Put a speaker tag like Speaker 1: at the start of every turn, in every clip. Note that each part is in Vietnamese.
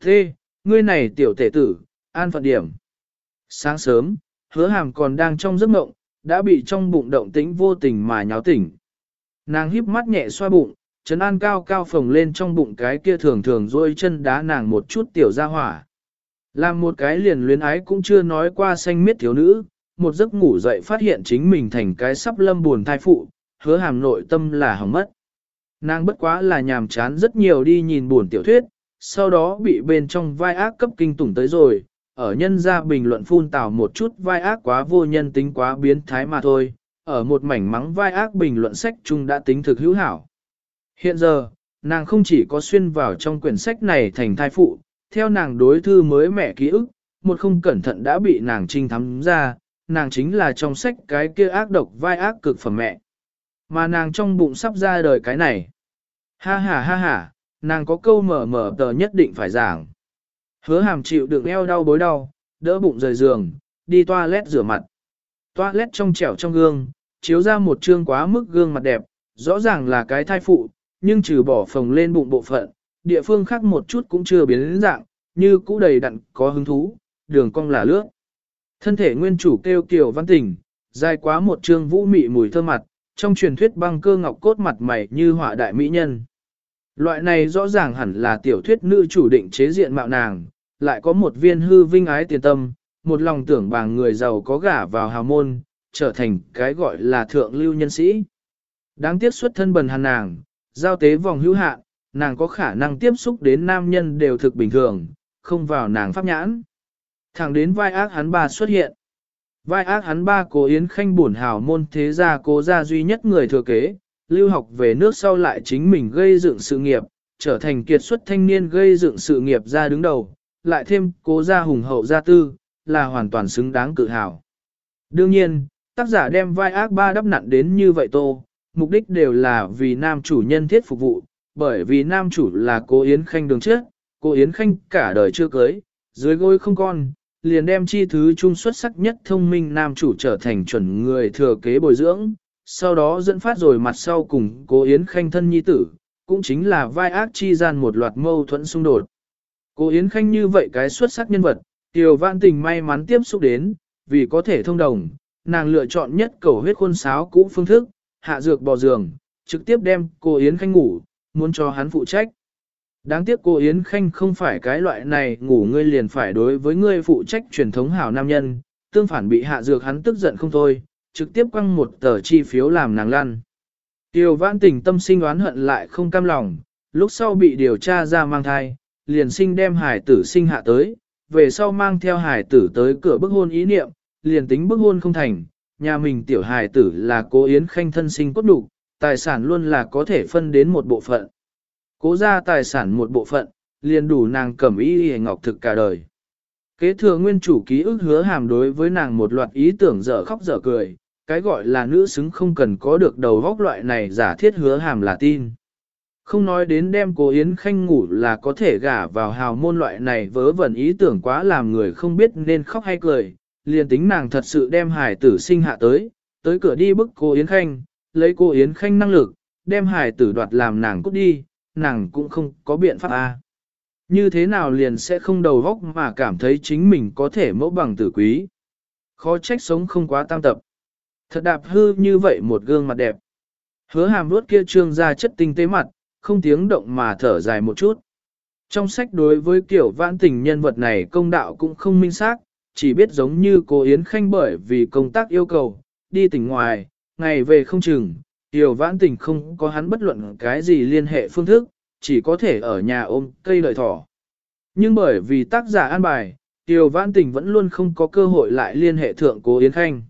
Speaker 1: Thế, ngươi này tiểu tể tử, an phận điểm. Sáng sớm, hứa hàm còn đang trong giấc mộng, đã bị trong bụng động tĩnh vô tình mà nháo tỉnh. Nàng híp mắt nhẹ xoa bụng, chân an cao cao phồng lên trong bụng cái kia thường thường rôi chân đá nàng một chút tiểu ra hỏa. Làm một cái liền luyến ái cũng chưa nói qua xanh miết thiếu nữ, một giấc ngủ dậy phát hiện chính mình thành cái sắp lâm buồn thai phụ, hứa hàm nội tâm là hỏng mất. Nàng bất quá là nhàm chán rất nhiều đi nhìn buồn tiểu thuyết, sau đó bị bên trong vai ác cấp kinh tủng tới rồi, ở nhân ra bình luận phun tào một chút vai ác quá vô nhân tính quá biến thái mà thôi, ở một mảnh mắng vai ác bình luận sách chung đã tính thực hữu hảo. Hiện giờ, nàng không chỉ có xuyên vào trong quyển sách này thành thai phụ, theo nàng đối thư mới mẹ ký ức, một không cẩn thận đã bị nàng trinh thắm ra, nàng chính là trong sách cái kia ác độc vai ác cực phẩm mẹ. Mà nàng trong bụng sắp ra đời cái này. Ha ha ha ha, nàng có câu mở mở tờ nhất định phải giảng. Hứa hàm chịu đựng eo đau bối đau, đỡ bụng rời giường, đi toilet rửa mặt. Toilet trong trẻo trong gương, chiếu ra một trương quá mức gương mặt đẹp, rõ ràng là cái thai phụ, nhưng trừ bỏ phồng lên bụng bộ phận, địa phương khác một chút cũng chưa biến đến dạng, như cũ đầy đặn có hứng thú, đường cong là lướt. Thân thể nguyên chủ kêu kiều văn tình, dài quá một trương vũ mị mùi thơm mặt, trong truyền thuyết băng cơ ngọc cốt mặt mày như họa đại mỹ nhân. Loại này rõ ràng hẳn là tiểu thuyết nữ chủ định chế diện mạo nàng, lại có một viên hư vinh ái tiền tâm, một lòng tưởng bằng người giàu có gả vào hào môn, trở thành cái gọi là thượng lưu nhân sĩ. Đáng tiếc xuất thân bần hàn nàng, giao tế vòng hữu hạn, nàng có khả năng tiếp xúc đến nam nhân đều thực bình thường, không vào nàng pháp nhãn. Thẳng đến vai ác hắn ba xuất hiện. Vai ác hắn ba cố yến khanh bổn hào môn thế gia cố gia duy nhất người thừa kế, lưu học về nước sau lại chính mình gây dựng sự nghiệp, trở thành kiệt xuất thanh niên gây dựng sự nghiệp ra đứng đầu, lại thêm cố gia hùng hậu gia tư, là hoàn toàn xứng đáng tự hào. Đương nhiên, tác giả đem vai ác ba đắp nặn đến như vậy tô, mục đích đều là vì nam chủ nhân thiết phục vụ, bởi vì nam chủ là cô Yến Khanh đường trước, cô Yến Khanh cả đời chưa cưới, dưới gối không con, liền đem chi thứ trung xuất sắc nhất thông minh nam chủ trở thành chuẩn người thừa kế bồi dưỡng, sau đó dẫn phát rồi mặt sau cùng cô Yến Khanh thân nhi tử, cũng chính là vai ác chi gian một loạt mâu thuẫn xung đột. Cô Yến Khanh như vậy cái xuất sắc nhân vật, Tiểu Vạn Tình may mắn tiếp xúc đến, vì có thể thông đồng, nàng lựa chọn nhất cầu huyết khuôn sáo cũ phương thức, hạ dược bò giường, trực tiếp đem cô Yến Khanh ngủ, muốn cho hắn phụ trách. Đáng tiếc cô Yến Khanh không phải cái loại này ngủ ngươi liền phải đối với ngươi phụ trách truyền thống hảo nam nhân, tương phản bị hạ dược hắn tức giận không thôi, trực tiếp quăng một tờ chi phiếu làm nàng lăn. Tiêu vãn tình tâm sinh oán hận lại không cam lòng, lúc sau bị điều tra ra mang thai, liền sinh đem hải tử sinh hạ tới, về sau mang theo hải tử tới cửa bức hôn ý niệm, liền tính bức hôn không thành, nhà mình tiểu hải tử là cố Yến Khanh thân sinh cốt đủ, tài sản luôn là có thể phân đến một bộ phận. Cố ra tài sản một bộ phận, liền đủ nàng cẩm y hề ngọc thực cả đời. Kế thừa nguyên chủ ký ức hứa hàm đối với nàng một loạt ý tưởng dở khóc dở cười, cái gọi là nữ xứng không cần có được đầu góc loại này giả thiết hứa hàm là tin. Không nói đến đem cố Yến Khanh ngủ là có thể gả vào hào môn loại này vớ vẩn ý tưởng quá làm người không biết nên khóc hay cười, liền tính nàng thật sự đem hải tử sinh hạ tới, tới cửa đi bức cô Yến Khanh, lấy cô Yến Khanh năng lực, đem hải tử đoạt làm nàng cút đi, nàng cũng không có biện pháp a. Như thế nào liền sẽ không đầu góc mà cảm thấy chính mình có thể mẫu bằng tử quý. Khó trách sống không quá tam tập. Thật đạp hư như vậy một gương mặt đẹp. Hứa hàm ruốt kia trương ra chất tinh tế mặt, không tiếng động mà thở dài một chút. Trong sách đối với kiểu vãn tình nhân vật này công đạo cũng không minh xác, chỉ biết giống như cô Yến Khanh bởi vì công tác yêu cầu, đi tỉnh ngoài, ngày về không chừng, Tiểu vãn tình không có hắn bất luận cái gì liên hệ phương thức, chỉ có thể ở nhà ôm cây lợi thỏ. Nhưng bởi vì tác giả an bài, Tiểu vãn tình vẫn luôn không có cơ hội lại liên hệ thượng cố Yến Khanh.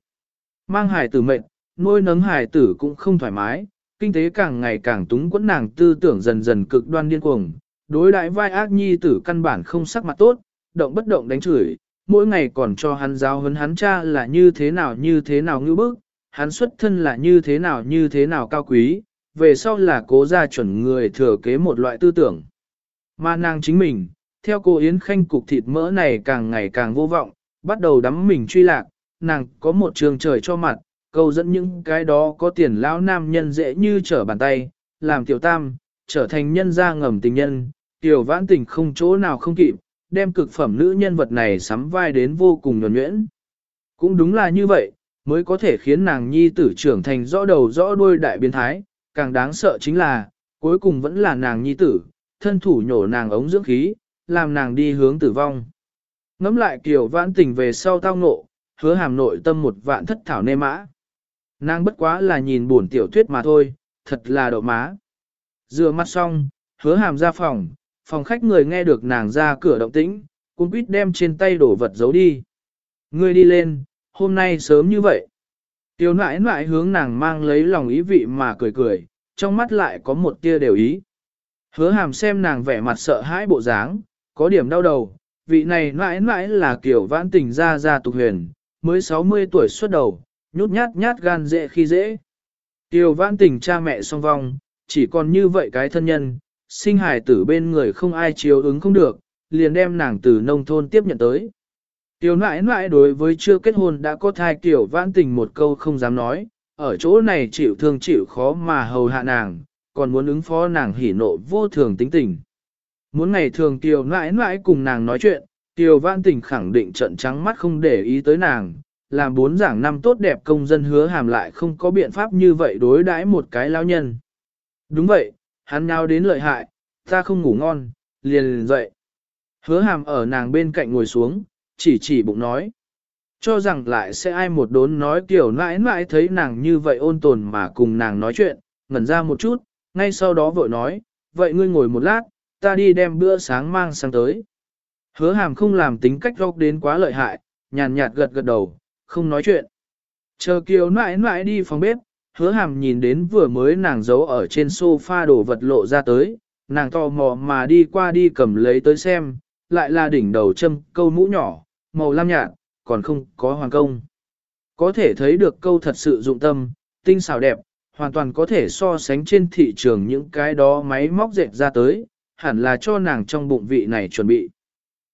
Speaker 1: Mang hài tử mệnh, nuôi nấng hài tử cũng không thoải mái, kinh tế càng ngày càng túng quẫn nàng tư tưởng dần dần cực đoan điên cuồng, đối đại vai ác nhi tử căn bản không sắc mặt tốt, động bất động đánh chửi, mỗi ngày còn cho hắn giáo huấn hắn cha là như thế nào như thế nào ngư bức, hắn xuất thân là như thế nào như thế nào cao quý, về sau là cố gia chuẩn người thừa kế một loại tư tưởng. Mà nàng chính mình, theo cô Yến Khanh cục thịt mỡ này càng ngày càng vô vọng, bắt đầu đắm mình truy lạc, nàng có một trường trời cho mặt, câu dẫn những cái đó có tiền lão nam nhân dễ như trở bàn tay, làm tiểu tam, trở thành nhân gia ngầm tình nhân, tiểu vãn tình không chỗ nào không kịp, đem cực phẩm nữ nhân vật này sắm vai đến vô cùng nhuẩn nhuyễn. Cũng đúng là như vậy, mới có thể khiến nàng nhi tử trưởng thành rõ đầu rõ đuôi đại biến thái, càng đáng sợ chính là, cuối cùng vẫn là nàng nhi tử, thân thủ nhổ nàng ống dưỡng khí, làm nàng đi hướng tử vong. Ngắm lại kiểu vãn tình về sau tao ngộ, hứa hàm nội tâm một vạn thất thảo nê mã. Nàng bất quá là nhìn buồn tiểu thuyết mà thôi, thật là độ má. Rửa mắt xong, hứa hàm ra phòng, phòng khách người nghe được nàng ra cửa động tĩnh, cũng quýt đem trên tay đổ vật giấu đi. Ngươi đi lên, hôm nay sớm như vậy. Tiểu nãi nãi hướng nàng mang lấy lòng ý vị mà cười cười, trong mắt lại có một tia đều ý. Hứa hàm xem nàng vẻ mặt sợ hãi bộ dáng, có điểm đau đầu, vị này nãi nãi là kiểu vãn tình ra ra tục huyền, mới 60 tuổi xuất đầu, nhút nhát nhát gan dễ khi dễ. Tiêu vãn tình cha mẹ song vong, chỉ còn như vậy cái thân nhân, sinh hài tử bên người không ai chiếu ứng không được, liền đem nàng từ nông thôn tiếp nhận tới. Tiểu nãi nãi đối với chưa kết hôn đã có thai tiểu vãn tình một câu không dám nói, ở chỗ này chịu thương chịu khó mà hầu hạ nàng, còn muốn ứng phó nàng hỉ nộ vô thường tính tình. Muốn ngày thường tiểu nãi nãi cùng nàng nói chuyện, Tiêu vãn tình khẳng định trận trắng mắt không để ý tới nàng, làm bốn giảng năm tốt đẹp công dân hứa hàm lại không có biện pháp như vậy đối đãi một cái lao nhân. Đúng vậy, hắn nào đến lợi hại, ta không ngủ ngon, liền liền dậy. Hứa hàm ở nàng bên cạnh ngồi xuống, chỉ chỉ bụng nói. Cho rằng lại sẽ ai một đốn nói kiểu nãi nãi thấy nàng như vậy ôn tồn mà cùng nàng nói chuyện, ngẩn ra một chút, ngay sau đó vội nói, vậy ngươi ngồi một lát, ta đi đem bữa sáng mang sang tới. Hứa hàm không làm tính cách góc đến quá lợi hại, nhàn nhạt gật gật đầu, không nói chuyện. Chờ kiều nãi nãi đi phòng bếp, hứa hàm nhìn đến vừa mới nàng giấu ở trên sofa đổ vật lộ ra tới, nàng tò mò mà đi qua đi cầm lấy tới xem, lại là đỉnh đầu châm câu mũ nhỏ, màu lam nhạt, còn không có hoàng công. Có thể thấy được câu thật sự dụng tâm, tinh xảo đẹp, hoàn toàn có thể so sánh trên thị trường những cái đó máy móc dệt ra tới, hẳn là cho nàng trong bụng vị này chuẩn bị.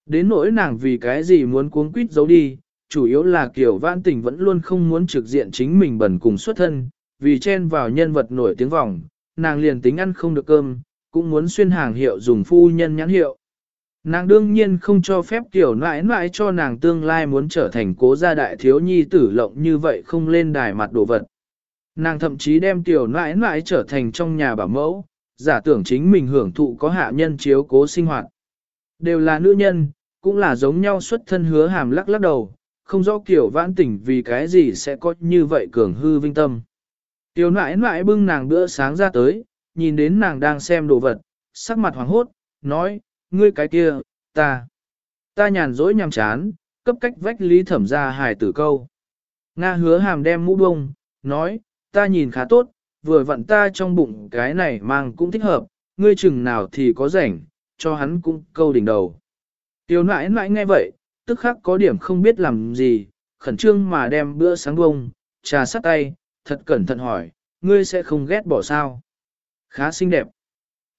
Speaker 1: Đến nỗi nàng vì cái gì muốn cuốn quýt giấu đi, chủ yếu là kiểu vãn tình vẫn luôn không muốn trực diện chính mình bẩn cùng xuất thân, vì chen vào nhân vật nổi tiếng vòng, nàng liền tính ăn không được cơm, cũng muốn xuyên hàng hiệu dùng phu nhân nhãn hiệu. Nàng đương nhiên không cho phép kiểu nãi nãi cho nàng tương lai muốn trở thành cố gia đại thiếu nhi tử lộng như vậy không lên đài mặt đồ vật. Nàng thậm chí đem tiểu nãi nãi trở thành trong nhà bảo mẫu, giả tưởng chính mình hưởng thụ có hạ nhân chiếu cố sinh hoạt. Đều là nữ nhân, cũng là giống nhau xuất thân hứa hàm lắc lắc đầu, không rõ kiểu vãn tỉnh vì cái gì sẽ có như vậy cường hư vinh tâm. Tiểu nãi nãi bưng nàng bữa sáng ra tới, nhìn đến nàng đang xem đồ vật, sắc mặt hoàng hốt, nói, ngươi cái kia, ta, ta nhàn rỗi nhằm chán, cấp cách vách lý thẩm ra hài tử câu. Nga hứa hàm đem mũ bông, nói, ta nhìn khá tốt, vừa vặn ta trong bụng cái này mang cũng thích hợp, ngươi chừng nào thì có rảnh, cho hắn cũng câu đỉnh đầu. Tiểu nãi nãi nghe vậy, tức khắc có điểm không biết làm gì, khẩn trương mà đem bữa sáng bông, trà sắt tay, thật cẩn thận hỏi, ngươi sẽ không ghét bỏ sao? Khá xinh đẹp.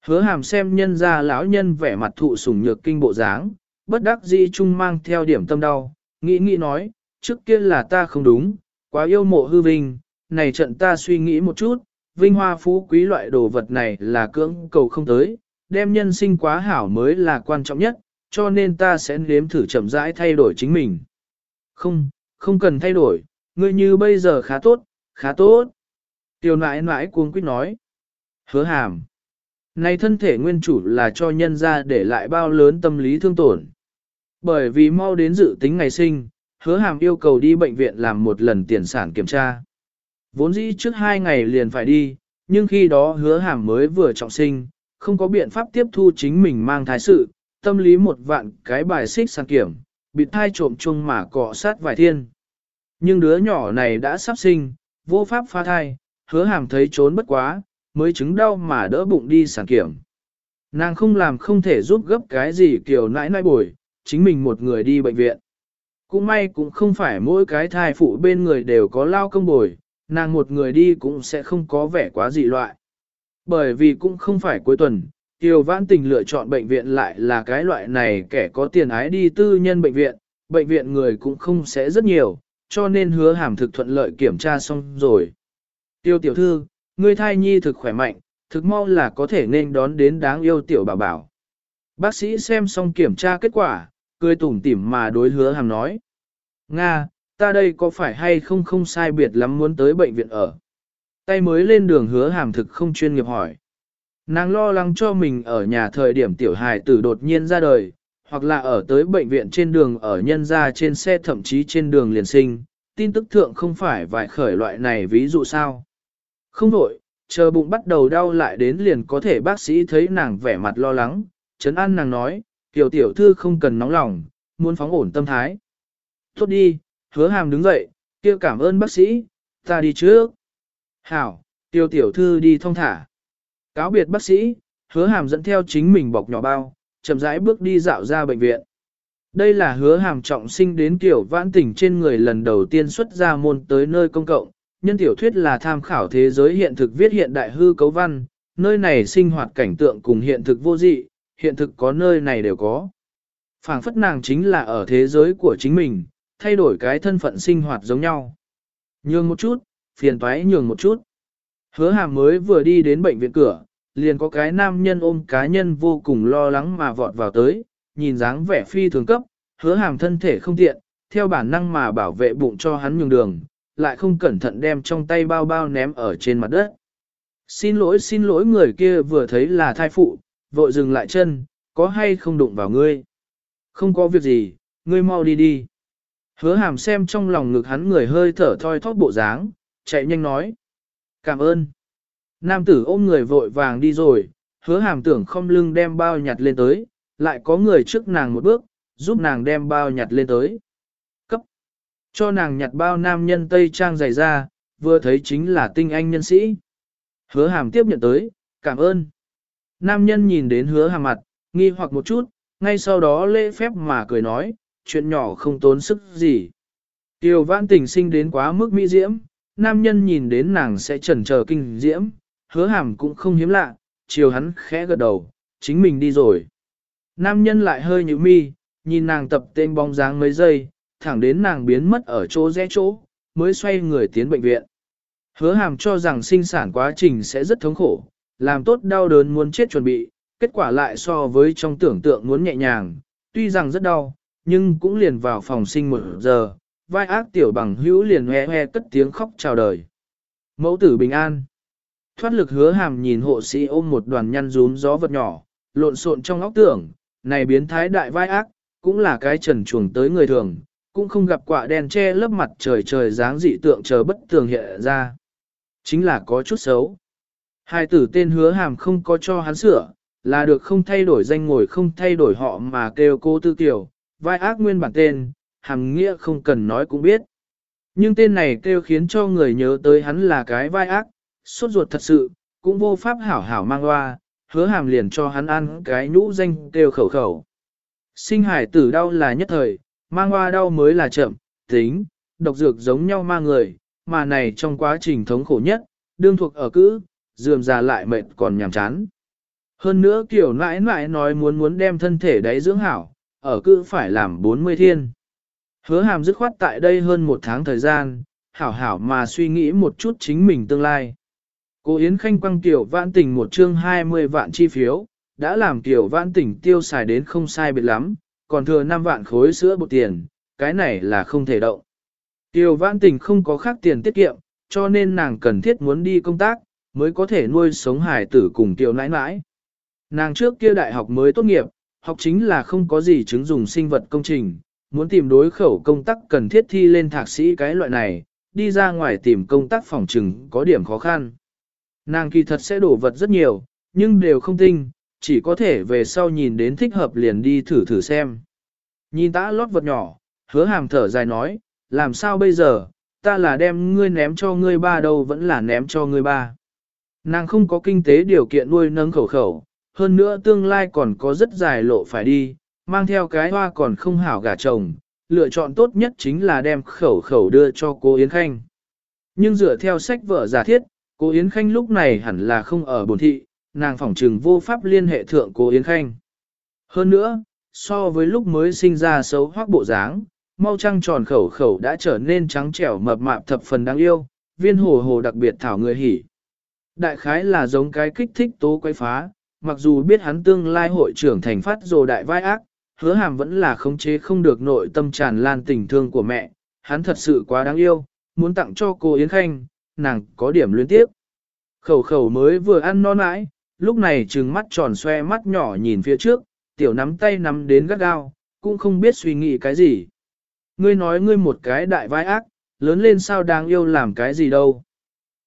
Speaker 1: Hứa hàm xem nhân ra lão nhân vẻ mặt thụ sủng nhược kinh bộ dáng, bất đắc dĩ chung mang theo điểm tâm đau, nghĩ nghĩ nói, trước kia là ta không đúng, quá yêu mộ hư vinh, này trận ta suy nghĩ một chút, vinh hoa phú quý loại đồ vật này là cưỡng cầu không tới, đem nhân sinh quá hảo mới là quan trọng nhất, cho nên ta sẽ nếm thử chậm rãi thay đổi chính mình. Không, không cần thay đổi, ngươi như bây giờ khá tốt, khá tốt. Tiểu nãi nãi cuống quýt nói. Hứa hàm. Này thân thể nguyên chủ là cho nhân ra để lại bao lớn tâm lý thương tổn. Bởi vì mau đến dự tính ngày sinh, hứa hàm yêu cầu đi bệnh viện làm một lần tiền sản kiểm tra. Vốn dĩ trước hai ngày liền phải đi, nhưng khi đó hứa hàm mới vừa trọng sinh, không có biện pháp tiếp thu chính mình mang thai sự, tâm lý một vạn cái bài xích sản kiểm, bị thai trộm chung mà cọ sát vài thiên. Nhưng đứa nhỏ này đã sắp sinh, vô pháp phá thai, hứa hàm thấy trốn bất quá, mới chứng đau mà đỡ bụng đi sản kiểm. Nàng không làm không thể giúp gấp cái gì kiểu nãi nãi bồi, chính mình một người đi bệnh viện. Cũng may cũng không phải mỗi cái thai phụ bên người đều có lao công bồi, nàng một người đi cũng sẽ không có vẻ quá dị loại. Bởi vì cũng không phải cuối tuần, Tiêu Vãn Tình lựa chọn bệnh viện lại là cái loại này kẻ có tiền ái đi tư nhân bệnh viện, bệnh viện người cũng không sẽ rất nhiều, cho nên hứa hàm thực thuận lợi kiểm tra xong rồi. Tiêu tiểu thư, người thai nhi thực khỏe mạnh, thực mau là có thể nên đón đến đáng yêu tiểu bảo bảo. Bác sĩ xem xong kiểm tra kết quả, cười tủm tỉm mà đối hứa hàm nói. Nga, ta đây có phải hay không không sai biệt lắm muốn tới bệnh viện ở. Tay mới lên đường hứa hàm thực không chuyên nghiệp hỏi. Nàng lo lắng cho mình ở nhà thời điểm tiểu hài tử đột nhiên ra đời, hoặc là ở tới bệnh viện trên đường ở nhân ra trên xe thậm chí trên đường liền sinh, tin tức thượng không phải vài khởi loại này ví dụ sao. Không đổi, chờ bụng bắt đầu đau lại đến liền có thể bác sĩ thấy nàng vẻ mặt lo lắng, chấn an nàng nói, tiểu tiểu thư không cần nóng lòng, muốn phóng ổn tâm thái. Tốt đi, hứa hàm đứng dậy, kia cảm ơn bác sĩ, ta đi trước. Hảo, tiểu tiểu thư đi thông thả. Cáo biệt bác sĩ, hứa hàm dẫn theo chính mình bọc nhỏ bao, chậm rãi bước đi dạo ra bệnh viện. Đây là hứa hàm trọng sinh đến tiểu vãn tỉnh trên người lần đầu tiên xuất ra môn tới nơi công cộng. Nhân tiểu thuyết là tham khảo thế giới hiện thực viết hiện đại hư cấu văn, nơi này sinh hoạt cảnh tượng cùng hiện thực vô dị, hiện thực có nơi này đều có. phảng phất nàng chính là ở thế giới của chính mình, thay đổi cái thân phận sinh hoạt giống nhau. Nhường một chút, phiền toái nhường một chút. Hứa hàm mới vừa đi đến bệnh viện cửa, liền có cái nam nhân ôm cá nhân vô cùng lo lắng mà vọt vào tới, nhìn dáng vẻ phi thường cấp, hứa hàm thân thể không tiện, theo bản năng mà bảo vệ bụng cho hắn nhường đường, lại không cẩn thận đem trong tay bao bao ném ở trên mặt đất. Xin lỗi xin lỗi người kia vừa thấy là thai phụ, vội dừng lại chân, có hay không đụng vào ngươi? Không có việc gì, ngươi mau đi đi. Hứa hàm xem trong lòng ngực hắn người hơi thở thoi thóp bộ dáng, chạy nhanh nói. Cảm ơn. Nam tử ôm người vội vàng đi rồi, hứa hàm tưởng không lưng đem bao nhặt lên tới, lại có người trước nàng một bước, giúp nàng đem bao nhặt lên tới. Cấp. Cho nàng nhặt bao nam nhân Tây Trang dày ra, vừa thấy chính là tinh anh nhân sĩ. Hứa hàm tiếp nhận tới, cảm ơn. Nam nhân nhìn đến hứa hàm mặt, nghi hoặc một chút, ngay sau đó lễ phép mà cười nói, chuyện nhỏ không tốn sức gì. Tiêu vãn tình sinh đến quá mức mỹ diễm, nam nhân nhìn đến nàng sẽ chần chờ kinh diễm, hứa hàm cũng không hiếm lạ, chiều hắn khẽ gật đầu, chính mình đi rồi. Nam nhân lại hơi nhíu mi, nhìn nàng tập tên bóng dáng mấy giây, thẳng đến nàng biến mất ở chỗ rẽ chỗ, mới xoay người tiến bệnh viện. Hứa hàm cho rằng sinh sản quá trình sẽ rất thống khổ, làm tốt đau đớn muốn chết chuẩn bị, kết quả lại so với trong tưởng tượng muốn nhẹ nhàng, tuy rằng rất đau, nhưng cũng liền vào phòng sinh một giờ, vai ác tiểu bằng hữu liền hoe hoe cất tiếng khóc chào đời. Mẫu tử bình an. Thoát lực hứa hàm nhìn hộ sĩ ôm một đoàn nhăn rúm gió vật nhỏ, lộn xộn trong óc tưởng, này biến thái đại vai ác, cũng là cái trần chuồng tới người thường, cũng không gặp quả đen che lớp mặt trời trời dáng dị tượng chờ bất tường hiện ra. Chính là có chút xấu. Hai tử tên hứa hàm không có cho hắn sửa, là được không thay đổi danh ngồi không thay đổi họ mà kêu cô tư tiểu, vai ác nguyên bản tên, hàm nghĩa không cần nói cũng biết. Nhưng tên này kêu khiến cho người nhớ tới hắn là cái vai ác, sốt ruột thật sự, cũng vô pháp hảo hảo mang loa, hứa hàm liền cho hắn ăn cái nhũ danh kêu khẩu khẩu. Sinh hải tử đau là nhất thời, mang hoa đau mới là chậm, tính, độc dược giống nhau ma người, mà này trong quá trình thống khổ nhất, đương thuộc ở cữ, dườm già lại mệt còn nhàm chán. Hơn nữa kiểu nãi nãi nói muốn muốn đem thân thể đấy dưỡng hảo, ở cữ phải làm 40 thiên. Hứa hàm dứt khoát tại đây hơn một tháng thời gian, hảo hảo mà suy nghĩ một chút chính mình tương lai. Cô Yến Khanh quăng tiểu vãn tỉnh một chương 20 vạn chi phiếu, đã làm tiểu vãn tỉnh tiêu xài đến không sai biệt lắm, còn thừa 5 vạn khối sữa bột tiền, cái này là không thể động. Tiểu vãn tỉnh không có khác tiền tiết kiệm, cho nên nàng cần thiết muốn đi công tác, mới có thể nuôi sống hải tử cùng tiểu nãi nãi. Nàng trước kia đại học mới tốt nghiệp, học chính là không có gì chứng dùng sinh vật công trình, muốn tìm đối khẩu công tác cần thiết thi lên thạc sĩ cái loại này, đi ra ngoài tìm công tác phòng trừng có điểm khó khăn. Nàng kỳ thật sẽ đổ vật rất nhiều, nhưng đều không tinh, chỉ có thể về sau nhìn đến thích hợp liền đi thử thử xem. Nhìn tã lót vật nhỏ, hứa hàm thở dài nói, làm sao bây giờ, ta là đem ngươi ném cho ngươi ba đâu vẫn là ném cho ngươi ba. Nàng không có kinh tế điều kiện nuôi nâng khẩu khẩu, hơn nữa tương lai còn có rất dài lộ phải đi, mang theo cái hoa còn không hảo gả chồng, lựa chọn tốt nhất chính là đem khẩu khẩu đưa cho cô Yến Khanh. Nhưng dựa theo sách vở giả thiết, cô Yến Khanh lúc này hẳn là không ở bồn thị, nàng phỏng trừng vô pháp liên hệ thượng cô Yến Khanh. Hơn nữa, so với lúc mới sinh ra xấu hoác bộ dáng, mau trăng tròn khẩu khẩu đã trở nên trắng trẻo mập mạp thập phần đáng yêu, viên hồ hồ đặc biệt thảo người hỉ. Đại khái là giống cái kích thích tố quay phá, mặc dù biết hắn tương lai hội trưởng thành phát rồ đại vai ác, hứa hàm vẫn là khống chế không được nội tâm tràn lan tình thương của mẹ, hắn thật sự quá đáng yêu, muốn tặng cho cô Yến Khanh, nàng có điểm luyến tiếp. Khẩu khẩu mới vừa ăn non nãi lúc này trừng mắt tròn xoe mắt nhỏ nhìn phía trước, tiểu nắm tay nắm đến gắt gao, cũng không biết suy nghĩ cái gì. Ngươi nói ngươi một cái đại vai ác, lớn lên sao đáng yêu làm cái gì đâu.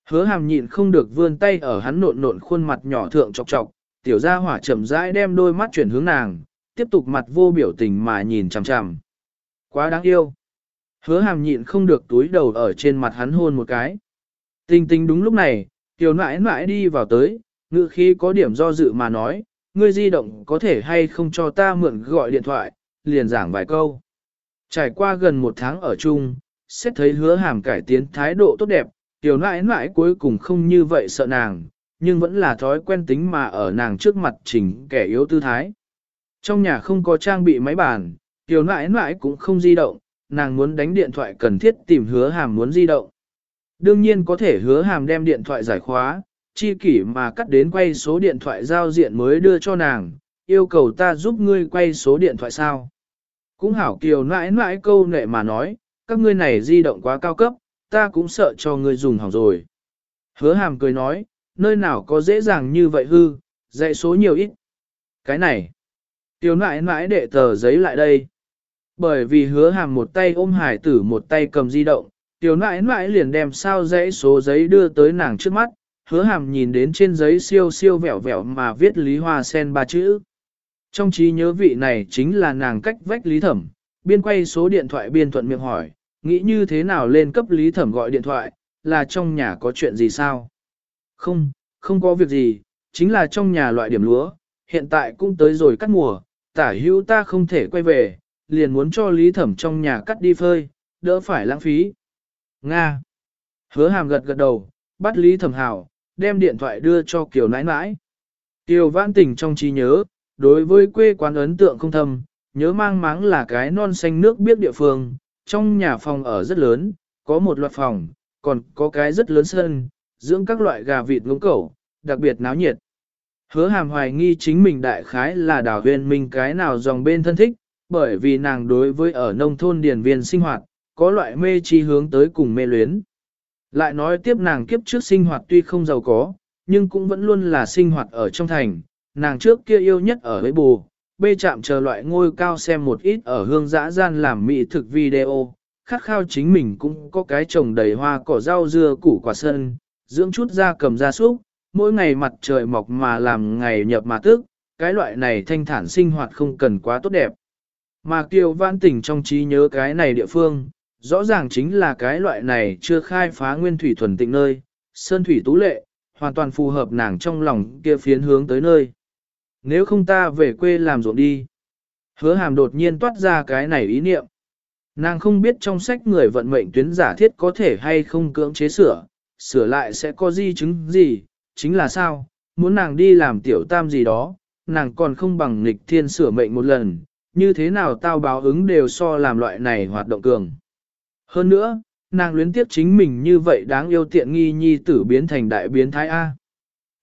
Speaker 1: Hứa hàm nhịn không được vươn tay ở hắn nộn nộn khuôn mặt nhỏ thượng chọc chọc, tiểu gia hỏa chậm rãi đem đôi mắt chuyển hướng nàng, tiếp tục mặt vô biểu tình mà nhìn chằm chằm. Quá đáng yêu. Hứa hàm nhịn không được túi đầu ở trên mặt hắn hôn một cái. Tình tình đúng lúc này, tiểu nãi nãi đi vào tới, ngự khí có điểm do dự mà nói, ngươi di động có thể hay không cho ta mượn gọi điện thoại, liền giảng vài câu. Trải qua gần một tháng ở chung, xét thấy hứa hàm cải tiến thái độ tốt đẹp, tiểu nãi nãi cuối cùng không như vậy sợ nàng, nhưng vẫn là thói quen tính mà ở nàng trước mặt chỉnh kẻ yếu tư thái. Trong nhà không có trang bị máy bàn, tiểu nãi nãi cũng không di động, nàng muốn đánh điện thoại cần thiết tìm hứa hàm muốn di động. Đương nhiên có thể hứa hàm đem điện thoại giải khóa, chi kỷ mà cắt đến quay số điện thoại giao diện mới đưa cho nàng, yêu cầu ta giúp ngươi quay số điện thoại sao. Cũng hảo kiều nãi nãi câu nệ mà nói, các ngươi này di động quá cao cấp, ta cũng sợ cho ngươi dùng hỏng rồi. Hứa hàm cười nói, nơi nào có dễ dàng như vậy hư, dạy số nhiều ít. Cái này, tiểu nãi nãi để tờ giấy lại đây. Bởi vì hứa hàm một tay ôm hải tử một tay cầm di động, tiểu nãi nãi liền đem sao dãy số giấy đưa tới nàng trước mắt, hứa hàm nhìn đến trên giấy siêu siêu vẹo vẹo mà viết Lý Hoa Sen ba chữ. Trong trí nhớ vị này chính là nàng cách vách Lý Thẩm, biên quay số điện thoại biên thuận miệng hỏi, nghĩ như thế nào lên cấp Lý Thẩm gọi điện thoại, là trong nhà có chuyện gì sao? Không, không có việc gì, chính là trong nhà loại điểm lúa, hiện tại cũng tới rồi cắt mùa, tả hữu ta không thể quay về, liền muốn cho Lý Thẩm trong nhà cắt đi phơi, đỡ phải lãng phí. Nga. Hứa hàm gật gật đầu, bắt Lý Thẩm hảo, đem điện thoại đưa cho Kiều nãi nãi. Kiều vãn tình trong trí nhớ, đối với quê quán ấn tượng không thâm, nhớ mang máng là cái non xanh nước biết địa phương, trong nhà phòng ở rất lớn, có một loạt phòng, còn có cái rất lớn sân, dưỡng các loại gà vịt ngỗng cẩu, đặc biệt náo nhiệt. Hứa hàm hoài nghi chính mình đại khái là đào huyền mình cái nào dòng bên thân thích, bởi vì nàng đối với ở nông thôn điển viên sinh hoạt, có loại mê chi hướng tới cùng mê luyến. Lại nói tiếp nàng kiếp trước sinh hoạt tuy không giàu có, nhưng cũng vẫn luôn là sinh hoạt ở trong thành, nàng trước kia yêu nhất ở với bù, bê chạm chờ loại ngôi cao xem một ít ở hương dã gian làm mỹ thực video, khát khao chính mình cũng có cái trồng đầy hoa cỏ rau dưa củ quả sân, dưỡng chút da cầm da súc, mỗi ngày mặt trời mọc mà làm ngày nhập mà tức, cái loại này thanh thản sinh hoạt không cần quá tốt đẹp. Mà Kiều Văn Tỉnh trong trí nhớ cái này địa phương, rõ ràng chính là cái loại này chưa khai phá nguyên thủy thuần tịnh nơi, sơn thủy tú lệ, hoàn toàn phù hợp nàng trong lòng kia phiến hướng tới nơi. Nếu không ta về quê làm ruộng đi. Hứa hàm đột nhiên toát ra cái này ý niệm. Nàng không biết trong sách người vận mệnh tuyến giả thiết có thể hay không cưỡng chế sửa, sửa lại sẽ có di chứng gì, chính là sao, muốn nàng đi làm tiểu tam gì đó, nàng còn không bằng nghịch thiên sửa mệnh một lần, như thế nào tao báo ứng đều so làm loại này hoạt động cường. Hơn nữa, nàng luyến tiếp chính mình như vậy đáng yêu tiện nghi nhi tử biến thành đại biến thái A.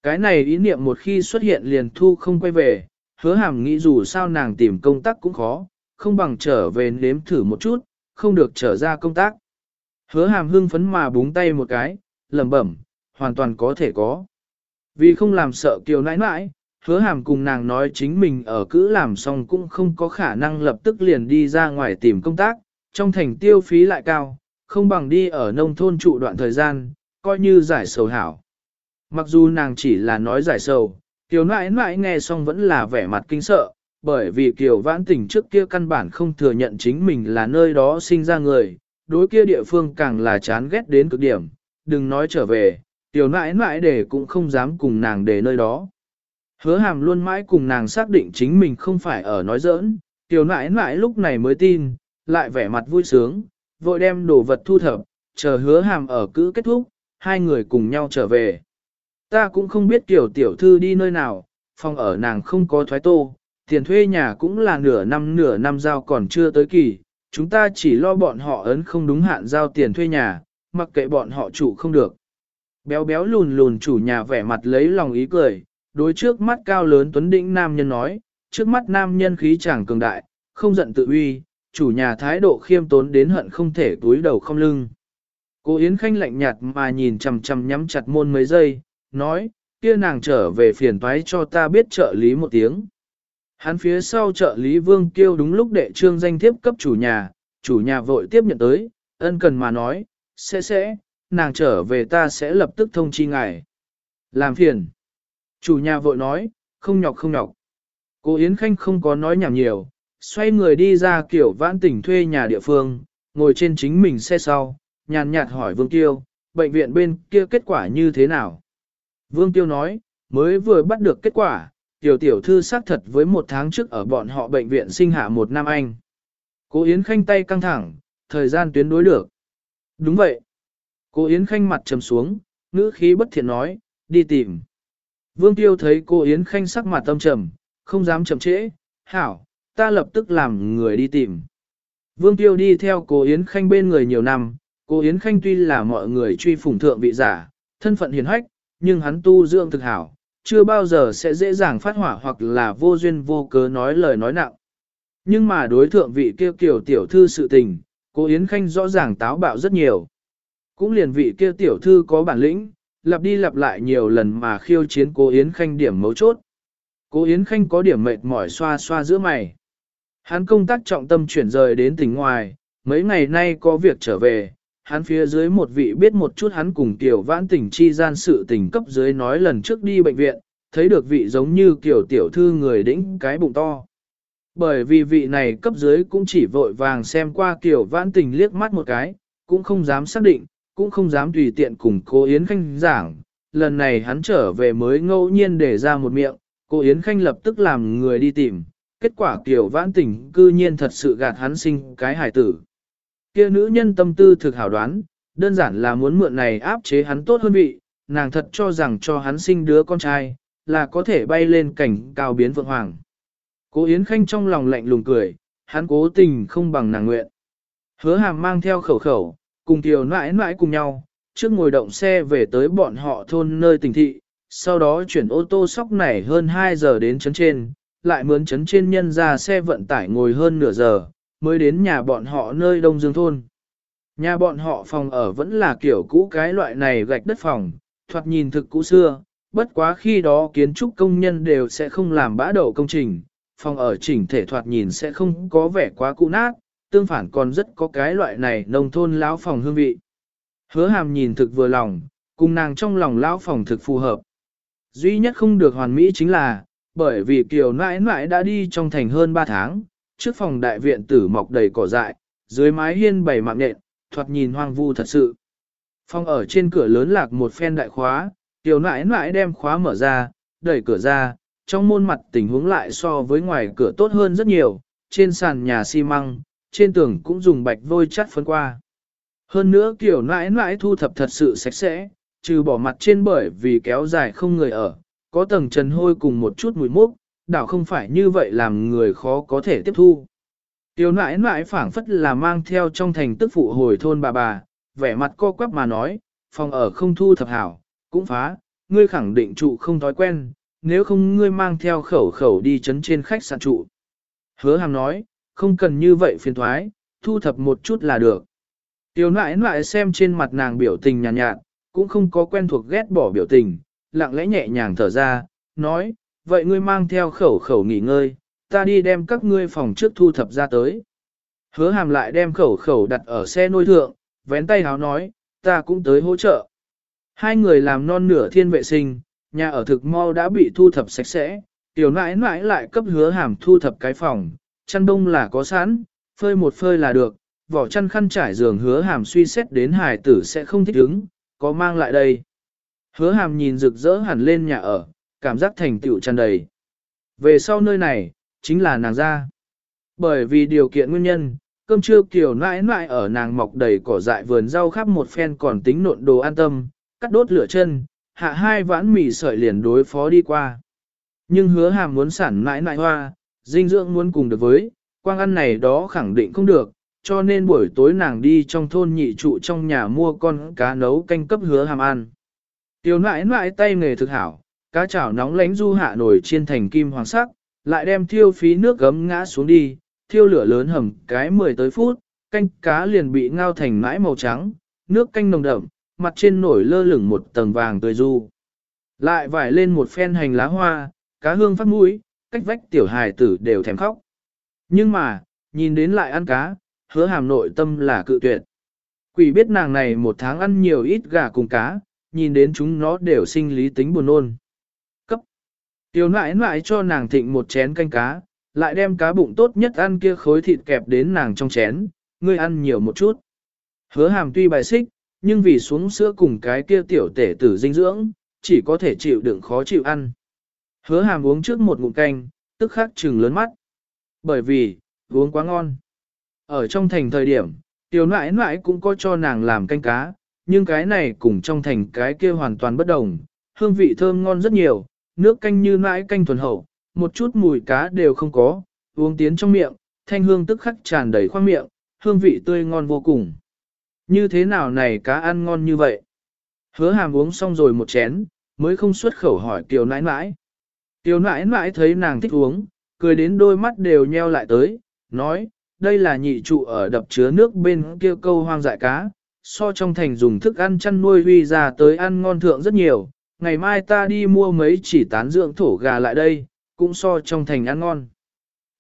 Speaker 1: Cái này ý niệm một khi xuất hiện liền thu không quay về, hứa hàm nghĩ dù sao nàng tìm công tác cũng khó, không bằng trở về nếm thử một chút, không được trở ra công tác. Hứa hàm hưng phấn mà búng tay một cái, lẩm bẩm, hoàn toàn có thể có. Vì không làm sợ kiều nãi nãi, hứa hàm cùng nàng nói chính mình ở cữ làm xong cũng không có khả năng lập tức liền đi ra ngoài tìm công tác, trong thành tiêu phí lại cao, không bằng đi ở nông thôn trụ đoạn thời gian, coi như giải sầu hảo. Mặc dù nàng chỉ là nói giải sầu, Kiều nãi nãi nghe xong vẫn là vẻ mặt kinh sợ, bởi vì Kiều vãn tỉnh trước kia căn bản không thừa nhận chính mình là nơi đó sinh ra người, đối kia địa phương càng là chán ghét đến cực điểm, đừng nói trở về, Kiều nãi nãi để cũng không dám cùng nàng để nơi đó. Hứa hàm luôn mãi cùng nàng xác định chính mình không phải ở nói giỡn, Kiều nãi nãi lúc này mới tin, lại vẻ mặt vui sướng, vội đem đồ vật thu thập, chờ hứa hàm ở cữ kết thúc, hai người cùng nhau trở về. Ta cũng không biết tiểu tiểu thư đi nơi nào, phòng ở nàng không có thoái tô, tiền thuê nhà cũng là nửa năm nửa năm giao còn chưa tới kỳ, chúng ta chỉ lo bọn họ ấn không đúng hạn giao tiền thuê nhà, mặc kệ bọn họ chủ không được. Béo béo lùn lùn chủ nhà vẻ mặt lấy lòng ý cười, đối trước mắt cao lớn tuấn đĩnh nam nhân nói, trước mắt nam nhân khí chàng cường đại, không giận tự uy, chủ nhà thái độ khiêm tốn đến hận không thể túi đầu không lưng. Cô Yến Khanh lạnh nhạt mà nhìn chằm chằm nhắm chặt môn mấy giây, nói, kia nàng trở về phiền toái cho ta biết trợ lý một tiếng. Hắn phía sau trợ lý Vương Kiêu đúng lúc đệ trương danh thiếp cấp chủ nhà, chủ nhà vội tiếp nhận tới, ân cần mà nói, sẽ sẽ, nàng trở về ta sẽ lập tức thông chi ngài. Làm phiền. Chủ nhà vội nói, không nhọc không nhọc. Cô Yến Khanh không có nói nhảm nhiều, xoay người đi ra kiểu vãn tỉnh thuê nhà địa phương, ngồi trên chính mình xe sau, nhàn nhạt hỏi Vương Tiêu, bệnh viện bên kia kết quả như thế nào? Vương Tiêu nói, mới vừa bắt được kết quả, tiểu tiểu thư xác thật với một tháng trước ở bọn họ bệnh viện sinh hạ một nam anh. Cô Yến Khanh tay căng thẳng, thời gian tuyến đối được. Đúng vậy. Cô Yến Khanh mặt trầm xuống, ngữ khí bất thiện nói, đi tìm. Vương Tiêu thấy cô Yến Khanh sắc mặt tâm trầm, không dám chậm trễ, hảo, ta lập tức làm người đi tìm. Vương Tiêu đi theo cô Yến Khanh bên người nhiều năm, cô Yến Khanh tuy là mọi người truy phủng thượng vị giả, thân phận hiền hách, nhưng hắn tu dưỡng thực hảo, chưa bao giờ sẽ dễ dàng phát hỏa hoặc là vô duyên vô cớ nói lời nói nặng. Nhưng mà đối thượng vị kia kiểu tiểu thư sự tình, cô Yến Khanh rõ ràng táo bạo rất nhiều. Cũng liền vị kia tiểu thư có bản lĩnh, lặp đi lặp lại nhiều lần mà khiêu chiến cô Yến Khanh điểm mấu chốt. Cô Yến Khanh có điểm mệt mỏi xoa xoa giữa mày. Hắn công tác trọng tâm chuyển rời đến tỉnh ngoài, mấy ngày nay có việc trở về, hắn phía dưới một vị biết một chút hắn cùng tiểu vãn tỉnh chi gian sự tình cấp dưới nói lần trước đi bệnh viện, thấy được vị giống như kiểu tiểu thư người đĩnh cái bụng to. Bởi vì vị này cấp dưới cũng chỉ vội vàng xem qua kiểu vãn tình liếc mắt một cái, cũng không dám xác định, cũng không dám tùy tiện cùng cô Yến Khanh giảng. Lần này hắn trở về mới ngẫu nhiên để ra một miệng, cô Yến Khanh lập tức làm người đi tìm, kết quả kiểu vãn tình cư nhiên thật sự gạt hắn sinh cái hài tử. Kia nữ nhân tâm tư thực hảo đoán, đơn giản là muốn mượn này áp chế hắn tốt hơn vị, nàng thật cho rằng cho hắn sinh đứa con trai, là có thể bay lên cảnh cao biến vượng hoàng. Cố Yến Khanh trong lòng lạnh lùng cười, hắn cố tình không bằng nàng nguyện. Hứa hàm mang theo khẩu khẩu, cùng tiểu nãi nãi cùng nhau, trước ngồi động xe về tới bọn họ thôn nơi tỉnh thị, sau đó chuyển ô tô sóc này hơn 2 giờ đến chấn trên, lại mướn chấn trên nhân ra xe vận tải ngồi hơn nửa giờ, mới đến nhà bọn họ nơi Đông Dương Thôn. Nhà bọn họ phòng ở vẫn là kiểu cũ cái loại này gạch đất phòng, thoạt nhìn thực cũ xưa, bất quá khi đó kiến trúc công nhân đều sẽ không làm bã đậu công trình, phòng ở chỉnh thể thoạt nhìn sẽ không có vẻ quá cũ nát, tương phản còn rất có cái loại này nông thôn lão phòng hương vị. Hứa hàm nhìn thực vừa lòng, cùng nàng trong lòng lão phòng thực phù hợp. Duy nhất không được hoàn mỹ chính là, bởi vì kiều nãi nãi đã đi trong thành hơn 3 tháng, trước phòng đại viện tử mọc đầy cỏ dại, dưới mái hiên bày mạng nện, thoạt nhìn hoang vu thật sự. Phòng ở trên cửa lớn lạc một phen đại khóa, kiều nãi nãi đem khóa mở ra, đẩy cửa ra, trong môn mặt tình huống lại so với ngoài cửa tốt hơn rất nhiều, trên sàn nhà xi măng, trên tường cũng dùng bạch vôi chắt phấn qua. Hơn nữa kiểu nãi nãi thu thập thật sự sạch sẽ, trừ bỏ mặt trên bởi vì kéo dài không người ở, có tầng trần hôi cùng một chút mùi mốc, đảo không phải như vậy làm người khó có thể tiếp thu. Tiểu nãi nãi phảng phất là mang theo trong thành tức phụ hồi thôn bà bà, vẻ mặt co quắp mà nói, phòng ở không thu thập hảo, cũng phá, ngươi khẳng định trụ không thói quen, nếu không ngươi mang theo khẩu khẩu đi chấn trên khách sạn trụ. Hứa hàm nói, không cần như vậy phiền thoái, thu thập một chút là được. Tiểu nãi nãi xem trên mặt nàng biểu tình nhàn nhạt, nhạt, cũng không có quen thuộc ghét bỏ biểu tình, lặng lẽ nhẹ nhàng thở ra, nói, vậy ngươi mang theo khẩu khẩu nghỉ ngơi, ta đi đem các ngươi phòng trước thu thập ra tới. Hứa hàm lại đem khẩu khẩu đặt ở xe nôi thượng, vén tay háo nói, ta cũng tới hỗ trợ. Hai người làm non nửa thiên vệ sinh, nhà ở thực mau đã bị thu thập sạch sẽ, tiểu nãi nãi lại cấp hứa hàm thu thập cái phòng, chăn đông là có sẵn, phơi một phơi là được, vỏ chăn khăn trải giường hứa hàm suy xét đến hài tử sẽ không thích ứng, có mang lại đây. Hứa hàm nhìn rực rỡ hẳn lên nhà ở, cảm giác thành tựu tràn đầy. Về sau nơi này, chính là nàng ra. Bởi vì điều kiện nguyên nhân, cơm trưa kiểu nãi nãi ở nàng mọc đầy cỏ dại vườn rau khắp một phen còn tính nộn đồ an tâm, cắt đốt lửa chân, hạ hai vãn mì sợi liền đối phó đi qua. Nhưng hứa hàm muốn sản nãi nãi hoa, dinh dưỡng muốn cùng được với, quang ăn này đó khẳng định không được, cho nên buổi tối nàng đi trong thôn nhị trụ trong nhà mua con cá nấu canh cấp hứa hàm ăn. Tiểu nãi nãi tay nghề thực hảo, cá chảo nóng lánh du hạ nổi chiên thành kim hoàng sắc, lại đem thiêu phí nước gấm ngã xuống đi, thiêu lửa lớn hầm cái 10 tới phút, canh cá liền bị ngao thành mãi màu trắng, nước canh nồng đậm, mặt trên nổi lơ lửng một tầng vàng tươi du. Lại vải lên một phen hành lá hoa, cá hương phát mũi, cách vách tiểu hài tử đều thèm khóc. Nhưng mà, nhìn đến lại ăn cá, hứa hàm nội tâm là cự tuyệt. Quỷ biết nàng này một tháng ăn nhiều ít gà cùng cá, nhìn đến chúng nó đều sinh lý tính buồn nôn. Cấp. Tiểu nãi nãi cho nàng thịnh một chén canh cá, lại đem cá bụng tốt nhất ăn kia khối thịt kẹp đến nàng trong chén, ngươi ăn nhiều một chút. Hứa hàm tuy bài xích, nhưng vì xuống sữa cùng cái kia tiểu tể tử dinh dưỡng, chỉ có thể chịu đựng khó chịu ăn. Hứa hàm uống trước một ngụm canh, tức khắc trừng lớn mắt. Bởi vì, uống quá ngon. Ở trong thành thời điểm, tiểu nãi nãi cũng có cho nàng làm canh cá, nhưng cái này cùng trong thành cái kia hoàn toàn bất đồng, hương vị thơm ngon rất nhiều, nước canh như nãi canh thuần hậu, một chút mùi cá đều không có, uống tiến trong miệng, thanh hương tức khắc tràn đầy khoang miệng, hương vị tươi ngon vô cùng. Như thế nào này cá ăn ngon như vậy? Hứa hàm uống xong rồi một chén, mới không xuất khẩu hỏi tiểu nãi nãi. Tiểu nãi nãi thấy nàng thích uống, cười đến đôi mắt đều nheo lại tới, nói, đây là nhị trụ ở đập chứa nước bên kia câu hoang dại cá, so trong thành dùng thức ăn chăn nuôi huy ra tới ăn ngon thượng rất nhiều, ngày mai ta đi mua mấy chỉ tán dưỡng thổ gà lại đây, cũng so trong thành ăn ngon.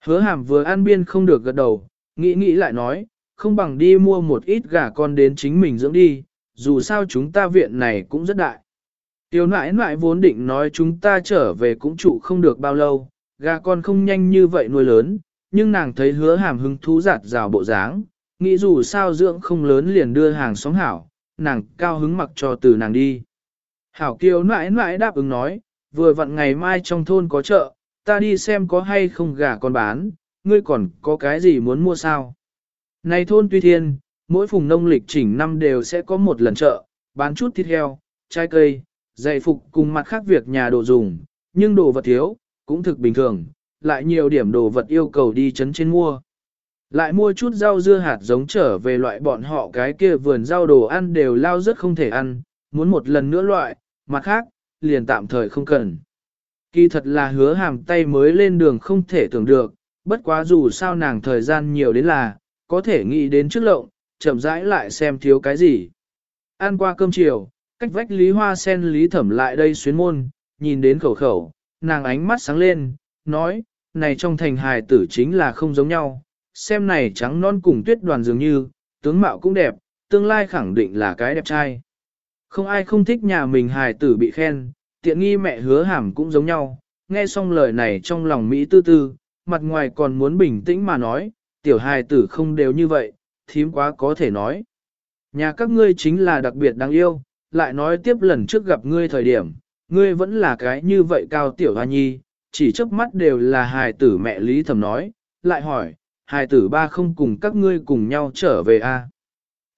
Speaker 1: Hứa hàm vừa ăn biên không được gật đầu, nghĩ nghĩ lại nói, không bằng đi mua một ít gà con đến chính mình dưỡng đi, dù sao chúng ta viện này cũng rất đại. Tiểu nãi nãi vốn định nói chúng ta trở về cũng trụ không được bao lâu, gà con không nhanh như vậy nuôi lớn, nhưng nàng thấy hứa hàm hứng thú giạt rào bộ dáng, nghĩ dù sao dưỡng không lớn liền đưa hàng xóm hảo, nàng cao hứng mặc cho từ nàng đi. Hảo kiều nãi nãi đáp ứng nói, vừa vặn ngày mai trong thôn có chợ, ta đi xem có hay không gà con bán, ngươi còn có cái gì muốn mua sao? Này thôn tuy thiên, mỗi phùng nông lịch chỉnh năm đều sẽ có một lần chợ, bán chút thịt heo, trái cây, giày phục cùng mặt khác việc nhà đồ dùng, nhưng đồ vật thiếu, cũng thực bình thường, lại nhiều điểm đồ vật yêu cầu đi chấn trên mua. Lại mua chút rau dưa hạt giống trở về loại bọn họ cái kia vườn rau đồ ăn đều lao rất không thể ăn, muốn một lần nữa loại, mặt khác, liền tạm thời không cần. Kỳ thật là hứa hàm tay mới lên đường không thể tưởng được, bất quá dù sao nàng thời gian nhiều đến là, có thể nghĩ đến trước lộng, chậm rãi lại xem thiếu cái gì. Ăn qua cơm chiều, cách vách lý hoa sen lý thẩm lại đây xuyến môn, nhìn đến khẩu khẩu, nàng ánh mắt sáng lên, nói, này trong thành hài tử chính là không giống nhau, xem này trắng non cùng tuyết đoàn dường như, tướng mạo cũng đẹp, tương lai khẳng định là cái đẹp trai. Không ai không thích nhà mình hài tử bị khen, tiện nghi mẹ hứa hàm cũng giống nhau, nghe xong lời này trong lòng Mỹ tư tư, mặt ngoài còn muốn bình tĩnh mà nói, tiểu hài tử không đều như vậy, thím quá có thể nói. Nhà các ngươi chính là đặc biệt đáng yêu, lại nói tiếp lần trước gặp ngươi thời điểm, ngươi vẫn là cái như vậy cao tiểu hoa nhi, chỉ chớp mắt đều là hài tử mẹ Lý Thẩm nói, lại hỏi, hài tử ba không cùng các ngươi cùng nhau trở về a à?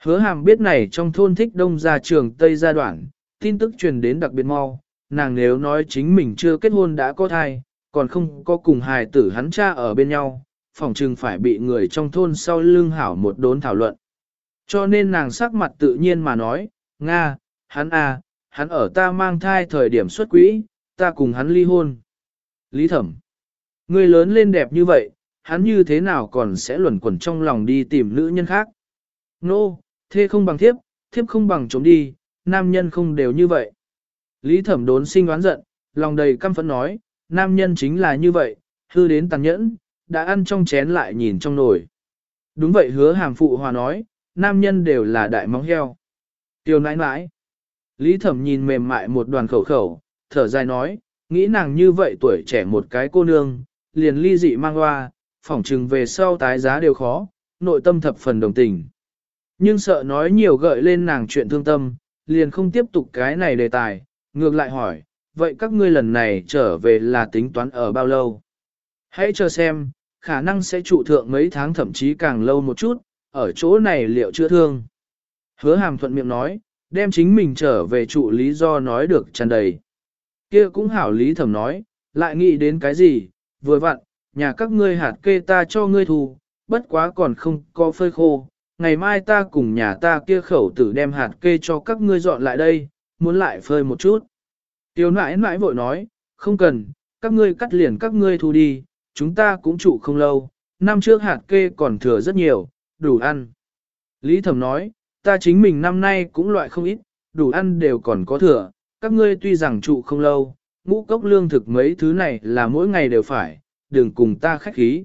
Speaker 1: Hứa hàm biết này trong thôn thích đông gia trường Tây gia đoạn, tin tức truyền đến đặc biệt mau, nàng nếu nói chính mình chưa kết hôn đã có thai, còn không có cùng hài tử hắn cha ở bên nhau, phòng trừng phải bị người trong thôn sau lưng hảo một đốn thảo luận. Cho nên nàng sắc mặt tự nhiên mà nói, Nga, hắn à, hắn ở ta mang thai thời điểm xuất quỹ, ta cùng hắn ly hôn. Lý thẩm, người lớn lên đẹp như vậy, hắn như thế nào còn sẽ luẩn quẩn trong lòng đi tìm nữ nhân khác. Nô, no, thê không bằng thiếp, thiếp không bằng trốn đi, nam nhân không đều như vậy. Lý thẩm đốn sinh đoán giận, lòng đầy căm phẫn nói, nam nhân chính là như vậy, hư đến tàn nhẫn, đã ăn trong chén lại nhìn trong nồi. Đúng vậy hứa hàm phụ hòa nói, nam nhân đều là đại móng heo. Tiêu nãi nãi. Lý thẩm nhìn mềm mại một đoàn khẩu khẩu, thở dài nói, nghĩ nàng như vậy tuổi trẻ một cái cô nương, liền ly dị mang hoa, phỏng trừng về sau tái giá đều khó, nội tâm thập phần đồng tình. Nhưng sợ nói nhiều gợi lên nàng chuyện thương tâm, liền không tiếp tục cái này đề tài, ngược lại hỏi, vậy các ngươi lần này trở về là tính toán ở bao lâu? Hãy chờ xem, khả năng sẽ trụ thượng mấy tháng thậm chí càng lâu một chút, ở chỗ này liệu chưa thương. Hứa hàm thuận miệng nói, đem chính mình trở về trụ lý do nói được tràn đầy. kia cũng hảo lý thẩm nói, lại nghĩ đến cái gì, vừa vặn, nhà các ngươi hạt kê ta cho ngươi thu, bất quá còn không có phơi khô, ngày mai ta cùng nhà ta kia khẩu tử đem hạt kê cho các ngươi dọn lại đây, muốn lại phơi một chút. Tiểu nãi nãi vội nói, không cần, các ngươi cắt liền các ngươi thu đi, chúng ta cũng trụ không lâu, năm trước hạt kê còn thừa rất nhiều, đủ ăn. Lý thẩm nói, ta chính mình năm nay cũng loại không ít, đủ ăn đều còn có thừa, các ngươi tuy rằng trụ không lâu, ngũ cốc lương thực mấy thứ này là mỗi ngày đều phải, đừng cùng ta khách khí.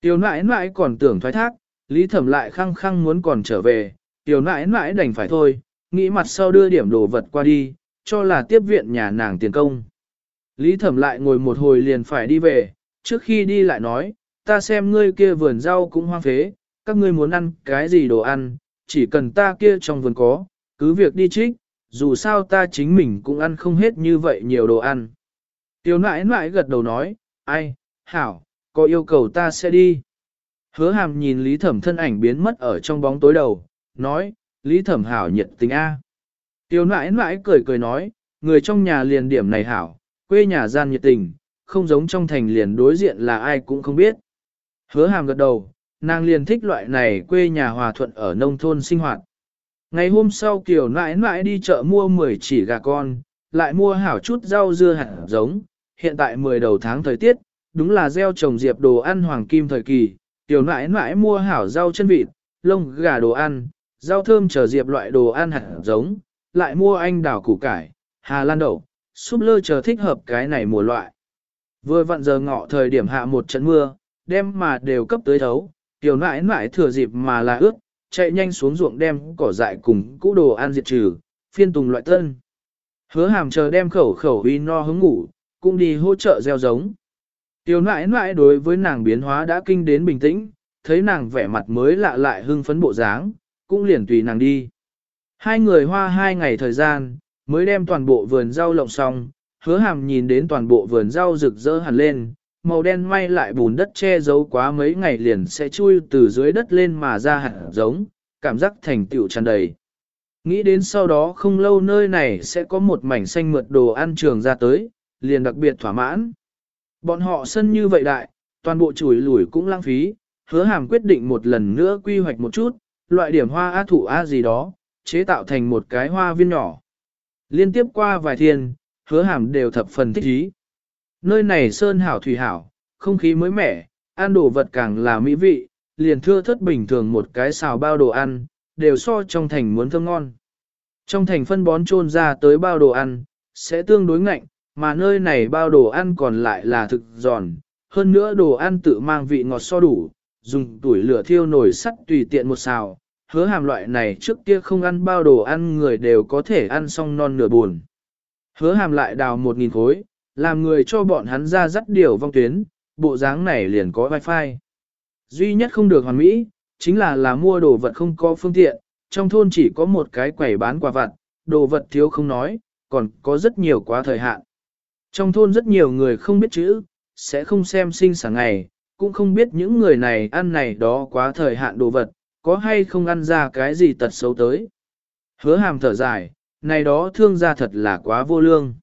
Speaker 1: Tiểu nãi nãi còn tưởng thoái thác, Lý thẩm lại khăng khăng muốn còn trở về, tiểu nãi nãi đành phải thôi, nghĩ mặt sau đưa điểm đồ vật qua đi, cho là tiếp viện nhà nàng tiền công. Lý thẩm lại ngồi một hồi liền phải đi về, trước khi đi lại nói, ta xem ngươi kia vườn rau cũng hoang phế, các ngươi muốn ăn cái gì đồ ăn, chỉ cần ta kia trong vườn có, cứ việc đi trích, dù sao ta chính mình cũng ăn không hết như vậy nhiều đồ ăn. Tiểu nãi nãi gật đầu nói, ai, hảo, có yêu cầu ta sẽ đi. Hứa hàm nhìn Lý Thẩm thân ảnh biến mất ở trong bóng tối đầu, nói, Lý Thẩm hảo nhiệt tình A. Tiêu nãi nãi cười cười nói, người trong nhà liền điểm này hảo, quê nhà gian nhiệt tình, không giống trong thành liền đối diện là ai cũng không biết. Hứa hàm gật đầu, nàng liền thích loại này quê nhà hòa thuận ở nông thôn sinh hoạt. Ngày hôm sau Kiều nãi nãi đi chợ mua 10 chỉ gà con, lại mua hảo chút rau dưa hạt giống, hiện tại 10 đầu tháng thời tiết, đúng là gieo trồng diệp đồ ăn hoàng kim thời kỳ, tiểu nãi nãi mua hảo rau chân vịt, lông gà đồ ăn, rau thơm chờ diệp loại đồ ăn hạt giống, lại mua anh đào củ cải, hà lan đậu, súp lơ chờ thích hợp cái này mùa loại. Vừa vặn giờ ngọ thời điểm hạ một trận mưa, đem mà đều cấp tới thấu, tiểu nãi nãi thừa dịp mà là ướt, chạy nhanh xuống ruộng đem cỏ dại cùng cũ đồ ăn diệt trừ, phiên tùng loại tân. Hứa hàm chờ đem khẩu khẩu uy no hứng ngủ, cũng đi hỗ trợ gieo giống. Tiểu nãi nãi đối với nàng biến hóa đã kinh đến bình tĩnh, thấy nàng vẻ mặt mới lạ lại hưng phấn bộ dáng, cũng liền tùy nàng đi. Hai người hoa hai ngày thời gian, mới đem toàn bộ vườn rau lộng xong, hứa hàm nhìn đến toàn bộ vườn rau rực rỡ hẳn lên, màu đen may lại bùn đất che giấu quá mấy ngày liền sẽ chui từ dưới đất lên mà ra hạt giống, cảm giác thành tựu tràn đầy. Nghĩ đến sau đó không lâu nơi này sẽ có một mảnh xanh mượt đồ ăn trường ra tới, liền đặc biệt thỏa mãn. Bọn họ sân như vậy đại, toàn bộ chùi lủi cũng lãng phí, hứa hàm quyết định một lần nữa quy hoạch một chút, loại điểm hoa á thủ á gì đó, chế tạo thành một cái hoa viên nhỏ. Liên tiếp qua vài thiên, hứa hàm đều thập phần thích ý. Nơi này sơn hảo thủy hảo, không khí mới mẻ, ăn đồ vật càng là mỹ vị, liền thưa thất bình thường một cái xào bao đồ ăn, đều so trong thành muốn thơm ngon. Trong thành phân bón trôn ra tới bao đồ ăn, sẽ tương đối ngạnh, mà nơi này bao đồ ăn còn lại là thực giòn, hơn nữa đồ ăn tự mang vị ngọt so đủ, dùng tuổi lửa thiêu nồi sắt tùy tiện một xào, hứa hàm loại này trước kia không ăn bao đồ ăn người đều có thể ăn xong non nửa buồn. Hứa hàm lại đào một nghìn khối, làm người cho bọn hắn ra dắt điều vong tuyến, bộ dáng này liền có wifi. Duy nhất không được hoàn mỹ, chính là là mua đồ vật không có phương tiện, trong thôn chỉ có một cái quầy bán quà vặt, đồ vật thiếu không nói, còn có rất nhiều quá thời hạn. Trong thôn rất nhiều người không biết chữ, sẽ không xem sinh sản ngày, cũng không biết những người này ăn này đó quá thời hạn đồ vật, có hay không ăn ra cái gì tật xấu tới. Hứa hàm thở dài, này đó thương ra thật là quá vô lương.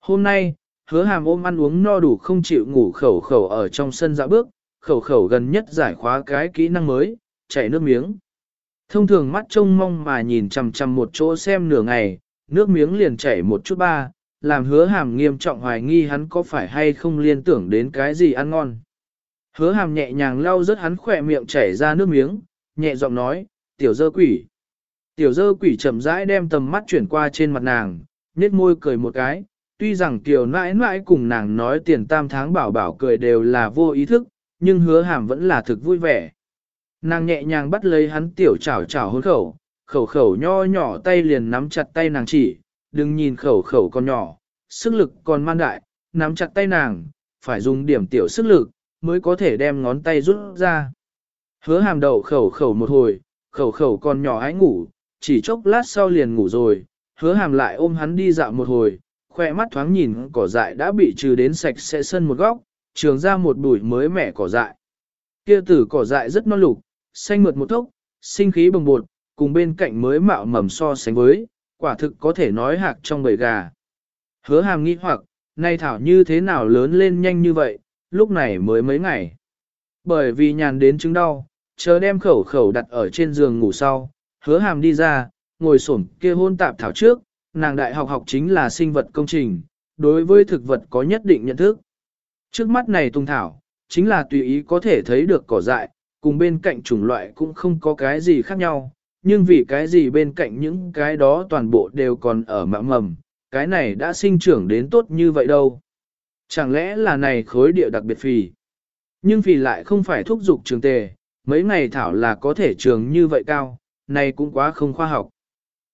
Speaker 1: Hôm nay, hứa hàm ôm ăn uống no đủ không chịu ngủ khẩu khẩu ở trong sân dạo bước, khẩu khẩu gần nhất giải khóa cái kỹ năng mới, chảy nước miếng. Thông thường mắt trông mong mà nhìn chằm chằm một chỗ xem nửa ngày, nước miếng liền chảy một chút ba, làm hứa hàm nghiêm trọng hoài nghi hắn có phải hay không liên tưởng đến cái gì ăn ngon. Hứa hàm nhẹ nhàng lau rớt hắn khỏe miệng chảy ra nước miếng, nhẹ giọng nói, tiểu dơ quỷ. Tiểu dơ quỷ chậm rãi đem tầm mắt chuyển qua trên mặt nàng, nết môi cười một cái, tuy rằng tiểu nãi nãi cùng nàng nói tiền tam tháng bảo bảo cười đều là vô ý thức, nhưng hứa hàm vẫn là thực vui vẻ. Nàng nhẹ nhàng bắt lấy hắn tiểu chảo chảo hôn khẩu, khẩu khẩu nho nhỏ tay liền nắm chặt tay nàng chỉ, đừng nhìn khẩu khẩu còn nhỏ, sức lực còn man đại, nắm chặt tay nàng, phải dùng điểm tiểu sức lực, mới có thể đem ngón tay rút ra. Hứa hàm đầu khẩu khẩu một hồi, khẩu khẩu còn nhỏ ái ngủ, chỉ chốc lát sau liền ngủ rồi, hứa hàm lại ôm hắn đi dạo một hồi, khoe mắt thoáng nhìn cỏ dại đã bị trừ đến sạch sẽ sân một góc, trường ra một bụi mới mẻ cỏ dại. Kia tử cỏ dại rất non lục, xanh mượt một thốc, sinh khí bồng bột, cùng bên cạnh mới mạo mầm so sánh với, quả thực có thể nói hạc trong bầy gà. Hứa hàm nghĩ hoặc, nay thảo như thế nào lớn lên nhanh như vậy, lúc này mới mấy ngày. Bởi vì nhàn đến chứng đau, chờ đem khẩu khẩu đặt ở trên giường ngủ sau, hứa hàm đi ra, ngồi xổm kia hôn tạp thảo trước, nàng đại học học chính là sinh vật công trình, đối với thực vật có nhất định nhận thức. Trước mắt này tung thảo, chính là tùy ý có thể thấy được cỏ dại, cùng bên cạnh chủng loại cũng không có cái gì khác nhau, nhưng vì cái gì bên cạnh những cái đó toàn bộ đều còn ở mạng mầm, cái này đã sinh trưởng đến tốt như vậy đâu. Chẳng lẽ là này khối địa đặc biệt phì? Nhưng phì lại không phải thúc dục trường tề, mấy ngày thảo là có thể trường như vậy cao, này cũng quá không khoa học.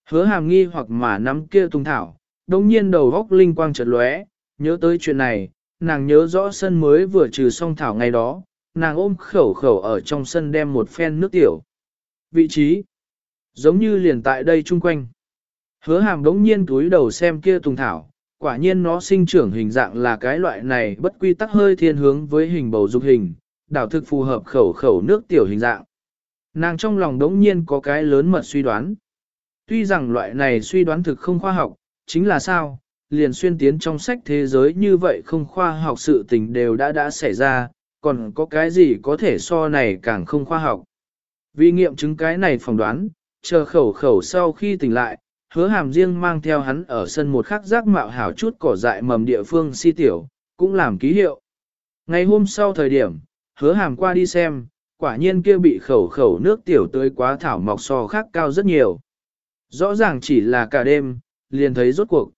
Speaker 1: Hứa hàm nghi hoặc mà nắm kia tung thảo, đồng nhiên đầu góc linh quang chợt lóe, nhớ tới chuyện này, nàng nhớ rõ sân mới vừa trừ xong thảo ngày đó, nàng ôm khẩu khẩu ở trong sân đem một phen nước tiểu. Vị trí, giống như liền tại đây chung quanh. Hứa hàm đống nhiên túi đầu xem kia tùng thảo, quả nhiên nó sinh trưởng hình dạng là cái loại này bất quy tắc hơi thiên hướng với hình bầu dục hình, đảo thực phù hợp khẩu khẩu nước tiểu hình dạng. Nàng trong lòng đống nhiên có cái lớn mật suy đoán. Tuy rằng loại này suy đoán thực không khoa học, chính là sao, liền xuyên tiến trong sách thế giới như vậy không khoa học sự tình đều đã đã xảy ra, còn có cái gì có thể so này càng không khoa học. Vì nghiệm chứng cái này phỏng đoán, chờ khẩu khẩu sau khi tỉnh lại, hứa hàm riêng mang theo hắn ở sân một khắc giác mạo hảo chút cỏ dại mầm địa phương si tiểu, cũng làm ký hiệu. Ngày hôm sau thời điểm, hứa hàm qua đi xem, quả nhiên kia bị khẩu khẩu nước tiểu tươi quá thảo mọc so khác cao rất nhiều. Rõ ràng chỉ là cả đêm, liền thấy rốt cuộc.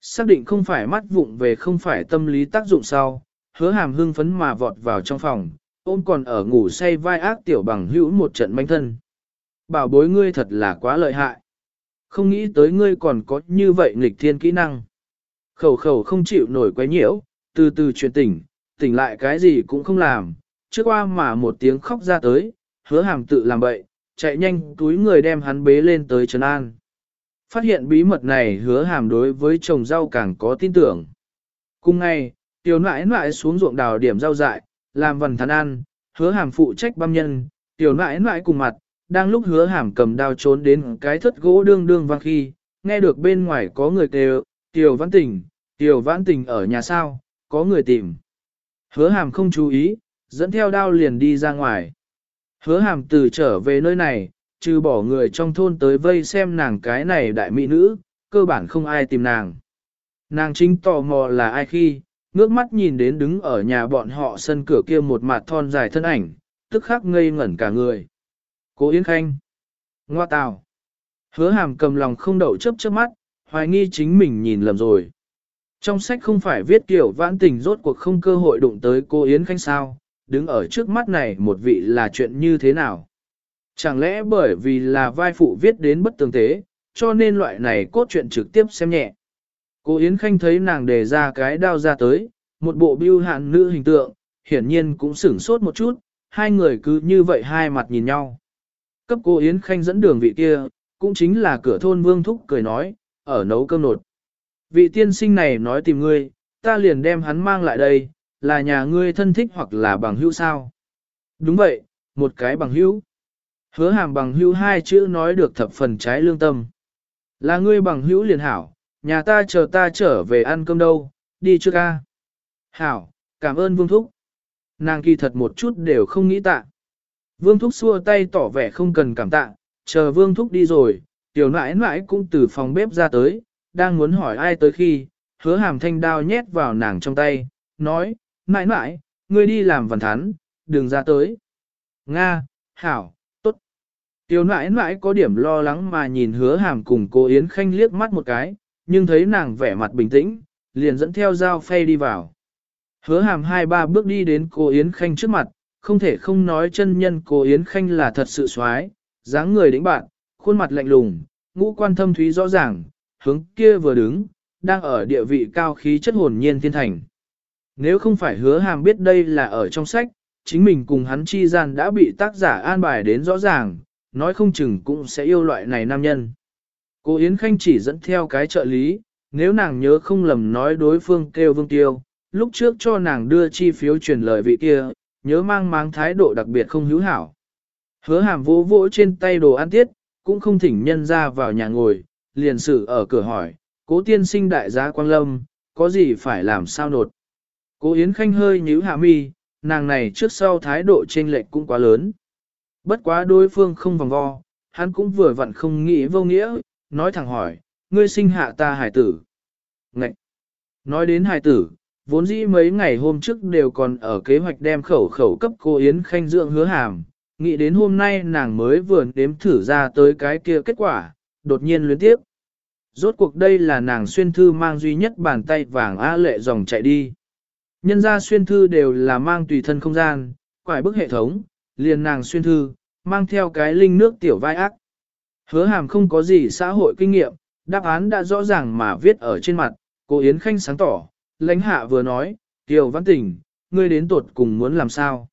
Speaker 1: Xác định không phải mắt vụng về không phải tâm lý tác dụng sau, hứa hàm hưng phấn mà vọt vào trong phòng, ôm còn ở ngủ say vai ác tiểu bằng hữu một trận manh thân. Bảo bối ngươi thật là quá lợi hại. Không nghĩ tới ngươi còn có như vậy nghịch thiên kỹ năng. Khẩu khẩu không chịu nổi quấy nhiễu, từ từ chuyển tỉnh, tỉnh lại cái gì cũng không làm, trước qua mà một tiếng khóc ra tới, hứa hàm tự làm bậy, chạy nhanh túi người đem hắn bế lên tới Trần An. Phát hiện bí mật này hứa hàm đối với trồng rau càng có tin tưởng. Cùng ngày, tiểu nãi nãi xuống ruộng đào điểm rau dại, làm vần thắn ăn, hứa hàm phụ trách băm nhân, tiểu nãi nãi cùng mặt, đang lúc hứa hàm cầm đao trốn đến cái thất gỗ đương đương vang khi, nghe được bên ngoài có người kêu, tiểu văn tình, tiểu văn tình ở nhà sao, có người tìm. Hứa hàm không chú ý, dẫn theo đao liền đi ra ngoài. Hứa hàm từ trở về nơi này, trừ bỏ người trong thôn tới vây xem nàng cái này đại mỹ nữ, cơ bản không ai tìm nàng. Nàng chính tò mò là ai khi, ngước mắt nhìn đến đứng ở nhà bọn họ sân cửa kia một mặt thon dài thân ảnh, tức khắc ngây ngẩn cả người. Cố Yến Khanh. Ngoa tào. Hứa hàm cầm lòng không đậu chớp chớp mắt, hoài nghi chính mình nhìn lầm rồi. Trong sách không phải viết kiểu vãn tình rốt cuộc không cơ hội đụng tới cô Yến Khanh sao, đứng ở trước mắt này một vị là chuyện như thế nào. Chẳng lẽ bởi vì là vai phụ viết đến bất tường tế, cho nên loại này cốt truyện trực tiếp xem nhẹ. Cô Yến Khanh thấy nàng đề ra cái đao ra tới, một bộ biêu hạn nữ hình tượng, hiển nhiên cũng sửng sốt một chút, hai người cứ như vậy hai mặt nhìn nhau. Cấp cô Yến Khanh dẫn đường vị kia, cũng chính là cửa thôn Vương Thúc cười nói, ở nấu cơm nột. Vị tiên sinh này nói tìm ngươi, ta liền đem hắn mang lại đây, là nhà ngươi thân thích hoặc là bằng hữu sao. Đúng vậy, một cái bằng hữu. Hứa hàm bằng hữu hai chữ nói được thập phần trái lương tâm. Là ngươi bằng hữu liền hảo, nhà ta chờ ta trở về ăn cơm đâu, đi chưa ca. Hảo, cảm ơn Vương Thúc. Nàng kỳ thật một chút đều không nghĩ tạ. Vương Thúc xua tay tỏ vẻ không cần cảm tạ, chờ Vương Thúc đi rồi, tiểu nãi nãi cũng từ phòng bếp ra tới, đang muốn hỏi ai tới khi, hứa hàm thanh đao nhét vào nàng trong tay, nói, nãi nãi, ngươi đi làm văn thắn, đừng ra tới. Nga, Hảo, Tốt. Tiểu nãi nãi có điểm lo lắng mà nhìn hứa hàm cùng cô Yến Khanh liếc mắt một cái, nhưng thấy nàng vẻ mặt bình tĩnh, liền dẫn theo dao phay đi vào. Hứa hàm hai ba bước đi đến cô Yến Khanh trước mặt, không thể không nói chân nhân cô Yến Khanh là thật sự xoái, dáng người đĩnh bạn, khuôn mặt lạnh lùng, ngũ quan thâm thúy rõ ràng, hướng kia vừa đứng, đang ở địa vị cao khí chất hồn nhiên thiên thành. Nếu không phải hứa hàm biết đây là ở trong sách, chính mình cùng hắn chi gian đã bị tác giả an bài đến rõ ràng, nói không chừng cũng sẽ yêu loại này nam nhân. Cô Yến Khanh chỉ dẫn theo cái trợ lý, nếu nàng nhớ không lầm nói đối phương kêu vương tiêu, lúc trước cho nàng đưa chi phiếu truyền lời vị kia, nhớ mang mang thái độ đặc biệt không hữu hảo. Hứa hàm vỗ vỗ trên tay đồ ăn tiết, cũng không thỉnh nhân ra vào nhà ngồi, liền sự ở cửa hỏi, cố tiên sinh đại gia Quang Lâm, có gì phải làm sao nột. Cố Yến Khanh hơi nhíu hạ mi, nàng này trước sau thái độ trên lệch cũng quá lớn. Bất quá đối phương không vòng vo, hắn cũng vừa vặn không nghĩ vô nghĩa, nói thẳng hỏi, ngươi sinh hạ ta hải tử. Ngậy! Nói đến hải tử, vốn dĩ mấy ngày hôm trước đều còn ở kế hoạch đem khẩu khẩu cấp cô Yến Khanh dưỡng hứa hàm, nghĩ đến hôm nay nàng mới vừa nếm thử ra tới cái kia kết quả, đột nhiên luyến tiếp. Rốt cuộc đây là nàng xuyên thư mang duy nhất bàn tay vàng á lệ dòng chạy đi. Nhân ra xuyên thư đều là mang tùy thân không gian, quải bức hệ thống, liền nàng xuyên thư, mang theo cái linh nước tiểu vai ác. Hứa hàm không có gì xã hội kinh nghiệm, đáp án đã rõ ràng mà viết ở trên mặt, cô Yến Khanh sáng tỏ, lãnh hạ vừa nói, tiểu văn tình, ngươi đến tuột cùng muốn làm sao.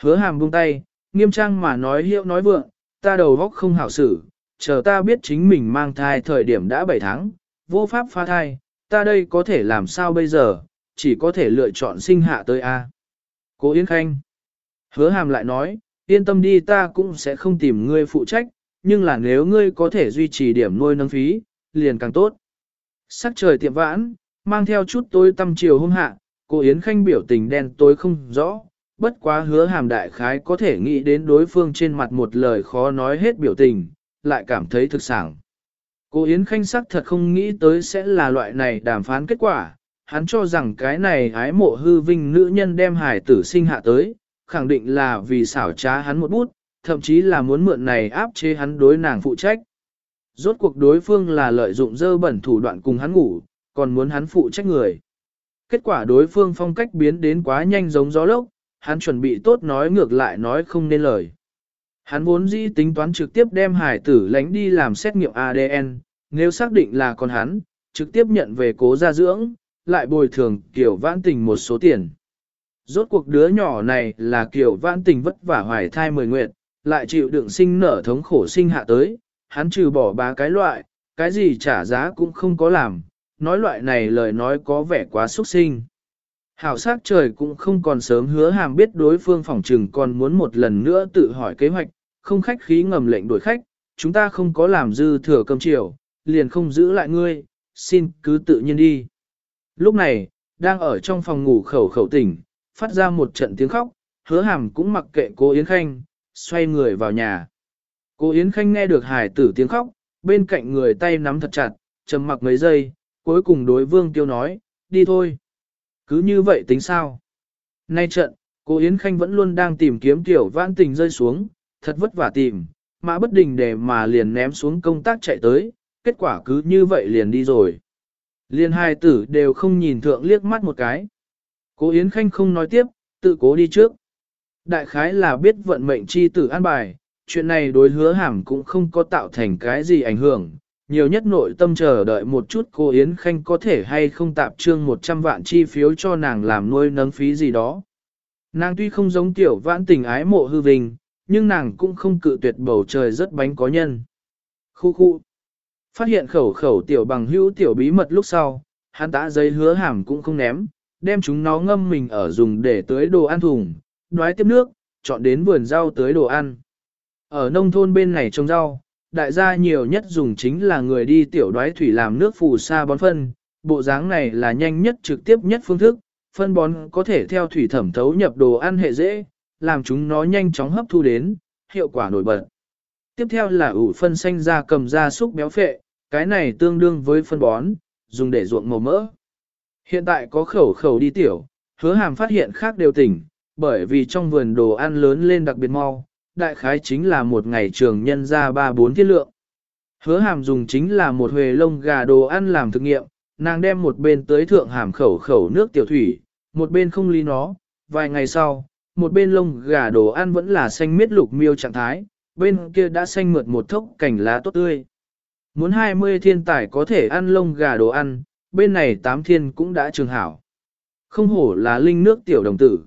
Speaker 1: Hứa hàm buông tay, nghiêm trang mà nói hiệu nói vượng, ta đầu góc không hảo xử, chờ ta biết chính mình mang thai thời điểm đã 7 tháng, vô pháp phá thai, ta đây có thể làm sao bây giờ, chỉ có thể lựa chọn sinh hạ tới A. Cố Yến Khanh. Hứa hàm lại nói, yên tâm đi ta cũng sẽ không tìm ngươi phụ trách, nhưng là nếu ngươi có thể duy trì điểm nuôi nâng phí, liền càng tốt. Sắc trời tiệm vãn, mang theo chút tối tâm chiều hôm hạ, cô Yến Khanh biểu tình đen tối không rõ, bất quá hứa hàm đại khái có thể nghĩ đến đối phương trên mặt một lời khó nói hết biểu tình, lại cảm thấy thực sảng. Cô Yến Khanh sắc thật không nghĩ tới sẽ là loại này đàm phán kết quả, hắn cho rằng cái này ái mộ hư vinh nữ nhân đem hải tử sinh hạ tới, khẳng định là vì xảo trá hắn một bút, thậm chí là muốn mượn này áp chế hắn đối nàng phụ trách. Rốt cuộc đối phương là lợi dụng dơ bẩn thủ đoạn cùng hắn ngủ, còn muốn hắn phụ trách người. Kết quả đối phương phong cách biến đến quá nhanh giống gió lốc, hắn chuẩn bị tốt nói ngược lại nói không nên lời. Hắn vốn dĩ tính toán trực tiếp đem hải tử lánh đi làm xét nghiệm ADN, nếu xác định là con hắn, trực tiếp nhận về cố gia dưỡng, lại bồi thường kiểu vãn tình một số tiền. Rốt cuộc đứa nhỏ này là kiểu vãn tình vất vả hoài thai mười nguyện, lại chịu đựng sinh nở thống khổ sinh hạ tới, hắn trừ bỏ ba cái loại, cái gì trả giá cũng không có làm, nói loại này lời nói có vẻ quá xúc sinh. Hảo sát trời cũng không còn sớm hứa hàm biết đối phương phòng trừng còn muốn một lần nữa tự hỏi kế hoạch, không khách khí ngầm lệnh đổi khách, chúng ta không có làm dư thừa cơm chiều, liền không giữ lại ngươi, xin cứ tự nhiên đi. Lúc này, đang ở trong phòng ngủ khẩu khẩu tỉnh, phát ra một trận tiếng khóc, hứa hàm cũng mặc kệ cô Yến Khanh, xoay người vào nhà. Cô Yến Khanh nghe được hải tử tiếng khóc, bên cạnh người tay nắm thật chặt, trầm mặc mấy giây, cuối cùng đối vương tiêu nói, đi thôi. Cứ như vậy tính sao? Nay trận, cô Yến Khanh vẫn luôn đang tìm kiếm tiểu vãn tình rơi xuống, thật vất vả tìm, mã bất đình để mà liền ném xuống công tác chạy tới, kết quả cứ như vậy liền đi rồi. Liên hai tử đều không nhìn thượng liếc mắt một cái. Cố Yến Khanh không nói tiếp, tự cố đi trước. Đại khái là biết vận mệnh chi tử an bài, chuyện này đối hứa hàm cũng không có tạo thành cái gì ảnh hưởng. Nhiều nhất nội tâm chờ đợi một chút cô Yến Khanh có thể hay không tạp trương 100 vạn chi phiếu cho nàng làm nuôi nấng phí gì đó. Nàng tuy không giống tiểu vãn tình ái mộ hư vinh, nhưng nàng cũng không cự tuyệt bầu trời rất bánh có nhân. Khu khu. Phát hiện khẩu khẩu tiểu bằng hữu tiểu bí mật lúc sau, hắn đã giấy hứa hàm cũng không ném, đem chúng nó ngâm mình ở dùng để tưới đồ ăn thùng, đoái tiếp nước, chọn đến vườn rau tưới đồ ăn. Ở nông thôn bên này trồng rau, đại gia nhiều nhất dùng chính là người đi tiểu đoái thủy làm nước phù sa bón phân, bộ dáng này là nhanh nhất trực tiếp nhất phương thức, phân bón có thể theo thủy thẩm thấu nhập đồ ăn hệ dễ, làm chúng nó nhanh chóng hấp thu đến, hiệu quả nổi bật. Tiếp theo là ủ phân xanh ra cầm ra súc béo phệ, cái này tương đương với phân bón, dùng để ruộng màu mỡ. Hiện tại có khẩu khẩu đi tiểu, hứa hàm phát hiện khác đều tỉnh, bởi vì trong vườn đồ ăn lớn lên đặc biệt mau, đại khái chính là một ngày trường nhân ra 3-4 thiết lượng. Hứa hàm dùng chính là một huề lông gà đồ ăn làm thực nghiệm, nàng đem một bên tới thượng hàm khẩu khẩu nước tiểu thủy, một bên không lý nó, vài ngày sau, một bên lông gà đồ ăn vẫn là xanh miết lục miêu trạng thái, bên kia đã xanh mượt một thốc cảnh lá tốt tươi. Muốn 20 thiên tài có thể ăn lông gà đồ ăn, bên này tám thiên cũng đã trường hảo. Không hổ là linh nước tiểu đồng tử.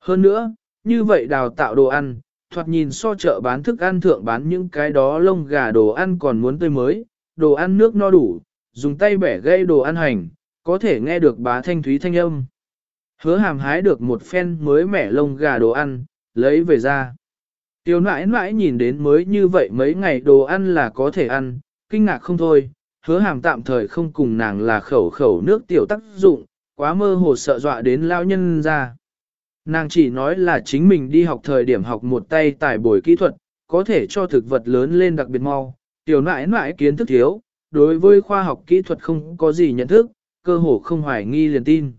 Speaker 1: Hơn nữa, như vậy đào tạo đồ ăn, thoạt nhìn so chợ bán thức ăn thượng bán những cái đó lông gà đồ ăn còn muốn tươi mới, đồ ăn nước no đủ, dùng tay bẻ gây đồ ăn hành, có thể nghe được bá thanh thúy thanh âm. Hứa hàm hái được một phen mới mẻ lông gà đồ ăn, lấy về ra. Tiêu nãi nãi nhìn đến mới như vậy mấy ngày đồ ăn là có thể ăn, kinh ngạc không thôi, hứa hàm tạm thời không cùng nàng là khẩu khẩu nước tiểu tác dụng, quá mơ hồ sợ dọa đến lao nhân ra. Nàng chỉ nói là chính mình đi học thời điểm học một tay tài bồi kỹ thuật, có thể cho thực vật lớn lên đặc biệt mau, tiểu nãi nãi kiến thức thiếu, đối với khoa học kỹ thuật không có gì nhận thức, cơ hồ không hoài nghi liền tin.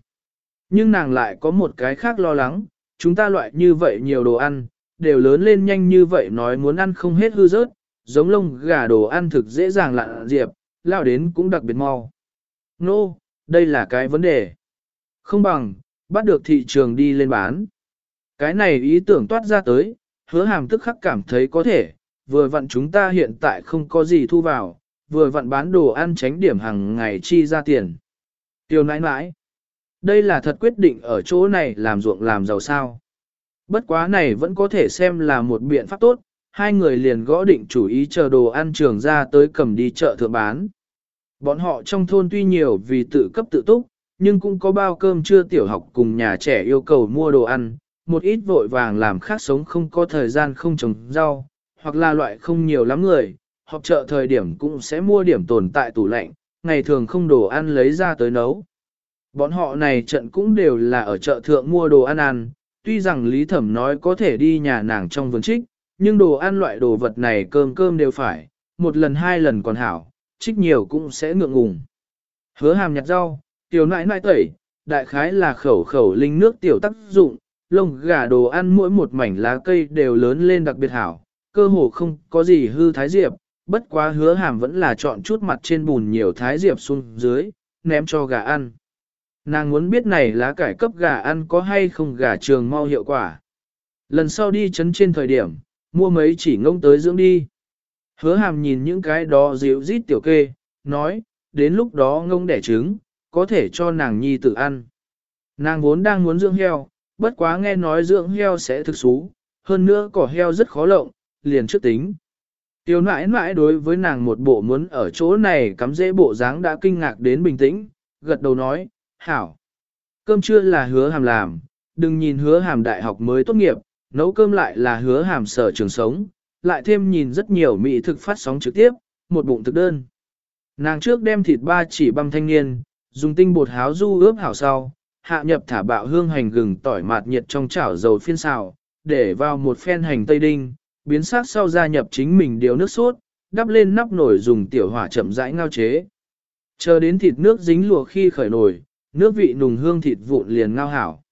Speaker 1: Nhưng nàng lại có một cái khác lo lắng, chúng ta loại như vậy nhiều đồ ăn, đều lớn lên nhanh như vậy nói muốn ăn không hết hư rớt, giống lông gà đồ ăn thực dễ dàng lạ diệp, lao đến cũng đặc biệt mau. Nô, no, đây là cái vấn đề. Không bằng, bắt được thị trường đi lên bán. Cái này ý tưởng toát ra tới, hứa hàm tức khắc cảm thấy có thể, vừa vặn chúng ta hiện tại không có gì thu vào, vừa vặn bán đồ ăn tránh điểm hàng ngày chi ra tiền. Tiêu nãi nãi, đây là thật quyết định ở chỗ này làm ruộng làm giàu sao. Bất quá này vẫn có thể xem là một biện pháp tốt, hai người liền gõ định chủ ý chờ đồ ăn trường ra tới cầm đi chợ thượng bán. Bọn họ trong thôn tuy nhiều vì tự cấp tự túc, nhưng cũng có bao cơm trưa tiểu học cùng nhà trẻ yêu cầu mua đồ ăn, một ít vội vàng làm khác sống không có thời gian không trồng rau, hoặc là loại không nhiều lắm người, họp chợ thời điểm cũng sẽ mua điểm tồn tại tủ lạnh, ngày thường không đồ ăn lấy ra tới nấu. Bọn họ này trận cũng đều là ở chợ thượng mua đồ ăn ăn, tuy rằng Lý Thẩm nói có thể đi nhà nàng trong vườn trích, nhưng đồ ăn loại đồ vật này cơm cơm đều phải, một lần hai lần còn hảo, trích nhiều cũng sẽ ngượng ngùng. Hứa hàm nhặt rau, tiểu nãi nãi tẩy, đại khái là khẩu khẩu linh nước tiểu tác dụng, lông gà đồ ăn mỗi một mảnh lá cây đều lớn lên đặc biệt hảo, cơ hồ không có gì hư thái diệp, bất quá hứa hàm vẫn là chọn chút mặt trên bùn nhiều thái diệp xuống dưới, ném cho gà ăn. Nàng muốn biết này lá cải cấp gà ăn có hay không gà trường mau hiệu quả. Lần sau đi chấn trên thời điểm, mua mấy chỉ ngông tới dưỡng đi. Hứa hàm nhìn những cái đó dịu rít tiểu kê, nói, đến lúc đó ngông đẻ trứng, có thể cho nàng nhi tự ăn. Nàng vốn đang muốn dưỡng heo, bất quá nghe nói dưỡng heo sẽ thực xú, hơn nữa cỏ heo rất khó lộng, liền trước tính. Tiểu nãi nãi đối với nàng một bộ muốn ở chỗ này cắm dễ bộ dáng đã kinh ngạc đến bình tĩnh, gật đầu nói, hảo. Cơm trưa là hứa hàm làm, đừng nhìn hứa hàm đại học mới tốt nghiệp, nấu cơm lại là hứa hàm sở trường sống, lại thêm nhìn rất nhiều mỹ thực phát sóng trực tiếp, một bụng thực đơn. Nàng trước đem thịt ba chỉ băm thanh niên, dùng tinh bột háo du ướp hảo sau, hạ nhập thả bạo hương hành gừng tỏi mạt nhiệt trong chảo dầu phiên xào, để vào một phen hành tây đinh, biến sắc sau gia nhập chính mình điều nước sốt, đắp lên nắp nồi dùng tiểu hỏa chậm rãi ngao chế. Chờ đến thịt nước dính lùa khi khởi nồi, nước vị nùng hương thịt vụn liền ngao hảo.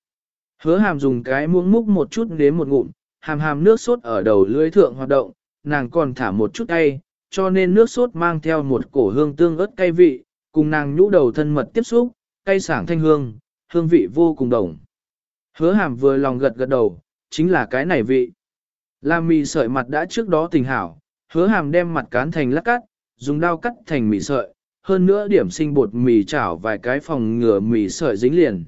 Speaker 1: Hứa hàm dùng cái muỗng múc một chút đến một ngụm, hàm hàm nước sốt ở đầu lưỡi thượng hoạt động, nàng còn thả một chút cay, cho nên nước sốt mang theo một cổ hương tương ớt cay vị, cùng nàng nhũ đầu thân mật tiếp xúc, cay sảng thanh hương, hương vị vô cùng đồng. Hứa hàm vừa lòng gật gật đầu, chính là cái này vị. Làm mì sợi mặt đã trước đó tình hảo, hứa hàm đem mặt cán thành lát cắt, dùng dao cắt thành mì sợi, hơn nữa điểm sinh bột mì chảo vài cái phòng ngừa mì sợi dính liền.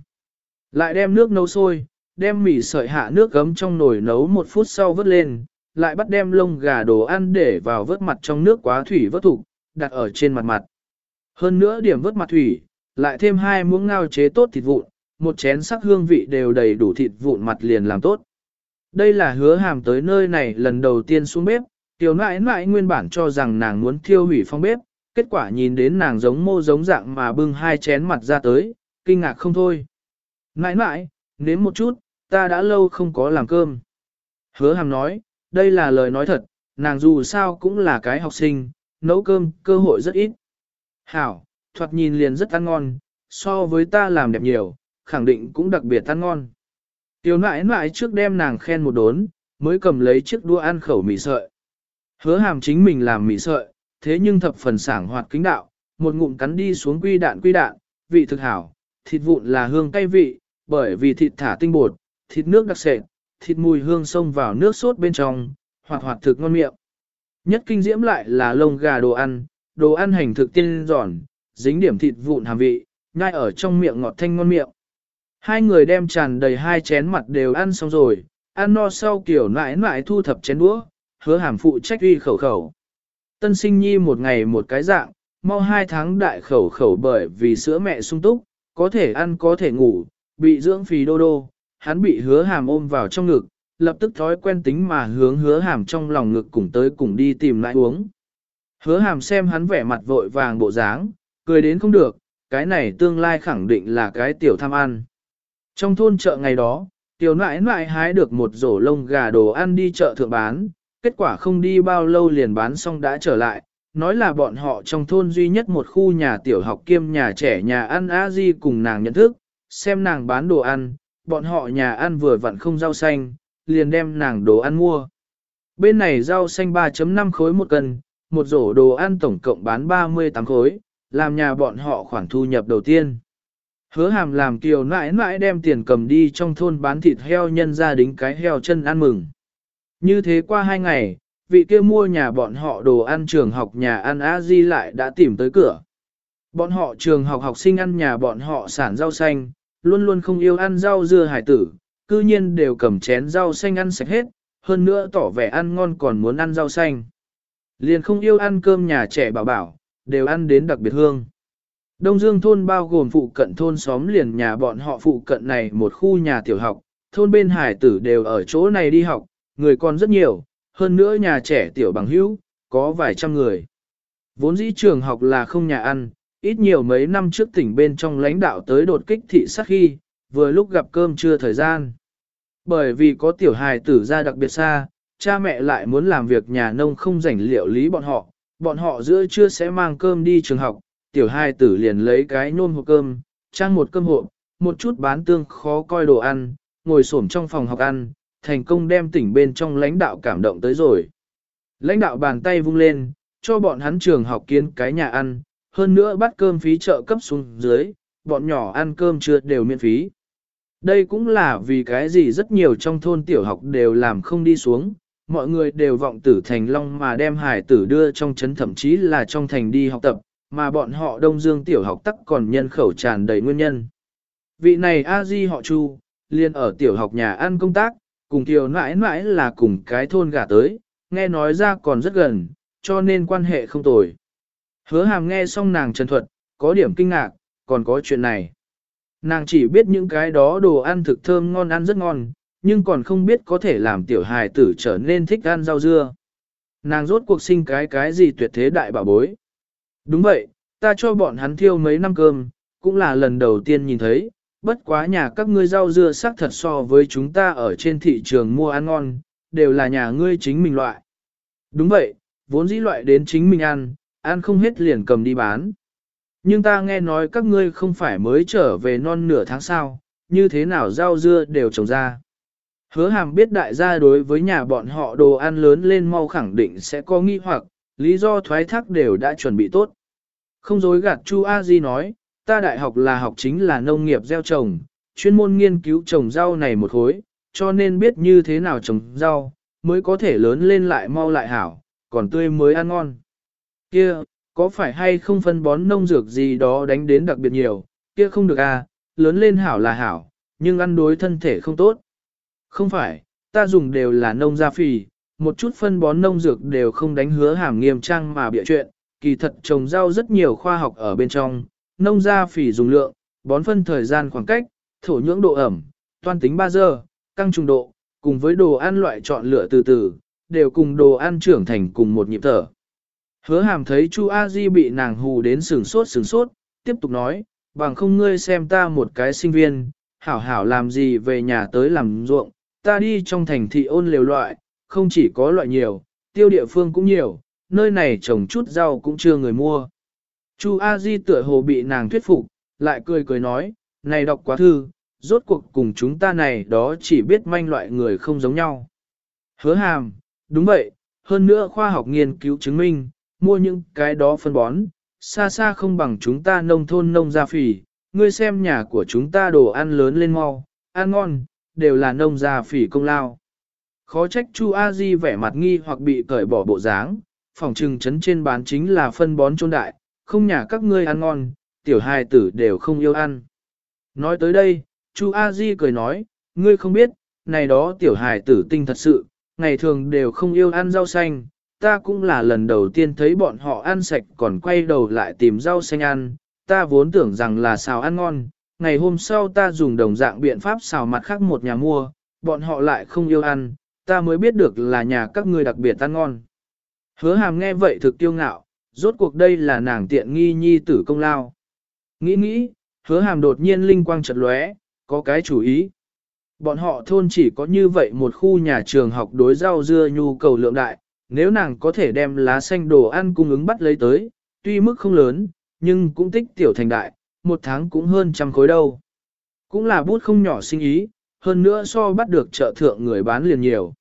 Speaker 1: Lại đem nước nấu sôi, đem mì sợi hạ nước gấm trong nồi nấu một phút sau vớt lên, lại bắt đem lông gà đồ ăn để vào vớt mặt trong nước quá thủy vớt thủ, đặt ở trên mặt mặt. Hơn nữa điểm vớt mặt thủy, lại thêm hai muỗng ngao chế tốt thịt vụn, một chén sắc hương vị đều đầy đủ thịt vụn mặt liền làm tốt. Đây là hứa hàm tới nơi này lần đầu tiên xuống bếp, tiểu nãi nãi nguyên bản cho rằng nàng muốn thiêu hủy phong bếp, kết quả nhìn đến nàng giống mô giống dạng mà bưng hai chén mặt ra tới, kinh ngạc không thôi. Nãi nãi, nếm một chút, ta đã lâu không có làm cơm. Hứa hàm nói, đây là lời nói thật, nàng dù sao cũng là cái học sinh, nấu cơm cơ hội rất ít. Hảo, thoạt nhìn liền rất ăn ngon, so với ta làm đẹp nhiều, khẳng định cũng đặc biệt ăn ngon. Tiểu nãi nãi trước đem nàng khen một đốn, mới cầm lấy chiếc đũa ăn khẩu mì sợi. Hứa hàm chính mình làm mì sợi, thế nhưng thập phần sảng hoạt kính đạo, một ngụm cắn đi xuống quy đạn quy đạn, vị thực hảo, thịt vụn là hương cay vị, bởi vì thịt thả tinh bột, thịt nước đặc sệt, thịt mùi hương xông vào nước sốt bên trong, hoạt hoạt thực ngon miệng. Nhất kinh diễm lại là lông gà đồ ăn, đồ ăn hành thực tiên giòn, dính điểm thịt vụn hàm vị, nhai ở trong miệng ngọt thanh ngon miệng. Hai người đem tràn đầy hai chén mặt đều ăn xong rồi, ăn no sau kiểu nãi nãi thu thập chén đũa, hứa hàm phụ trách uy khẩu khẩu. Tân sinh nhi một ngày một cái dạng, mau hai tháng đại khẩu khẩu bởi vì sữa mẹ sung túc, có thể ăn có thể ngủ, bị dưỡng phì đô đô, hắn bị hứa hàm ôm vào trong ngực, lập tức thói quen tính mà hướng hứa hàm trong lòng ngực cùng tới cùng đi tìm lại uống. Hứa hàm xem hắn vẻ mặt vội vàng bộ dáng, cười đến không được, cái này tương lai khẳng định là cái tiểu tham ăn. Trong thôn chợ ngày đó, tiểu nãi nãi hái được một rổ lông gà đồ ăn đi chợ thượng bán, kết quả không đi bao lâu liền bán xong đã trở lại, nói là bọn họ trong thôn duy nhất một khu nhà tiểu học kiêm nhà trẻ nhà ăn a di cùng nàng nhận thức, xem nàng bán đồ ăn, bọn họ nhà ăn vừa vặn không rau xanh, liền đem nàng đồ ăn mua. Bên này rau xanh 3.5 khối một cân, một rổ đồ ăn tổng cộng bán 38 khối, làm nhà bọn họ khoản thu nhập đầu tiên. Hứa hàm làm kiều nãi nãi đem tiền cầm đi trong thôn bán thịt heo nhân ra đính cái heo chân ăn mừng. Như thế qua hai ngày, vị kia mua nhà bọn họ đồ ăn trường học nhà ăn a di lại đã tìm tới cửa. Bọn họ trường học học sinh ăn nhà bọn họ sản rau xanh, luôn luôn không yêu ăn rau dưa hải tử, cư nhiên đều cầm chén rau xanh ăn sạch hết, hơn nữa tỏ vẻ ăn ngon còn muốn ăn rau xanh. Liền không yêu ăn cơm nhà trẻ bảo bảo, đều ăn đến đặc biệt hương. Đông Dương thôn bao gồm phụ cận thôn xóm liền nhà bọn họ phụ cận này một khu nhà tiểu học, thôn bên hải tử đều ở chỗ này đi học, người còn rất nhiều, hơn nữa nhà trẻ tiểu bằng hữu, có vài trăm người. Vốn dĩ trường học là không nhà ăn, ít nhiều mấy năm trước tỉnh bên trong lãnh đạo tới đột kích thị sát khi, vừa lúc gặp cơm trưa thời gian. Bởi vì có tiểu hài tử ra đặc biệt xa, cha mẹ lại muốn làm việc nhà nông không rảnh liệu lý bọn họ, bọn họ giữa trưa sẽ mang cơm đi trường học, tiểu hai tử liền lấy cái nôm hộp cơm, trang một cơm hộp, một chút bán tương khó coi đồ ăn, ngồi xổm trong phòng học ăn, thành công đem tỉnh bên trong lãnh đạo cảm động tới rồi. Lãnh đạo bàn tay vung lên, cho bọn hắn trường học kiến cái nhà ăn, hơn nữa bắt cơm phí trợ cấp xuống dưới, bọn nhỏ ăn cơm trưa đều miễn phí. Đây cũng là vì cái gì rất nhiều trong thôn tiểu học đều làm không đi xuống, mọi người đều vọng tử thành long mà đem hải tử đưa trong trấn thậm chí là trong thành đi học tập, mà bọn họ đông dương tiểu học tắc còn nhân khẩu tràn đầy nguyên nhân. Vị này a di họ chu, liền ở tiểu học nhà ăn công tác, cùng tiểu nãi nãi là cùng cái thôn gả tới, nghe nói ra còn rất gần, cho nên quan hệ không tồi. Hứa hàm nghe xong nàng trần thuật, có điểm kinh ngạc, còn có chuyện này. Nàng chỉ biết những cái đó đồ ăn thực thơm ngon ăn rất ngon, nhưng còn không biết có thể làm tiểu hài tử trở nên thích ăn rau dưa. Nàng rốt cuộc sinh cái cái gì tuyệt thế đại bảo bối. Đúng vậy, ta cho bọn hắn thiêu mấy năm cơm, cũng là lần đầu tiên nhìn thấy, bất quá nhà các ngươi rau dưa sắc thật so với chúng ta ở trên thị trường mua ăn ngon, đều là nhà ngươi chính mình loại. Đúng vậy, vốn dĩ loại đến chính mình ăn, ăn không hết liền cầm đi bán. Nhưng ta nghe nói các ngươi không phải mới trở về non nửa tháng sau, như thế nào rau dưa đều trồng ra. Hứa hàm biết đại gia đối với nhà bọn họ đồ ăn lớn lên mau khẳng định sẽ có nghi hoặc, lý do thoái thác đều đã chuẩn bị tốt. Không dối gạt Chu A Di nói, ta đại học là học chính là nông nghiệp gieo trồng, chuyên môn nghiên cứu trồng rau này một khối, cho nên biết như thế nào trồng rau, mới có thể lớn lên lại mau lại hảo, còn tươi mới ăn ngon. Kia, có phải hay không phân bón nông dược gì đó đánh đến đặc biệt nhiều, kia không được à, lớn lên hảo là hảo, nhưng ăn đối thân thể không tốt. Không phải, ta dùng đều là nông gia phì, một chút phân bón nông dược đều không đánh hứa hàm nghiêm trang mà bịa chuyện, kỳ thật trồng rau rất nhiều khoa học ở bên trong, nông gia phì dùng lượng, bón phân thời gian khoảng cách, thổ nhưỡng độ ẩm, toan tính 3 giờ, căng trùng độ, cùng với đồ ăn loại chọn lựa từ từ, đều cùng đồ ăn trưởng thành cùng một nhịp thở. Hứa hàm thấy Chu A Di bị nàng hù đến sừng sốt sừng sốt, tiếp tục nói, bằng không ngươi xem ta một cái sinh viên, hảo hảo làm gì về nhà tới làm ruộng, ta đi trong thành thị ôn liều loại, không chỉ có loại nhiều, tiêu địa phương cũng nhiều, nơi này trồng chút rau cũng chưa người mua. Chu A Di tựa hồ bị nàng thuyết phục, lại cười cười nói, này đọc quá thư, rốt cuộc cùng chúng ta này đó chỉ biết manh loại người không giống nhau. Hứa hàm, đúng vậy, hơn nữa khoa học nghiên cứu chứng minh, mua những cái đó phân bón, xa xa không bằng chúng ta nông thôn nông gia phỉ, ngươi xem nhà của chúng ta đồ ăn lớn lên mau, ăn ngon, đều là nông gia phỉ công lao. Khó trách Chu A Di vẻ mặt nghi hoặc bị cởi bỏ bộ dáng, phòng trừng chấn trên bán chính là phân bón trôn đại, không nhà các ngươi ăn ngon, tiểu hài tử đều không yêu ăn. Nói tới đây, Chu A Di cười nói, ngươi không biết, này đó tiểu hài tử tinh thật sự, ngày thường đều không yêu ăn rau xanh, ta cũng là lần đầu tiên thấy bọn họ ăn sạch còn quay đầu lại tìm rau xanh ăn, ta vốn tưởng rằng là xào ăn ngon, ngày hôm sau ta dùng đồng dạng biện pháp xào mặt khác một nhà mua, bọn họ lại không yêu ăn, ta mới biết được là nhà các ngươi đặc biệt ăn ngon. Hứa hàm nghe vậy thực tiêu ngạo, rốt cuộc đây là nàng tiện nghi nhi tử công lao. Nghĩ nghĩ, hứa hàm đột nhiên linh quang chợt lóe, có cái chủ ý. Bọn họ thôn chỉ có như vậy một khu nhà trường học đối rau dưa nhu cầu lượng đại, nếu nàng có thể đem lá xanh đồ ăn cung ứng bắt lấy tới, tuy mức không lớn, nhưng cũng tích tiểu thành đại, một tháng cũng hơn trăm khối đâu. Cũng là bút không nhỏ sinh ý, hơn nữa so bắt được chợ thượng người bán liền nhiều.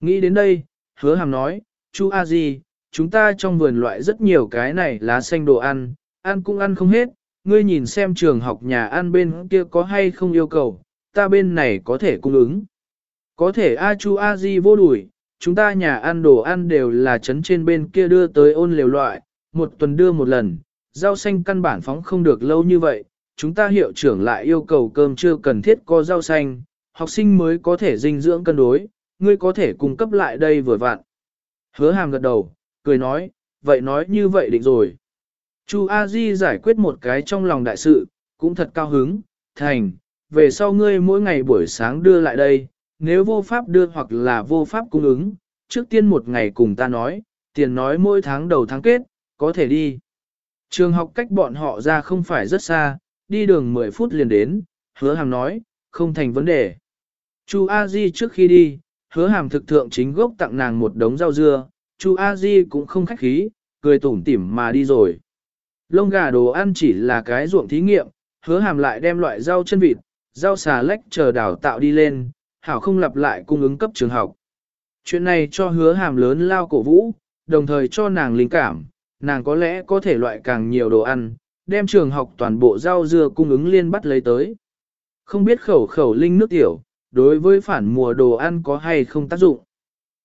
Speaker 1: Nghĩ đến đây, hứa hàm nói, chú A Di, chúng ta trong vườn loại rất nhiều cái này lá xanh đồ ăn, ăn cũng ăn không hết, ngươi nhìn xem trường học nhà ăn bên kia có hay không yêu cầu, ta bên này có thể cung ứng. Có thể A chú A Di vô đuổi, chúng ta nhà ăn đồ ăn đều là chấn trên bên kia đưa tới ôn liều loại, một tuần đưa một lần, rau xanh căn bản phóng không được lâu như vậy, chúng ta hiệu trưởng lại yêu cầu cơm chưa cần thiết có rau xanh, học sinh mới có thể dinh dưỡng cân đối, ngươi có thể cung cấp lại đây vừa vặn. Hứa hàm gật đầu, cười nói, vậy nói như vậy định rồi. Chu A Di giải quyết một cái trong lòng đại sự, cũng thật cao hứng, thành, về sau ngươi mỗi ngày buổi sáng đưa lại đây, nếu vô pháp đưa hoặc là vô pháp cung ứng, trước tiên một ngày cùng ta nói, tiền nói mỗi tháng đầu tháng kết, có thể đi. Trường học cách bọn họ ra không phải rất xa, đi đường 10 phút liền đến, hứa hàm nói, không thành vấn đề. Chu A Di trước khi đi, hứa hàm thực thượng chính gốc tặng nàng một đống rau dưa, Chu A Di cũng không khách khí, cười tủm tỉm mà đi rồi. Lông gà đồ ăn chỉ là cái ruộng thí nghiệm, hứa hàm lại đem loại rau chân vịt, rau xà lách chờ đào tạo đi lên, hảo không lặp lại cung ứng cấp trường học. Chuyện này cho hứa hàm lớn lao cổ vũ, đồng thời cho nàng linh cảm, nàng có lẽ có thể loại càng nhiều đồ ăn, đem trường học toàn bộ rau dưa cung ứng liên bắt lấy tới. Không biết khẩu khẩu linh nước tiểu, đối với phản mùa đồ ăn có hay không tác dụng.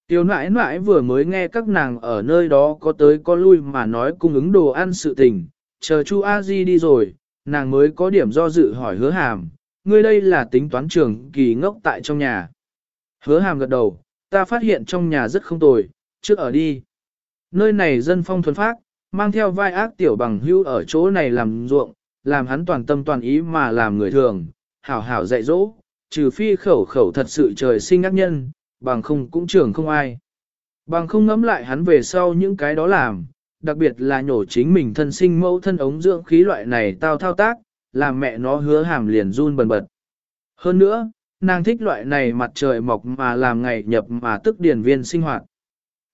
Speaker 1: Tiểu nãi nãi vừa mới nghe các nàng ở nơi đó có tới có lui mà nói cung ứng đồ ăn sự tình, chờ chu A Di đi rồi, nàng mới có điểm do dự hỏi hứa hàm, ngươi đây là tính toán trường kỳ ngốc tại trong nhà. Hứa hàm gật đầu, ta phát hiện trong nhà rất không tồi, trước ở đi. Nơi này dân phong thuần phác, mang theo vai ác tiểu bằng hưu ở chỗ này làm ruộng, làm hắn toàn tâm toàn ý mà làm người thường, hảo hảo dạy dỗ, trừ phi khẩu khẩu thật sự trời sinh ác nhân, bằng không cũng trưởng không ai. Bằng không ngẫm lại hắn về sau những cái đó làm, đặc biệt là nhổ chính mình thân sinh mẫu thân ống dưỡng khí loại này tao thao tác, làm mẹ nó hứa hàm liền run bần bật. Hơn nữa, nàng thích loại này mặt trời mọc mà làm ngày nhập mà tức điển viên sinh hoạt.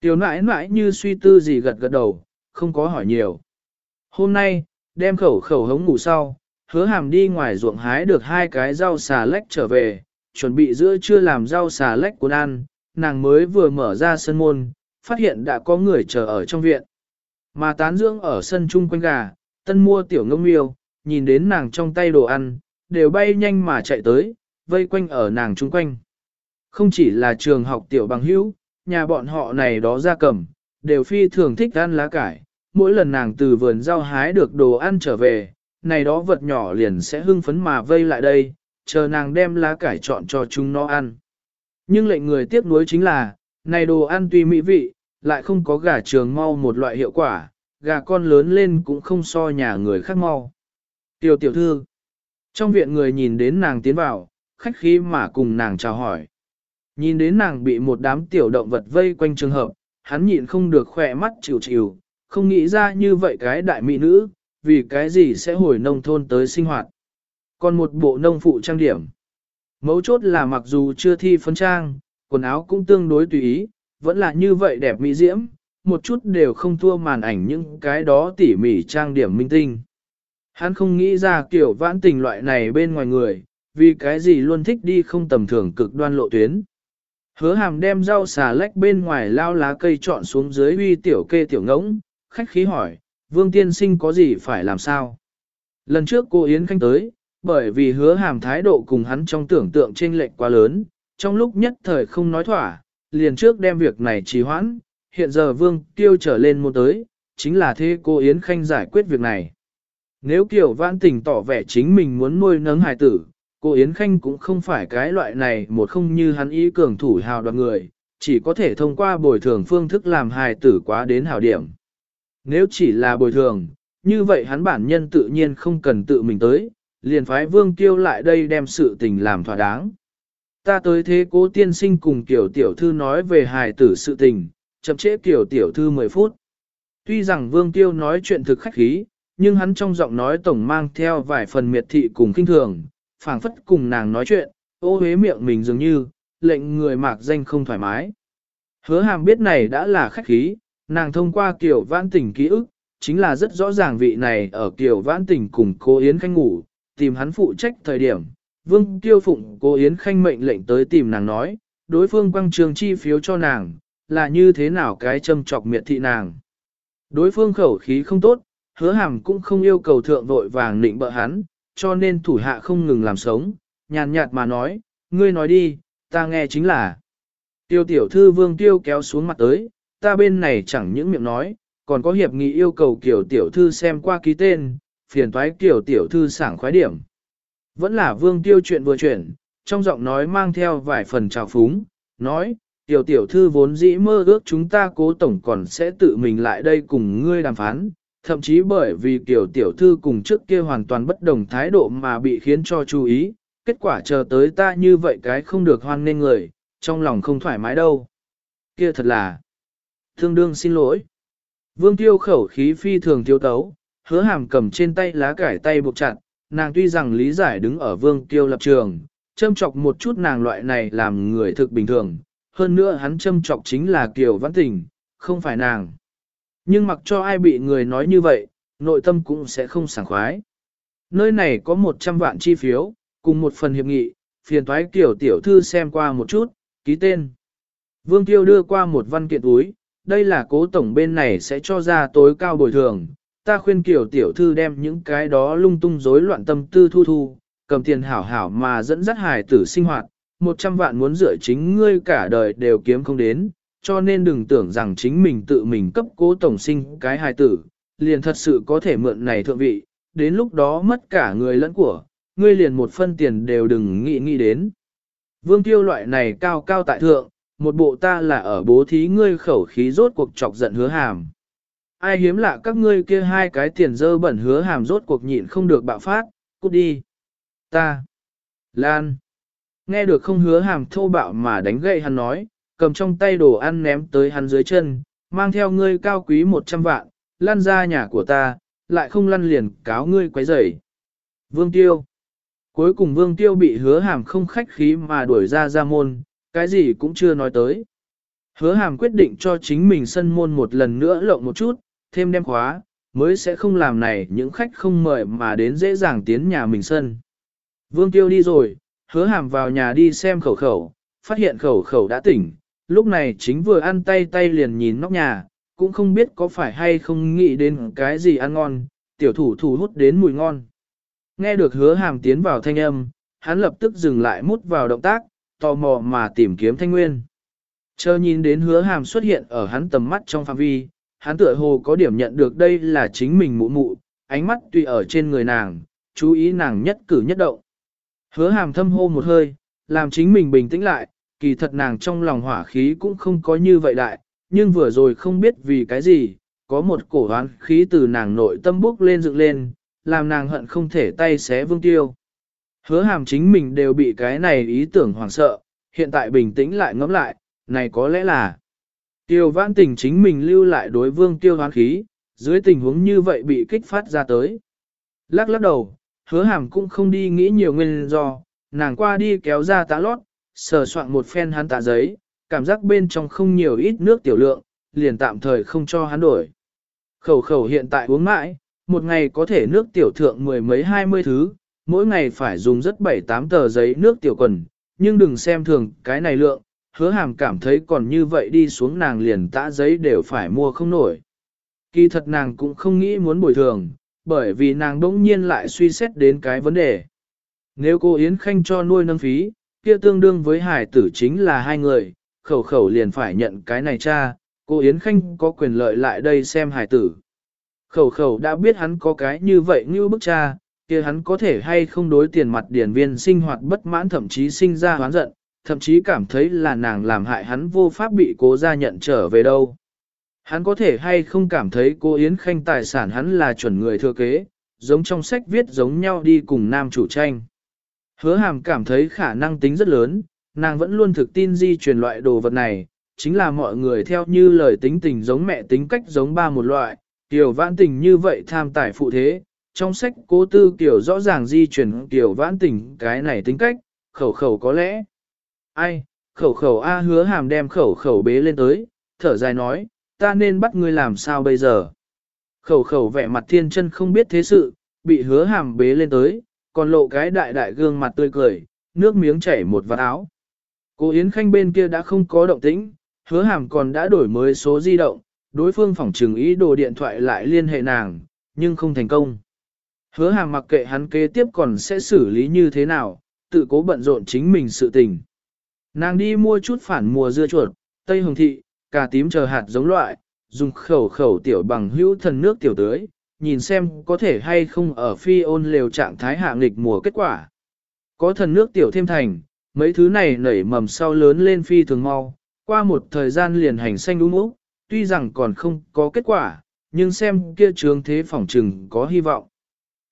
Speaker 1: Tiểu nãi nãi như suy tư gì gật gật đầu, không có hỏi nhiều. Hôm nay, đem khẩu khẩu hống ngủ sau, hứa hàm đi ngoài ruộng hái được hai cái rau xà lách trở về, chuẩn bị giữa trưa làm rau xà lách cuốn ăn, nàng mới vừa mở ra sân môn, phát hiện đã có người chờ ở trong viện. Mà tán dưỡng ở sân chung quanh gà, tân mua tiểu ngông miêu, nhìn đến nàng trong tay đồ ăn, đều bay nhanh mà chạy tới, vây quanh ở nàng chung quanh. Không chỉ là trường học tiểu bằng hữu, nhà bọn họ này đó ra cầm, đều phi thường thích ăn lá cải. Mỗi lần nàng từ vườn rau hái được đồ ăn trở về, này đó vật nhỏ liền sẽ hưng phấn mà vây lại đây, chờ nàng đem lá cải chọn cho chúng nó ăn. Nhưng lệnh người tiếc nuối chính là, này đồ ăn tuy mỹ vị, lại không có gà trường mau một loại hiệu quả, gà con lớn lên cũng không so nhà người khác mau. Tiểu tiểu thư, trong viện người nhìn đến nàng tiến vào, khách khí mà cùng nàng chào hỏi. Nhìn đến nàng bị một đám tiểu động vật vây quanh trường hợp, hắn nhịn không được khỏe mắt chịu chịu, không nghĩ ra như vậy cái đại mỹ nữ, vì cái gì sẽ hồi nông thôn tới sinh hoạt. Còn một bộ nông phụ trang điểm. Mấu chốt là mặc dù chưa thi phấn trang, quần áo cũng tương đối tùy ý, vẫn là như vậy đẹp mỹ diễm, một chút đều không thua màn ảnh những cái đó tỉ mỉ trang điểm minh tinh. Hắn không nghĩ ra kiểu vãn tình loại này bên ngoài người, vì cái gì luôn thích đi không tầm thường cực đoan lộ tuyến. Hứa hàm đem rau xà lách bên ngoài lao lá cây trọn xuống dưới uy tiểu kê tiểu ngỗng, khách khí hỏi, vương tiên sinh có gì phải làm sao? Lần trước cô Yến Khanh tới, bởi vì hứa hàm thái độ cùng hắn trong tưởng tượng chênh lệch quá lớn, trong lúc nhất thời không nói thỏa, liền trước đem việc này trì hoãn, hiện giờ vương tiêu trở lên một tới, chính là thế cô Yến Khanh giải quyết việc này. Nếu kiểu vãn tình tỏ vẻ chính mình muốn nuôi nấng hài tử, cô Yến Khanh cũng không phải cái loại này một không như hắn ý cường thủ hào đoạt người, chỉ có thể thông qua bồi thường phương thức làm hài tử quá đến hào điểm. Nếu chỉ là bồi thường, như vậy hắn bản nhân tự nhiên không cần tự mình tới, liền phái vương tiêu lại đây đem sự tình làm thỏa đáng. Ta tới thế cố tiên sinh cùng kiểu tiểu thư nói về hài tử sự tình, chậm trễ kiểu tiểu thư 10 phút. Tuy rằng vương tiêu nói chuyện thực khách khí, nhưng hắn trong giọng nói tổng mang theo vài phần miệt thị cùng kinh thường, phảng phất cùng nàng nói chuyện, ô hế miệng mình dường như, lệnh người mạc danh không thoải mái. Hứa hàm biết này đã là khách khí, nàng thông qua kiểu vãn tình ký ức, chính là rất rõ ràng vị này ở kiểu vãn tình cùng cô Yến Khanh ngủ, tìm hắn phụ trách thời điểm. Vương Tiêu Phụng cô Yến Khanh mệnh lệnh tới tìm nàng nói, đối phương quăng trường chi phiếu cho nàng, là như thế nào cái châm trọc miệt thị nàng. Đối phương khẩu khí không tốt, hứa hàm cũng không yêu cầu thượng vội vàng định bợ hắn, cho nên thủ hạ không ngừng làm sống, nhàn nhạt mà nói, ngươi nói đi, ta nghe chính là. Tiêu tiểu thư vương tiêu kéo xuống mặt tới, ta bên này chẳng những miệng nói, còn có hiệp nghị yêu cầu kiểu tiểu thư xem qua ký tên, phiền thoái kiểu tiểu thư sảng khoái điểm. Vẫn là vương tiêu chuyện vừa chuyển, trong giọng nói mang theo vài phần trào phúng, nói, tiểu tiểu thư vốn dĩ mơ ước chúng ta cố tổng còn sẽ tự mình lại đây cùng ngươi đàm phán, thậm chí bởi vì kiểu tiểu thư cùng trước kia hoàn toàn bất đồng thái độ mà bị khiến cho chú ý, kết quả chờ tới ta như vậy cái không được hoan nên người, trong lòng không thoải mái đâu. Kia thật là, thương đương xin lỗi. Vương tiêu khẩu khí phi thường tiêu tấu, hứa hàm cầm trên tay lá cải tay buộc chặt, nàng tuy rằng lý giải đứng ở vương tiêu lập trường, châm chọc một chút nàng loại này làm người thực bình thường, hơn nữa hắn châm chọc chính là Kiều Văn Tình, không phải nàng. Nhưng mặc cho ai bị người nói như vậy, nội tâm cũng sẽ không sảng khoái. Nơi này có 100 vạn chi phiếu, cùng một phần hiệp nghị, phiền thoái kiểu tiểu thư xem qua một chút, ký tên. Vương Tiêu đưa qua một văn kiện túi, đây là cố tổng bên này sẽ cho ra tối cao bồi thường. Ta khuyên kiểu tiểu thư đem những cái đó lung tung rối loạn tâm tư thu thu, cầm tiền hảo hảo mà dẫn dắt hài tử sinh hoạt, 100 vạn muốn dựa chính ngươi cả đời đều kiếm không đến, cho nên đừng tưởng rằng chính mình tự mình cấp cố tổng sinh cái hài tử, liền thật sự có thể mượn này thượng vị, đến lúc đó mất cả người lẫn của, ngươi liền một phân tiền đều đừng nghĩ nghĩ đến. Vương tiêu loại này cao cao tại thượng, một bộ ta là ở bố thí ngươi khẩu khí rốt cuộc chọc giận hứa hàm. Ai hiếm lạ các ngươi kia hai cái tiền dơ bẩn hứa hàm rốt cuộc nhịn không được bạo phát, cút đi. Ta. Lan. Nghe được không hứa hàm thô bạo mà đánh gậy hắn nói, cầm trong tay đồ ăn ném tới hắn dưới chân, mang theo ngươi cao quý 100 vạn, lăn ra nhà của ta, lại không lăn liền cáo ngươi quấy rầy. Vương Tiêu Cuối cùng Vương Tiêu bị hứa hàm không khách khí mà đuổi ra ra môn, cái gì cũng chưa nói tới. Hứa hàm quyết định cho chính mình sân môn một lần nữa lộng một chút, thêm đem khóa, mới sẽ không làm này những khách không mời mà đến dễ dàng tiến nhà mình sân. Vương Tiêu đi rồi, hứa hàm vào nhà đi xem khẩu khẩu, phát hiện khẩu khẩu đã tỉnh, lúc này chính vừa ăn tay tay liền nhìn nóc nhà, cũng không biết có phải hay không nghĩ đến cái gì ăn ngon, tiểu thủ thủ hút đến mùi ngon. Nghe được hứa hàm tiến vào thanh âm, hắn lập tức dừng lại mút vào động tác, tò mò mà tìm kiếm thanh nguyên. Chờ nhìn đến hứa hàm xuất hiện ở hắn tầm mắt trong phạm vi, hắn tựa hồ có điểm nhận được đây là chính mình mụ mụ, ánh mắt tùy ở trên người nàng, chú ý nàng nhất cử nhất động. Hứa hàm thâm hô một hơi, làm chính mình bình tĩnh lại, kỳ thật nàng trong lòng hỏa khí cũng không có như vậy đại, nhưng vừa rồi không biết vì cái gì, có một cổ hoán khí từ nàng nội tâm bốc lên dựng lên, làm nàng hận không thể tay xé vương tiêu. Hứa hàm chính mình đều bị cái này ý tưởng hoảng sợ, hiện tại bình tĩnh lại ngẫm lại, này có lẽ là tiêu vãn tình chính mình lưu lại đối vương tiêu hoán khí, dưới tình huống như vậy bị kích phát ra tới. Lắc lắc đầu, hứa hàm cũng không đi nghĩ nhiều nguyên do, nàng qua đi kéo ra tá lót, sờ soạn một phen hắn tạ giấy, cảm giác bên trong không nhiều ít nước tiểu lượng, liền tạm thời không cho hắn đổi. Khẩu khẩu hiện tại uống mãi, một ngày có thể nước tiểu thượng mười mấy hai mươi thứ, mỗi ngày phải dùng rất bảy tám tờ giấy nước tiểu quần, nhưng đừng xem thường cái này lượng, hứa hàm cảm thấy còn như vậy đi xuống nàng liền tã giấy đều phải mua không nổi. Kỳ thật nàng cũng không nghĩ muốn bồi thường, bởi vì nàng đỗng nhiên lại suy xét đến cái vấn đề. Nếu cô Yến Khanh cho nuôi nâng phí, kia tương đương với hải tử chính là hai người, khẩu khẩu liền phải nhận cái này cha, cô Yến Khanh có quyền lợi lại đây xem hải tử. Khẩu khẩu đã biết hắn có cái như vậy như bức cha, kia hắn có thể hay không đối tiền mặt điển viên sinh hoạt bất mãn thậm chí sinh ra hoán giận, thậm chí cảm thấy là nàng làm hại hắn vô pháp bị cố gia nhận trở về đâu. Hắn có thể hay không cảm thấy cô Yến Khanh tài sản hắn là chuẩn người thừa kế, giống trong sách viết giống nhau đi cùng nam chủ tranh. Hứa hàm cảm thấy khả năng tính rất lớn, nàng vẫn luôn thực tin di truyền loại đồ vật này, chính là mọi người theo như lời tính tình giống mẹ tính cách giống ba một loại, tiểu vãn tình như vậy tham tài phụ thế, trong sách cố tư kiểu rõ ràng di truyền tiểu vãn tình cái này tính cách, khẩu khẩu có lẽ. Ai, khẩu khẩu A hứa hàm đem khẩu khẩu bế lên tới, thở dài nói, ta nên bắt ngươi làm sao bây giờ. Khẩu khẩu vẻ mặt thiên chân không biết thế sự, bị hứa hàm bế lên tới, còn lộ cái đại đại gương mặt tươi cười, nước miếng chảy một vạt áo. Cô Yến Khanh bên kia đã không có động tĩnh, hứa hàm còn đã đổi mới số di động, đối phương phỏng trừng ý đồ điện thoại lại liên hệ nàng, nhưng không thành công. Hứa hàm mặc kệ hắn kế tiếp còn sẽ xử lý như thế nào, tự cố bận rộn chính mình sự tình. Nàng đi mua chút phản mùa dưa chuột, tây hồng thị, cà tím chờ hạt giống loại, dùng khẩu khẩu tiểu bằng hữu thần nước tiểu tưới, nhìn xem có thể hay không ở phi ôn lều trạng thái hạ nghịch mùa kết quả. Có thần nước tiểu thêm thành, mấy thứ này nảy mầm sau lớn lên phi thường mau, qua một thời gian liền hành xanh đúng úc, tuy rằng còn không có kết quả, nhưng xem kia trường thế phỏng trừng có hy vọng.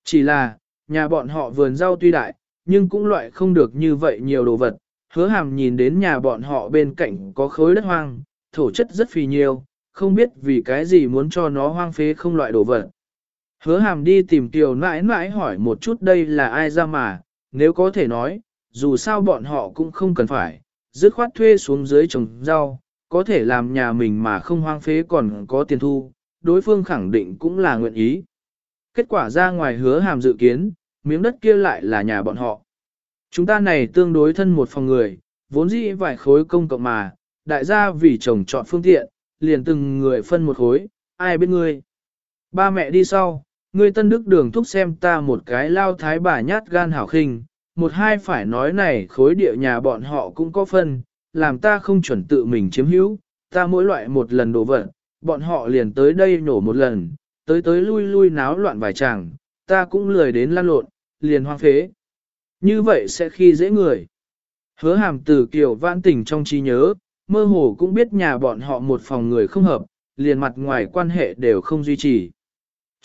Speaker 1: Chỉ là, nhà bọn họ vườn rau tuy đại, nhưng cũng loại không được như vậy nhiều đồ vật. Hứa hàm nhìn đến nhà bọn họ bên cạnh có khối đất hoang, thổ chất rất phì nhiều, không biết vì cái gì muốn cho nó hoang phế không loại đồ vật. Hứa hàm đi tìm tiểu nãi nãi hỏi một chút đây là ai ra mà, nếu có thể nói, dù sao bọn họ cũng không cần phải, dứt khoát thuê xuống dưới trồng rau, có thể làm nhà mình mà không hoang phế còn có tiền thu, đối phương khẳng định cũng là nguyện ý. Kết quả ra ngoài hứa hàm dự kiến, miếng đất kia lại là nhà bọn họ. Chúng ta này tương đối thân một phòng người, vốn dĩ vài khối công cộng mà, đại gia vì chồng chọn phương tiện, liền từng người phân một khối, ai biết ngươi. Ba mẹ đi sau, ngươi tân đức đường thúc xem ta một cái lao thái bà nhát gan hảo khinh, một hai phải nói này khối địa nhà bọn họ cũng có phân, làm ta không chuẩn tự mình chiếm hữu, ta mỗi loại một lần đổ vật, bọn họ liền tới đây nổ một lần, tới tới lui lui náo loạn vài chàng, ta cũng lười đến lan lộn, liền hoang phế. Như vậy sẽ khi dễ người. Hứa hàm từ kiểu vãn tình trong trí nhớ, mơ hồ cũng biết nhà bọn họ một phòng người không hợp, liền mặt ngoài quan hệ đều không duy trì.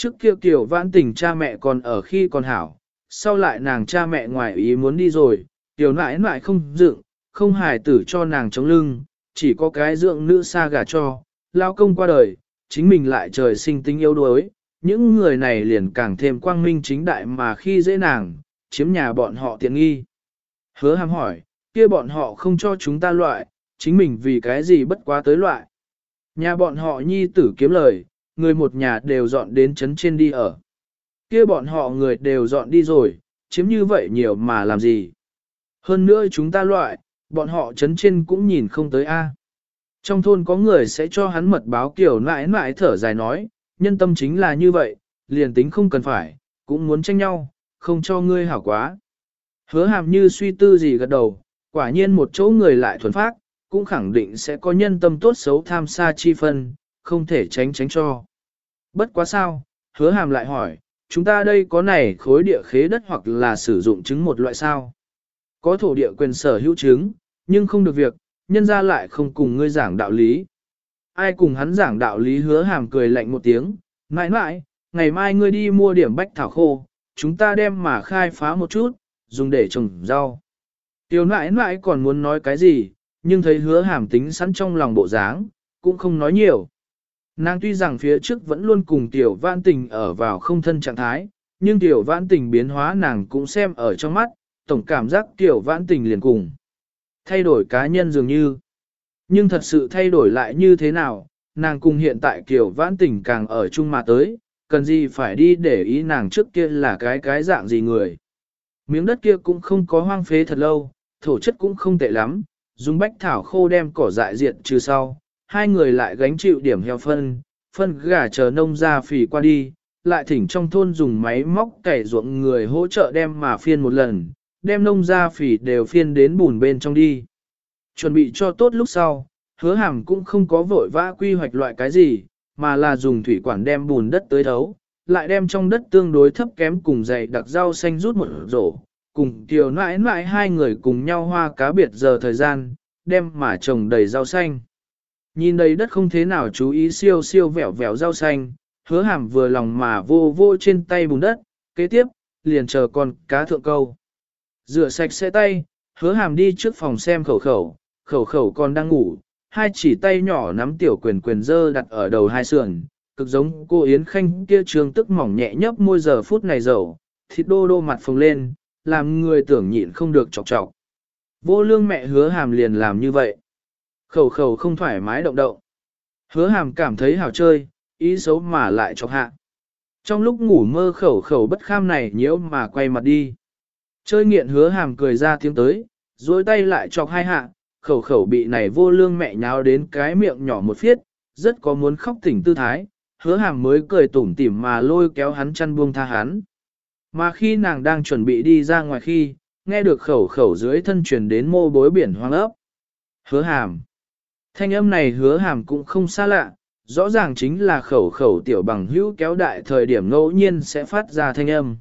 Speaker 1: Trước kia kiểu vãn tình cha mẹ còn ở khi còn hảo, sau lại nàng cha mẹ ngoài ý muốn đi rồi, tiểu nãi nãi không dựng, không hài tử cho nàng chống lưng, chỉ có cái dưỡng nữ xa gà cho, lao công qua đời, chính mình lại trời sinh tính yếu đuối, những người này liền càng thêm quang minh chính đại mà khi dễ nàng, chiếm nhà bọn họ tiện nghi. Hứa hàm hỏi, kia bọn họ không cho chúng ta loại, chính mình vì cái gì bất quá tới loại. Nhà bọn họ nhi tử kiếm lời, người một nhà đều dọn đến chấn trên đi ở. Kia bọn họ người đều dọn đi rồi, chiếm như vậy nhiều mà làm gì. Hơn nữa chúng ta loại, bọn họ chấn trên cũng nhìn không tới A. Trong thôn có người sẽ cho hắn mật báo kiểu nãi nãi thở dài nói, nhân tâm chính là như vậy, liền tính không cần phải, cũng muốn tranh nhau, không cho ngươi hảo quá. Hứa hàm như suy tư gì gật đầu, quả nhiên một chỗ người lại thuần phát, cũng khẳng định sẽ có nhân tâm tốt xấu tham xa chi phân, không thể tránh tránh cho. Bất quá sao, hứa hàm lại hỏi, chúng ta đây có này khối địa khế đất hoặc là sử dụng chứng một loại sao? Có thổ địa quyền sở hữu chứng, nhưng không được việc, nhân ra lại không cùng ngươi giảng đạo lý. Ai cùng hắn giảng đạo lý hứa hàm cười lạnh một tiếng, mãi mãi, ngày mai ngươi đi mua điểm bách thảo khô, chúng ta đem mà khai phá một chút, dùng để trồng rau. Tiểu nãi nãi còn muốn nói cái gì, nhưng thấy hứa hàm tính sẵn trong lòng bộ dáng, cũng không nói nhiều. Nàng tuy rằng phía trước vẫn luôn cùng tiểu vãn tình ở vào không thân trạng thái, nhưng tiểu vãn tình biến hóa nàng cũng xem ở trong mắt, tổng cảm giác tiểu vãn tình liền cùng. Thay đổi cá nhân dường như. Nhưng thật sự thay đổi lại như thế nào, nàng cùng hiện tại Tiểu vãn tình càng ở chung mà tới, cần gì phải đi để ý nàng trước kia là cái cái dạng gì người. Miếng đất kia cũng không có hoang phế thật lâu, thổ chất cũng không tệ lắm, dùng bách thảo khô đem cỏ dại diện trừ sau, hai người lại gánh chịu điểm heo phân, phân gà chờ nông ra phì qua đi, lại thỉnh trong thôn dùng máy móc cày ruộng người hỗ trợ đem mà phiên một lần, đem nông ra phì đều phiên đến bùn bên trong đi. Chuẩn bị cho tốt lúc sau, hứa hàm cũng không có vội vã quy hoạch loại cái gì, mà là dùng thủy quản đem bùn đất tới thấu, lại đem trong đất tương đối thấp kém cùng dày đặc rau xanh rút một rổ, cùng tiểu nãi nãi hai người cùng nhau hoa cá biệt giờ thời gian, đem mà trồng đầy rau xanh. Nhìn đầy đất không thế nào chú ý siêu siêu vẻo vẻo rau xanh, hứa hàm vừa lòng mà vô vô trên tay bùn đất, kế tiếp, liền chờ con cá thượng câu. Rửa sạch sẽ tay, hứa hàm đi trước phòng xem khẩu khẩu, khẩu khẩu còn đang ngủ, hai chỉ tay nhỏ nắm tiểu quyền quyền dơ đặt ở đầu hai sườn, cực giống cô Yến Khanh kia trường tức mỏng nhẹ nhấp môi giờ phút này dầu, thịt đô đô mặt phồng lên, làm người tưởng nhịn không được chọc chọc. Vô lương mẹ hứa hàm liền làm như vậy. Khẩu khẩu không thoải mái động động. Hứa hàm cảm thấy hào chơi, ý xấu mà lại chọc hạ. Trong lúc ngủ mơ khẩu khẩu bất kham này nhiễu mà quay mặt đi. Chơi nghiện hứa hàm cười ra tiếng tới, duỗi tay lại chọc hai hạ, khẩu khẩu bị này vô lương mẹ nháo đến cái miệng nhỏ một phiết, rất có muốn khóc tỉnh tư thái, hứa hàm mới cười tủm tỉm mà lôi kéo hắn chăn buông tha hắn. Mà khi nàng đang chuẩn bị đi ra ngoài khi, nghe được khẩu khẩu dưới thân truyền đến mô bối biển hoang ấp. Hứa hàm. Thanh âm này hứa hàm cũng không xa lạ, rõ ràng chính là khẩu khẩu tiểu bằng hữu kéo đại thời điểm ngẫu nhiên sẽ phát ra thanh âm.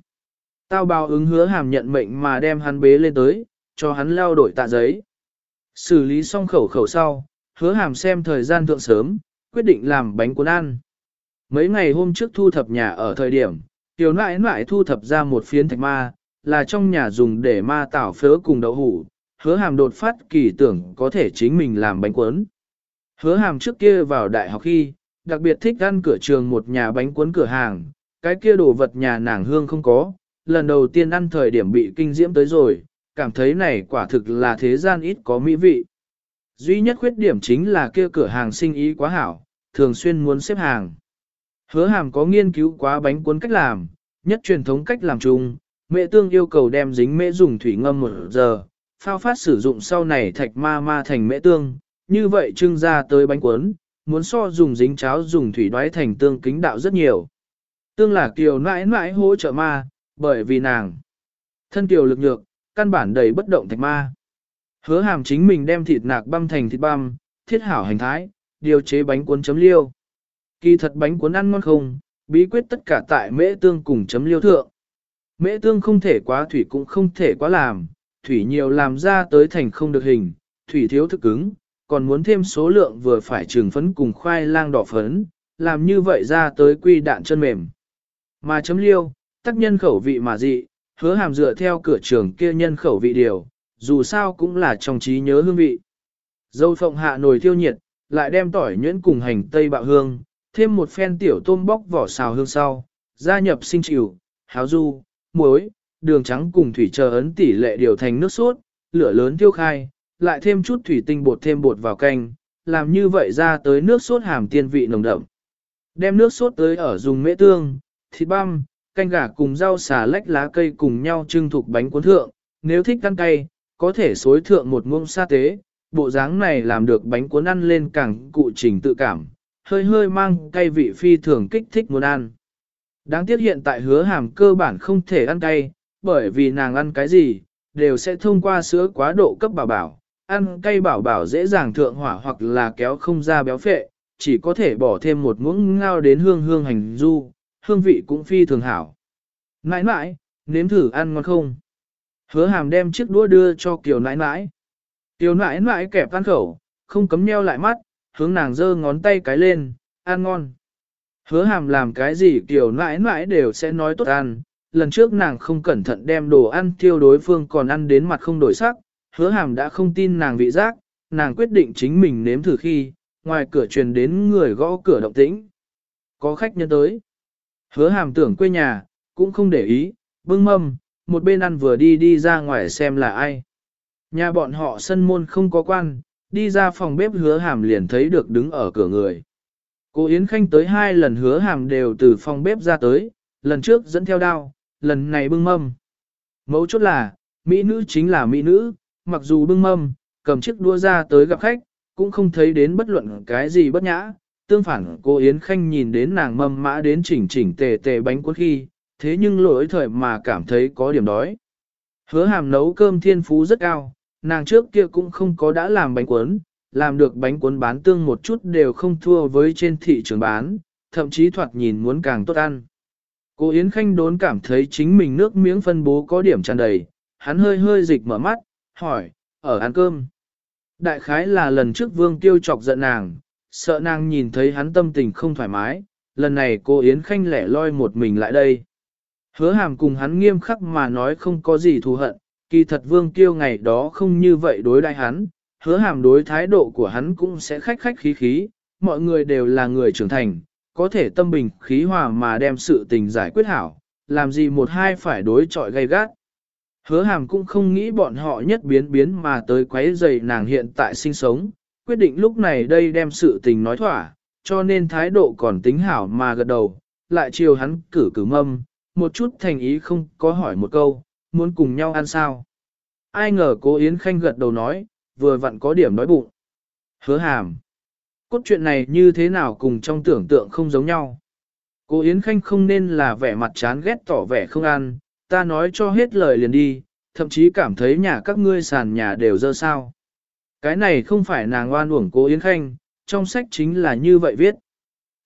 Speaker 1: Tao bao ứng hứa hàm nhận mệnh mà đem hắn bế lên tới, cho hắn lao đổi tạ giấy. Xử lý xong khẩu khẩu sau, hứa hàm xem thời gian thượng sớm, quyết định làm bánh cuốn ăn. Mấy ngày hôm trước thu thập nhà ở thời điểm, tiểu nãi nãi thu thập ra một phiến thạch ma, là trong nhà dùng để ma tảo phớ cùng đậu hủ, hứa hàm đột phát kỳ tưởng có thể chính mình làm bánh cuốn. Hứa hàm trước kia vào đại học khi, đặc biệt thích ăn cửa trường một nhà bánh cuốn cửa hàng, cái kia đồ vật nhà nàng hương không có, lần đầu tiên ăn thời điểm bị kinh diễm tới rồi, cảm thấy này quả thực là thế gian ít có mỹ vị. Duy nhất khuyết điểm chính là kia cửa hàng sinh ý quá hảo, thường xuyên muốn xếp hàng. Hứa hàm có nghiên cứu quá bánh cuốn cách làm, nhất truyền thống cách làm chung, mẹ tương yêu cầu đem dính mễ dùng thủy ngâm một giờ, phao phát sử dụng sau này thạch ma ma thành mễ tương, như vậy trưng ra tới bánh cuốn, muốn so dùng dính cháo dùng thủy đoái thành tương kính đạo rất nhiều. Tương là kiều nãi nãi hỗ trợ ma, bởi vì nàng thân kiều lực nhược, căn bản đầy bất động thạch ma. Hứa hàm chính mình đem thịt nạc băm thành thịt băm, thiết hảo hành thái, điều chế bánh cuốn chấm liêu. Kỳ thật bánh cuốn ăn ngon không, bí quyết tất cả tại mễ tương cùng chấm liêu thượng. Mễ tương không thể quá thủy cũng không thể quá làm, thủy nhiều làm ra tới thành không được hình, thủy thiếu thức cứng, còn muốn thêm số lượng vừa phải trường phấn cùng khoai lang đỏ phấn, làm như vậy ra tới quy đạn chân mềm. Mà chấm liêu, tác nhân khẩu vị mà dị, hứa hàm dựa theo cửa trường kia nhân khẩu vị điều, dù sao cũng là trong trí nhớ hương vị. Dâu phộng hạ nồi thiêu nhiệt, lại đem tỏi nhuyễn cùng hành tây bạo hương, thêm một phen tiểu tôm bóc vỏ xào hương sau, gia nhập sinh chịu, háo du, muối, đường trắng cùng thủy chờ ấn tỷ lệ điều thành nước sốt, lửa lớn thiêu khai, lại thêm chút thủy tinh bột thêm bột vào canh, làm như vậy ra tới nước sốt hàm tiên vị nồng đậm. Đem nước sốt tới ở dùng mễ tương, thịt băm, canh gà cùng rau xà lách lá cây cùng nhau trưng thục bánh cuốn thượng, nếu thích ăn cay, có thể xối thượng một ngông sa tế, bộ dáng này làm được bánh cuốn ăn lên càng cụ trình tự cảm, hơi hơi mang cay vị phi thường kích thích muốn ăn. Đáng tiếc hiện tại hứa hàm cơ bản không thể ăn cay, bởi vì nàng ăn cái gì, đều sẽ thông qua sữa quá độ cấp bảo bảo, ăn cay bảo bảo dễ dàng thượng hỏa hoặc là kéo không ra béo phệ, chỉ có thể bỏ thêm một muỗng ngao đến hương hương hành du, hương vị cũng phi thường hảo. Nãi nãi, nếm thử ăn ngon không? Hứa hàm đem chiếc đũa đưa cho Kiều nãi nãi. Kiều nãi nãi kẹp ăn khẩu, không cấm nheo lại mắt, hướng nàng giơ ngón tay cái lên, ăn ngon. Hứa hàm làm cái gì Kiều nãi nãi đều sẽ nói tốt ăn. Lần trước nàng không cẩn thận đem đồ ăn tiêu đối phương còn ăn đến mặt không đổi sắc, hứa hàm đã không tin nàng vị giác, nàng quyết định chính mình nếm thử khi, ngoài cửa truyền đến người gõ cửa động tĩnh. Có khách nhân tới. Hứa hàm tưởng quê nhà, cũng không để ý, bưng mâm, một bên ăn vừa đi đi ra ngoài xem là ai. Nhà bọn họ sân môn không có quan, đi ra phòng bếp hứa hàm liền thấy được đứng ở cửa người. Cô Yến Khanh tới hai lần hứa hàm đều từ phòng bếp ra tới, lần trước dẫn theo đao, lần này bưng mâm. Mấu chốt là, mỹ nữ chính là mỹ nữ, mặc dù bưng mâm, cầm chiếc đua ra tới gặp khách, cũng không thấy đến bất luận cái gì bất nhã. Tương phản cô Yến Khanh nhìn đến nàng mâm mã đến chỉnh chỉnh tề tề bánh cuốn khi, thế nhưng lỗi thời mà cảm thấy có điểm đói. Hứa hàm nấu cơm thiên phú rất cao, nàng trước kia cũng không có đã làm bánh cuốn, làm được bánh cuốn bán tương một chút đều không thua với trên thị trường bán, thậm chí thoạt nhìn muốn càng tốt ăn. Cô Yến Khanh đốn cảm thấy chính mình nước miếng phân bố có điểm tràn đầy, hắn hơi hơi dịch mở mắt, hỏi, ở ăn cơm. Đại khái là lần trước Vương Tiêu chọc giận nàng, sợ nàng nhìn thấy hắn tâm tình không thoải mái, lần này cô Yến Khanh lẻ loi một mình lại đây. Hứa hàm cùng hắn nghiêm khắc mà nói không có gì thù hận, kỳ thật Vương Tiêu ngày đó không như vậy đối đại hắn, hứa hàm đối thái độ của hắn cũng sẽ khách khách khí khí, mọi người đều là người trưởng thành, có thể tâm bình khí hòa mà đem sự tình giải quyết hảo, làm gì một hai phải đối chọi gay gắt. Hứa hàm cũng không nghĩ bọn họ nhất biến biến mà tới quấy rầy nàng hiện tại sinh sống, quyết định lúc này đây đem sự tình nói thỏa, cho nên thái độ còn tính hảo mà gật đầu, lại chiều hắn cử cử mâm, một chút thành ý không có hỏi một câu, muốn cùng nhau ăn sao. Ai ngờ cố Yến Khanh gật đầu nói, vừa vặn có điểm nói bụng. Hứa hàm. Cốt chuyện này như thế nào cùng trong tưởng tượng không giống nhau. Cố Yến Khanh không nên là vẻ mặt chán ghét tỏ vẻ không ăn, ta nói cho hết lời liền đi, thậm chí cảm thấy nhà các ngươi sàn nhà đều dơ sao. Cái này không phải nàng oan uổng cố Yến Khanh, trong sách chính là như vậy viết.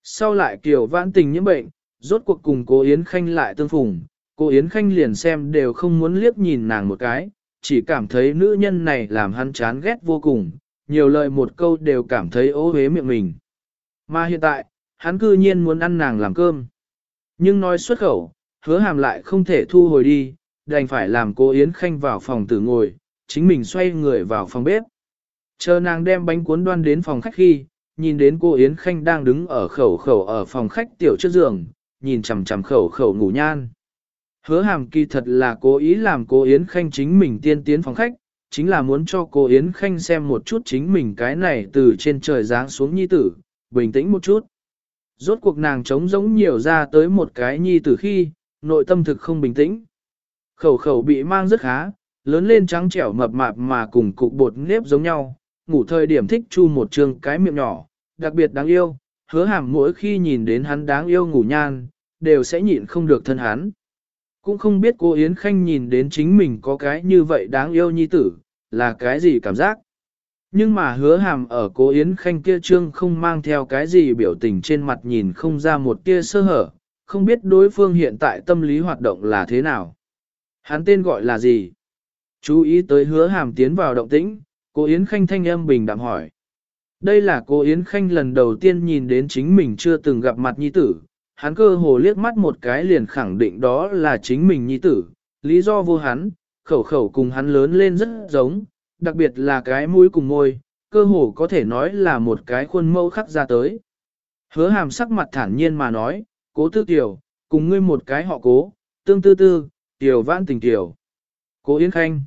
Speaker 1: Sau lại kiểu vãn tình nhiễm bệnh, rốt cuộc cùng cố Yến Khanh lại tương phùng, cô Yến Khanh liền xem đều không muốn liếc nhìn nàng một cái, chỉ cảm thấy nữ nhân này làm hắn chán ghét vô cùng, nhiều lời một câu đều cảm thấy ố hế miệng mình. Mà hiện tại, hắn cư nhiên muốn ăn nàng làm cơm. Nhưng nói xuất khẩu, hứa hàm lại không thể thu hồi đi, đành phải làm cô Yến Khanh vào phòng tử ngồi, chính mình xoay người vào phòng bếp. Chờ nàng đem bánh cuốn đoan đến phòng khách khi, nhìn đến cô Yến Khanh đang đứng ở khẩu khẩu ở phòng khách tiểu trước giường, nhìn chằm chằm khẩu khẩu ngủ nhan. Hứa hàm kỳ thật là cố ý làm cô Yến Khanh chính mình tiên tiến phòng khách, chính là muốn cho cô Yến Khanh xem một chút chính mình cái này từ trên trời giáng xuống nhi tử, bình tĩnh một chút. Rốt cuộc nàng trống giống nhiều ra tới một cái nhi tử khi, nội tâm thực không bình tĩnh. Khẩu khẩu bị mang rất khá, lớn lên trắng trẻo mập mạp mà cùng cục bột nếp giống nhau, ngủ thời điểm thích chu một trường cái miệng nhỏ, đặc biệt đáng yêu, hứa hàm mỗi khi nhìn đến hắn đáng yêu ngủ nhan, đều sẽ nhịn không được thân hắn. Cũng không biết cô Yến Khanh nhìn đến chính mình có cái như vậy đáng yêu nhi tử, là cái gì cảm giác. Nhưng mà hứa hàm ở cô Yến Khanh kia trương không mang theo cái gì biểu tình trên mặt nhìn không ra một tia sơ hở, không biết đối phương hiện tại tâm lý hoạt động là thế nào. Hắn tên gọi là gì? Chú ý tới hứa hàm tiến vào động tĩnh, cô Yến Khanh thanh âm bình đạm hỏi. Đây là cô Yến Khanh lần đầu tiên nhìn đến chính mình chưa từng gặp mặt nhi tử, hắn cơ hồ liếc mắt một cái liền khẳng định đó là chính mình nhi tử, lý do vô hắn, khẩu khẩu cùng hắn lớn lên rất giống, đặc biệt là cái mũi cùng môi, cơ hồ có thể nói là một cái khuôn mẫu khắc ra tới. Hứa hàm sắc mặt thản nhiên mà nói, cố tư tiểu, cùng ngươi một cái họ cố, tương tư tư, tiểu vãn tình tiểu. Cố Yến Khanh.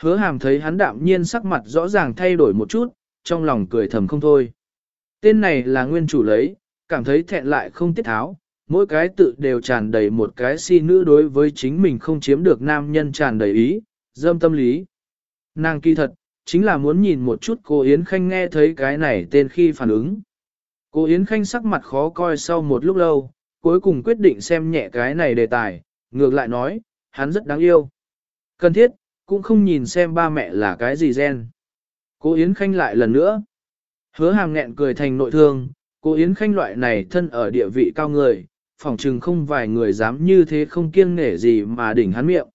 Speaker 1: Hứa hàm thấy hắn đạm nhiên sắc mặt rõ ràng thay đổi một chút, trong lòng cười thầm không thôi. Tên này là nguyên chủ lấy, cảm thấy thẹn lại không tiết tháo, mỗi cái tự đều tràn đầy một cái si nữ đối với chính mình không chiếm được nam nhân tràn đầy ý, dâm tâm lý. Nàng kỳ thật, chính là muốn nhìn một chút cô Yến Khanh nghe thấy cái này tên khi phản ứng. Cô Yến Khanh sắc mặt khó coi sau một lúc lâu, cuối cùng quyết định xem nhẹ cái này đề tài, ngược lại nói, hắn rất đáng yêu. Cần thiết, cũng không nhìn xem ba mẹ là cái gì gen. Cô Yến Khanh lại lần nữa. Hứa hàm nghẹn cười thành nội thương, cô Yến Khanh loại này thân ở địa vị cao người, phỏng chừng không vài người dám như thế không kiêng nể gì mà đỉnh hắn miệng.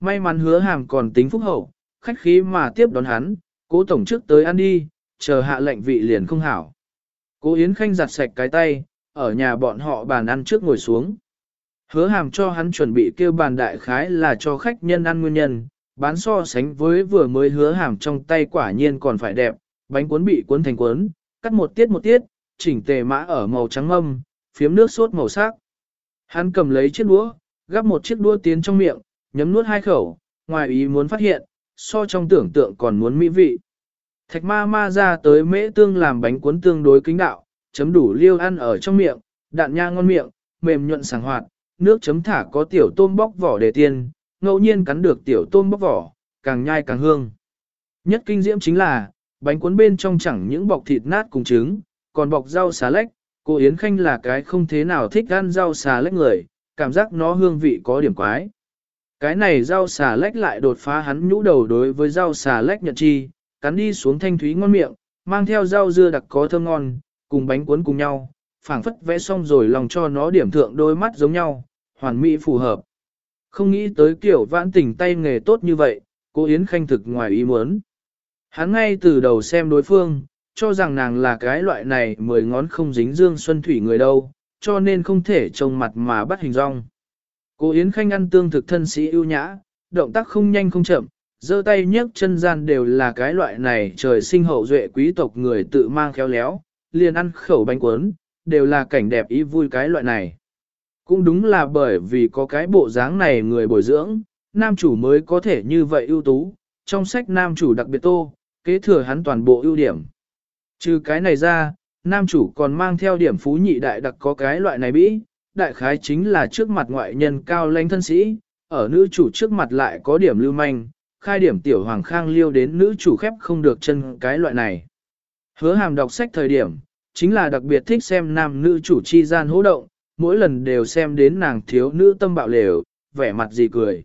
Speaker 1: May mắn hứa hàm còn tính phúc hậu, khách khí mà tiếp đón hắn, cố tổng trước tới ăn đi, chờ hạ lệnh vị liền không hảo. Cố Yến Khanh giặt sạch cái tay, ở nhà bọn họ bàn ăn trước ngồi xuống. Hứa hàm cho hắn chuẩn bị kêu bàn đại khái là cho khách nhân ăn nguyên nhân, bán so sánh với vừa mới hứa hàm trong tay quả nhiên còn phải đẹp, bánh cuốn bị cuốn thành cuốn, cắt một tiết một tiết, chỉnh tề mã ở màu trắng mâm, phiếm nước sốt màu sắc. Hắn cầm lấy chiếc đũa, gắp một chiếc đũa tiến trong miệng, nhấm nuốt hai khẩu, ngoài ý muốn phát hiện, so trong tưởng tượng còn muốn mỹ vị. Thạch ma ma ra tới mễ tương làm bánh cuốn tương đối kính đạo, chấm đủ liêu ăn ở trong miệng, đạn nha ngon miệng, mềm nhuận sảng hoạt, nước chấm thả có tiểu tôm bóc vỏ để tiên, ngẫu nhiên cắn được tiểu tôm bóc vỏ, càng nhai càng hương. Nhất kinh diễm chính là, bánh cuốn bên trong chẳng những bọc thịt nát cùng trứng, còn bọc rau xà lách, cô Yến Khanh là cái không thế nào thích ăn rau xà lách người, cảm giác nó hương vị có điểm quái. Cái này rau xà lách lại đột phá hắn nhũ đầu đối với rau xà lách Nhật chi, cắn đi xuống thanh thúy ngon miệng, mang theo rau dưa đặc có thơm ngon, cùng bánh cuốn cùng nhau, phảng phất vẽ xong rồi lòng cho nó điểm thượng đôi mắt giống nhau, hoàn mỹ phù hợp. Không nghĩ tới kiểu vãn tình tay nghề tốt như vậy, cô Yến Khanh thực ngoài ý muốn. Hắn ngay từ đầu xem đối phương, cho rằng nàng là cái loại này mười ngón không dính dương xuân thủy người đâu, cho nên không thể trông mặt mà bắt hình rong. Cô Yến Khanh ăn tương thực thân sĩ ưu nhã, động tác không nhanh không chậm, giơ tay nhấc chân gian đều là cái loại này trời sinh hậu duệ quý tộc người tự mang khéo léo, liền ăn khẩu bánh cuốn, đều là cảnh đẹp ý vui cái loại này. Cũng đúng là bởi vì có cái bộ dáng này người bồi dưỡng, nam chủ mới có thể như vậy ưu tú, trong sách nam chủ đặc biệt tô, kế thừa hắn toàn bộ ưu điểm. Trừ cái này ra, nam chủ còn mang theo điểm phú nhị đại đặc có cái loại này bĩ, đại khái chính là trước mặt ngoại nhân cao lãnh thân sĩ, ở nữ chủ trước mặt lại có điểm lưu manh, khai điểm tiểu hoàng khang liêu đến nữ chủ khép không được chân cái loại này. Hứa hàm đọc sách thời điểm, chính là đặc biệt thích xem nam nữ chủ chi gian hỗ động, mỗi lần đều xem đến nàng thiếu nữ tâm bạo lều, vẻ mặt gì cười.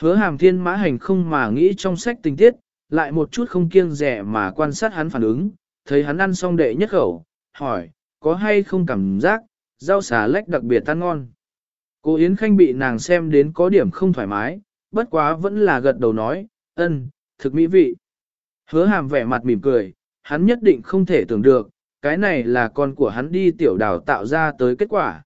Speaker 1: Hứa hàm thiên mã hành không mà nghĩ trong sách tình tiết, lại một chút không kiêng rẻ mà quan sát hắn phản ứng, thấy hắn ăn xong đệ nhất khẩu, hỏi, có hay không cảm giác, rau xà lách đặc biệt tan ngon. Cô Yến Khanh bị nàng xem đến có điểm không thoải mái, bất quá vẫn là gật đầu nói, ân, thực mỹ vị. Hứa hàm vẻ mặt mỉm cười, hắn nhất định không thể tưởng được, cái này là con của hắn đi tiểu đào tạo ra tới kết quả.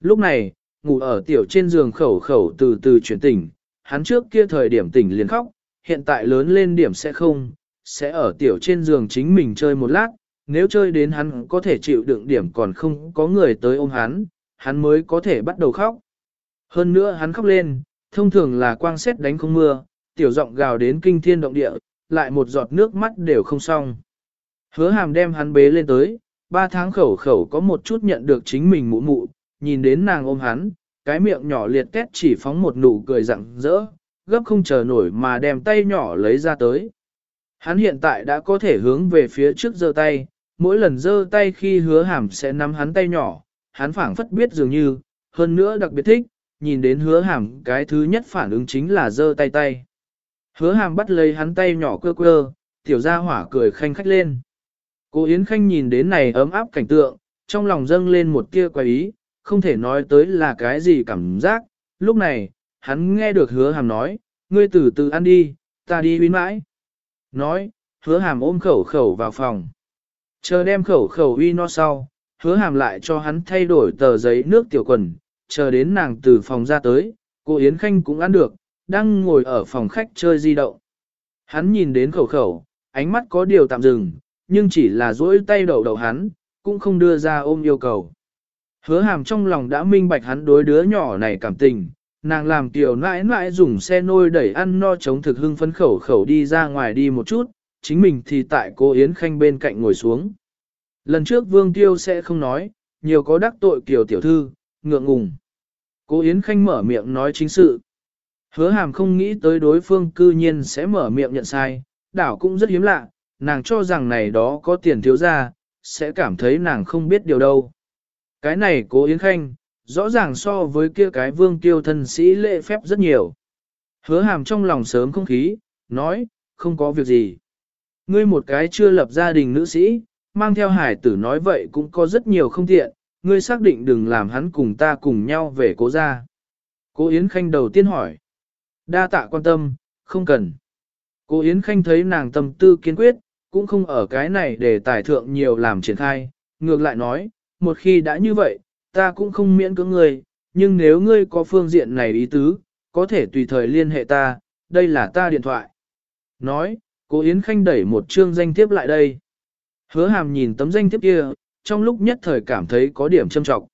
Speaker 1: Lúc này, ngủ ở tiểu trên giường khẩu khẩu từ từ chuyển tỉnh, hắn trước kia thời điểm tỉnh liền khóc, hiện tại lớn lên điểm sẽ không, sẽ ở tiểu trên giường chính mình chơi một lát, nếu chơi đến hắn có thể chịu đựng điểm còn không có người tới ôm hắn, hắn mới có thể bắt đầu khóc. Hơn nữa hắn khóc lên, thông thường là quang xét đánh không mưa, tiểu giọng gào đến kinh thiên động địa, lại một giọt nước mắt đều không xong. Hứa hàm đem hắn bế lên tới, ba tháng khẩu khẩu có một chút nhận được chính mình mụ mụ, nhìn đến nàng ôm hắn, cái miệng nhỏ liệt kết chỉ phóng một nụ cười rặng rỡ, gấp không chờ nổi mà đem tay nhỏ lấy ra tới. Hắn hiện tại đã có thể hướng về phía trước giơ tay, mỗi lần giơ tay khi hứa hàm sẽ nắm hắn tay nhỏ, hắn phảng phất biết dường như, hơn nữa đặc biệt thích, nhìn đến hứa hàm cái thứ nhất phản ứng chính là giơ tay tay. Hứa hàm bắt lấy hắn tay nhỏ quơ quơ, tiểu gia hỏa cười khanh khách lên. Cô Yến Khanh nhìn đến này ấm áp cảnh tượng, trong lòng dâng lên một tia quái ý, không thể nói tới là cái gì cảm giác. Lúc này, hắn nghe được hứa hàm nói, ngươi từ từ ăn đi, ta đi huyến mãi. Nói, hứa hàm ôm khẩu khẩu vào phòng. Chờ đem khẩu khẩu uy no sau, hứa hàm lại cho hắn thay đổi tờ giấy nước tiểu quần, chờ đến nàng từ phòng ra tới, cô Yến Khanh cũng ăn được, đang ngồi ở phòng khách chơi di động. Hắn nhìn đến khẩu khẩu, ánh mắt có điều tạm dừng, nhưng chỉ là duỗi tay đầu đầu hắn, cũng không đưa ra ôm yêu cầu. Hứa hàm trong lòng đã minh bạch hắn đối đứa nhỏ này cảm tình, nàng làm tiểu nãi nãi dùng xe nôi đẩy ăn no chống thực hưng phấn khẩu khẩu đi ra ngoài đi một chút, chính mình thì tại cô Yến Khanh bên cạnh ngồi xuống. Lần trước Vương Tiêu sẽ không nói, nhiều có đắc tội kiểu tiểu thư, ngượng ngùng. Cô Yến Khanh mở miệng nói chính sự. Hứa hàm không nghĩ tới đối phương cư nhiên sẽ mở miệng nhận sai, đảo cũng rất hiếm lạ, nàng cho rằng này đó có tiền thiếu ra, sẽ cảm thấy nàng không biết điều đâu. Cái này cố Yến Khanh, rõ ràng so với kia cái vương tiêu thân sĩ lễ phép rất nhiều. Hứa hàm trong lòng sớm không khí, nói, không có việc gì. Ngươi một cái chưa lập gia đình nữ sĩ, mang theo hải tử nói vậy cũng có rất nhiều không tiện, ngươi xác định đừng làm hắn cùng ta cùng nhau về cố gia. Cố Yến Khanh đầu tiên hỏi. Đa tạ quan tâm, không cần. Cố Yến Khanh thấy nàng tâm tư kiên quyết, cũng không ở cái này để tài thượng nhiều làm triển khai, ngược lại nói, một khi đã như vậy, ta cũng không miễn cưỡng ngươi, nhưng nếu ngươi có phương diện này ý tứ, có thể tùy thời liên hệ ta, đây là ta điện thoại. Nói, cố Yến Khanh đẩy một chương danh thiếp lại đây. Hứa hàm nhìn tấm danh thiếp kia, trong lúc nhất thời cảm thấy có điểm châm trọng.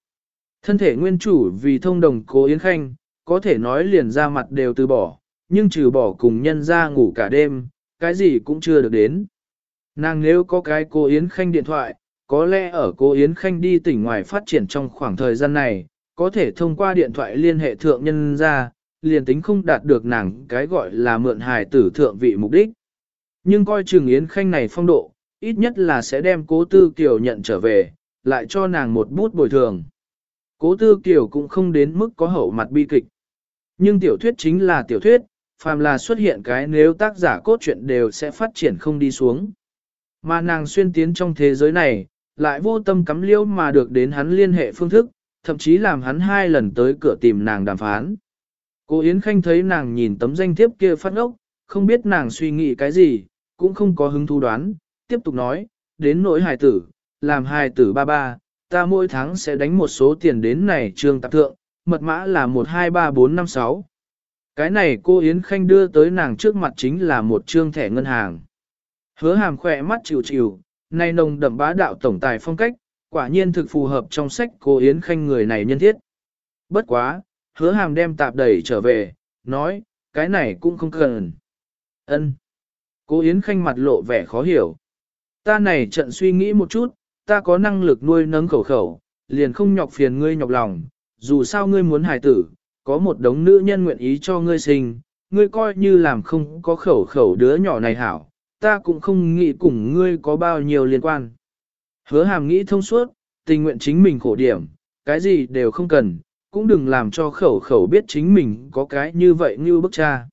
Speaker 1: Thân thể nguyên chủ vì thông đồng cố Yến Khanh, có thể nói liền ra mặt đều từ bỏ, nhưng trừ bỏ cùng nhân ra ngủ cả đêm, cái gì cũng chưa được đến. Nàng nếu có cái cô Yến Khanh điện thoại, có lẽ ở cô Yến Khanh đi tỉnh ngoài phát triển trong khoảng thời gian này, có thể thông qua điện thoại liên hệ thượng nhân ra, liền tính không đạt được nàng cái gọi là mượn hài tử thượng vị mục đích. Nhưng coi chừng Yến Khanh này phong độ, ít nhất là sẽ đem cố tư kiều nhận trở về, lại cho nàng một bút bồi thường. Cố tư kiều cũng không đến mức có hậu mặt bi kịch. Nhưng tiểu thuyết chính là tiểu thuyết, phàm là xuất hiện cái nếu tác giả cốt truyện đều sẽ phát triển không đi xuống. Mà nàng xuyên tiến trong thế giới này, lại vô tâm cắm liễu mà được đến hắn liên hệ phương thức, thậm chí làm hắn hai lần tới cửa tìm nàng đàm phán. Cô Yến Khanh thấy nàng nhìn tấm danh thiếp kia phát ốc, không biết nàng suy nghĩ cái gì, cũng không có hứng thú đoán, tiếp tục nói, đến nỗi hài tử, làm hài tử ba ba, ta mỗi tháng sẽ đánh một số tiền đến này trương tạp thượng, mật mã là 123456. Cái này cô Yến Khanh đưa tới nàng trước mặt chính là một trương thẻ ngân hàng. Hứa hàm khỏe mắt chịu chịu, nay nồng đậm bá đạo tổng tài phong cách, quả nhiên thực phù hợp trong sách cô Yến Khanh người này nhân thiết. Bất quá, hứa hàm đem tạp đẩy trở về, nói, cái này cũng không cần. Ân. Cố Yến Khanh mặt lộ vẻ khó hiểu. Ta này trận suy nghĩ một chút, ta có năng lực nuôi nấng khẩu khẩu, liền không nhọc phiền ngươi nhọc lòng, dù sao ngươi muốn hài tử, có một đống nữ nhân nguyện ý cho ngươi sinh, ngươi coi như làm không có khẩu khẩu đứa nhỏ này hảo, ta cũng không nghĩ cùng ngươi có bao nhiêu liên quan. Hứa hàm nghĩ thông suốt, tình nguyện chính mình khổ điểm, cái gì đều không cần, cũng đừng làm cho khẩu khẩu biết chính mình có cái như vậy như bức cha.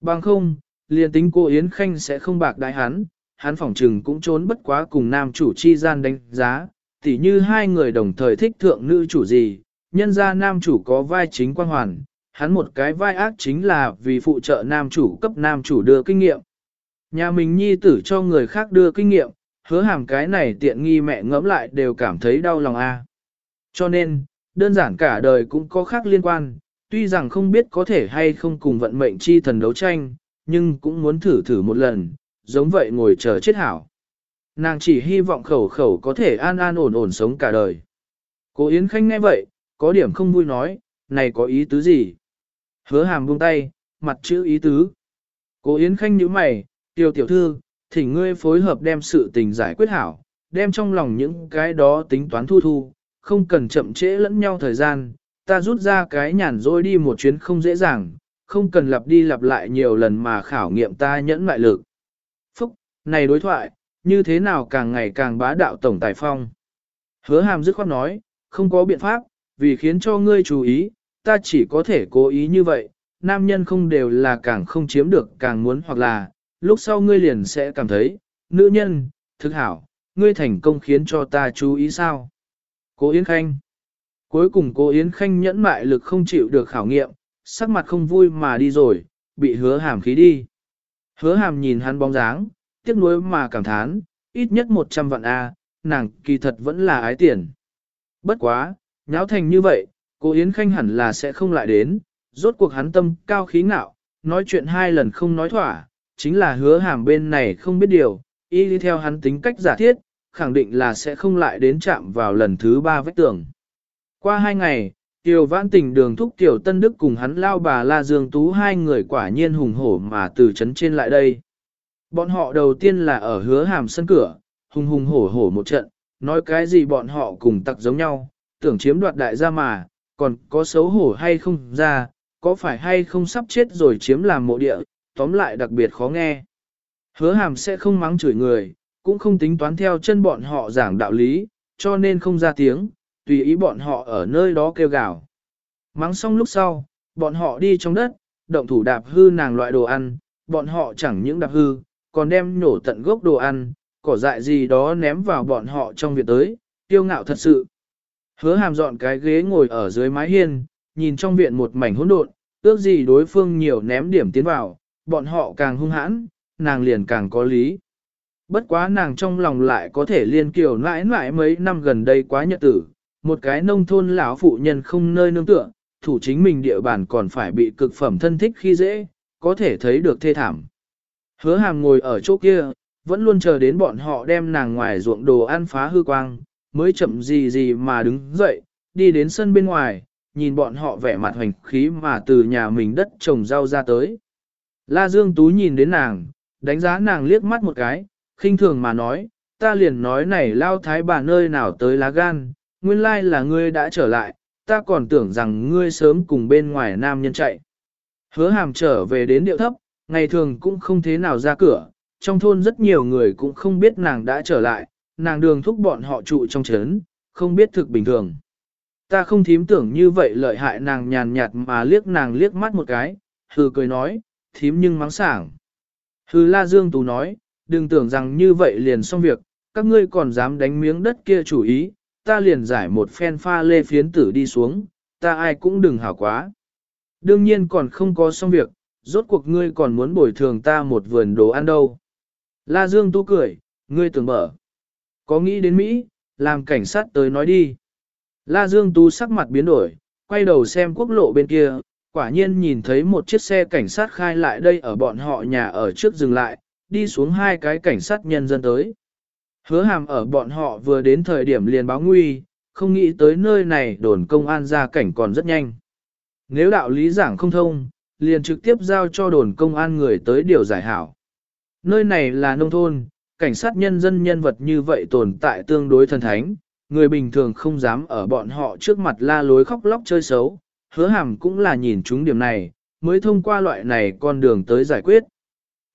Speaker 1: Bằng không, liền tính cô Yến Khanh sẽ không bạc đại hắn, hắn phỏng trừng cũng trốn bất quá cùng nam chủ chi gian đánh giá, tỉ như hai người đồng thời thích thượng nữ chủ gì, nhân ra nam chủ có vai chính quan hoàn, hắn một cái vai ác chính là vì phụ trợ nam chủ cấp nam chủ đưa kinh nghiệm. Nhà mình nhi tử cho người khác đưa kinh nghiệm, hứa hàm cái này tiện nghi mẹ ngẫm lại đều cảm thấy đau lòng a. Cho nên, đơn giản cả đời cũng có khác liên quan, tuy rằng không biết có thể hay không cùng vận mệnh chi thần đấu tranh, nhưng cũng muốn thử thử một lần, giống vậy ngồi chờ chết hảo. Nàng chỉ hy vọng khẩu khẩu có thể an an ổn ổn sống cả đời. Cô Yến Khanh nghe vậy, có điểm không vui nói, này có ý tứ gì? Hứa hàm buông tay, mặt chữ ý tứ. Cô Yến Khanh nhíu mày, Tiêu tiểu thư, thỉnh ngươi phối hợp đem sự tình giải quyết hảo, đem trong lòng những cái đó tính toán thu thu, không cần chậm trễ lẫn nhau thời gian, ta rút ra cái nhàn rỗi đi một chuyến không dễ dàng, không cần lặp đi lặp lại nhiều lần mà khảo nghiệm ta nhẫn lại lực. Phúc, này đối thoại, như thế nào càng ngày càng bá đạo tổng tài phong. Hứa hàm dứt khoát nói, không có biện pháp, vì khiến cho ngươi chú ý, ta chỉ có thể cố ý như vậy, nam nhân không đều là càng không chiếm được càng muốn hoặc là, lúc sau ngươi liền sẽ cảm thấy, nữ nhân, thực hảo, ngươi thành công khiến cho ta chú ý sao. Cố Yến Khanh Cuối cùng cô Yến Khanh nhẫn mại lực không chịu được khảo nghiệm, sắc mặt không vui mà đi rồi, bị hứa hàm khí đi. Hứa hàm nhìn hắn bóng dáng, tiếc nuối mà cảm thán, ít nhất 100 vạn A, nàng kỳ thật vẫn là ái tiền. Bất quá, nháo thành như vậy, cô Yến Khanh hẳn là sẽ không lại đến, rốt cuộc hắn tâm cao khí ngạo, nói chuyện hai lần không nói thỏa, chính là hứa hàm bên này không biết điều, y đi theo hắn tính cách giả thiết, khẳng định là sẽ không lại đến chạm vào lần thứ ba vách tường. Qua hai ngày, Tiểu vãn tình đường thúc Tiểu Tân Đức cùng hắn lao bà La Dương Tú hai người quả nhiên hùng hổ mà từ chấn trên lại đây. Bọn họ đầu tiên là ở hứa hàm sân cửa, hùng hùng hổ hổ một trận, nói cái gì bọn họ cùng tặc giống nhau, tưởng chiếm đoạt đại gia mà, còn có xấu hổ hay không ra, có phải hay không sắp chết rồi chiếm làm mộ địa, tóm lại đặc biệt khó nghe. Hứa hàm sẽ không mắng chửi người, cũng không tính toán theo chân bọn họ giảng đạo lý, cho nên không ra tiếng, tùy ý bọn họ ở nơi đó kêu gào. Mắng xong lúc sau, bọn họ đi trong đất, động thủ đạp hư nàng loại đồ ăn, bọn họ chẳng những đạp hư, còn đem nổ tận gốc đồ ăn, cỏ dại gì đó ném vào bọn họ trong việc tới, tiêu ngạo thật sự. Hứa hàm dọn cái ghế ngồi ở dưới mái hiên, nhìn trong viện một mảnh hỗn độn, ước gì đối phương nhiều ném điểm tiến vào, bọn họ càng hung hãn, nàng liền càng có lý. Bất quá nàng trong lòng lại có thể liên kiều mãi mãi mấy năm gần đây quá nhật tử, một cái nông thôn lão phụ nhân không nơi nương tựa, thủ chính mình địa bàn còn phải bị cực phẩm thân thích khi dễ, có thể thấy được thê thảm. Hứa hàm ngồi ở chỗ kia, vẫn luôn chờ đến bọn họ đem nàng ngoài ruộng đồ ăn phá hư quang, mới chậm gì gì mà đứng dậy, đi đến sân bên ngoài, nhìn bọn họ vẻ mặt hoành khí mà từ nhà mình đất trồng rau ra tới. La Dương Tú nhìn đến nàng, đánh giá nàng liếc mắt một cái, khinh thường mà nói, ta liền nói này lao thái bà nơi nào tới lá gan, nguyên lai là ngươi đã trở lại, ta còn tưởng rằng ngươi sớm cùng bên ngoài nam nhân chạy. Hứa hàm trở về đến điệu thấp, ngày thường cũng không thế nào ra cửa, trong thôn rất nhiều người cũng không biết nàng đã trở lại, nàng đường thúc bọn họ trụ trong chấn, không biết thực bình thường. Ta không thím tưởng như vậy lợi hại nàng nhàn nhạt mà liếc nàng liếc mắt một cái, hừ cười nói, thím nhưng mắng sảng. Hư la dương tú nói, đừng tưởng rằng như vậy liền xong việc, các ngươi còn dám đánh miếng đất kia chủ ý, ta liền giải một phen pha lê phiến tử đi xuống, ta ai cũng đừng hảo quá. Đương nhiên còn không có xong việc, rốt cuộc ngươi còn muốn bồi thường ta một vườn đồ ăn đâu. La Dương Tu cười, ngươi tưởng mở. Có nghĩ đến Mỹ, làm cảnh sát tới nói đi. La Dương Tu sắc mặt biến đổi, quay đầu xem quốc lộ bên kia, quả nhiên nhìn thấy một chiếc xe cảnh sát khai lại đây ở bọn họ nhà ở trước dừng lại, đi xuống hai cái cảnh sát nhân dân tới. Hứa hàm ở bọn họ vừa đến thời điểm liền báo nguy, không nghĩ tới nơi này đồn công an ra cảnh còn rất nhanh. Nếu đạo lý giảng không thông, liền trực tiếp giao cho đồn công an người tới điều giải hảo. Nơi này là nông thôn, cảnh sát nhân dân nhân vật như vậy tồn tại tương đối thần thánh, người bình thường không dám ở bọn họ trước mặt la lối khóc lóc chơi xấu, hứa hàm cũng là nhìn chúng điểm này, mới thông qua loại này con đường tới giải quyết.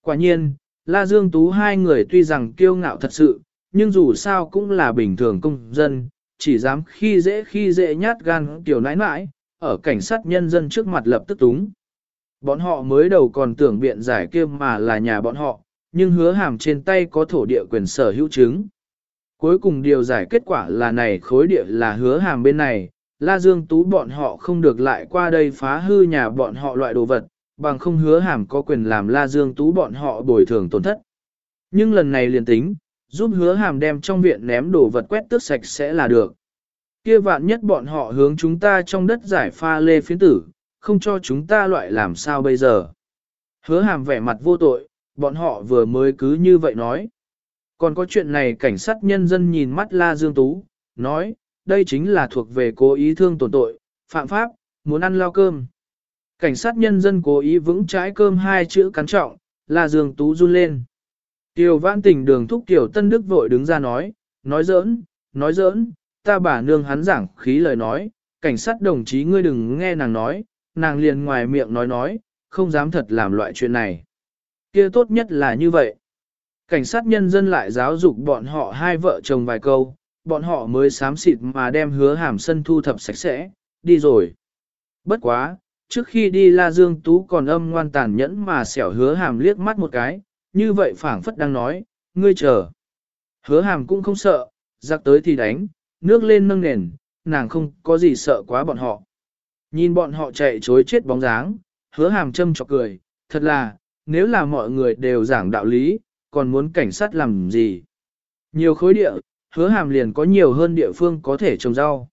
Speaker 1: Quả nhiên, La Dương Tú hai người tuy rằng kiêu ngạo thật sự, nhưng dù sao cũng là bình thường công dân, chỉ dám khi dễ khi dễ nhát gan tiểu nãi nãi, ở cảnh sát nhân dân trước mặt lập tức túng. Bọn họ mới đầu còn tưởng biện giải kia mà là nhà bọn họ, nhưng hứa hàm trên tay có thổ địa quyền sở hữu chứng. Cuối cùng điều giải kết quả là này khối địa là hứa hàm bên này, La Dương Tú bọn họ không được lại qua đây phá hư nhà bọn họ loại đồ vật, bằng không hứa hàm có quyền làm La Dương Tú bọn họ bồi thường tổn thất. Nhưng lần này liền tính, giúp hứa hàm đem trong viện ném đồ vật quét tước sạch sẽ là được. Kia vạn nhất bọn họ hướng chúng ta trong đất giải pha lê phiến tử, không cho chúng ta loại làm sao bây giờ. Hứa hàm vẻ mặt vô tội, bọn họ vừa mới cứ như vậy nói. Còn có chuyện này cảnh sát nhân dân nhìn mắt La Dương Tú, nói, đây chính là thuộc về cố ý thương tổn tội, phạm pháp, muốn ăn lao cơm. Cảnh sát nhân dân cố ý vững trái cơm hai chữ cắn trọng, là Dương Tú run lên. Tiểu vãn tình đường thúc Tiểu Tân Đức vội đứng ra nói, nói giỡn, nói giỡn, ta bà nương hắn giảng khí lời nói, cảnh sát đồng chí ngươi đừng nghe nàng nói, nàng liền ngoài miệng nói nói, không dám thật làm loại chuyện này. kia tốt nhất là như vậy. Cảnh sát nhân dân lại giáo dục bọn họ hai vợ chồng vài câu, bọn họ mới sám xịt mà đem hứa hàm sân thu thập sạch sẽ, đi rồi. Bất quá, trước khi đi La Dương Tú còn âm ngoan tàn nhẫn mà xẻo hứa hàm liếc mắt một cái, như vậy phảng phất đang nói, ngươi chờ. Hứa hàm cũng không sợ, giặc tới thì đánh, nước lên nâng nền, nàng không có gì sợ quá bọn họ. Nhìn bọn họ chạy chối chết bóng dáng, hứa hàm châm chọc cười, thật là, nếu là mọi người đều giảng đạo lý, còn muốn cảnh sát làm gì. Nhiều khối địa, hứa hàm liền có nhiều hơn địa phương có thể trồng rau.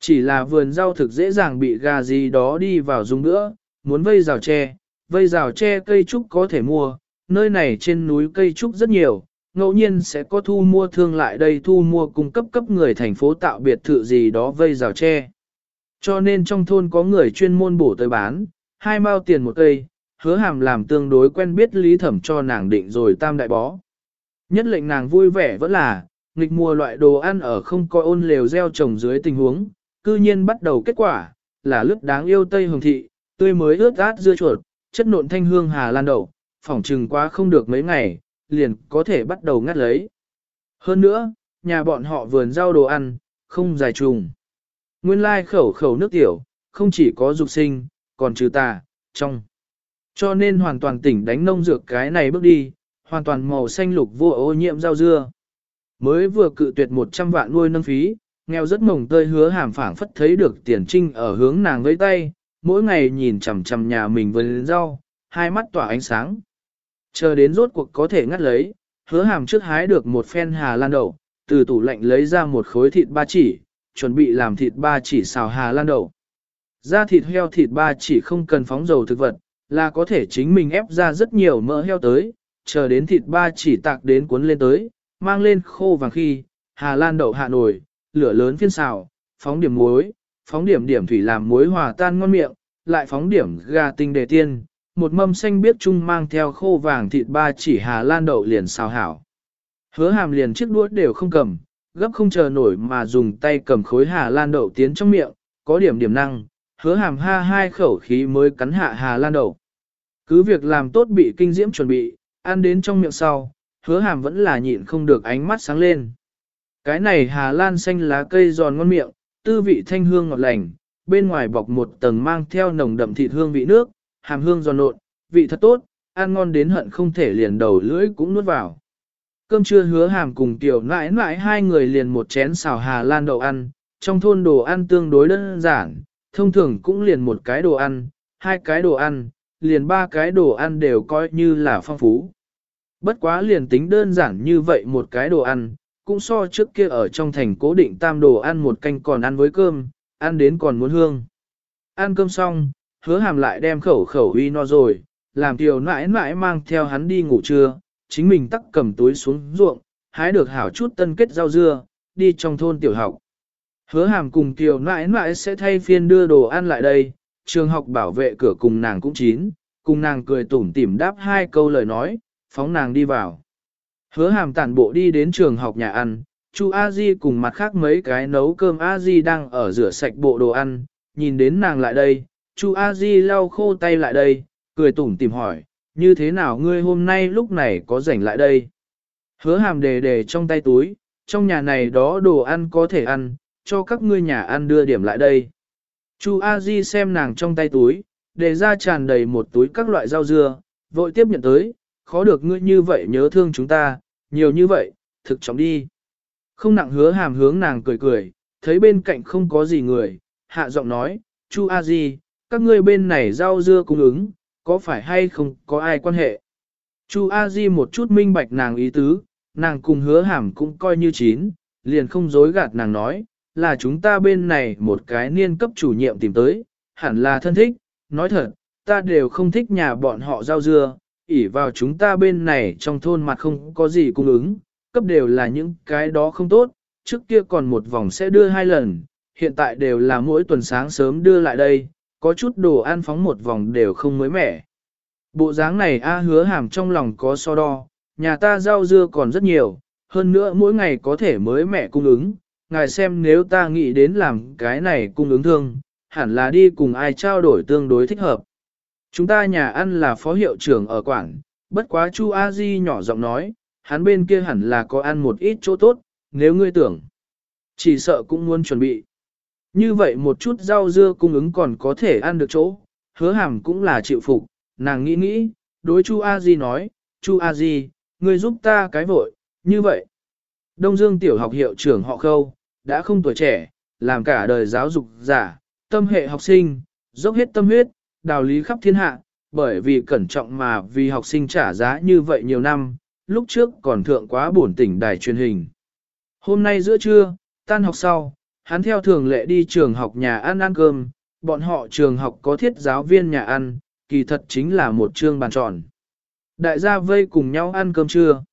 Speaker 1: Chỉ là vườn rau thực dễ dàng bị gà gì đó đi vào dùng nữa, muốn vây rào tre, vây rào tre cây trúc có thể mua, nơi này trên núi cây trúc rất nhiều, ngẫu nhiên sẽ có thu mua thương lại đây thu mua cung cấp cấp người thành phố tạo biệt thự gì đó vây rào tre. Cho nên trong thôn có người chuyên môn bổ tới bán, hai mao tiền một cây, hứa hàm làm tương đối quen biết lý thẩm cho nàng định rồi tam đại bó. Nhất lệnh nàng vui vẻ vẫn là, nghịch mùa loại đồ ăn ở không coi ôn lều gieo trồng dưới tình huống, cư nhiên bắt đầu kết quả, là lướt đáng yêu Tây Hồng Thị, tươi mới ướt át dưa chuột, chất nộn thanh hương hà lan đậu, phỏng trừng quá không được mấy ngày, liền có thể bắt đầu ngắt lấy. Hơn nữa, nhà bọn họ vườn rau đồ ăn, không dài trùng. Nguyên lai khẩu khẩu nước tiểu, không chỉ có dục sinh, còn trừ tà, trong. Cho nên hoàn toàn tỉnh đánh nông dược cái này bước đi, hoàn toàn màu xanh lục vô ô nhiễm rau dưa. Mới vừa cự tuyệt 100 vạn nuôi nâng phí, nghèo rất mồng tơi hứa hàm phảng phất thấy được tiền trinh ở hướng nàng với tay, mỗi ngày nhìn chằm chằm nhà mình với rau, hai mắt tỏa ánh sáng. Chờ đến rốt cuộc có thể ngắt lấy, hứa hàm trước hái được một phen hà lan đậu, từ tủ lạnh lấy ra một khối thịt ba chỉ, chuẩn bị làm thịt ba chỉ xào hà lan đậu. Ra thịt heo thịt ba chỉ không cần phóng dầu thực vật, là có thể chính mình ép ra rất nhiều mỡ heo tới, chờ đến thịt ba chỉ tạc đến cuốn lên tới, mang lên khô vàng khi, hà lan đậu hạ nổi, lửa lớn phiên xào, phóng điểm muối, phóng điểm điểm thủy làm muối hòa tan ngon miệng, lại phóng điểm gà tinh đề tiên, một mâm xanh biết chung mang theo khô vàng thịt ba chỉ hà lan đậu liền xào hảo. Hứa hàm liền chiếc đũa đều không cầm, gấp không chờ nổi mà dùng tay cầm khối hà lan đậu tiến trong miệng, có điểm điểm năng, hứa hàm ha hai khẩu khí mới cắn hạ hà lan đậu. Cứ việc làm tốt bị kinh diễm chuẩn bị, ăn đến trong miệng sau, hứa hàm vẫn là nhịn không được ánh mắt sáng lên. Cái này hà lan xanh lá cây giòn ngon miệng, tư vị thanh hương ngọt lành, bên ngoài bọc một tầng mang theo nồng đậm thịt hương vị nước, hàm hương giòn nộn, vị thật tốt, ăn ngon đến hận không thể liền đầu lưỡi cũng nuốt vào. Cơm trưa hứa hàm cùng tiểu nãi nãi hai người liền một chén xào hà lan đậu ăn, trong thôn đồ ăn tương đối đơn giản, thông thường cũng liền một cái đồ ăn, hai cái đồ ăn, liền ba cái đồ ăn đều coi như là phong phú. Bất quá liền tính đơn giản như vậy một cái đồ ăn, cũng so trước kia ở trong thành cố định tam đồ ăn một canh còn ăn với cơm, ăn đến còn muốn hương. Ăn cơm xong, hứa hàm lại đem khẩu khẩu uy no rồi, làm tiểu nãi nãi mang theo hắn đi ngủ trưa, chính mình tắc cầm túi xuống ruộng, hái được hảo chút tân kết rau dưa, đi trong thôn tiểu học. Hứa hàm cùng tiểu nãi nãi sẽ thay phiên đưa đồ ăn lại đây, trường học bảo vệ cửa cùng nàng cũng chín, cùng nàng cười tủm tỉm đáp hai câu lời nói, phóng nàng đi vào. Hứa hàm tản bộ đi đến trường học nhà ăn, Chu A Di cùng mặt khác mấy cái nấu cơm A Di đang ở rửa sạch bộ đồ ăn, nhìn đến nàng lại đây, Chu A Di lau khô tay lại đây, cười tủm tỉm hỏi, như thế nào ngươi hôm nay lúc này có rảnh lại đây? Hứa hàm đề đề trong tay túi, trong nhà này đó đồ ăn có thể ăn, cho các ngươi nhà ăn đưa điểm lại đây. Chu A Di xem nàng trong tay túi, đề ra tràn đầy một túi các loại rau dưa, vội tiếp nhận tới, khó được ngươi như vậy nhớ thương chúng ta, nhiều như vậy, thực chóng đi. Không nặng hứa hàm hướng nàng cười cười, thấy bên cạnh không có gì người, hạ giọng nói, Chu A Di, các ngươi bên này rau dưa cung ứng, có phải hay không có ai quan hệ? Chu A Di một chút minh bạch nàng ý tứ, nàng cùng hứa hàm cũng coi như chín, liền không dối gạt nàng nói, là chúng ta bên này một cái niên cấp chủ nhiệm tìm tới, hẳn là thân thích, nói thật, ta đều không thích nhà bọn họ rau dưa, ỉ vào chúng ta bên này trong thôn mặt không có gì cung ứng, cấp đều là những cái đó không tốt, trước kia còn một vòng sẽ đưa hai lần, hiện tại đều là mỗi tuần sáng sớm đưa lại đây, có chút đồ ăn phóng một vòng đều không mới mẻ. Bộ dáng này A hứa hàm trong lòng có so đo, nhà ta rau dưa còn rất nhiều, hơn nữa mỗi ngày có thể mới mẻ cung ứng, ngài xem nếu ta nghĩ đến làm cái này cung ứng thương, hẳn là đi cùng ai trao đổi tương đối thích hợp. Chúng ta nhà ăn là phó hiệu trưởng ở quảng, bất quá Chu A Di nhỏ giọng nói, hắn bên kia hẳn là có ăn một ít chỗ tốt, nếu ngươi tưởng. Chỉ sợ cũng muốn chuẩn bị. Như vậy một chút rau dưa cung ứng còn có thể ăn được chỗ, hứa hàm cũng là chịu phục, nàng nghĩ nghĩ, đối Chu A Di nói, Chu A Di, ngươi giúp ta cái vội, như vậy. Đông Dương tiểu học hiệu trưởng họ khâu, đã không tuổi trẻ, làm cả đời giáo dục giả, tâm hệ học sinh, dốc hết tâm huyết, đào lý khắp thiên hạ, bởi vì cẩn trọng mà vì học sinh trả giá như vậy nhiều năm, lúc trước còn thượng quá bổn tỉnh đài truyền hình. Hôm nay giữa trưa, tan học sau, hắn theo thường lệ đi trường học nhà ăn ăn cơm, bọn họ trường học có thiết giáo viên nhà ăn, kỳ thật chính là một trường bàn tròn. Đại gia vây cùng nhau ăn cơm trưa.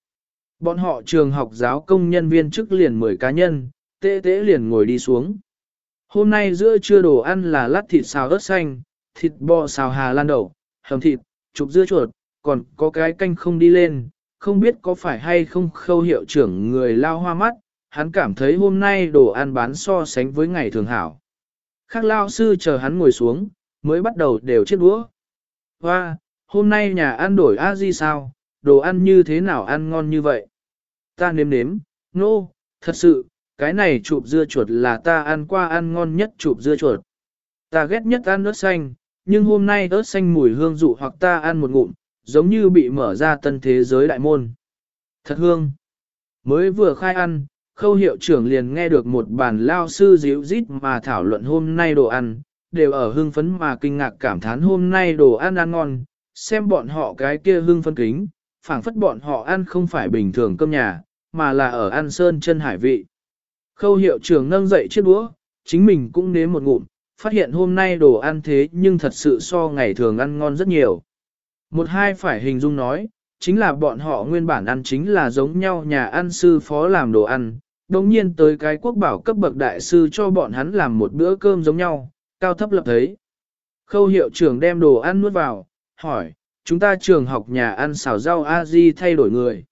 Speaker 1: Bọn họ trường học giáo công nhân viên chức liền 10 cá nhân, tê tế liền ngồi đi xuống. Hôm nay giữa trưa đồ ăn là lát thịt xào ớt xanh, thịt bò xào hà lan đậu, hầm thịt, chụp dưa chuột, còn có cái canh không đi lên, không biết có phải hay không khâu hiệu trưởng người lao hoa mắt, hắn cảm thấy hôm nay đồ ăn bán so sánh với ngày thường hảo. Khác lao sư chờ hắn ngồi xuống, mới bắt đầu đều chiếc đũa. Hoa, hôm nay nhà ăn đổi a di sao, đồ ăn như thế nào ăn ngon như vậy? Ta nếm nếm, nô, no, thật sự, cái này chụp dưa chuột là ta ăn qua ăn ngon nhất chụp dưa chuột. Ta ghét nhất ăn nước xanh, nhưng hôm nay ớt xanh mùi hương dụ hoặc ta ăn một ngụm, giống như bị mở ra tân thế giới đại môn. Thật hương. Mới vừa khai ăn, khâu hiệu trưởng liền nghe được một bàn lao sư díu rít mà thảo luận hôm nay đồ ăn, đều ở hương phấn mà kinh ngạc cảm thán hôm nay đồ ăn ăn ngon, xem bọn họ cái kia hương phân kính, phảng phất bọn họ ăn không phải bình thường cơm nhà, mà là ở ăn sơn chân hải vị. Khâu hiệu trưởng nâng dậy chiếc đũa, chính mình cũng nếm một ngụm, phát hiện hôm nay đồ ăn thế nhưng thật sự so ngày thường ăn ngon rất nhiều. Một hai phải hình dung nói, chính là bọn họ nguyên bản ăn chính là giống nhau nhà ăn sư phó làm đồ ăn, đồng nhiên tới cái quốc bảo cấp bậc đại sư cho bọn hắn làm một bữa cơm giống nhau, cao thấp lập thấy. Khâu hiệu trưởng đem đồ ăn nuốt vào, hỏi, chúng ta trường học nhà ăn xào rau A-di thay đổi người.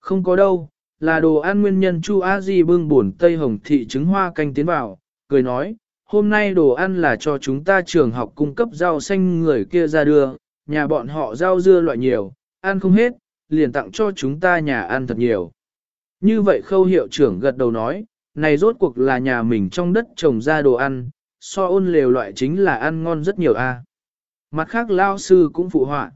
Speaker 1: Không có đâu, là đồ ăn nguyên nhân Chu A-di bưng buồn tây hồng thị trứng hoa canh tiến vào, cười nói, hôm nay đồ ăn là cho chúng ta trường học cung cấp rau xanh người kia ra đưa, nhà bọn họ rau dưa loại nhiều, ăn không hết, liền tặng cho chúng ta nhà ăn thật nhiều. Như vậy khâu hiệu trưởng gật đầu nói, này rốt cuộc là nhà mình trong đất trồng ra đồ ăn, so ôn lều loại chính là ăn ngon rất nhiều a. Mặt khác lao sư cũng phụ họa.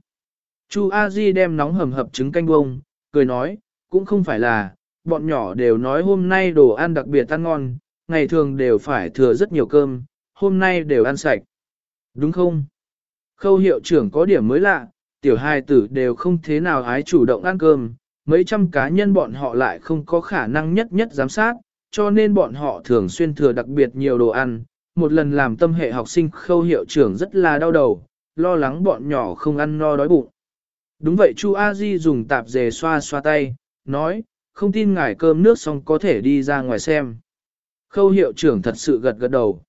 Speaker 1: Chu A Di đem nóng hầm hập trứng canh bông, cười nói, cũng không phải là, bọn nhỏ đều nói hôm nay đồ ăn đặc biệt ăn ngon, ngày thường đều phải thừa rất nhiều cơm, hôm nay đều ăn sạch. Đúng không? Khâu hiệu trưởng có điểm mới lạ, tiểu hai tử đều không thế nào ái chủ động ăn cơm, mấy trăm cá nhân bọn họ lại không có khả năng nhất nhất giám sát, cho nên bọn họ thường xuyên thừa đặc biệt nhiều đồ ăn. Một lần làm tâm hệ học sinh khâu hiệu trưởng rất là đau đầu, lo lắng bọn nhỏ không ăn no đói bụng. Đúng vậy Chu A Di dùng tạp dề xoa xoa tay, nói, không tin ngài cơm nước xong có thể đi ra ngoài xem. Khâu hiệu trưởng thật sự gật gật đầu.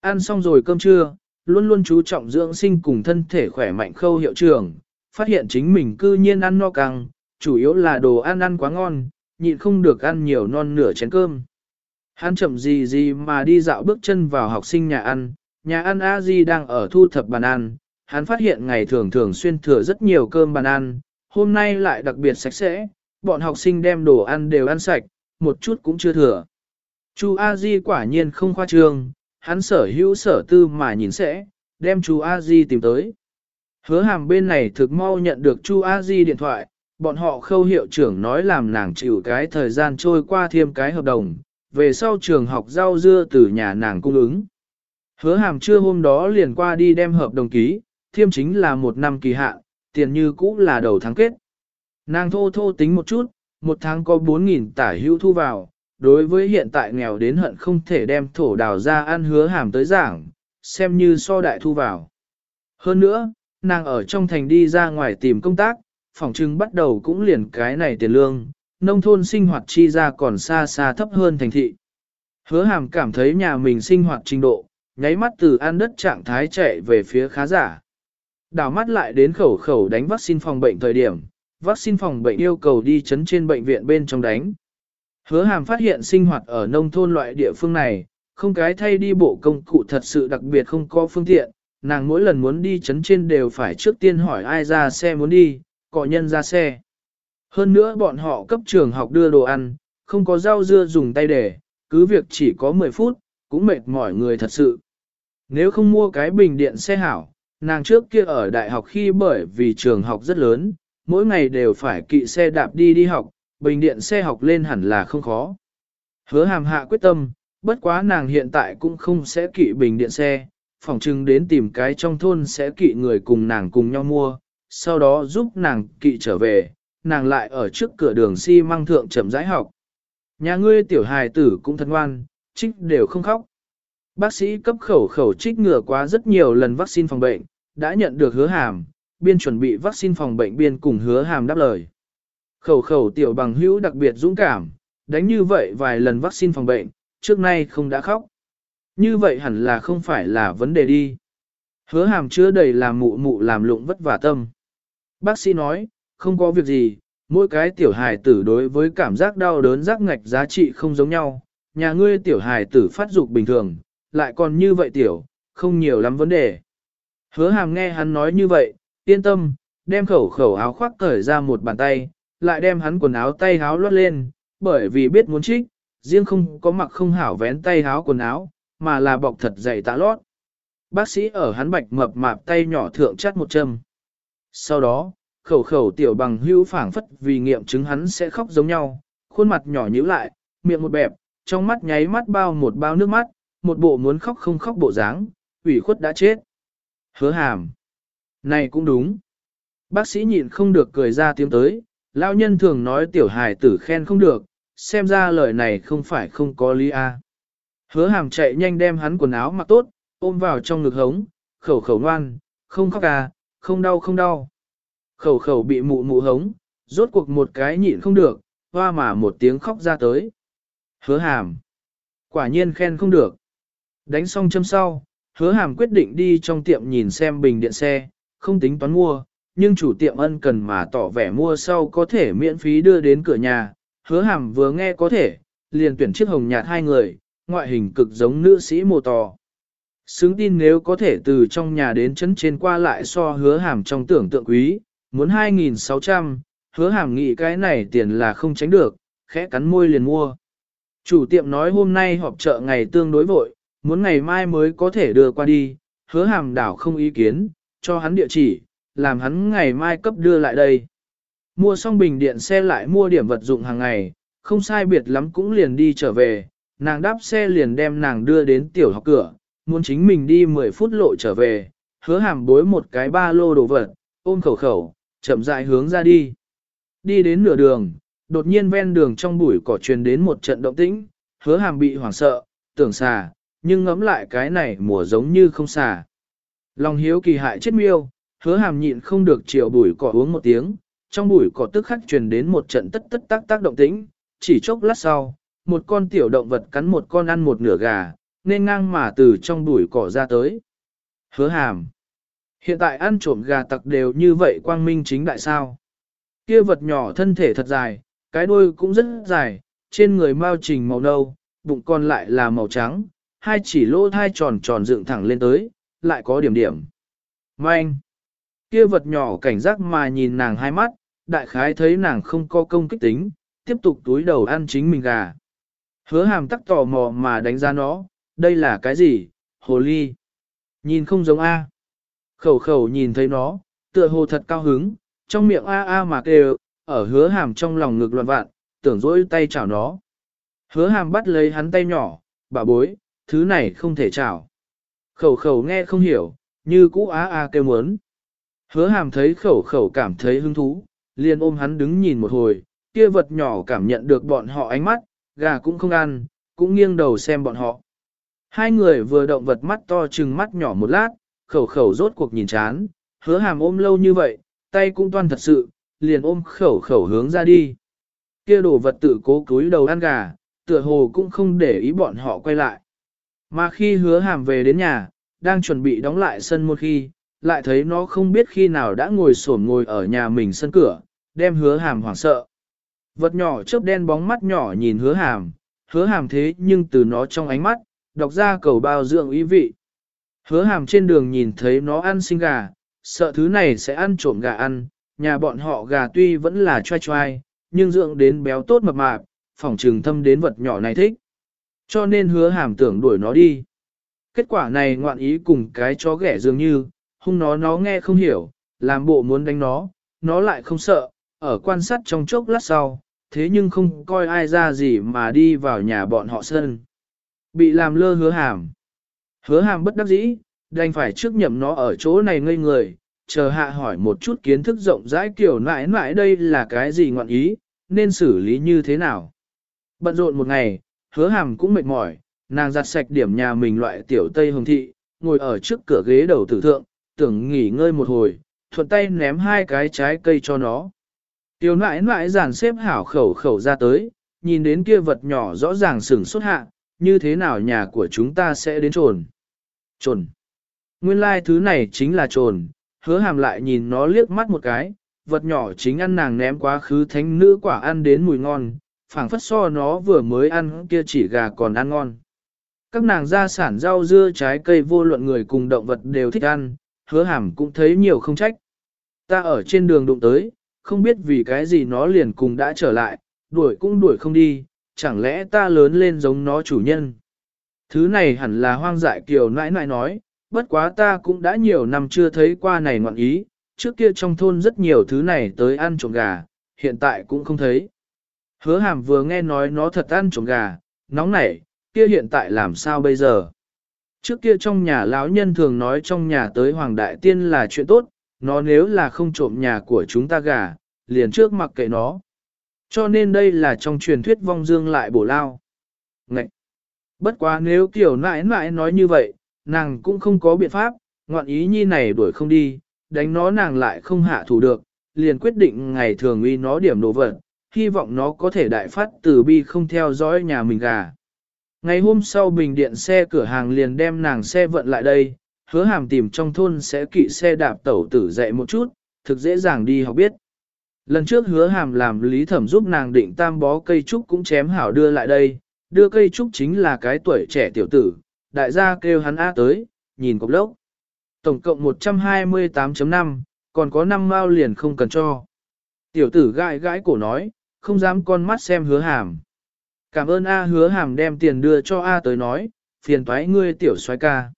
Speaker 1: Ăn xong rồi cơm trưa, luôn luôn chú trọng dưỡng sinh cùng thân thể khỏe mạnh khâu hiệu trưởng, phát hiện chính mình cư nhiên ăn no căng, chủ yếu là đồ ăn ăn quá ngon, nhịn không được ăn nhiều non nửa chén cơm. Hắn chậm gì gì mà đi dạo bước chân vào học sinh nhà ăn, nhà ăn a di đang ở thu thập bàn ăn, hắn phát hiện ngày thường thường xuyên thừa rất nhiều cơm bàn ăn, hôm nay lại đặc biệt sạch sẽ, bọn học sinh đem đồ ăn đều ăn sạch, một chút cũng chưa thừa. Chu A Di quả nhiên không khoa trương, hắn sở hữu sở tư mà nhìn sẽ, đem chú A Di tìm tới. Hứa hàm bên này thực mau nhận được Chu A Di điện thoại, bọn họ khâu hiệu trưởng nói làm nàng chịu cái thời gian trôi qua thêm cái hợp đồng, về sau trường học rau dưa từ nhà nàng cung ứng. Hứa hàm trưa hôm đó liền qua đi đem hợp đồng ký, thiêm chính là một năm kỳ hạn, tiền như cũ là đầu tháng kết. Nàng thô thô tính một chút, một tháng có 4.000 tả hữu thu vào, đối với hiện tại nghèo đến hận không thể đem thổ đào ra ăn hứa hàm tới giảng, xem như so đại thu vào. Hơn nữa, nàng ở trong thành đi ra ngoài tìm công tác, phòng trưng bắt đầu cũng liền cái này tiền lương, nông thôn sinh hoạt chi ra còn xa xa thấp hơn thành thị. Hứa hàm cảm thấy nhà mình sinh hoạt trình độ, nháy mắt từ ăn đất trạng thái chạy về phía khá giả. Đảo mắt lại đến khẩu khẩu đánh vaccine phòng bệnh thời điểm, vaccine phòng bệnh yêu cầu đi chấn trên bệnh viện bên trong đánh. Hứa hàm phát hiện sinh hoạt ở nông thôn loại địa phương này, không cái thay đi bộ công cụ thật sự đặc biệt không có phương tiện, nàng mỗi lần muốn đi chấn trên đều phải trước tiên hỏi ai ra xe muốn đi, cọ nhân ra xe. Hơn nữa bọn họ cấp trường học đưa đồ ăn, không có rau dưa dùng tay để, cứ việc chỉ có 10 phút, cũng mệt mỏi người thật sự. Nếu không mua cái bình điện xe hảo, nàng trước kia ở đại học khi bởi vì trường học rất lớn, mỗi ngày đều phải kỵ xe đạp đi đi học, bình điện xe học lên hẳn là không khó. Hứa hàm hạ quyết tâm, bất quá nàng hiện tại cũng không sẽ kỵ bình điện xe, phỏng chừng đến tìm cái trong thôn sẽ kỵ người cùng nàng cùng nhau mua, sau đó giúp nàng kỵ trở về, nàng lại ở trước cửa đường xi si măng thượng chậm rãi học. Nhà ngươi tiểu hài tử cũng thân ngoan, trích đều không khóc. Bác sĩ cấp khẩu khẩu trích ngừa quá rất nhiều lần vaccine phòng bệnh, đã nhận được hứa hàm, biên chuẩn bị vaccine phòng bệnh biên cùng hứa hàm đáp lời. Khẩu khẩu tiểu bằng hữu đặc biệt dũng cảm, đánh như vậy vài lần vaccine phòng bệnh, trước nay không đã khóc. Như vậy hẳn là không phải là vấn đề đi. Hứa hàm chứa đầy làm mụ mụ làm lụng vất vả tâm. Bác sĩ nói, không có việc gì, mỗi cái tiểu hài tử đối với cảm giác đau đớn giác ngạch giá trị không giống nhau. Nhà ngươi tiểu hài tử phát dục bình thường, lại còn như vậy tiểu, không nhiều lắm vấn đề. Hứa hàm nghe hắn nói như vậy, yên tâm, đem khẩu khẩu áo khoác cởi ra một bàn tay, lại đem hắn quần áo tay háo lót lên, bởi vì biết muốn trích, riêng không có mặc không hảo vén tay háo quần áo, mà là bọc thật dày tạ lót. Bác sĩ ở hắn bạch mập mạp tay nhỏ thượng chắt một châm. Sau đó, khẩu khẩu tiểu bằng hữu phảng phất vì nghiệm chứng hắn sẽ khóc giống nhau, khuôn mặt nhỏ nhíu lại, miệng một bẹp, trong mắt nháy mắt bao một bao nước mắt, một bộ muốn khóc không khóc bộ dáng, ủy khuất đã chết. Hứa hàm. Này cũng đúng. Bác sĩ nhịn không được cười ra tiếng tới, lao nhân thường nói tiểu hài tử khen không được, xem ra lời này không phải không có lý a. Hứa hàm chạy nhanh đem hắn quần áo mặc tốt, ôm vào trong ngực hống, khẩu khẩu ngoan, không khóc à, không đau không đau. Khẩu khẩu bị mụ mụ hống, rốt cuộc một cái nhịn không được, hoa mà một tiếng khóc ra tới. Hứa hàm. Quả nhiên khen không được. Đánh xong châm sau, hứa hàm quyết định đi trong tiệm nhìn xem bình điện xe, không tính toán mua, nhưng chủ tiệm ân cần mà tỏ vẻ mua sau có thể miễn phí đưa đến cửa nhà. Hứa hàm vừa nghe có thể, liền tuyển chiếc hồng nhạt hai người, ngoại hình cực giống nữ sĩ mồ tò. Xứng tin nếu có thể từ trong nhà đến chấn trên qua lại so hứa hàm trong tưởng tượng quý, muốn 2.600, hứa hàm nghĩ cái này tiền là không tránh được, khẽ cắn môi liền mua. Chủ tiệm nói hôm nay họp chợ ngày tương đối vội, muốn ngày mai mới có thể đưa qua đi, hứa hàm đảo không ý kiến, cho hắn địa chỉ, làm hắn ngày mai cấp đưa lại đây. Mua xong bình điện xe lại mua điểm vật dụng hàng ngày, không sai biệt lắm cũng liền đi trở về, nàng đáp xe liền đem nàng đưa đến tiểu học cửa, muốn chính mình đi 10 phút lộ trở về, hứa hàm bối một cái ba lô đồ vật, ôm khẩu khẩu, chậm rãi hướng ra đi. Đi đến nửa đường, đột nhiên ven đường trong bụi cỏ truyền đến một trận động tĩnh, hứa hàm bị hoảng sợ, tưởng xà, nhưng ngẫm lại cái này mùa giống như không xà. Lòng hiếu kỳ hại chết miêu, hứa hàm nhịn không được chiều bùi cỏ uống một tiếng, trong bùi cỏ tức khắc truyền đến một trận tất tất tác tác động tĩnh, chỉ chốc lát sau, một con tiểu động vật cắn một con ăn một nửa gà, nên ngang mà từ trong bùi cỏ ra tới. Hứa hàm. Hiện tại ăn trộm gà tặc đều như vậy quang minh chính đại sao. Kia vật nhỏ thân thể thật dài, cái đuôi cũng rất dài, trên người mao trình màu nâu, bụng còn lại là màu trắng, hai chỉ lỗ thai tròn tròn dựng thẳng lên tới, lại có điểm điểm. Manh! Kia vật nhỏ cảnh giác mà nhìn nàng hai mắt, đại khái thấy nàng không có công kích tính, tiếp tục túi đầu ăn chính mình gà. Hứa hàm tắc tò mò mà đánh giá nó, đây là cái gì? Hồ ly. Nhìn không giống A. Khẩu khẩu nhìn thấy nó, tựa hồ thật cao hứng, trong miệng A A mà kêu, ở hứa hàm trong lòng ngực loạn vạn, tưởng dỗi tay chảo nó. Hứa hàm bắt lấy hắn tay nhỏ, bà bối, thứ này không thể chảo. Khẩu khẩu nghe không hiểu, như cũ A A kêu muốn. Hứa hàm thấy khẩu khẩu cảm thấy hứng thú, liền ôm hắn đứng nhìn một hồi, kia vật nhỏ cảm nhận được bọn họ ánh mắt, gà cũng không ăn, cũng nghiêng đầu xem bọn họ. Hai người vừa động vật mắt to chừng mắt nhỏ một lát, khẩu khẩu rốt cuộc nhìn chán, hứa hàm ôm lâu như vậy, tay cũng toan thật sự, liền ôm khẩu khẩu hướng ra đi. Kia đồ vật tự cố cúi đầu ăn gà, tựa hồ cũng không để ý bọn họ quay lại. Mà khi hứa hàm về đến nhà, đang chuẩn bị đóng lại sân một khi, lại thấy nó không biết khi nào đã ngồi xổm ngồi ở nhà mình sân cửa, đem hứa hàm hoảng sợ. Vật nhỏ chớp đen bóng mắt nhỏ nhìn hứa hàm, hứa hàm thế nhưng từ nó trong ánh mắt, đọc ra cầu bao dưỡng ý vị. Hứa hàm trên đường nhìn thấy nó ăn sinh gà, sợ thứ này sẽ ăn trộm gà ăn, nhà bọn họ gà tuy vẫn là choai choai, nhưng dưỡng đến béo tốt mập mạp, phỏng trừng thâm đến vật nhỏ này thích. Cho nên hứa hàm tưởng đuổi nó đi. Kết quả này ngoạn ý cùng cái chó ghẻ dường như, hung nó nó nghe không hiểu, làm bộ muốn đánh nó, nó lại không sợ, ở quan sát trong chốc lát sau, thế nhưng không coi ai ra gì mà đi vào nhà bọn họ sân. Bị làm lơ hứa hàm. Hứa hàm bất đắc dĩ, đành phải trước nhậm nó ở chỗ này ngây người, chờ hạ hỏi một chút kiến thức rộng rãi kiểu nãi nãi đây là cái gì ngọn ý, nên xử lý như thế nào. Bận rộn một ngày, hứa hàm cũng mệt mỏi, nàng giặt sạch điểm nhà mình loại tiểu tây hồng thị, ngồi ở trước cửa ghế đầu tử thượng, tưởng nghỉ ngơi một hồi, thuận tay ném hai cái trái cây cho nó. Tiểu nãi nãi giản xếp hảo khẩu khẩu ra tới, nhìn đến kia vật nhỏ rõ ràng sửng xuất hạ, như thế nào nhà của chúng ta sẽ đến trồn. Trồn. Nguyên lai like thứ này chính là trồn, hứa hàm lại nhìn nó liếc mắt một cái, vật nhỏ chính ăn nàng ném quá khứ thánh nữ quả ăn đến mùi ngon, phảng phất so nó vừa mới ăn kia chỉ gà còn ăn ngon. Các nàng gia sản rau dưa trái cây vô luận người cùng động vật đều thích ăn, hứa hàm cũng thấy nhiều không trách. Ta ở trên đường đụng tới, không biết vì cái gì nó liền cùng đã trở lại, đuổi cũng đuổi không đi, chẳng lẽ ta lớn lên giống nó chủ nhân. Thứ này hẳn là hoang dại kiều nãi nãi nói, bất quá ta cũng đã nhiều năm chưa thấy qua này ngoạn ý, trước kia trong thôn rất nhiều thứ này tới ăn trộm gà, hiện tại cũng không thấy. Hứa hàm vừa nghe nói nó thật ăn trộm gà, nóng nảy, kia hiện tại làm sao bây giờ? Trước kia trong nhà lão nhân thường nói trong nhà tới hoàng đại tiên là chuyện tốt, nó nếu là không trộm nhà của chúng ta gà, liền trước mặc kệ nó. Cho nên đây là trong truyền thuyết vong dương lại bổ lao. Ngậy! Bất quá nếu kiểu nãi nãi nói như vậy, nàng cũng không có biện pháp, ngoạn ý nhi này đuổi không đi, đánh nó nàng lại không hạ thủ được, liền quyết định ngày thường uy nó điểm đồ vật, hy vọng nó có thể đại phát từ bi không theo dõi nhà mình gà. Ngày hôm sau bình điện xe cửa hàng liền đem nàng xe vận lại đây, hứa hàm tìm trong thôn sẽ kỵ xe đạp tẩu tử dạy một chút, thực dễ dàng đi học biết. Lần trước hứa hàm làm lý thẩm giúp nàng định tam bó cây trúc cũng chém hảo đưa lại đây, đưa cây trúc chính là cái tuổi trẻ tiểu tử, đại gia kêu hắn A tới, nhìn cục lốc. Tổng cộng 128.5, còn có 5 mao liền không cần cho. Tiểu tử gãi gãi cổ nói, không dám con mắt xem hứa hàm. Cảm ơn A hứa hàm đem tiền đưa cho A tới nói, phiền toái ngươi tiểu soái ca.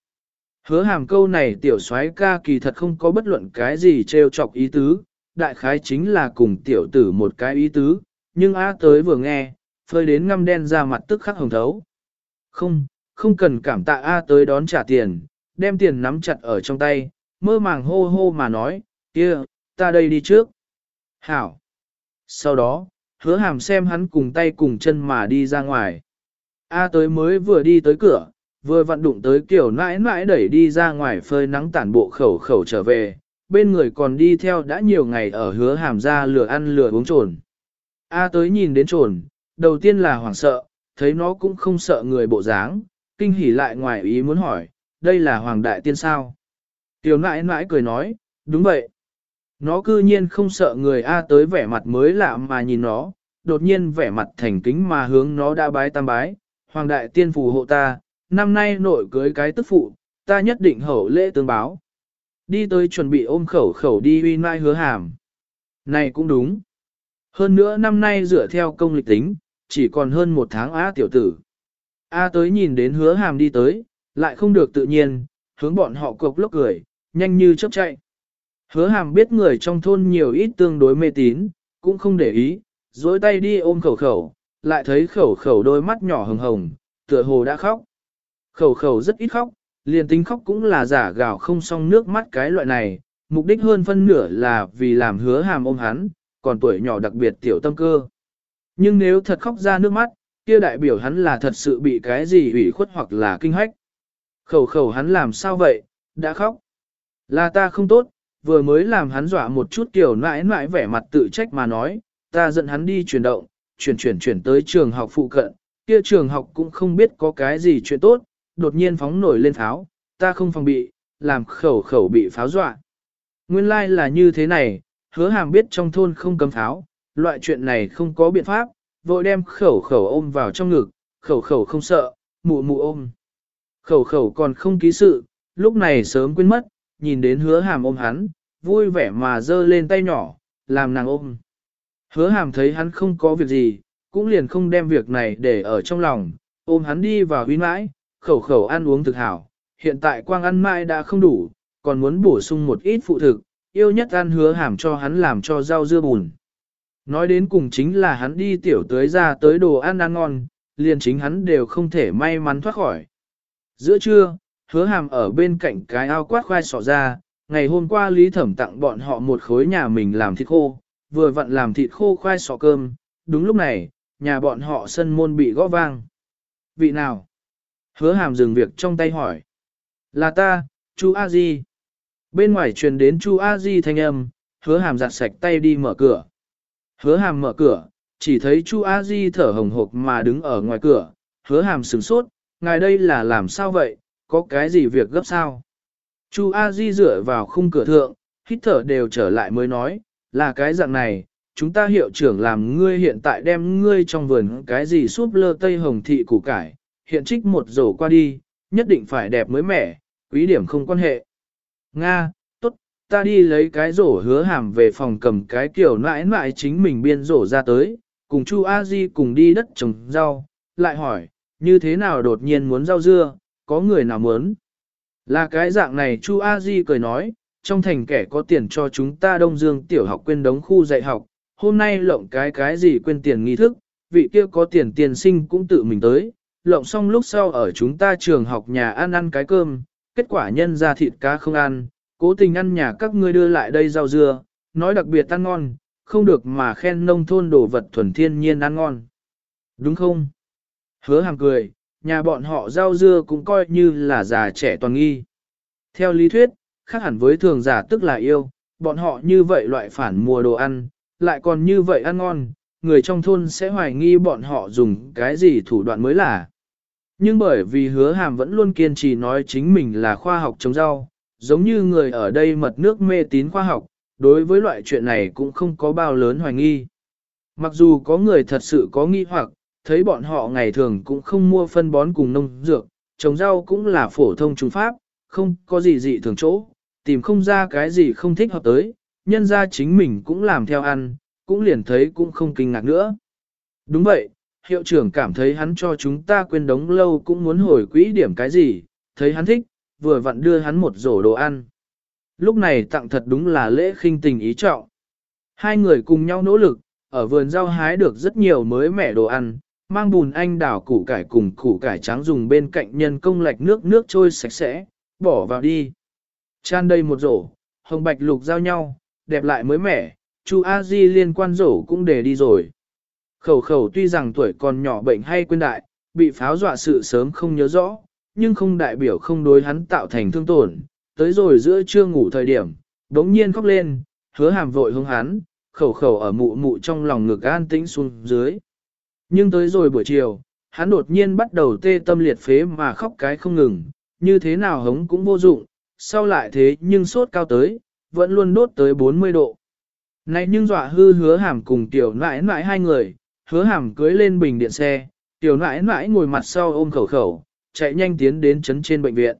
Speaker 1: Hứa hàm câu này tiểu soái ca kỳ thật không có bất luận cái gì trêu chọc ý tứ, đại khái chính là cùng tiểu tử một cái ý tứ, nhưng A tới vừa nghe, phơi đến ngăm đen ra mặt tức khắc hồng thấu. Không, không cần cảm tạ A tới đón trả tiền, đem tiền nắm chặt ở trong tay, mơ màng hô hô mà nói, kia, ta đây đi trước. Hảo. Sau đó, hứa hàm xem hắn cùng tay cùng chân mà đi ra ngoài. A tới mới vừa đi tới cửa, vừa vặn đụng tới kiểu nãi nãi đẩy đi ra ngoài phơi nắng tản bộ khẩu khẩu trở về, bên người còn đi theo đã nhiều ngày ở hứa hàm ra lửa ăn lửa uống trồn. A tới nhìn đến trồn, đầu tiên là hoảng sợ, thấy nó cũng không sợ người bộ dáng, kinh hỉ lại ngoài ý muốn hỏi, đây là hoàng đại tiên sao? Tiểu nãi nãi cười nói, đúng vậy. Nó cư nhiên không sợ người A tới vẻ mặt mới lạ mà nhìn nó, đột nhiên vẻ mặt thành kính mà hướng nó đã bái tam bái, hoàng đại tiên phù hộ ta, năm nay nội cưới cái tức phụ, ta nhất định hậu lễ tương báo. Đi tới chuẩn bị ôm khẩu khẩu đi uy mai hứa hàm. Này cũng đúng. Hơn nữa năm nay dựa theo công lịch tính, chỉ còn hơn một tháng á tiểu tử. A tới nhìn đến hứa hàm đi tới, lại không được tự nhiên, hướng bọn họ cục lốc cười, nhanh như chớp chạy. Hứa hàm biết người trong thôn nhiều ít tương đối mê tín, cũng không để ý, dối tay đi ôm khẩu khẩu, lại thấy khẩu khẩu đôi mắt nhỏ hồng hồng, tựa hồ đã khóc. Khẩu khẩu rất ít khóc, liền tính khóc cũng là giả gạo không xong nước mắt cái loại này, mục đích hơn phân nửa là vì làm hứa hàm ôm hắn, còn tuổi nhỏ đặc biệt tiểu tâm cơ. Nhưng nếu thật khóc ra nước mắt, kia đại biểu hắn là thật sự bị cái gì ủy khuất hoặc là kinh hách. Khẩu khẩu hắn làm sao vậy, đã khóc. Là ta không tốt, vừa mới làm hắn dọa một chút kiểu nãi nãi vẻ mặt tự trách mà nói, ta dẫn hắn đi chuyển động, chuyển chuyển chuyển tới trường học phụ cận, kia trường học cũng không biết có cái gì chuyện tốt, đột nhiên phóng nổi lên pháo, ta không phòng bị, làm khẩu khẩu bị pháo dọa. Nguyên lai like là như thế này, hứa hàm biết trong thôn không cấm pháo, loại chuyện này không có biện pháp, vội đem khẩu khẩu ôm vào trong ngực, khẩu khẩu không sợ, mụ mụ ôm. Khẩu khẩu còn không ký sự, lúc này sớm quên mất, nhìn đến hứa hàm ôm hắn, vui vẻ mà giơ lên tay nhỏ, làm nàng ôm. Hứa hàm thấy hắn không có việc gì, cũng liền không đem việc này để ở trong lòng, ôm hắn đi vào huy mãi, khẩu khẩu ăn uống thực hảo, hiện tại quang ăn mãi đã không đủ, còn muốn bổ sung một ít phụ thực, yêu nhất ăn hứa hàm cho hắn làm cho rau dưa bùn. Nói đến cùng chính là hắn đi tiểu tới ra tới đồ ăn ăn ngon, liền chính hắn đều không thể may mắn thoát khỏi. Giữa trưa, hứa hàm ở bên cạnh cái ao quát khoai sọ ra, ngày hôm qua Lý Thẩm tặng bọn họ một khối nhà mình làm thịt khô, vừa vặn làm thịt khô khoai sọ cơm, đúng lúc này, nhà bọn họ sân môn bị gõ vang. Vị nào? Hứa hàm dừng việc trong tay hỏi. Là ta, chú A Di. Bên ngoài truyền đến chú A Di thanh âm, hứa hàm giặt sạch tay đi mở cửa. Hứa hàm mở cửa, chỉ thấy chú A Di thở hồng hộc mà đứng ở ngoài cửa, hứa hàm sửng sốt, ngài đây là làm sao vậy, có cái gì việc gấp sao? Chu A Di dựa vào khung cửa thượng, hít thở đều trở lại mới nói, là cái dạng này, chúng ta hiệu trưởng làm ngươi hiện tại đem ngươi trong vườn cái gì súp lơ tây hồng thị củ cải, hiện trích một rổ qua đi, nhất định phải đẹp mới mẻ, quý điểm không quan hệ. Nga, tốt, ta đi lấy cái rổ hứa hàm về phòng cầm cái kiểu nãi nãi chính mình biên rổ ra tới, cùng Chu A Di cùng đi đất trồng rau, lại hỏi, như thế nào đột nhiên muốn rau dưa, có người nào muốn? Là cái dạng này Chu A Di cười nói, trong thành kẻ có tiền cho chúng ta Đông Dương tiểu học quên đống khu dạy học, hôm nay lộng cái cái gì quên tiền nghi thức, vị kia có tiền tiền sinh cũng tự mình tới, lộng xong lúc sau ở chúng ta trường học nhà ăn ăn cái cơm, kết quả nhân ra thịt cá không ăn, cố tình ăn nhà các ngươi đưa lại đây rau dưa, nói đặc biệt ăn ngon, không được mà khen nông thôn đồ vật thuần thiên nhiên ăn ngon. Đúng không? Hứa hàng cười, nhà bọn họ rau dưa cũng coi như là già trẻ toàn nghi. Theo lý thuyết, khác hẳn với thường giả tức là yêu, bọn họ như vậy loại phản mùa đồ ăn, lại còn như vậy ăn ngon, người trong thôn sẽ hoài nghi bọn họ dùng cái gì thủ đoạn mới là. Nhưng bởi vì hứa hàm vẫn luôn kiên trì nói chính mình là khoa học trồng rau, giống như người ở đây mật nước mê tín khoa học, đối với loại chuyện này cũng không có bao lớn hoài nghi. Mặc dù có người thật sự có nghi hoặc, thấy bọn họ ngày thường cũng không mua phân bón cùng nông dược, trồng rau cũng là phổ thông trung pháp, không có gì dị thường chỗ, tìm không ra cái gì không thích hợp tới, nhân ra chính mình cũng làm theo ăn, cũng liền thấy cũng không kinh ngạc nữa. Đúng vậy, hiệu trưởng cảm thấy hắn cho chúng ta quên đống lâu cũng muốn hồi quỹ điểm cái gì, thấy hắn thích, vừa vặn đưa hắn một rổ đồ ăn. Lúc này tặng thật đúng là lễ khinh tình ý trọng. Hai người cùng nhau nỗ lực, ở vườn rau hái được rất nhiều mới mẻ đồ ăn, mang bùn anh đảo củ cải cùng củ cải trắng dùng bên cạnh nhân công lạch nước nước trôi sạch sẽ, bỏ vào đi. Chan đây một rổ, hồng bạch lục giao nhau, đẹp lại mới mẻ, chu A Di liên quan rổ cũng để đi rồi. Khẩu khẩu tuy rằng tuổi còn nhỏ bệnh hay quên đại, bị pháo dọa sự sớm không nhớ rõ, nhưng không đại biểu không đối hắn tạo thành thương tổn. Tới rồi giữa trưa ngủ thời điểm, đống nhiên khóc lên, hứa hàm vội hướng hắn, khẩu khẩu ở mụ mụ trong lòng ngực an tĩnh xuống dưới. Nhưng tới rồi buổi chiều, hắn đột nhiên bắt đầu tê tâm liệt phế mà khóc cái không ngừng, như thế nào hống cũng vô dụng, sau lại thế nhưng sốt cao tới, vẫn luôn đốt tới 40 độ. Này nhưng dọa hư hứa hàm cùng tiểu nãi nãi hai người, hứa hàm cưới lên bình điện xe, tiểu nãi nãi ngồi mặt sau ôm khẩu khẩu, chạy nhanh tiến đến chấn trên bệnh viện.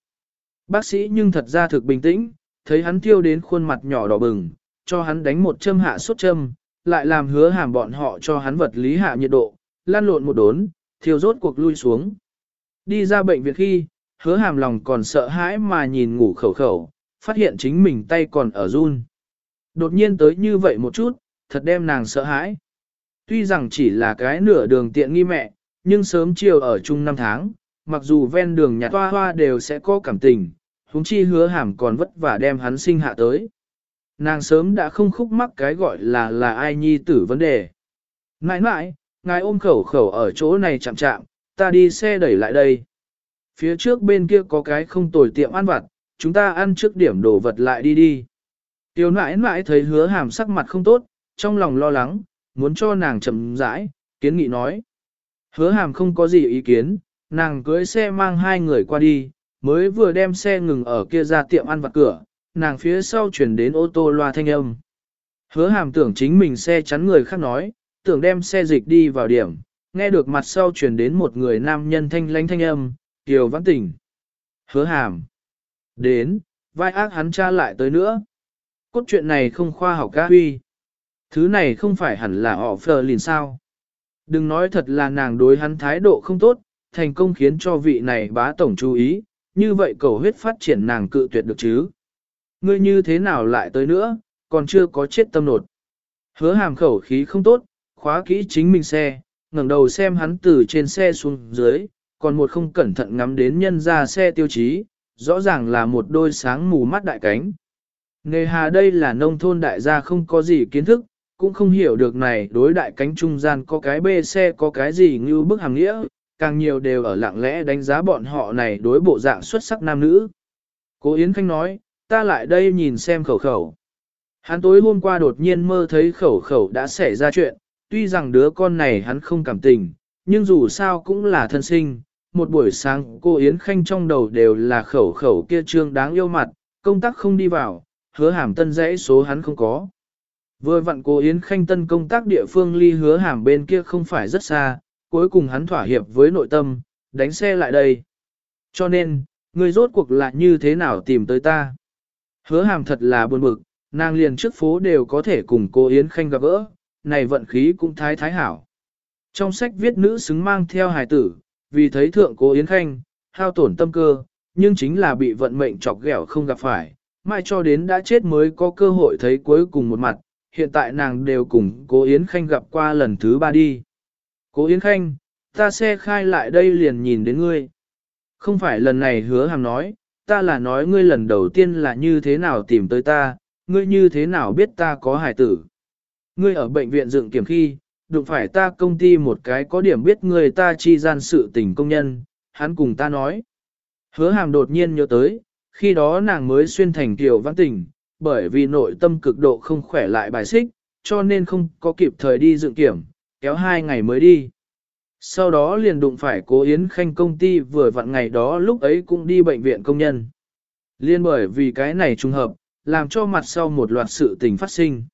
Speaker 1: Bác sĩ nhưng thật ra thực bình tĩnh, thấy hắn thiêu đến khuôn mặt nhỏ đỏ bừng, cho hắn đánh một châm hạ sốt châm, lại làm hứa hàm bọn họ cho hắn vật lý hạ nhiệt độ, lan lộn một đốn, thiêu rốt cuộc lui xuống. Đi ra bệnh viện khi, hứa hàm lòng còn sợ hãi mà nhìn ngủ khẩu khẩu, phát hiện chính mình tay còn ở run. Đột nhiên tới như vậy một chút, thật đem nàng sợ hãi. Tuy rằng chỉ là cái nửa đường tiện nghi mẹ, nhưng sớm chiều ở chung năm tháng, mặc dù ven đường nhặt hoa hoa đều sẽ có cảm tình, huống chi hứa hàm còn vất vả đem hắn sinh hạ tới. Nàng sớm đã không khúc mắc cái gọi là là ai nhi tử vấn đề. Nãi nãi, ngài ôm khẩu khẩu ở chỗ này chạm chạm, ta đi xe đẩy lại đây. Phía trước bên kia có cái không tồi tiệm ăn vặt, chúng ta ăn trước điểm đồ vật lại đi đi. Tiểu nãi nãi thấy hứa hàm sắc mặt không tốt, trong lòng lo lắng, muốn cho nàng chậm rãi, kiến nghị nói. Hứa hàm không có gì ý kiến, nàng cưới xe mang hai người qua đi, mới vừa đem xe ngừng ở kia ra tiệm ăn vặt cửa, nàng phía sau chuyển đến ô tô loa thanh âm. Hứa hàm tưởng chính mình xe chắn người khác nói, tưởng đem xe dịch đi vào điểm, nghe được mặt sau truyền đến một người nam nhân thanh lánh thanh âm, kiều vãn tỉnh. Hứa hàm. Đến, vai ác hắn cha lại tới nữa. Cốt chuyện này không khoa học ca huy. Thứ này không phải hẳn là họ phờ liền sao. Đừng nói thật là nàng đối hắn thái độ không tốt, thành công khiến cho vị này bá tổng chú ý, như vậy cầu huyết phát triển nàng cự tuyệt được chứ. Ngươi như thế nào lại tới nữa, còn chưa có chết tâm nột. Hứa hàm khẩu khí không tốt, khóa kỹ chính mình xe, ngẩng đầu xem hắn từ trên xe xuống dưới, còn một không cẩn thận ngắm đến nhân ra xe tiêu chí, rõ ràng là một đôi sáng mù mắt đại cánh. Nghề hà đây là nông thôn đại gia không có gì kiến thức, cũng không hiểu được này đối đại cánh trung gian có cái bê xe có cái gì như bức hàng nghĩa, càng nhiều đều ở lặng lẽ đánh giá bọn họ này đối bộ dạng xuất sắc nam nữ. Cố Yến Khanh nói, ta lại đây nhìn xem khẩu khẩu. Hắn tối hôm qua đột nhiên mơ thấy khẩu khẩu đã xảy ra chuyện, tuy rằng đứa con này hắn không cảm tình, nhưng dù sao cũng là thân sinh. Một buổi sáng cô Yến Khanh trong đầu đều là khẩu khẩu kia trương đáng yêu mặt, công tác không đi vào, hứa hàm tân dãy số hắn không có. Vừa vặn cô Yến Khanh tân công tác địa phương ly hứa hàm bên kia không phải rất xa, cuối cùng hắn thỏa hiệp với nội tâm, đánh xe lại đây. Cho nên, người rốt cuộc là như thế nào tìm tới ta? Hứa hàm thật là buồn bực, nàng liền trước phố đều có thể cùng cô Yến Khanh gặp gỡ, này vận khí cũng thái thái hảo. Trong sách viết nữ xứng mang theo hài tử, vì thấy thượng cô Yến Khanh, hao tổn tâm cơ, nhưng chính là bị vận mệnh chọc ghẹo không gặp phải, mai cho đến đã chết mới có cơ hội thấy cuối cùng một mặt, hiện tại nàng đều cùng cô Yến Khanh gặp qua lần thứ ba đi. Cố Yến Khanh, ta xe khai lại đây liền nhìn đến ngươi. Không phải lần này hứa hàng nói, ta là nói ngươi lần đầu tiên là như thế nào tìm tới ta, ngươi như thế nào biết ta có hải tử. Ngươi ở bệnh viện dựng kiểm khi, đụng phải ta công ty một cái có điểm biết người ta chi gian sự tình công nhân, hắn cùng ta nói. Hứa hàm đột nhiên nhớ tới, khi đó nàng mới xuyên thành tiểu văn tình, bởi vì nội tâm cực độ không khỏe lại bài xích, cho nên không có kịp thời đi dựng kiểm, kéo hai ngày mới đi. Sau đó liền đụng phải cố Yến Khanh công ty vừa vặn ngày đó lúc ấy cũng đi bệnh viện công nhân. Liên bởi vì cái này trùng hợp, làm cho mặt sau một loạt sự tình phát sinh.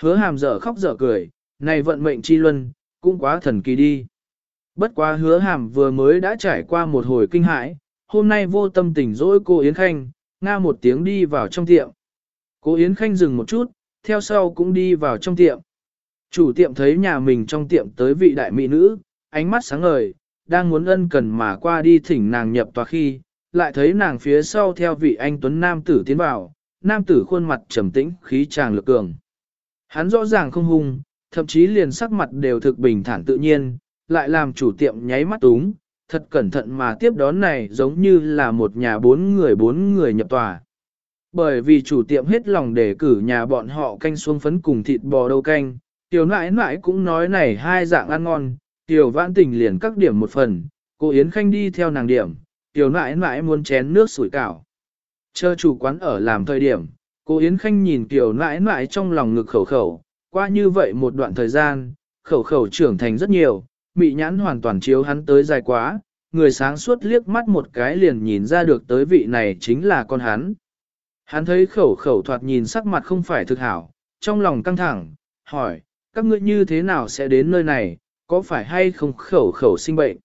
Speaker 1: Hứa hàm dở khóc dở cười, này vận mệnh chi luân, cũng quá thần kỳ đi. Bất quá hứa hàm vừa mới đã trải qua một hồi kinh hãi, hôm nay vô tâm tỉnh dỗi cô Yến Khanh, nga một tiếng đi vào trong tiệm. Cô Yến Khanh dừng một chút, theo sau cũng đi vào trong tiệm. Chủ tiệm thấy nhà mình trong tiệm tới vị đại mỹ nữ, ánh mắt sáng ngời, đang muốn ân cần mà qua đi thỉnh nàng nhập tòa khi, lại thấy nàng phía sau theo vị anh Tuấn Nam tử tiến vào, Nam tử khuôn mặt trầm tĩnh, khí tràng lực cường. Hắn rõ ràng không hung, thậm chí liền sắc mặt đều thực bình thản tự nhiên, lại làm chủ tiệm nháy mắt túng, thật cẩn thận mà tiếp đón này giống như là một nhà bốn người bốn người nhập tòa. Bởi vì chủ tiệm hết lòng để cử nhà bọn họ canh xuống phấn cùng thịt bò đâu canh, tiểu nãi nãi cũng nói này hai dạng ăn ngon, tiểu vãn tình liền các điểm một phần, cô Yến Khanh đi theo nàng điểm, tiểu nãi nãi muốn chén nước sủi cảo. Chờ chủ quán ở làm thời điểm, cô Yến Khanh nhìn tiểu nãi nãi trong lòng ngực khẩu khẩu, qua như vậy một đoạn thời gian, khẩu khẩu trưởng thành rất nhiều, mị nhãn hoàn toàn chiếu hắn tới dài quá, người sáng suốt liếc mắt một cái liền nhìn ra được tới vị này chính là con hắn. Hắn thấy khẩu khẩu thoạt nhìn sắc mặt không phải thực hảo, trong lòng căng thẳng, hỏi, các ngươi như thế nào sẽ đến nơi này, có phải hay không khẩu khẩu sinh bệnh?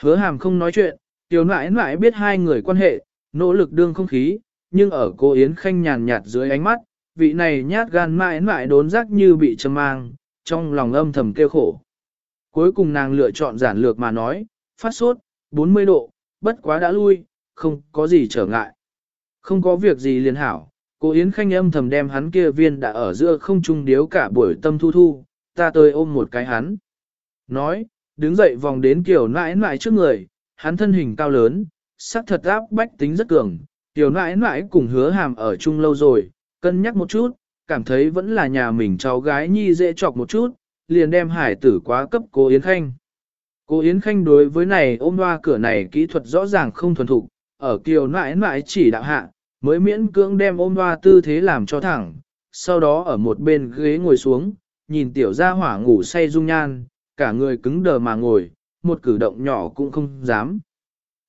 Speaker 1: Hứa hàm không nói chuyện, tiểu nãi nãi biết hai người quan hệ, nỗ lực đương không khí, nhưng ở cô Yến Khanh nhàn nhạt dưới ánh mắt, vị này nhát gan mãi mãi đốn rắc như bị châm mang, trong lòng âm thầm kêu khổ. Cuối cùng nàng lựa chọn giản lược mà nói, phát sốt, 40 độ, bất quá đã lui, không có gì trở ngại. Không có việc gì liền hảo, cô Yến Khanh âm thầm đem hắn kia viên đã ở giữa không trung điếu cả buổi tâm thu thu, ta tới ôm một cái hắn. Nói, đứng dậy vòng đến kiểu nãi nãi trước người, hắn thân hình cao lớn, sắc thật áp bách tính rất cường, tiểu nãi nãi cùng hứa hàm ở chung lâu rồi, cân nhắc một chút, cảm thấy vẫn là nhà mình cháu gái nhi dễ chọc một chút, liền đem hải tử quá cấp cô Yến Khanh. Cô Yến Khanh đối với này ôm hoa cửa này kỹ thuật rõ ràng không thuần thục, ở kiều nãi nãi chỉ đạo hạ, mới miễn cưỡng đem ôm hoa tư thế làm cho thẳng, sau đó ở một bên ghế ngồi xuống, nhìn tiểu gia hỏa ngủ say dung nhan, cả người cứng đờ mà ngồi, một cử động nhỏ cũng không dám.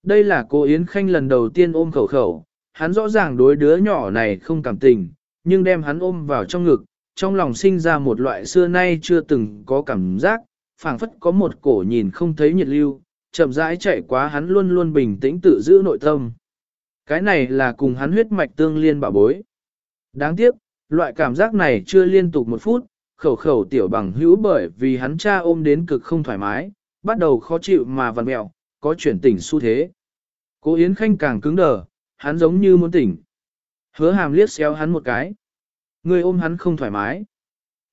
Speaker 1: Đây là cô Yến Khanh lần đầu tiên ôm khẩu khẩu, hắn rõ ràng đối đứa nhỏ này không cảm tình, nhưng đem hắn ôm vào trong ngực, trong lòng sinh ra một loại xưa nay chưa từng có cảm giác, phảng phất có một cổ nhìn không thấy nhiệt lưu, chậm rãi chạy quá hắn luôn luôn bình tĩnh tự giữ nội tâm. Cái này là cùng hắn huyết mạch tương liên bảo bối. Đáng tiếc, loại cảm giác này chưa liên tục một phút, khẩu khẩu tiểu bằng hữu bởi vì hắn cha ôm đến cực không thoải mái, bắt đầu khó chịu mà vằn mẹo, có chuyển tỉnh xu thế. Cố Yến Khanh càng cứng đờ, hắn giống như muốn tỉnh. Hứa hàm liếc xéo hắn một cái. Người ôm hắn không thoải mái.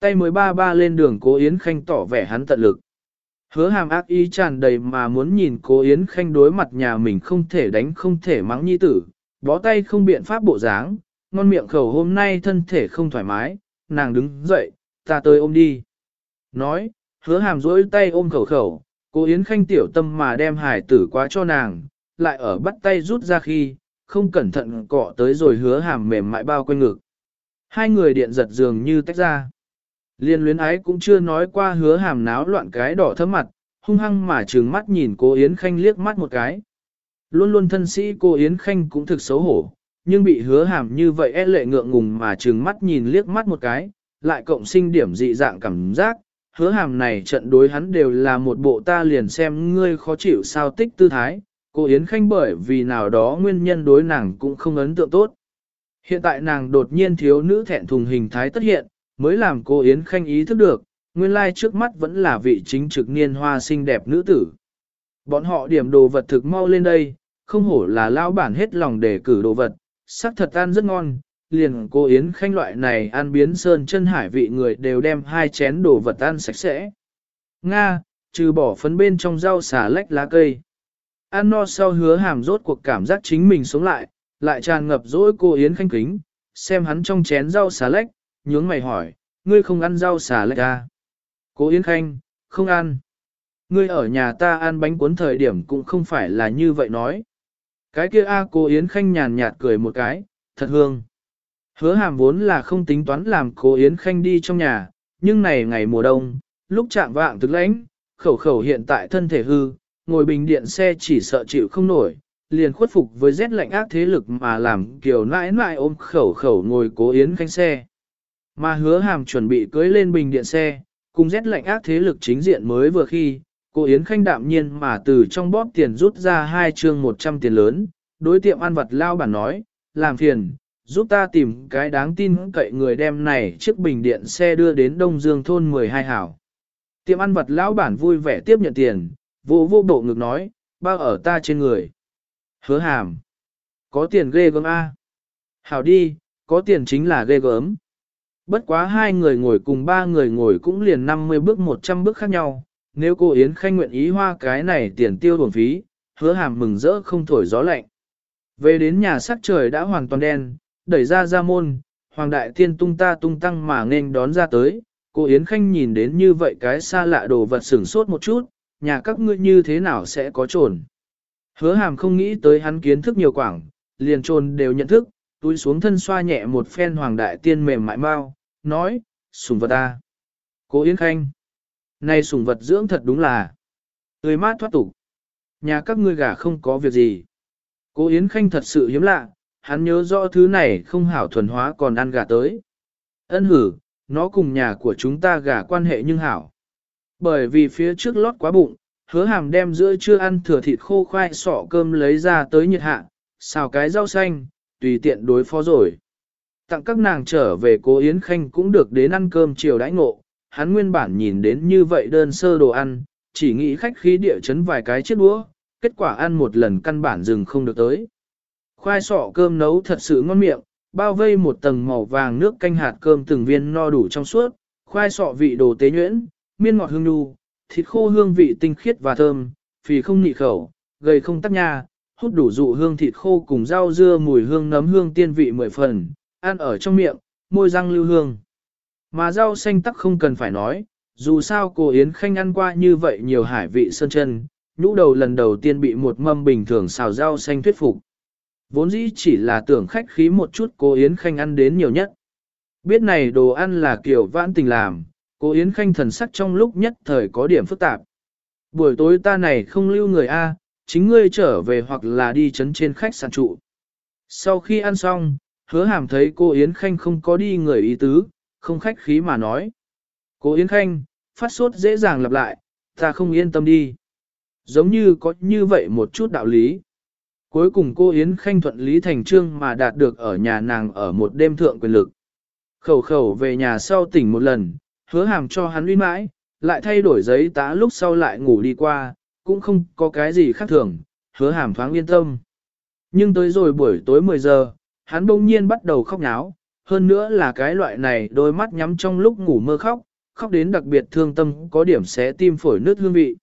Speaker 1: Tay mới ba ba lên đường cố Yến Khanh tỏ vẻ hắn tận lực. Hứa hàm ác ý tràn đầy mà muốn nhìn cố Yến Khanh đối mặt nhà mình không thể đánh không thể mắng nhi tử, bó tay không biện pháp bộ dáng, ngon miệng khẩu hôm nay thân thể không thoải mái, nàng đứng dậy, ta tới ôm đi. Nói, hứa hàm duỗi tay ôm khẩu khẩu, cố Yến Khanh tiểu tâm mà đem hải tử quá cho nàng, lại ở bắt tay rút ra khi, không cẩn thận cọ tới rồi hứa hàm mềm mại bao quanh ngực. Hai người điện giật dường như tách ra. Liên luyến ái cũng chưa nói qua hứa hàm náo loạn cái đỏ thấm mặt, hung hăng mà trừng mắt nhìn cô Yến Khanh liếc mắt một cái. Luôn luôn thân sĩ cô Yến Khanh cũng thực xấu hổ, nhưng bị hứa hàm như vậy e lệ ngượng ngùng mà trừng mắt nhìn liếc mắt một cái, lại cộng sinh điểm dị dạng cảm giác, hứa hàm này trận đối hắn đều là một bộ ta liền xem ngươi khó chịu sao tích tư thái, cô Yến Khanh bởi vì nào đó nguyên nhân đối nàng cũng không ấn tượng tốt. Hiện tại nàng đột nhiên thiếu nữ thẹn thùng hình thái tất hiện, mới làm cô Yến Khanh ý thức được, nguyên lai trước mắt vẫn là vị chính trực niên hoa xinh đẹp nữ tử. Bọn họ điểm đồ vật thực mau lên đây, không hổ là lao bản hết lòng để cử đồ vật, sắc thật ăn rất ngon, liền cô Yến Khanh loại này ăn biến sơn chân hải vị người đều đem hai chén đồ vật ăn sạch sẽ. Nga, trừ bỏ phấn bên trong rau xà lách lá cây. Ăn no sau hứa hàm rốt cuộc cảm giác chính mình sống lại, lại tràn ngập dỗi cô Yến Khanh kính, xem hắn trong chén rau xà lách, nhướng mày hỏi, ngươi không ăn rau xà lách à? Cô Yến Khanh, không ăn. Ngươi ở nhà ta ăn bánh cuốn thời điểm cũng không phải là như vậy nói. Cái kia a cô Yến Khanh nhàn nhạt cười một cái, thật hương. Hứa hàm vốn là không tính toán làm cô Yến Khanh đi trong nhà, nhưng này ngày mùa đông, lúc chạm vạng thực lãnh, khẩu khẩu hiện tại thân thể hư, ngồi bình điện xe chỉ sợ chịu không nổi, liền khuất phục với rét lạnh ác thế lực mà làm kiểu nãi nãi ôm khẩu khẩu ngồi cố Yến Khanh xe. Mà hứa hàm chuẩn bị cưới lên bình điện xe, cùng rét lạnh ác thế lực chính diện mới vừa khi, cô Yến Khanh đạm nhiên mà từ trong bóp tiền rút ra hai chương 100 tiền lớn, đối tiệm ăn vật lao bản nói, làm phiền, giúp ta tìm cái đáng tin cậy người đem này chiếc bình điện xe đưa đến Đông Dương thôn 12 hảo. Tiệm ăn vật lão bản vui vẻ tiếp nhận tiền, vô vô bộ ngực nói, bao ở ta trên người. Hứa hàm. Có tiền ghê gớm A. Hảo đi, có tiền chính là ghê gớm. Bất quá hai người ngồi cùng ba người ngồi cũng liền 50 bước 100 bước khác nhau. Nếu cô Yến Khanh nguyện ý hoa cái này tiền tiêu bổng phí, hứa hàm mừng rỡ không thổi gió lạnh. Về đến nhà sắc trời đã hoàn toàn đen, đẩy ra ra môn, Hoàng Đại Tiên tung ta tung tăng mà nên đón ra tới. Cô Yến Khanh nhìn đến như vậy cái xa lạ đồ vật sửng sốt một chút, nhà các ngươi như thế nào sẽ có trồn. Hứa hàm không nghĩ tới hắn kiến thức nhiều quảng, liền trồn đều nhận thức, túi xuống thân xoa nhẹ một phen Hoàng Đại Tiên mềm mại mau, nói, sùng vật à, ta. Cô Yến Khanh. nay sùng vật dưỡng thật đúng là. tươi mát thoát tục. Nhà các ngươi gà không có việc gì. Cô Yến Khanh thật sự hiếm lạ, hắn nhớ rõ thứ này không hảo thuần hóa còn ăn gà tới. Ân hử, nó cùng nhà của chúng ta gà quan hệ nhưng hảo. Bởi vì phía trước lót quá bụng, hứa hàm đem giữa chưa ăn thừa thịt khô khoai sọ cơm lấy ra tới nhiệt hạ, xào cái rau xanh, tùy tiện đối phó rồi. Tặng các nàng trở về cố Yến Khanh cũng được đến ăn cơm chiều đãi ngộ, hắn nguyên bản nhìn đến như vậy đơn sơ đồ ăn, chỉ nghĩ khách khí địa chấn vài cái chiếc đũa, kết quả ăn một lần căn bản dừng không được tới. Khoai sọ cơm nấu thật sự ngon miệng, bao vây một tầng màu vàng nước canh hạt cơm từng viên no đủ trong suốt, khoai sọ vị đồ tế nhuyễn, miên ngọt hương nhu, thịt khô hương vị tinh khiết và thơm, phì không nị khẩu, gầy không tắc nha, hút đủ dụ hương thịt khô cùng rau dưa mùi hương nấm hương tiên vị mười phần, ăn ở trong miệng, môi răng lưu hương. Mà rau xanh tắc không cần phải nói, dù sao cô Yến Khanh ăn qua như vậy nhiều hải vị sơn chân, nhũ đầu lần đầu tiên bị một mâm bình thường xào rau xanh thuyết phục. Vốn dĩ chỉ là tưởng khách khí một chút cô Yến Khanh ăn đến nhiều nhất. Biết này đồ ăn là kiểu vãn tình làm, cô Yến Khanh thần sắc trong lúc nhất thời có điểm phức tạp. Buổi tối ta này không lưu người A, chính ngươi trở về hoặc là đi chấn trên khách sạn trụ. Sau khi ăn xong, hứa hàm thấy cô Yến Khanh không có đi người ý tứ, không khách khí mà nói. Cô Yến Khanh, phát sốt dễ dàng lặp lại, ta không yên tâm đi. Giống như có như vậy một chút đạo lý. Cuối cùng cô Yến Khanh thuận lý thành trương mà đạt được ở nhà nàng ở một đêm thượng quyền lực. Khẩu khẩu về nhà sau tỉnh một lần, hứa hàm cho hắn uy mãi, lại thay đổi giấy tá lúc sau lại ngủ đi qua, cũng không có cái gì khác thường, hứa hàm thoáng yên tâm. Nhưng tới rồi buổi tối 10 giờ, hắn bỗng nhiên bắt đầu khóc náo, hơn nữa là cái loại này đôi mắt nhắm trong lúc ngủ mơ khóc, khóc đến đặc biệt thương tâm có điểm xé tim phổi nước hương vị.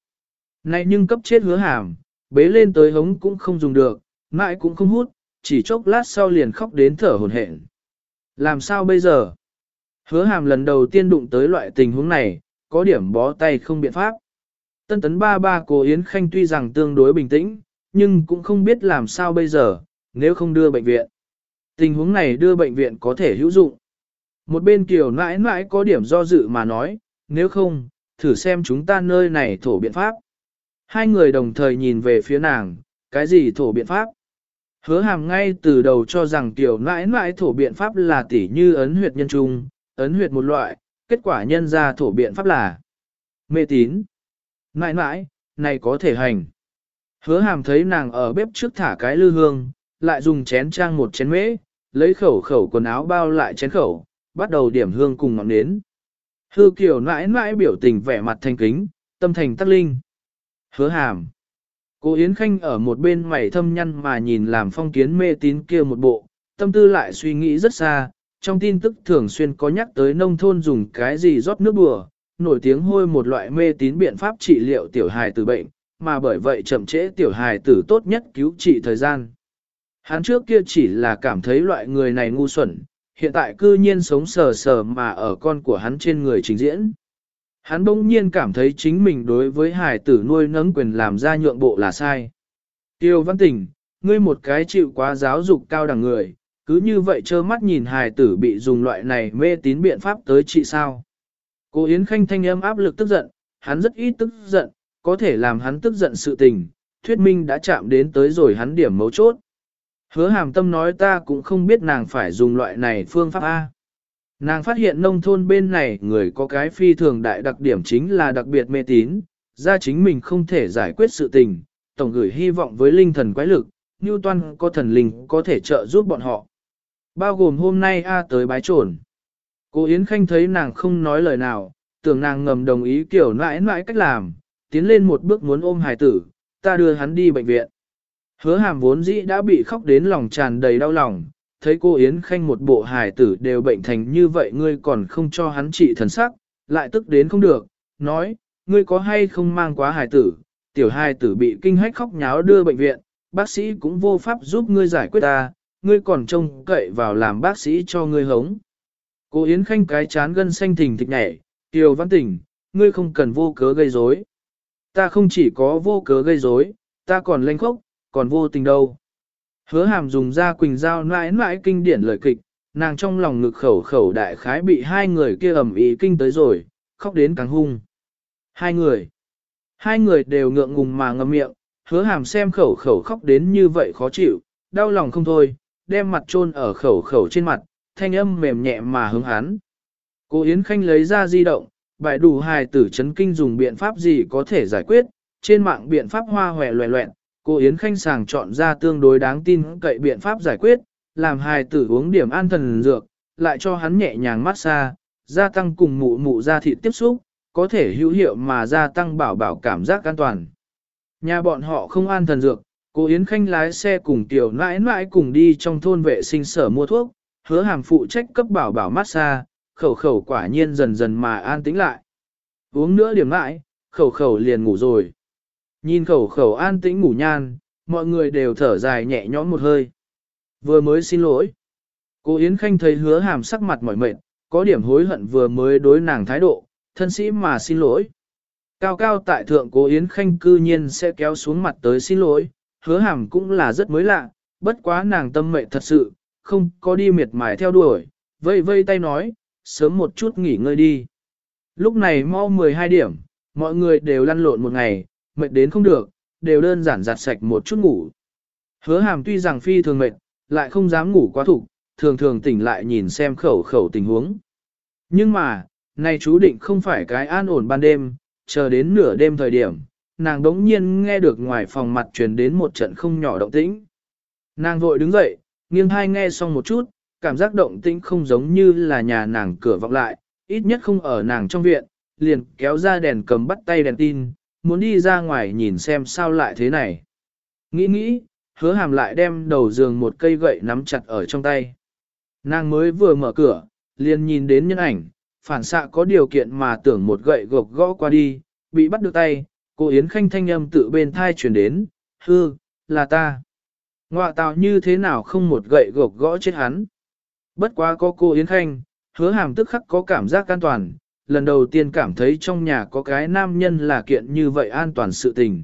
Speaker 1: Này nhưng cấp chết hứa hàm, bế lên tới hống cũng không dùng được, mãi cũng không hút, chỉ chốc lát sau liền khóc đến thở hồn hển. Làm sao bây giờ? Hứa hàm lần đầu tiên đụng tới loại tình huống này, có điểm bó tay không biện pháp. Tân tấn ba ba cô Yến Khanh tuy rằng tương đối bình tĩnh, nhưng cũng không biết làm sao bây giờ, nếu không đưa bệnh viện. Tình huống này đưa bệnh viện có thể hữu dụng. Một bên kiểu nãi nãi có điểm do dự mà nói, nếu không, thử xem chúng ta nơi này thổ biện pháp. Hai người đồng thời nhìn về phía nàng, cái gì thổ biện pháp? Hứa hàm ngay từ đầu cho rằng tiểu nãi nãi thổ biện pháp là tỉ như ấn huyệt nhân trung, ấn huyệt một loại, kết quả nhân ra thổ biện pháp là mê tín. Nãi nãi, này có thể hành. Hứa hàm thấy nàng ở bếp trước thả cái lư hương, lại dùng chén trang một chén mễ, lấy khẩu khẩu quần áo bao lại chén khẩu, bắt đầu điểm hương cùng ngọn nến. Hư kiểu nãi nãi biểu tình vẻ mặt thanh kính, tâm thành tắc linh. Hứa hàm. Cô Yến Khanh ở một bên mày thâm nhăn mà nhìn làm phong kiến mê tín kia một bộ, tâm tư lại suy nghĩ rất xa, trong tin tức thường xuyên có nhắc tới nông thôn dùng cái gì rót nước bùa, nổi tiếng hôi một loại mê tín biện pháp trị liệu tiểu hài tử bệnh, mà bởi vậy chậm trễ tiểu hài tử tốt nhất cứu trị thời gian. Hắn trước kia chỉ là cảm thấy loại người này ngu xuẩn, hiện tại cư nhiên sống sờ sờ mà ở con của hắn trên người trình diễn. Hắn bỗng nhiên cảm thấy chính mình đối với hài tử nuôi nấng quyền làm ra nhượng bộ là sai. Tiêu văn tình, ngươi một cái chịu quá giáo dục cao đẳng người, cứ như vậy trơ mắt nhìn hài tử bị dùng loại này mê tín biện pháp tới trị sao. Cô Yến Khanh thanh âm áp lực tức giận, hắn rất ít tức giận, có thể làm hắn tức giận sự tình, thuyết minh đã chạm đến tới rồi hắn điểm mấu chốt. Hứa hàm tâm nói ta cũng không biết nàng phải dùng loại này phương pháp A. Nàng phát hiện nông thôn bên này người có cái phi thường đại đặc điểm chính là đặc biệt mê tín, ra chính mình không thể giải quyết sự tình, tổng gửi hy vọng với linh thần quái lực, Newton có thần linh có thể trợ giúp bọn họ. Bao gồm hôm nay A tới bái trồn. Cô Yến Khanh thấy nàng không nói lời nào, tưởng nàng ngầm đồng ý kiểu nãi nãi cách làm, tiến lên một bước muốn ôm hài tử, ta đưa hắn đi bệnh viện. Hứa hàm vốn dĩ đã bị khóc đến lòng tràn đầy đau lòng, thấy cô Yến Khanh một bộ hài tử đều bệnh thành như vậy ngươi còn không cho hắn trị thần sắc, lại tức đến không được, nói, ngươi có hay không mang quá hài tử, tiểu hài tử bị kinh hách khóc nháo đưa bệnh viện, bác sĩ cũng vô pháp giúp ngươi giải quyết ta, ngươi còn trông cậy vào làm bác sĩ cho ngươi hống. Cô Yến Khanh cái chán gân xanh thình thịch nhảy, Kiều Văn Tỉnh, ngươi không cần vô cớ gây rối. Ta không chỉ có vô cớ gây rối, ta còn lênh khốc, còn vô tình đâu. Hứa hàm dùng ra quỳnh dao mãi mãi kinh điển lời kịch, nàng trong lòng ngực khẩu khẩu đại khái bị hai người kia ẩm ý kinh tới rồi, khóc đến càng hung. Hai người. Hai người đều ngượng ngùng mà ngậm miệng, hứa hàm xem khẩu khẩu khóc đến như vậy khó chịu, đau lòng không thôi, đem mặt chôn ở khẩu khẩu trên mặt, thanh âm mềm nhẹ mà hướng hắn. Cô Yến Khanh lấy ra di động, bài đủ hài tử chấn kinh dùng biện pháp gì có thể giải quyết, trên mạng biện pháp hoa hòe loẹ loẹn, cô Yến Khanh sàng chọn ra tương đối đáng tin cậy biện pháp giải quyết, làm hài tử uống điểm an thần dược, lại cho hắn nhẹ nhàng massage, gia tăng cùng mụ mụ da thịt tiếp xúc, có thể hữu hiệu mà gia tăng bảo bảo cảm giác an toàn. Nhà bọn họ không an thần dược, cô Yến Khanh lái xe cùng tiểu nãi nãi cùng đi trong thôn vệ sinh sở mua thuốc, hứa hàm phụ trách cấp bảo bảo massage, khẩu khẩu quả nhiên dần dần mà an tĩnh lại. Uống nữa điểm lại, khẩu khẩu liền ngủ rồi. Nhìn khẩu khẩu an tĩnh ngủ nhan, mọi người đều thở dài nhẹ nhõm một hơi. Vừa mới xin lỗi. Cô Yến Khanh thấy hứa hàm sắc mặt mỏi mệt, có điểm hối hận vừa mới đối nàng thái độ, thân sĩ mà xin lỗi. Cao cao tại thượng cô Yến Khanh cư nhiên sẽ kéo xuống mặt tới xin lỗi, hứa hàm cũng là rất mới lạ, bất quá nàng tâm mệnh thật sự, không có đi miệt mài theo đuổi, vây vây tay nói, sớm một chút nghỉ ngơi đi. Lúc này mau 12 điểm, mọi người đều lăn lộn một ngày, mệt đến không được, đều đơn giản giặt sạch một chút ngủ. Hứa hàm tuy rằng phi thường mệt, lại không dám ngủ quá thủ, thường thường tỉnh lại nhìn xem khẩu khẩu tình huống. Nhưng mà, này chú định không phải cái an ổn ban đêm, chờ đến nửa đêm thời điểm, nàng đống nhiên nghe được ngoài phòng mặt truyền đến một trận không nhỏ động tĩnh. Nàng vội đứng dậy, nghiêng hai nghe xong một chút, cảm giác động tĩnh không giống như là nhà nàng cửa vọng lại, ít nhất không ở nàng trong viện, liền kéo ra đèn cầm bắt tay đèn tin, muốn đi ra ngoài nhìn xem sao lại thế này. Nghĩ nghĩ, hứa hàm lại đem đầu giường một cây gậy nắm chặt ở trong tay. Nàng mới vừa mở cửa, liền nhìn đến nhân ảnh, phản xạ có điều kiện mà tưởng một gậy gộc gõ qua đi, bị bắt được tay, cô Yến Khanh thanh âm tự bên thai chuyển đến, hư, là ta. Ngoạ tạo như thế nào không một gậy gộc gõ chết hắn. Bất quá có cô Yến Khanh, hứa hàm tức khắc có cảm giác an toàn, lần đầu tiên cảm thấy trong nhà có cái nam nhân là kiện như vậy an toàn sự tình.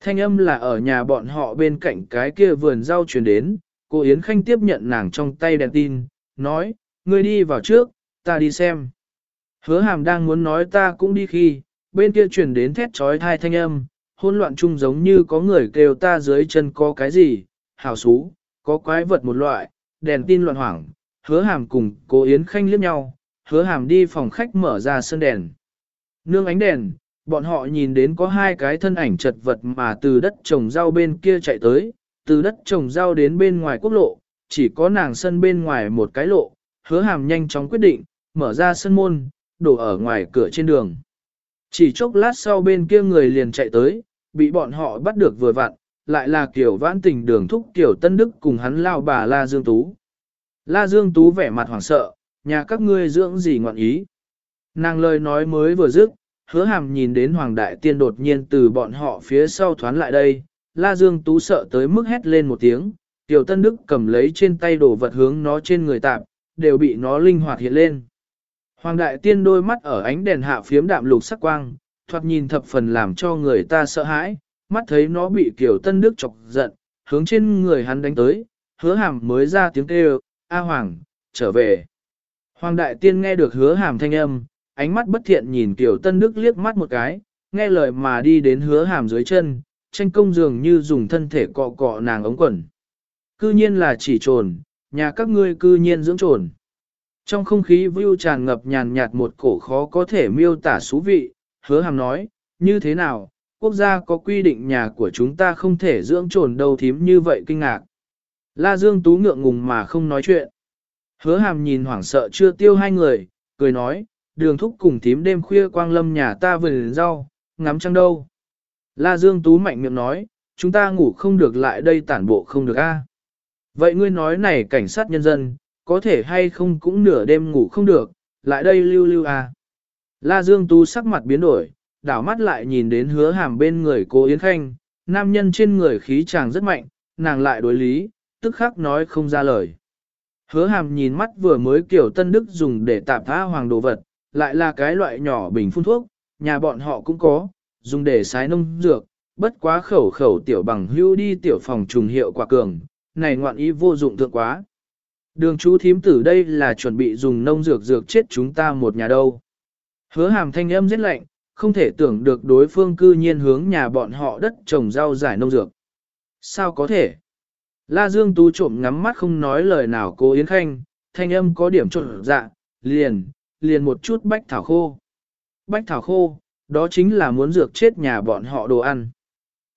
Speaker 1: Thanh âm là ở nhà bọn họ bên cạnh cái kia vườn rau truyền đến, cô Yến Khanh tiếp nhận nàng trong tay đèn tin, nói, ngươi đi vào trước, ta đi xem. Hứa hàm đang muốn nói ta cũng đi khi, bên kia truyền đến thét trói thai thanh âm, hỗn loạn chung giống như có người kêu ta dưới chân có cái gì, hảo xú, có quái vật một loại, đèn tin loạn hoảng, hứa hàm cùng cô Yến Khanh liếc nhau, hứa hàm đi phòng khách mở ra sơn đèn. Nương ánh đèn, bọn họ nhìn đến có hai cái thân ảnh chật vật mà từ đất trồng rau bên kia chạy tới, từ đất trồng rau đến bên ngoài quốc lộ, chỉ có nàng sân bên ngoài một cái lộ, hứa hàm nhanh chóng quyết định, mở ra sân môn, đổ ở ngoài cửa trên đường. Chỉ chốc lát sau bên kia người liền chạy tới, bị bọn họ bắt được vừa vặn, lại là kiểu vãn tình đường thúc kiểu Tân Đức cùng hắn lao bà La Dương Tú. La Dương Tú vẻ mặt hoảng sợ, nhà các ngươi dưỡng gì ngoạn ý. Nàng lời nói mới vừa dứt, hứa hàm nhìn đến Hoàng Đại Tiên đột nhiên từ bọn họ phía sau thoán lại đây, La Dương Tú sợ tới mức hét lên một tiếng, Tiểu Tân Đức cầm lấy trên tay đồ vật hướng nó trên người tạm, đều bị nó linh hoạt hiện lên. Hoàng Đại Tiên đôi mắt ở ánh đèn hạ phiếm đạm lục sắc quang, thoạt nhìn thập phần làm cho người ta sợ hãi, mắt thấy nó bị Kiều Tân Đức chọc giận, hướng trên người hắn đánh tới, hứa hàm mới ra tiếng kêu, A Hoàng, trở về. Hoàng Đại Tiên nghe được hứa hàm thanh âm, ánh mắt bất thiện nhìn Kiều Tân Đức liếc mắt một cái, nghe lời mà đi đến hứa hàm dưới chân, tranh công dường như dùng thân thể cọ cọ nàng ống quần. Cư nhiên là chỉ trồn, nhà các ngươi cư nhiên dưỡng trồn. Trong không khí view tràn ngập nhàn nhạt một cổ khó có thể miêu tả xú vị, hứa hàm nói, như thế nào, quốc gia có quy định nhà của chúng ta không thể dưỡng trồn đâu thím như vậy kinh ngạc. La Dương Tú ngượng ngùng mà không nói chuyện. Hứa hàm nhìn hoảng sợ chưa tiêu hai người, cười nói, đường thúc cùng thím đêm khuya quang lâm nhà ta vườn rau, ngắm trăng đâu. La Dương Tú mạnh miệng nói, chúng ta ngủ không được lại đây tản bộ không được a. Vậy ngươi nói này cảnh sát nhân dân, có thể hay không cũng nửa đêm ngủ không được, lại đây lưu lưu à La Dương Tú sắc mặt biến đổi, đảo mắt lại nhìn đến hứa hàm bên người cô Yến Khanh, nam nhân trên người khí chàng rất mạnh, nàng lại đối lý, tức khắc nói không ra lời. Hứa hàm nhìn mắt vừa mới kiểu tân đức dùng để tạp tha hoàng đồ vật, lại là cái loại nhỏ bình phun thuốc, nhà bọn họ cũng có, dùng để sái nông dược, bất quá khẩu khẩu tiểu bằng hưu đi tiểu phòng trùng hiệu quả cường, này ngoạn ý vô dụng thượng quá. Đường chú thím tử đây là chuẩn bị dùng nông dược dược chết chúng ta một nhà đâu. Hứa hàm thanh âm rất lạnh, không thể tưởng được đối phương cư nhiên hướng nhà bọn họ đất trồng rau giải nông dược. Sao có thể? La Dương Tú trộm ngắm mắt không nói lời nào cô Yến Khanh, thanh âm có điểm trộn dạ, liền, liền một chút bách thảo khô. Bách thảo khô, đó chính là muốn dược chết nhà bọn họ đồ ăn.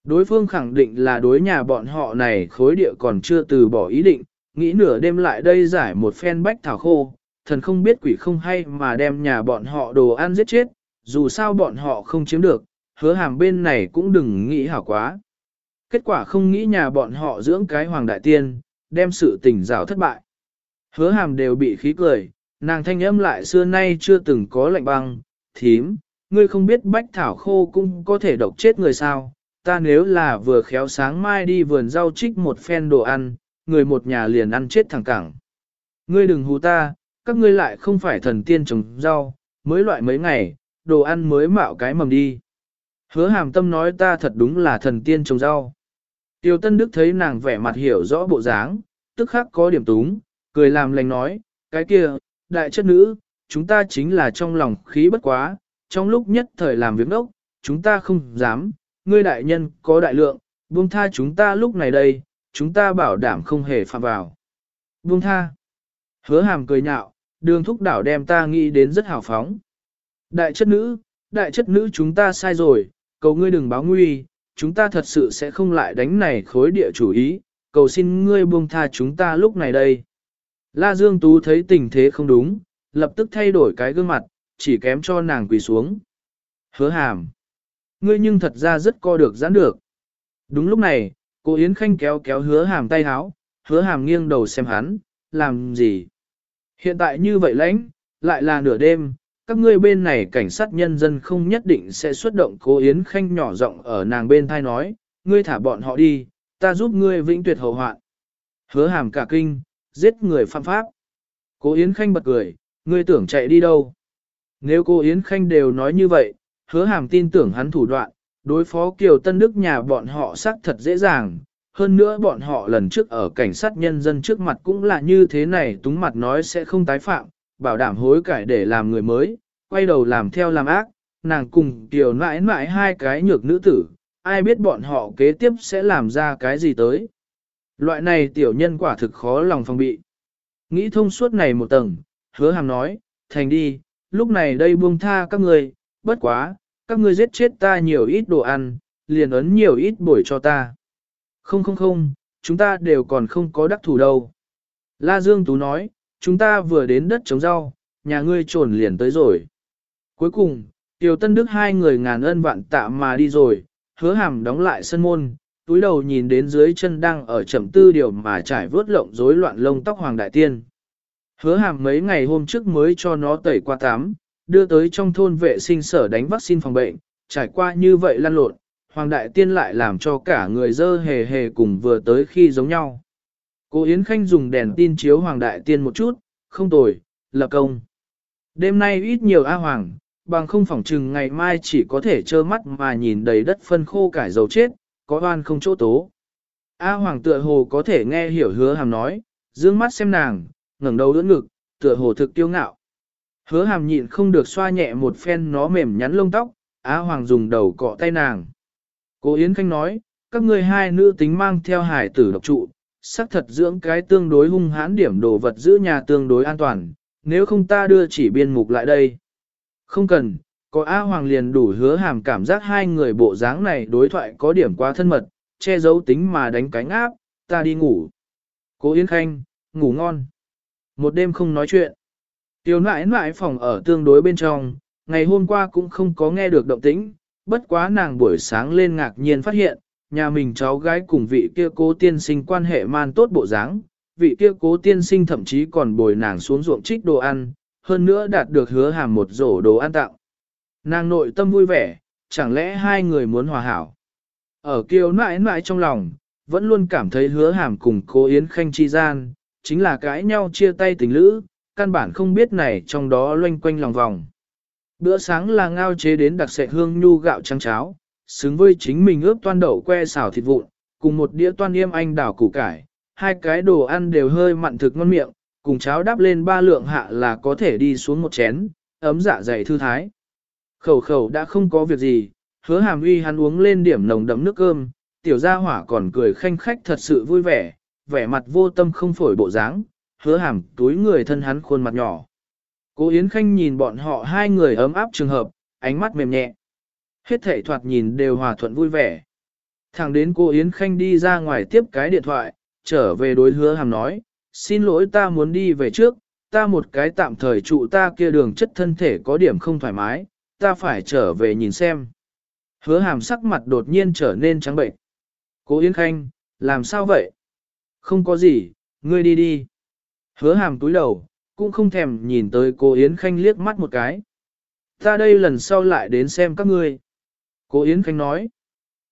Speaker 1: Đối phương khẳng định là đối nhà bọn họ này khối địa còn chưa từ bỏ ý định, nghĩ nửa đêm lại đây giải một phen bách thảo khô, thần không biết quỷ không hay mà đem nhà bọn họ đồ ăn giết chết, dù sao bọn họ không chiếm được, hứa hàm bên này cũng đừng nghĩ hảo quá. Kết quả không nghĩ nhà bọn họ dưỡng cái hoàng đại tiên, đem sự tình rào thất bại. Hứa hàm đều bị khí cười, nàng thanh âm lại xưa nay chưa từng có lạnh băng, thím, ngươi không biết bách thảo khô cũng có thể độc chết người sao, ta nếu là vừa khéo sáng mai đi vườn rau trích một phen đồ ăn, người một nhà liền ăn chết thẳng cẳng. Ngươi đừng hù ta, các ngươi lại không phải thần tiên trồng rau, mới loại mấy ngày, đồ ăn mới mạo cái mầm đi. Hứa hàm tâm nói ta thật đúng là thần tiên trồng rau. Tiêu Tân Đức thấy nàng vẻ mặt hiểu rõ bộ dáng, tức khắc có điểm túng, cười làm lành nói, cái kia, đại chất nữ, chúng ta chính là trong lòng khí bất quá, trong lúc nhất thời làm việc đốc, chúng ta không dám, ngươi đại nhân có đại lượng, buông tha chúng ta lúc này đây, chúng ta bảo đảm không hề phạm vào. Buông tha. Hứa hàm cười nhạo, đường thúc đảo đem ta nghĩ đến rất hào phóng. Đại chất nữ, đại chất nữ chúng ta sai rồi, cầu ngươi đừng báo nguy, chúng ta thật sự sẽ không lại đánh này khối địa chủ ý, cầu xin ngươi buông tha chúng ta lúc này đây. La Dương Tú thấy tình thế không đúng, lập tức thay đổi cái gương mặt, chỉ kém cho nàng quỳ xuống. Hứa hàm. Ngươi nhưng thật ra rất co được giãn được. Đúng lúc này, cô Yến Khanh kéo kéo hứa hàm tay háo, hứa hàm nghiêng đầu xem hắn, làm gì. Hiện tại như vậy lãnh, lại là nửa đêm, các ngươi bên này cảnh sát nhân dân không nhất định sẽ xuất động cô Yến Khanh nhỏ giọng ở nàng bên thai nói, ngươi thả bọn họ đi, ta giúp ngươi vĩnh tuyệt hậu hoạn. Hứa hàm cả kinh, giết người phạm pháp. Cô Yến Khanh bật cười, ngươi tưởng chạy đi đâu? Nếu cô Yến Khanh đều nói như vậy, hứa hàm tin tưởng hắn thủ đoạn, đối phó Kiều Tân Đức nhà bọn họ xác thật dễ dàng. Hơn nữa bọn họ lần trước ở cảnh sát nhân dân trước mặt cũng là như thế này túng mặt nói sẽ không tái phạm, bảo đảm hối cải để làm người mới, quay đầu làm theo làm ác, nàng cùng Kiều nãi nãi hai cái nhược nữ tử, ai biết bọn họ kế tiếp sẽ làm ra cái gì tới. Loại này tiểu nhân quả thực khó lòng phòng bị. Nghĩ thông suốt này một tầng, hứa hàm nói, thành đi, lúc này đây buông tha các người, bất quá, các ngươi giết chết ta nhiều ít đồ ăn, liền ấn nhiều ít bổi cho ta. Không không không, chúng ta đều còn không có đắc thủ đâu. La Dương Tú nói, chúng ta vừa đến đất trồng rau, nhà ngươi trồn liền tới rồi. Cuối cùng, Tiểu Tân Đức hai người ngàn ân vạn tạ mà đi rồi, hứa hàm đóng lại sân môn, túi đầu nhìn đến dưới chân đang ở chậm tư điều mà trải vớt lộng rối loạn lông tóc Hoàng Đại Tiên. Hứa hàm mấy ngày hôm trước mới cho nó tẩy qua tắm, đưa tới trong thôn vệ sinh sở đánh vaccine phòng bệnh, trải qua như vậy lăn lộn, Hoàng Đại Tiên lại làm cho cả người dơ hề hề cùng vừa tới khi giống nhau. Cô Yến Khanh dùng đèn tin chiếu Hoàng Đại Tiên một chút, không tồi, lập công. Đêm nay ít nhiều A Hoàng, bằng không phỏng chừng ngày mai chỉ có thể trơ mắt mà nhìn đầy đất phân khô cải dầu chết, có oan không chỗ tố. A Hoàng tựa hồ có thể nghe hiểu hứa hàm nói, dương mắt xem nàng, ngẩng đầu đỡ ngực, tựa hồ thực tiêu ngạo. Hứa hàm nhịn không được xoa nhẹ một phen nó mềm nhắn lông tóc, Á Hoàng dùng đầu cọ tay nàng. Cô Yến Khanh nói, các ngươi hai nữ tính mang theo hải tử độc trụ, xác thật dưỡng cái tương đối hung hãn điểm đồ vật giữ nhà tương đối an toàn, nếu không ta đưa chỉ biên mục lại đây. Không cần, có A Hoàng liền đủ hứa hàm cảm giác hai người bộ dáng này đối thoại có điểm quá thân mật, che giấu tính mà đánh cánh áp, ta đi ngủ. Cô Yến Khanh, ngủ ngon. Một đêm không nói chuyện. Tiểu nãi nãi phòng ở tương đối bên trong, ngày hôm qua cũng không có nghe được động tĩnh, bất quá nàng buổi sáng lên ngạc nhiên phát hiện, nhà mình cháu gái cùng vị kia cố tiên sinh quan hệ man tốt bộ dáng, vị kia cố tiên sinh thậm chí còn bồi nàng xuống ruộng trích đồ ăn, hơn nữa đạt được hứa hàm một rổ đồ ăn tặng. Nàng nội tâm vui vẻ, chẳng lẽ hai người muốn hòa hảo. Ở kiều nãi nãi trong lòng, vẫn luôn cảm thấy hứa hàm cùng cố Yến Khanh chi gian, chính là cãi nhau chia tay tình lữ, căn bản không biết này trong đó loanh quanh lòng vòng. Bữa sáng là ngao chế đến đặc sệ hương nhu gạo trắng cháo, xứng với chính mình ướp toan đậu que xào thịt vụn, cùng một đĩa toan yêm anh đảo củ cải, hai cái đồ ăn đều hơi mặn thực ngon miệng, cùng cháo đắp lên ba lượng hạ là có thể đi xuống một chén, ấm dạ dày thư thái. Khẩu khẩu đã không có việc gì, hứa hàm uy hắn uống lên điểm nồng đậm nước cơm, tiểu gia hỏa còn cười khanh khách thật sự vui vẻ, vẻ mặt vô tâm không phổi bộ dáng, hứa hàm túi người thân hắn khuôn mặt nhỏ. Cố Yến Khanh nhìn bọn họ hai người ấm áp trường hợp, ánh mắt mềm nhẹ. Hết thể thoạt nhìn đều hòa thuận vui vẻ. Thẳng đến cô Yến Khanh đi ra ngoài tiếp cái điện thoại, trở về đối hứa hàm nói, xin lỗi ta muốn đi về trước, ta một cái tạm thời trụ ta kia đường chất thân thể có điểm không thoải mái, ta phải trở về nhìn xem. Hứa hàm sắc mặt đột nhiên trở nên trắng bệnh. Cố Yến Khanh, làm sao vậy? Không có gì, ngươi đi đi. Hứa hàm túi đầu, cũng không thèm nhìn tới cô Yến Khanh liếc mắt một cái. Ta đây lần sau lại đến xem các ngươi. Cô Yến Khanh nói.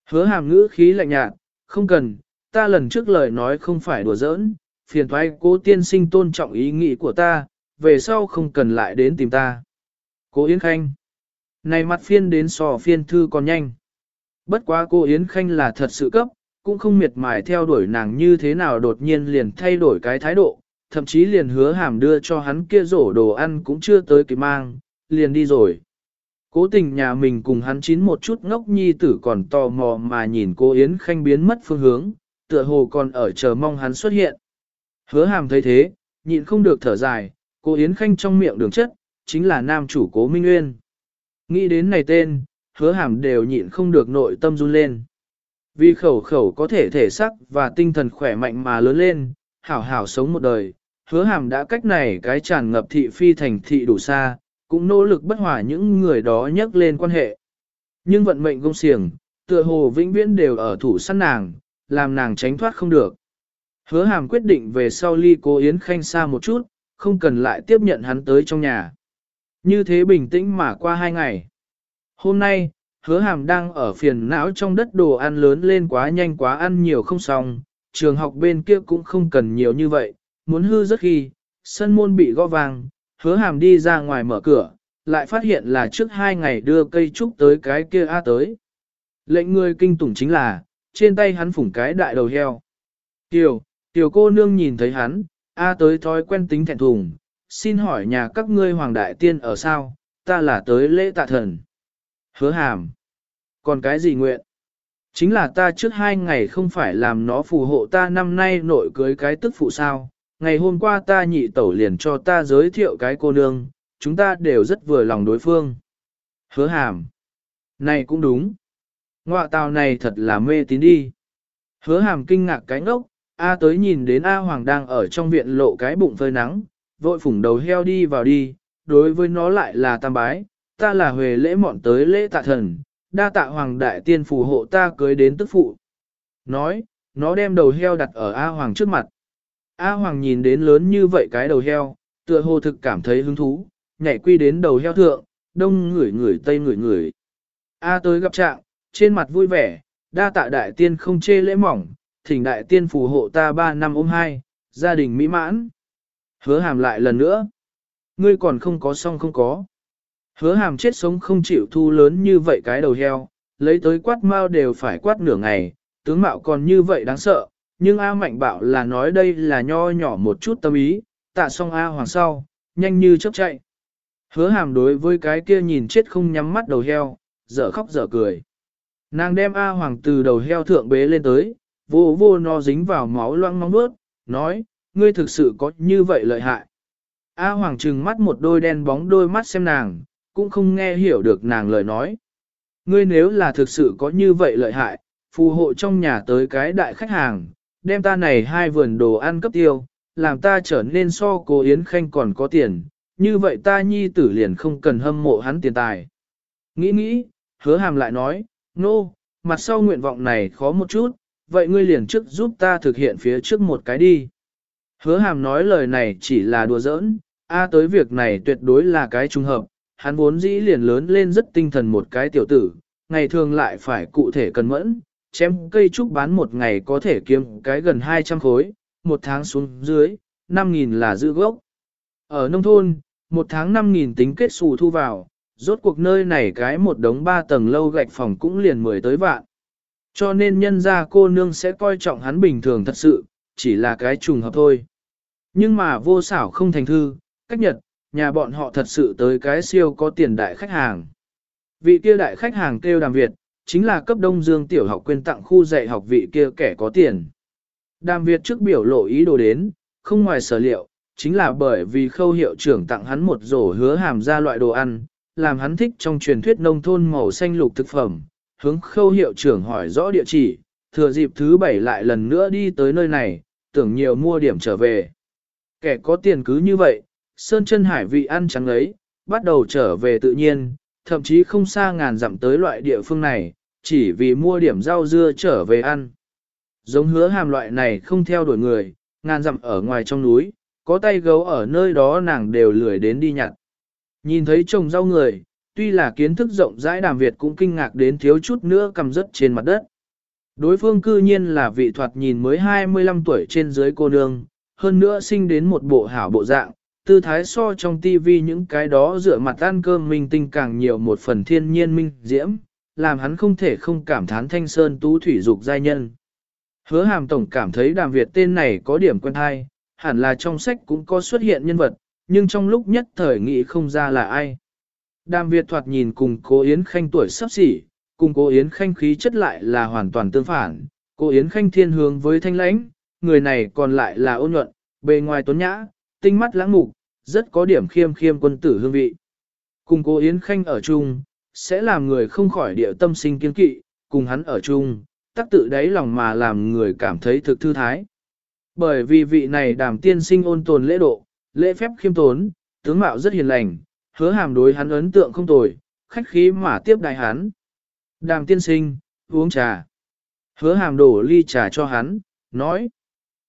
Speaker 1: Hứa hàm ngữ khí lạnh nhạt, không cần, ta lần trước lời nói không phải đùa giỡn, phiền thoái cố tiên sinh tôn trọng ý nghĩ của ta, về sau không cần lại đến tìm ta. Cô Yến Khanh. Này mặt phiên đến sò phiên thư còn nhanh. Bất quá cô Yến Khanh là thật sự cấp, cũng không miệt mài theo đuổi nàng như thế nào đột nhiên liền thay đổi cái thái độ, thậm chí liền hứa hàm đưa cho hắn kia rổ đồ ăn cũng chưa tới kịp mang, liền đi rồi. Cố tình nhà mình cùng hắn chín một chút ngốc nhi tử còn tò mò mà nhìn cô Yến Khanh biến mất phương hướng, tựa hồ còn ở chờ mong hắn xuất hiện. Hứa hàm thấy thế, nhịn không được thở dài, cô Yến Khanh trong miệng đường chất, chính là nam chủ cố Minh Nguyên. Nghĩ đến này tên, hứa hàm đều nhịn không được nội tâm run lên. Vì khẩu khẩu có thể thể sắc và tinh thần khỏe mạnh mà lớn lên, hảo hảo sống một đời, hứa hàm đã cách này cái tràn ngập thị phi thành thị đủ xa, cũng nỗ lực bất hòa những người đó nhắc lên quan hệ. Nhưng vận mệnh công xiềng, tựa hồ vĩnh viễn đều ở thủ săn nàng, làm nàng tránh thoát không được. Hứa hàm quyết định về sau ly cô Yến Khanh xa một chút, không cần lại tiếp nhận hắn tới trong nhà. Như thế bình tĩnh mà qua hai ngày. Hôm nay, hứa hàm đang ở phiền não trong đất đồ ăn lớn lên quá nhanh quá ăn nhiều không xong, trường học bên kia cũng không cần nhiều như vậy, muốn hư rất khi, sân môn bị gõ vàng, hứa hàm đi ra ngoài mở cửa, lại phát hiện là trước hai ngày đưa cây trúc tới cái kia A tới. Lệnh người kinh tủng chính là, trên tay hắn phủng cái đại đầu heo. Tiểu, tiểu cô nương nhìn thấy hắn, A tới thói quen tính thẹn thùng, xin hỏi nhà các ngươi hoàng đại tiên ở sao, ta là tới lễ tạ thần. Hứa hàm. Còn cái gì nguyện? Chính là ta trước hai ngày không phải làm nó phù hộ ta năm nay nội cưới cái tức phụ sao. Ngày hôm qua ta nhị tẩu liền cho ta giới thiệu cái cô nương, chúng ta đều rất vừa lòng đối phương. Hứa hàm. Này cũng đúng. Ngoạ tàu này thật là mê tín đi. Hứa hàm kinh ngạc cái ngốc, A tới nhìn đến A Hoàng đang ở trong viện lộ cái bụng phơi nắng, vội phủng đầu heo đi vào đi, đối với nó lại là tam bái, ta là huề lễ mọn tới lễ tạ thần, đa tạ Hoàng đại tiên phù hộ ta cưới đến tức phụ. Nói, nó đem đầu heo đặt ở A Hoàng trước mặt. A Hoàng nhìn đến lớn như vậy cái đầu heo, tựa hồ thực cảm thấy hứng thú, nhảy quy đến đầu heo thượng, đông ngửi ngửi tây ngửi ngửi. A tới gặp trạng, trên mặt vui vẻ, đa tạ đại tiên không chê lễ mỏng, thỉnh đại tiên phù hộ ta ba năm ôm hai, gia đình mỹ mãn. Hứa hàm lại lần nữa. Ngươi còn không có xong không có. Hứa hàm chết sống không chịu thu lớn như vậy cái đầu heo, lấy tới quát mao đều phải quát nửa ngày, tướng mạo còn như vậy đáng sợ, nhưng A mạnh bạo là nói đây là nho nhỏ một chút tâm ý, tạ xong A hoàng sau, nhanh như chớp chạy. Hứa hàm đối với cái kia nhìn chết không nhắm mắt đầu heo, dở khóc dở cười. Nàng đem A hoàng từ đầu heo thượng bế lên tới, vô vô nó dính vào máu loang nóng bớt, nói, ngươi thực sự có như vậy lợi hại. A hoàng trừng mắt một đôi đen bóng đôi mắt xem nàng, cũng không nghe hiểu được nàng lời nói. Ngươi nếu là thực sự có như vậy lợi hại, phù hộ trong nhà tới cái đại khách hàng, đem ta này hai vườn đồ ăn cấp tiêu, làm ta trở nên so cô Yến Khanh còn có tiền, như vậy ta nhi tử liền không cần hâm mộ hắn tiền tài. Nghĩ nghĩ, hứa hàm lại nói, nô, no, mặt sau nguyện vọng này khó một chút, vậy ngươi liền trước giúp ta thực hiện phía trước một cái đi. Hứa hàm nói lời này chỉ là đùa giỡn, a tới việc này tuyệt đối là cái trùng hợp, hắn vốn dĩ liền lớn lên rất tinh thần một cái tiểu tử, ngày thường lại phải cụ thể cần mẫn, chém cây trúc bán một ngày có thể kiếm cái gần 200 khối, một tháng xuống dưới, 5.000 là giữ gốc. Ở nông thôn, một tháng 5.000 tính kết xù thu vào, rốt cuộc nơi này cái một đống ba tầng lâu gạch phòng cũng liền mười tới vạn. Cho nên nhân ra cô nương sẽ coi trọng hắn bình thường thật sự, chỉ là cái trùng hợp thôi. Nhưng mà vô xảo không thành thư, cách nhật, nhà bọn họ thật sự tới cái siêu có tiền đại khách hàng. Vị kia đại khách hàng kêu đàm Việt, chính là cấp Đông Dương tiểu học quyên tặng khu dạy học vị kia kẻ có tiền. Đàm Việt trước biểu lộ ý đồ đến, không ngoài sở liệu, chính là bởi vì khâu hiệu trưởng tặng hắn một rổ hứa hàm ra loại đồ ăn, làm hắn thích trong truyền thuyết nông thôn màu xanh lục thực phẩm, hướng khâu hiệu trưởng hỏi rõ địa chỉ, thừa dịp thứ bảy lại lần nữa đi tới nơi này, tưởng nhiều mua điểm trở về. Kẻ có tiền cứ như vậy, sơn chân hải vị ăn trắng ấy, bắt đầu trở về tự nhiên, thậm chí không xa ngàn dặm tới loại địa phương này, chỉ vì mua điểm rau dưa trở về ăn. Giống hứa hàm loại này không theo đuổi người, ngàn dặm ở ngoài trong núi, có tay gấu ở nơi đó nàng đều lười đến đi nhặt. Nhìn thấy trồng rau người, tuy là kiến thức rộng rãi đàm Việt cũng kinh ngạc đến thiếu chút nữa cầm rớt trên mặt đất. Đối phương cư nhiên là vị thoạt nhìn mới 25 tuổi trên dưới cô nương, hơn nữa sinh đến một bộ hảo bộ dạng, tư thái so trong tivi những cái đó dựa mặt ăn cơm minh tinh càng nhiều một phần thiên nhiên minh diễm, làm hắn không thể không cảm thán thanh sơn tú thủy dục giai nhân. Hứa hàm tổng cảm thấy đàm Việt tên này có điểm quen hay, hẳn là trong sách cũng có xuất hiện nhân vật, nhưng trong lúc nhất thời nghĩ không ra là ai. Đàm Việt thoạt nhìn cùng cô Yến Khanh tuổi sắp xỉ, cùng cô Yến Khanh khí chất lại là hoàn toàn tương phản. cô Yến Khanh thiên hướng với thanh lãnh, người này còn lại là ôn nhuận, bề ngoài tuấn nhã, tinh mắt lãng mục, rất có điểm khiêm khiêm quân tử hương vị. Cùng cô Yến Khanh ở chung, sẽ làm người không khỏi địa tâm sinh kiên kỵ, cùng hắn ở chung, tắc tự đáy lòng mà làm người cảm thấy thực thư thái. Bởi vì vị này đàm tiên sinh ôn tồn lễ độ, lễ phép khiêm tốn, tướng mạo rất hiền lành, hứa hàm đối hắn ấn tượng không tồi, khách khí mà tiếp đại hắn. Đàm tiên sinh, uống trà. Hứa hàm đổ ly trà cho hắn, nói.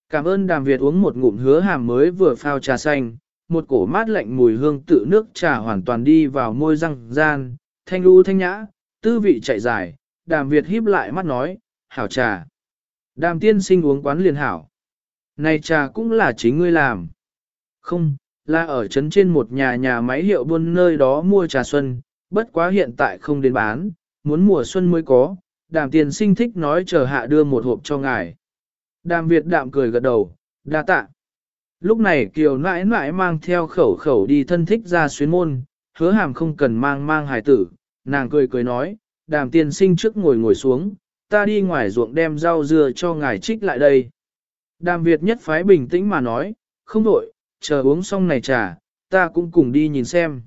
Speaker 1: Cảm ơn đàm Việt uống một ngụm hứa hàm mới vừa phao trà xanh, một cổ mát lạnh mùi hương tự nước trà hoàn toàn đi vào môi răng gian, thanh lưu thanh nhã, tư vị chạy dài, đàm Việt híp lại mắt nói, hảo trà. Đàm tiên sinh uống quán liền hảo. Này trà cũng là chính ngươi làm. Không, là ở trấn trên một nhà nhà máy hiệu buôn nơi đó mua trà xuân, bất quá hiện tại không đến bán, muốn mùa xuân mới có, đàm tiền sinh thích nói chờ hạ đưa một hộp cho ngài. Đàm Việt đạm cười gật đầu, đa tạ. Lúc này Kiều nãi nãi mang theo khẩu khẩu đi thân thích ra xuyến môn, hứa hàm không cần mang mang hài tử, nàng cười cười nói, đàm Tiên sinh trước ngồi ngồi xuống, ta đi ngoài ruộng đem rau dưa cho ngài trích lại đây. Đàm Việt nhất phái bình tĩnh mà nói, không đổi, chờ uống xong này trà, ta cũng cùng đi nhìn xem.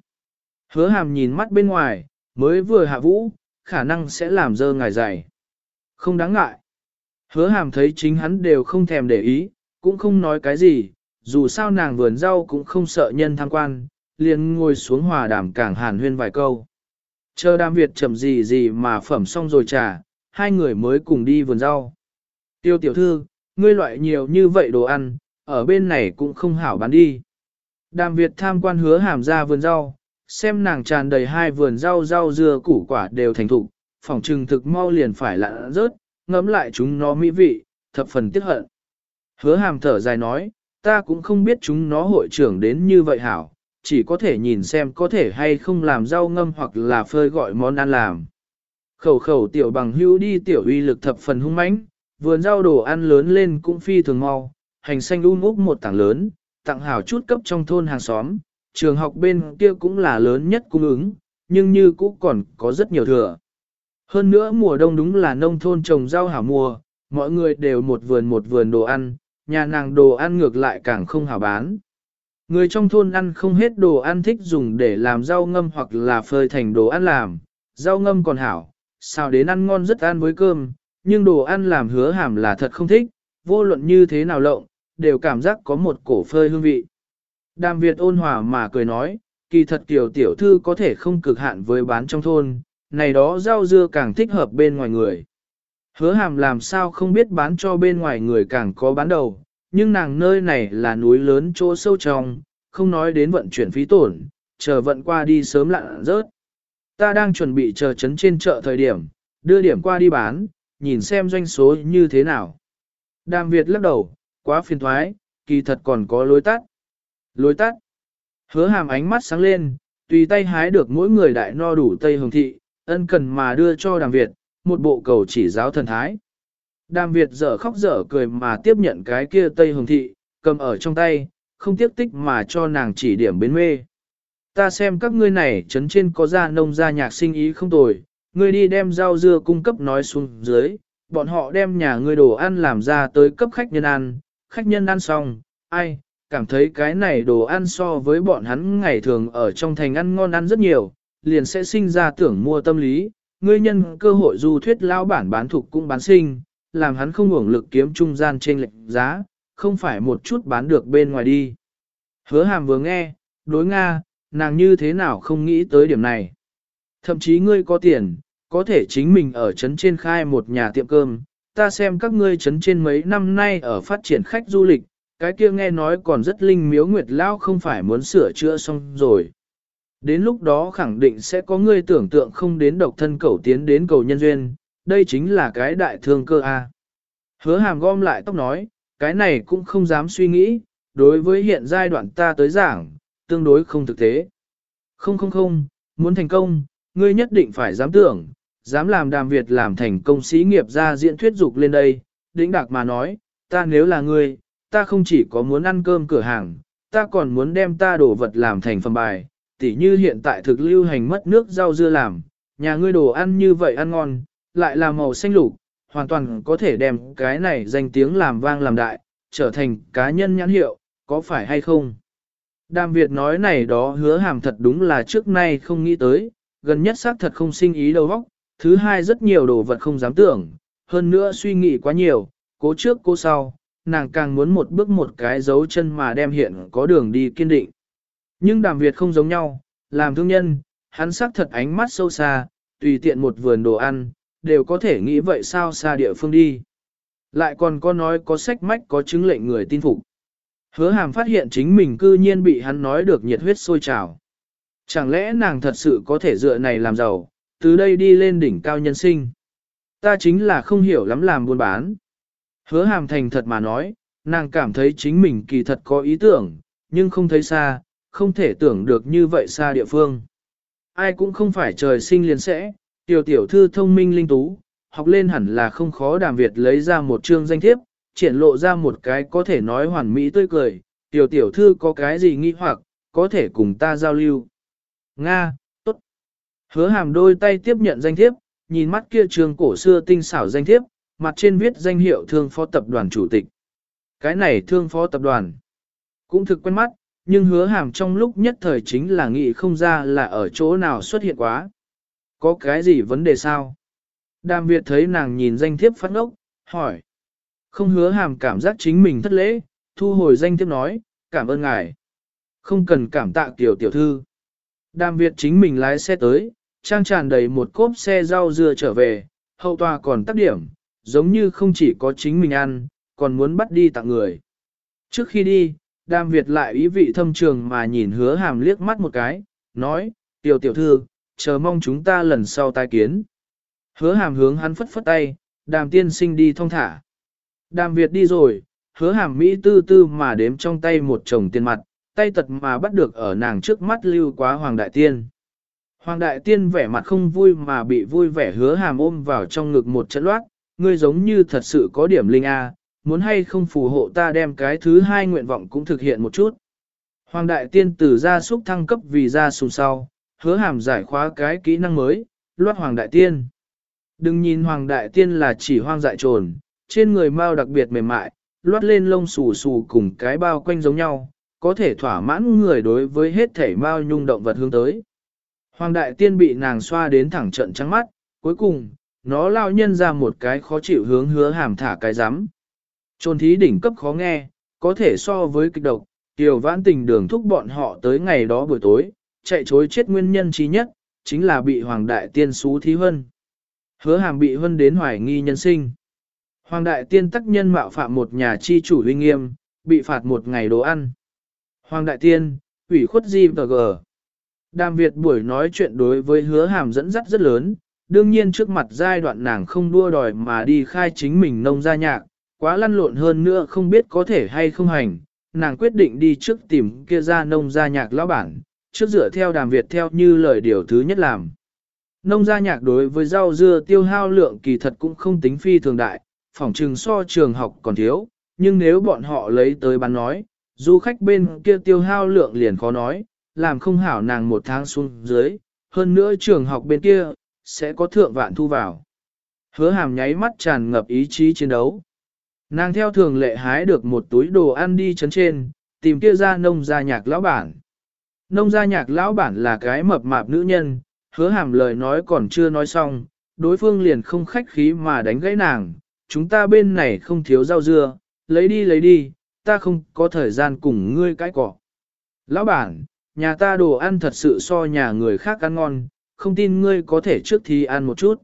Speaker 1: Hứa hàm nhìn mắt bên ngoài, mới vừa hạ vũ, khả năng sẽ làm dơ ngài dày. Không đáng ngại. Hứa hàm thấy chính hắn đều không thèm để ý, cũng không nói cái gì, dù sao nàng vườn rau cũng không sợ nhân tham quan, liền ngồi xuống hòa đàm cảng hàn huyên vài câu. Chờ đàm Việt chậm gì gì mà phẩm xong rồi trả, hai người mới cùng đi vườn rau. Tiêu tiểu thư, ngươi loại nhiều như vậy đồ ăn, ở bên này cũng không hảo bán đi. Đàm Việt tham quan hứa hàm ra vườn rau, xem nàng tràn đầy hai vườn rau rau dưa củ quả đều thành thục, phòng trừng thực mau liền phải lạ rớt, ngấm lại chúng nó mỹ vị, thập phần tiếc hận. Hứa hàm thở dài nói, ta cũng không biết chúng nó hội trưởng đến như vậy hảo, chỉ có thể nhìn xem có thể hay không làm rau ngâm hoặc là phơi gọi món ăn làm. Khẩu khẩu tiểu bằng hữu đi tiểu uy lực thập phần hung mãnh, vườn rau đồ ăn lớn lên cũng phi thường mau, hành xanh um úc một tảng lớn, tặng hảo chút cấp trong thôn hàng xóm, trường học bên kia cũng là lớn nhất cung ứng, nhưng như cũng còn có rất nhiều thừa. Hơn nữa mùa đông đúng là nông thôn trồng rau hảo mùa, mọi người đều một vườn một vườn đồ ăn, nhà nàng đồ ăn ngược lại càng không hảo bán. Người trong thôn ăn không hết đồ ăn thích dùng để làm rau ngâm hoặc là phơi thành đồ ăn làm, rau ngâm còn hảo, xào đến ăn ngon rất ăn với cơm, nhưng đồ ăn làm hứa hàm là thật không thích, vô luận như thế nào lộng, đều cảm giác có một cổ phơi hương vị. Đàm Việt ôn hòa mà cười nói, kỳ thật tiểu tiểu thư có thể không cực hạn với bán trong thôn, này đó rau dưa càng thích hợp bên ngoài người. Hứa hàm làm sao không biết bán cho bên ngoài người càng có bán đầu, nhưng nàng nơi này là núi lớn chỗ sâu trong, không nói đến vận chuyển phí tổn, chờ vận qua đi sớm lặn rớt. Ta đang chuẩn bị chờ chấn trên chợ thời điểm, đưa điểm qua đi bán, nhìn xem doanh số như thế nào. Đàm Việt lắc đầu, quá phiền thoái, kỳ thật còn có lối tắt. Lối tắt. Hứa hàm ánh mắt sáng lên, tùy tay hái được mỗi người đại no đủ Tây Hồng Thị, ân cần mà đưa cho Đàm Việt, một bộ cầu chỉ giáo thần thái. Đàm Việt dở khóc dở cười mà tiếp nhận cái kia Tây Hồng Thị, cầm ở trong tay, không tiếc tích mà cho nàng chỉ điểm bến mê. Ta xem các ngươi này trấn trên có ra nông gia nhạc sinh ý không tồi, ngươi đi đem rau dưa cung cấp nói xuống dưới, bọn họ đem nhà ngươi đồ ăn làm ra tới cấp khách nhân ăn, khách nhân ăn xong, ai, cảm thấy cái này đồ ăn so với bọn hắn ngày thường ở trong thành ăn ngon ăn rất nhiều, liền sẽ sinh ra tưởng mua tâm lý, ngươi nhân cơ hội du thuyết lao bản bán thuộc cũng bán sinh, làm hắn không hưởng lực kiếm trung gian trên lệnh giá, không phải một chút bán được bên ngoài đi. Hứa hàm vừa nghe, đối Nga, nàng như thế nào không nghĩ tới điểm này. Thậm chí ngươi có tiền, có thể chính mình ở trấn trên khai một nhà tiệm cơm, ta xem các ngươi trấn trên mấy năm nay ở phát triển khách du lịch, cái kia nghe nói còn rất linh miếu nguyệt lao không phải muốn sửa chữa xong rồi. Đến lúc đó khẳng định sẽ có người tưởng tượng không đến độc thân cầu tiến đến cầu nhân duyên, đây chính là cái đại thương cơ A. Hứa hàm gom lại tóc nói, cái này cũng không dám suy nghĩ, đối với hiện giai đoạn ta tới giảng, tương đối không thực tế. Không không không, muốn thành công, ngươi nhất định phải dám tưởng, dám làm đàm Việt làm thành công sĩ nghiệp ra diễn thuyết dục lên đây, đĩnh đạc mà nói, ta nếu là ngươi, ta không chỉ có muốn ăn cơm cửa hàng, ta còn muốn đem ta đồ vật làm thành phẩm bài, tỉ như hiện tại thực lưu hành mất nước rau dưa làm, nhà ngươi đồ ăn như vậy ăn ngon, lại là màu xanh lục, hoàn toàn có thể đem cái này danh tiếng làm vang làm đại, trở thành cá nhân nhãn hiệu, có phải hay không? Đàm Việt nói này đó hứa hàm thật đúng là trước nay không nghĩ tới, gần nhất xác thật không sinh ý đâu vóc, thứ hai rất nhiều đồ vật không dám tưởng, hơn nữa suy nghĩ quá nhiều, cố trước cố sau, nàng càng muốn một bước một cái dấu chân mà đem hiện có đường đi kiên định. Nhưng đàm Việt không giống nhau, làm thương nhân, hắn xác thật ánh mắt sâu xa, tùy tiện một vườn đồ ăn, đều có thể nghĩ vậy sao xa địa phương đi. Lại còn có nói có sách mách có chứng lệnh người tin phục. Hứa hàm phát hiện chính mình cư nhiên bị hắn nói được nhiệt huyết sôi trào. Chẳng lẽ nàng thật sự có thể dựa này làm giàu, từ đây đi lên đỉnh cao nhân sinh. Ta chính là không hiểu lắm làm buôn bán. Hứa hàm thành thật mà nói, nàng cảm thấy chính mình kỳ thật có ý tưởng, nhưng không thấy xa, không thể tưởng được như vậy xa địa phương. Ai cũng không phải trời sinh liền sẽ, tiểu tiểu thư thông minh linh tú, học lên hẳn là không khó đàm Việt lấy ra một chương danh thiếp, triển lộ ra một cái có thể nói hoàn mỹ tươi cười, tiểu tiểu thư có cái gì nghi hoặc, có thể cùng ta giao lưu. Nga, tốt. Hứa hàm đôi tay tiếp nhận danh thiếp, nhìn mắt kia trường cổ xưa tinh xảo danh thiếp, mặt trên viết danh hiệu thương phó tập đoàn chủ tịch. Cái này thương phó tập đoàn. Cũng thực quen mắt, nhưng hứa hàm trong lúc nhất thời chính là nghĩ không ra là ở chỗ nào xuất hiện quá. Có cái gì vấn đề sao? Đàm Việt thấy nàng nhìn danh thiếp phát ngốc, hỏi. Không hứa hàm cảm giác chính mình thất lễ, thu hồi danh thiếp nói, cảm ơn ngài. Không cần cảm tạ tiểu tiểu thư. Đàm Việt chính mình lái xe tới, trang tràn đầy một cốp xe rau dưa trở về, hậu tòa còn tác điểm, giống như không chỉ có chính mình ăn, còn muốn bắt đi tặng người. Trước khi đi, Đàm Việt lại ý vị thâm trường mà nhìn hứa hàm liếc mắt một cái, nói, tiểu tiểu thư, chờ mong chúng ta lần sau tai kiến. Hứa hàm hướng hắn phất phất tay, đàm tiên sinh đi thong thả. Đàm Việt đi rồi, hứa hàm Mỹ tư tư mà đếm trong tay một chồng tiền mặt, tay tật mà bắt được ở nàng trước mắt lưu quá Hoàng Đại Tiên. Hoàng Đại Tiên vẻ mặt không vui mà bị vui vẻ hứa hàm ôm vào trong ngực một trận loát, ngươi giống như thật sự có điểm linh A, muốn hay không phù hộ ta đem cái thứ hai nguyện vọng cũng thực hiện một chút. Hoàng Đại Tiên từ gia súc thăng cấp vì gia sùng sau, hứa hàm giải khóa cái kỹ năng mới, loát Hoàng Đại Tiên. Đừng nhìn Hoàng Đại Tiên là chỉ hoang dại trồn, trên người mau đặc biệt mềm mại, loát lên lông xù xù cùng cái bao quanh giống nhau, có thể thỏa mãn người đối với hết thể mao nhung động vật hướng tới. Hoàng Đại Tiên bị nàng xoa đến thẳng trận trắng mắt, cuối cùng, nó lao nhân ra một cái khó chịu hướng hứa hàm thả cái rắm Trôn thí đỉnh cấp khó nghe, có thể so với kịch độc, tiểu vãn tình đường thúc bọn họ tới ngày đó buổi tối, chạy chối chết nguyên nhân trí nhất, chính là bị Hoàng Đại Tiên xú thí hân. Hứa hàm bị hân đến hoài nghi nhân sinh. Hoàng Đại Tiên tắc nhân mạo phạm một nhà chi chủ uy nghiêm, bị phạt một ngày đồ ăn. Hoàng Đại Tiên, ủy khuất di và gờ. Đàm Việt buổi nói chuyện đối với hứa hàm dẫn dắt rất lớn, đương nhiên trước mặt giai đoạn nàng không đua đòi mà đi khai chính mình nông gia nhạc, quá lăn lộn hơn nữa không biết có thể hay không hành, nàng quyết định đi trước tìm kia ra nông gia nhạc lão bản, trước dựa theo đàm Việt theo như lời điều thứ nhất làm. Nông gia nhạc đối với rau dưa tiêu hao lượng kỳ thật cũng không tính phi thường đại, phỏng trừng so trường học còn thiếu, nhưng nếu bọn họ lấy tới bán nói, du khách bên kia tiêu hao lượng liền khó nói, làm không hảo nàng một tháng xuống dưới, hơn nữa trường học bên kia, sẽ có thượng vạn thu vào. Hứa hàm nháy mắt tràn ngập ý chí chiến đấu. Nàng theo thường lệ hái được một túi đồ ăn đi chấn trên, tìm kia ra nông gia nhạc lão bản. Nông gia nhạc lão bản là cái mập mạp nữ nhân, hứa hàm lời nói còn chưa nói xong, đối phương liền không khách khí mà đánh gãy nàng, chúng ta bên này không thiếu rau dưa, lấy đi lấy đi, ta không có thời gian cùng ngươi cãi cọ. Lão bản, nhà ta đồ ăn thật sự so nhà người khác ăn ngon, không tin ngươi có thể trước thì ăn một chút.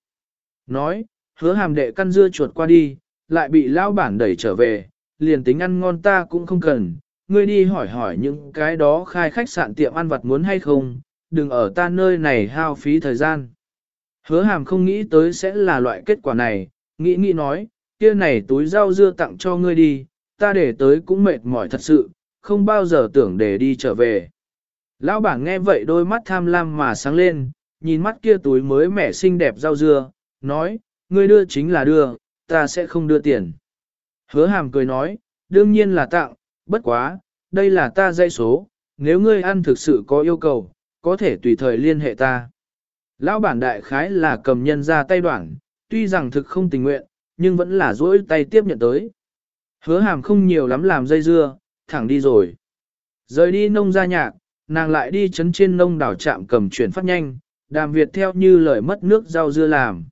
Speaker 1: Nói, hứa hàm đệ căn dưa chuột qua đi, lại bị lão bản đẩy trở về, liền tính ăn ngon ta cũng không cần, ngươi đi hỏi hỏi những cái đó khai khách sạn tiệm ăn vặt muốn hay không, đừng ở ta nơi này hao phí thời gian. Hứa hàm không nghĩ tới sẽ là loại kết quả này, nghĩ nghĩ nói, kia này túi rau dưa tặng cho ngươi đi, ta để tới cũng mệt mỏi thật sự, không bao giờ tưởng để đi trở về. Lão bản nghe vậy đôi mắt tham lam mà sáng lên, nhìn mắt kia túi mới mẻ xinh đẹp rau dưa, nói, ngươi đưa chính là đưa, ta sẽ không đưa tiền. Hứa hàm cười nói, đương nhiên là tặng, bất quá, đây là ta dây số, nếu ngươi ăn thực sự có yêu cầu, có thể tùy thời liên hệ ta. Lão bản đại khái là cầm nhân ra tay đoạn, tuy rằng thực không tình nguyện, nhưng vẫn là duỗi tay tiếp nhận tới. Hứa hàm không nhiều lắm làm dây dưa, thẳng đi rồi. Rời đi nông gia nhạc, nàng lại đi chấn trên nông đảo trạm cầm chuyển phát nhanh, đàm Việt theo như lời mất nước rau dưa làm.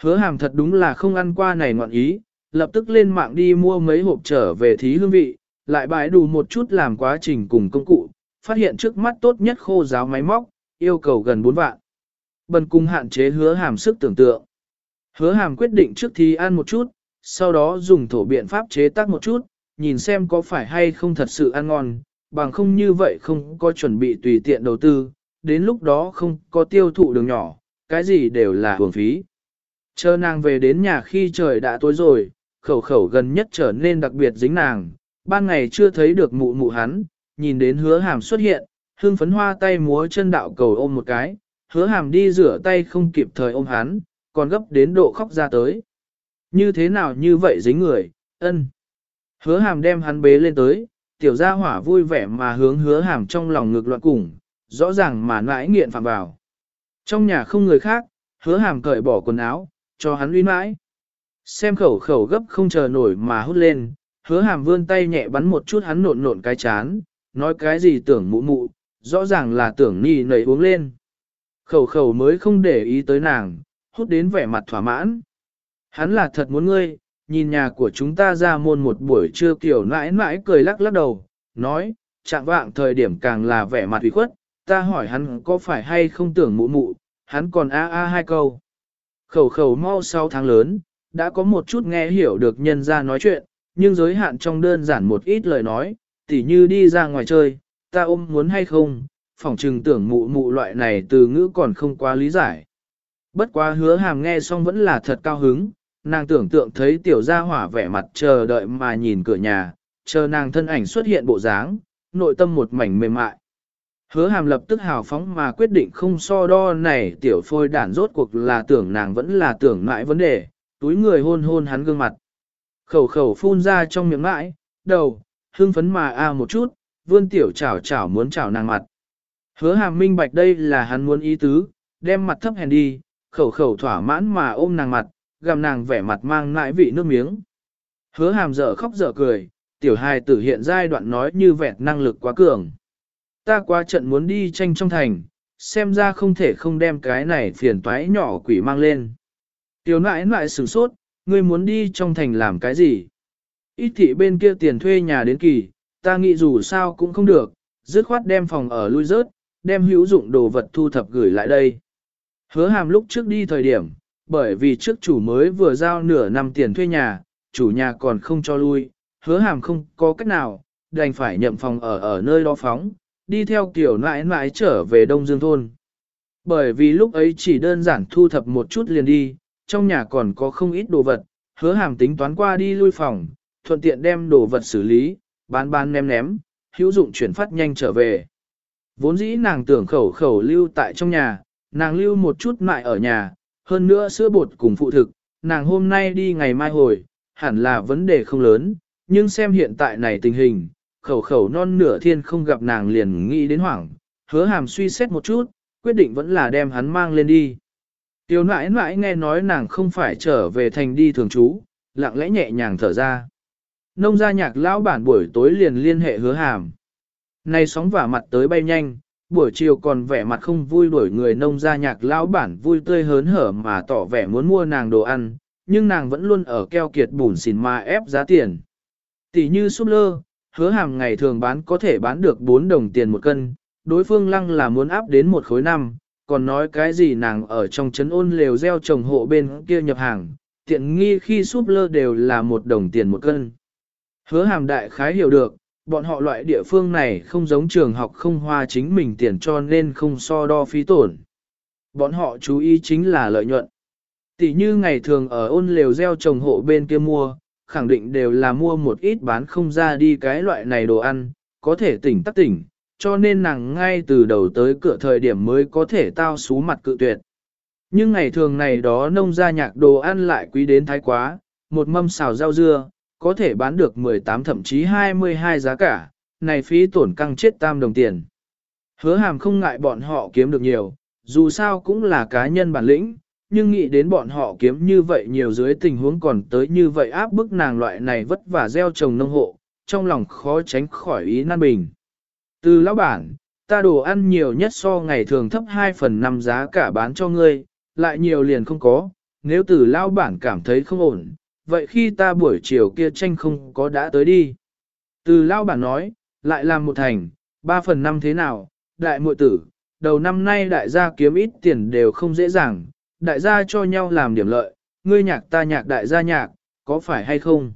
Speaker 1: Hứa hàm thật đúng là không ăn qua này ngọn ý, lập tức lên mạng đi mua mấy hộp trở về thí hương vị, lại bãi đủ một chút làm quá trình cùng công cụ, phát hiện trước mắt tốt nhất khô giáo máy móc, yêu cầu gần 4 vạn. Bần cung hạn chế hứa hàm sức tưởng tượng. Hứa hàm quyết định trước thi ăn một chút, sau đó dùng thổ biện pháp chế tác một chút, nhìn xem có phải hay không thật sự ăn ngon, bằng không như vậy không có chuẩn bị tùy tiện đầu tư, đến lúc đó không có tiêu thụ đường nhỏ, cái gì đều là hưởng phí. Chờ nàng về đến nhà khi trời đã tối rồi, khẩu khẩu gần nhất trở nên đặc biệt dính nàng, ban ngày chưa thấy được mụ mụ hắn, nhìn đến hứa hàm xuất hiện, hương phấn hoa tay múa chân đạo cầu ôm một cái, hứa hàm đi rửa tay không kịp thời ôm hắn, còn gấp đến độ khóc ra tới. Như thế nào như vậy dính người, ân. Hứa hàm đem hắn bế lên tới, tiểu gia hỏa vui vẻ mà hướng hứa hàm trong lòng ngực loạn cùng, rõ ràng mà nãi nghiện phạm vào. Trong nhà không người khác, hứa hàm cởi bỏ quần áo, cho hắn uy mãi. Xem khẩu khẩu gấp không chờ nổi mà hút lên, hứa hàm vươn tay nhẹ bắn một chút hắn nộn nộn cái chán, nói cái gì tưởng mụ mụ, rõ ràng là tưởng nì nầy uống lên. Khẩu khẩu mới không để ý tới nàng, hút đến vẻ mặt thỏa mãn. Hắn là thật muốn ngươi, nhìn nhà của chúng ta ra môn một buổi trưa kiểu nãi nãi cười lắc lắc đầu, nói, chạm vạng thời điểm càng là vẻ mặt ủy khuất, ta hỏi hắn có phải hay không tưởng mụ mụ, hắn còn a a hai câu. Khẩu khẩu mau sau tháng lớn, đã có một chút nghe hiểu được nhân ra nói chuyện, nhưng giới hạn trong đơn giản một ít lời nói, tỉ như đi ra ngoài chơi, ta ôm muốn hay không, phỏng trừng tưởng mụ mụ loại này từ ngữ còn không quá lý giải. Bất quá hứa hàm nghe xong vẫn là thật cao hứng, nàng tưởng tượng thấy tiểu gia hỏa vẻ mặt chờ đợi mà nhìn cửa nhà, chờ nàng thân ảnh xuất hiện bộ dáng, nội tâm một mảnh mềm mại. Hứa hàm lập tức hào phóng mà quyết định không so đo này tiểu phôi đản rốt cuộc là tưởng nàng vẫn là tưởng mãi vấn đề, túi người hôn hôn hắn gương mặt. Khẩu khẩu phun ra trong miệng mãi, đầu, hương phấn mà a à một chút, vươn tiểu chảo chảo muốn chảo nàng mặt. Hứa hàm minh bạch đây là hắn muốn ý tứ, đem mặt thấp hèn đi, khẩu khẩu thỏa mãn mà ôm nàng mặt, gặm nàng vẻ mặt mang lại vị nước miếng. Hứa hàm dở khóc dở cười, tiểu hài tử hiện giai đoạn nói như vẹt năng lực quá cường. Ta qua trận muốn đi tranh trong thành, xem ra không thể không đem cái này phiền toái nhỏ quỷ mang lên. Tiểu nãi nãi sửng sốt, ngươi muốn đi trong thành làm cái gì? Ít thị bên kia tiền thuê nhà đến kỳ, ta nghĩ dù sao cũng không được, dứt khoát đem phòng ở lui rớt, đem hữu dụng đồ vật thu thập gửi lại đây. Hứa hàm lúc trước đi thời điểm, bởi vì trước chủ mới vừa giao nửa năm tiền thuê nhà, chủ nhà còn không cho lui, hứa hàm không có cách nào, đành phải nhậm phòng ở ở nơi đó phóng, đi theo kiểu nãi nãi trở về Đông Dương Thôn. Bởi vì lúc ấy chỉ đơn giản thu thập một chút liền đi, trong nhà còn có không ít đồ vật, hứa hàm tính toán qua đi lui phòng, thuận tiện đem đồ vật xử lý, bán bán ném ném, hữu dụng chuyển phát nhanh trở về. Vốn dĩ nàng tưởng khẩu khẩu lưu tại trong nhà, nàng lưu một chút mại ở nhà, hơn nữa sữa bột cùng phụ thực, nàng hôm nay đi ngày mai hồi, hẳn là vấn đề không lớn, nhưng xem hiện tại này tình hình, khẩu khẩu non nửa thiên không gặp nàng liền nghĩ đến hoảng, hứa hàm suy xét một chút, quyết định vẫn là đem hắn mang lên đi. Tiểu nãi nãi nghe nói nàng không phải trở về thành đi thường trú, lặng lẽ nhẹ nhàng thở ra. Nông gia nhạc lão bản buổi tối liền liên hệ hứa hàm. Này sóng vả mặt tới bay nhanh, buổi chiều còn vẻ mặt không vui đuổi người nông gia nhạc lão bản vui tươi hớn hở mà tỏ vẻ muốn mua nàng đồ ăn, nhưng nàng vẫn luôn ở keo kiệt bùn xỉn mà ép giá tiền. Tỷ như súp lơ, hứa hàm ngày thường bán có thể bán được 4 đồng tiền một cân, đối phương lăng là muốn áp đến một khối năm, còn nói cái gì nàng ở trong trấn ôn lều gieo trồng hộ bên kia nhập hàng, tiện nghi khi súp lơ đều là một đồng tiền một cân. Hứa hàm đại khái hiểu được, bọn họ loại địa phương này không giống trường học không hoa chính mình tiền cho nên không so đo phí tổn. Bọn họ chú ý chính là lợi nhuận. Tỷ như ngày thường ở ôn lều gieo trồng hộ bên kia mua, khẳng định đều là mua một ít bán không ra đi cái loại này đồ ăn, có thể tỉnh tắc tỉnh, cho nên nàng ngay từ đầu tới cửa thời điểm mới có thể tao xú mặt cự tuyệt. Nhưng ngày thường này đó nông gia nhạc đồ ăn lại quý đến thái quá, một mâm xào rau dưa, có thể bán được 18 thậm chí 22 giá cả, này phí tổn căng chết tam đồng tiền. Hứa hàm không ngại bọn họ kiếm được nhiều, dù sao cũng là cá nhân bản lĩnh, nhưng nghĩ đến bọn họ kiếm như vậy nhiều dưới tình huống còn tới như vậy áp bức nàng loại này vất vả gieo trồng nông hộ, trong lòng khó tránh khỏi ý nan bình. Từ lão bản, ta đồ ăn nhiều nhất so ngày thường thấp 2 phần 5 giá cả bán cho ngươi, lại nhiều liền không có, nếu từ lão bản cảm thấy không ổn, vậy khi ta buổi chiều kia tranh không có đã tới đi. Từ lão bản nói, lại làm một thành, 3 phần 5 thế nào, đại muội tử, đầu năm nay đại gia kiếm ít tiền đều không dễ dàng, đại gia cho nhau làm điểm lợi, ngươi nhạc ta nhạc đại gia nhạc, có phải hay không?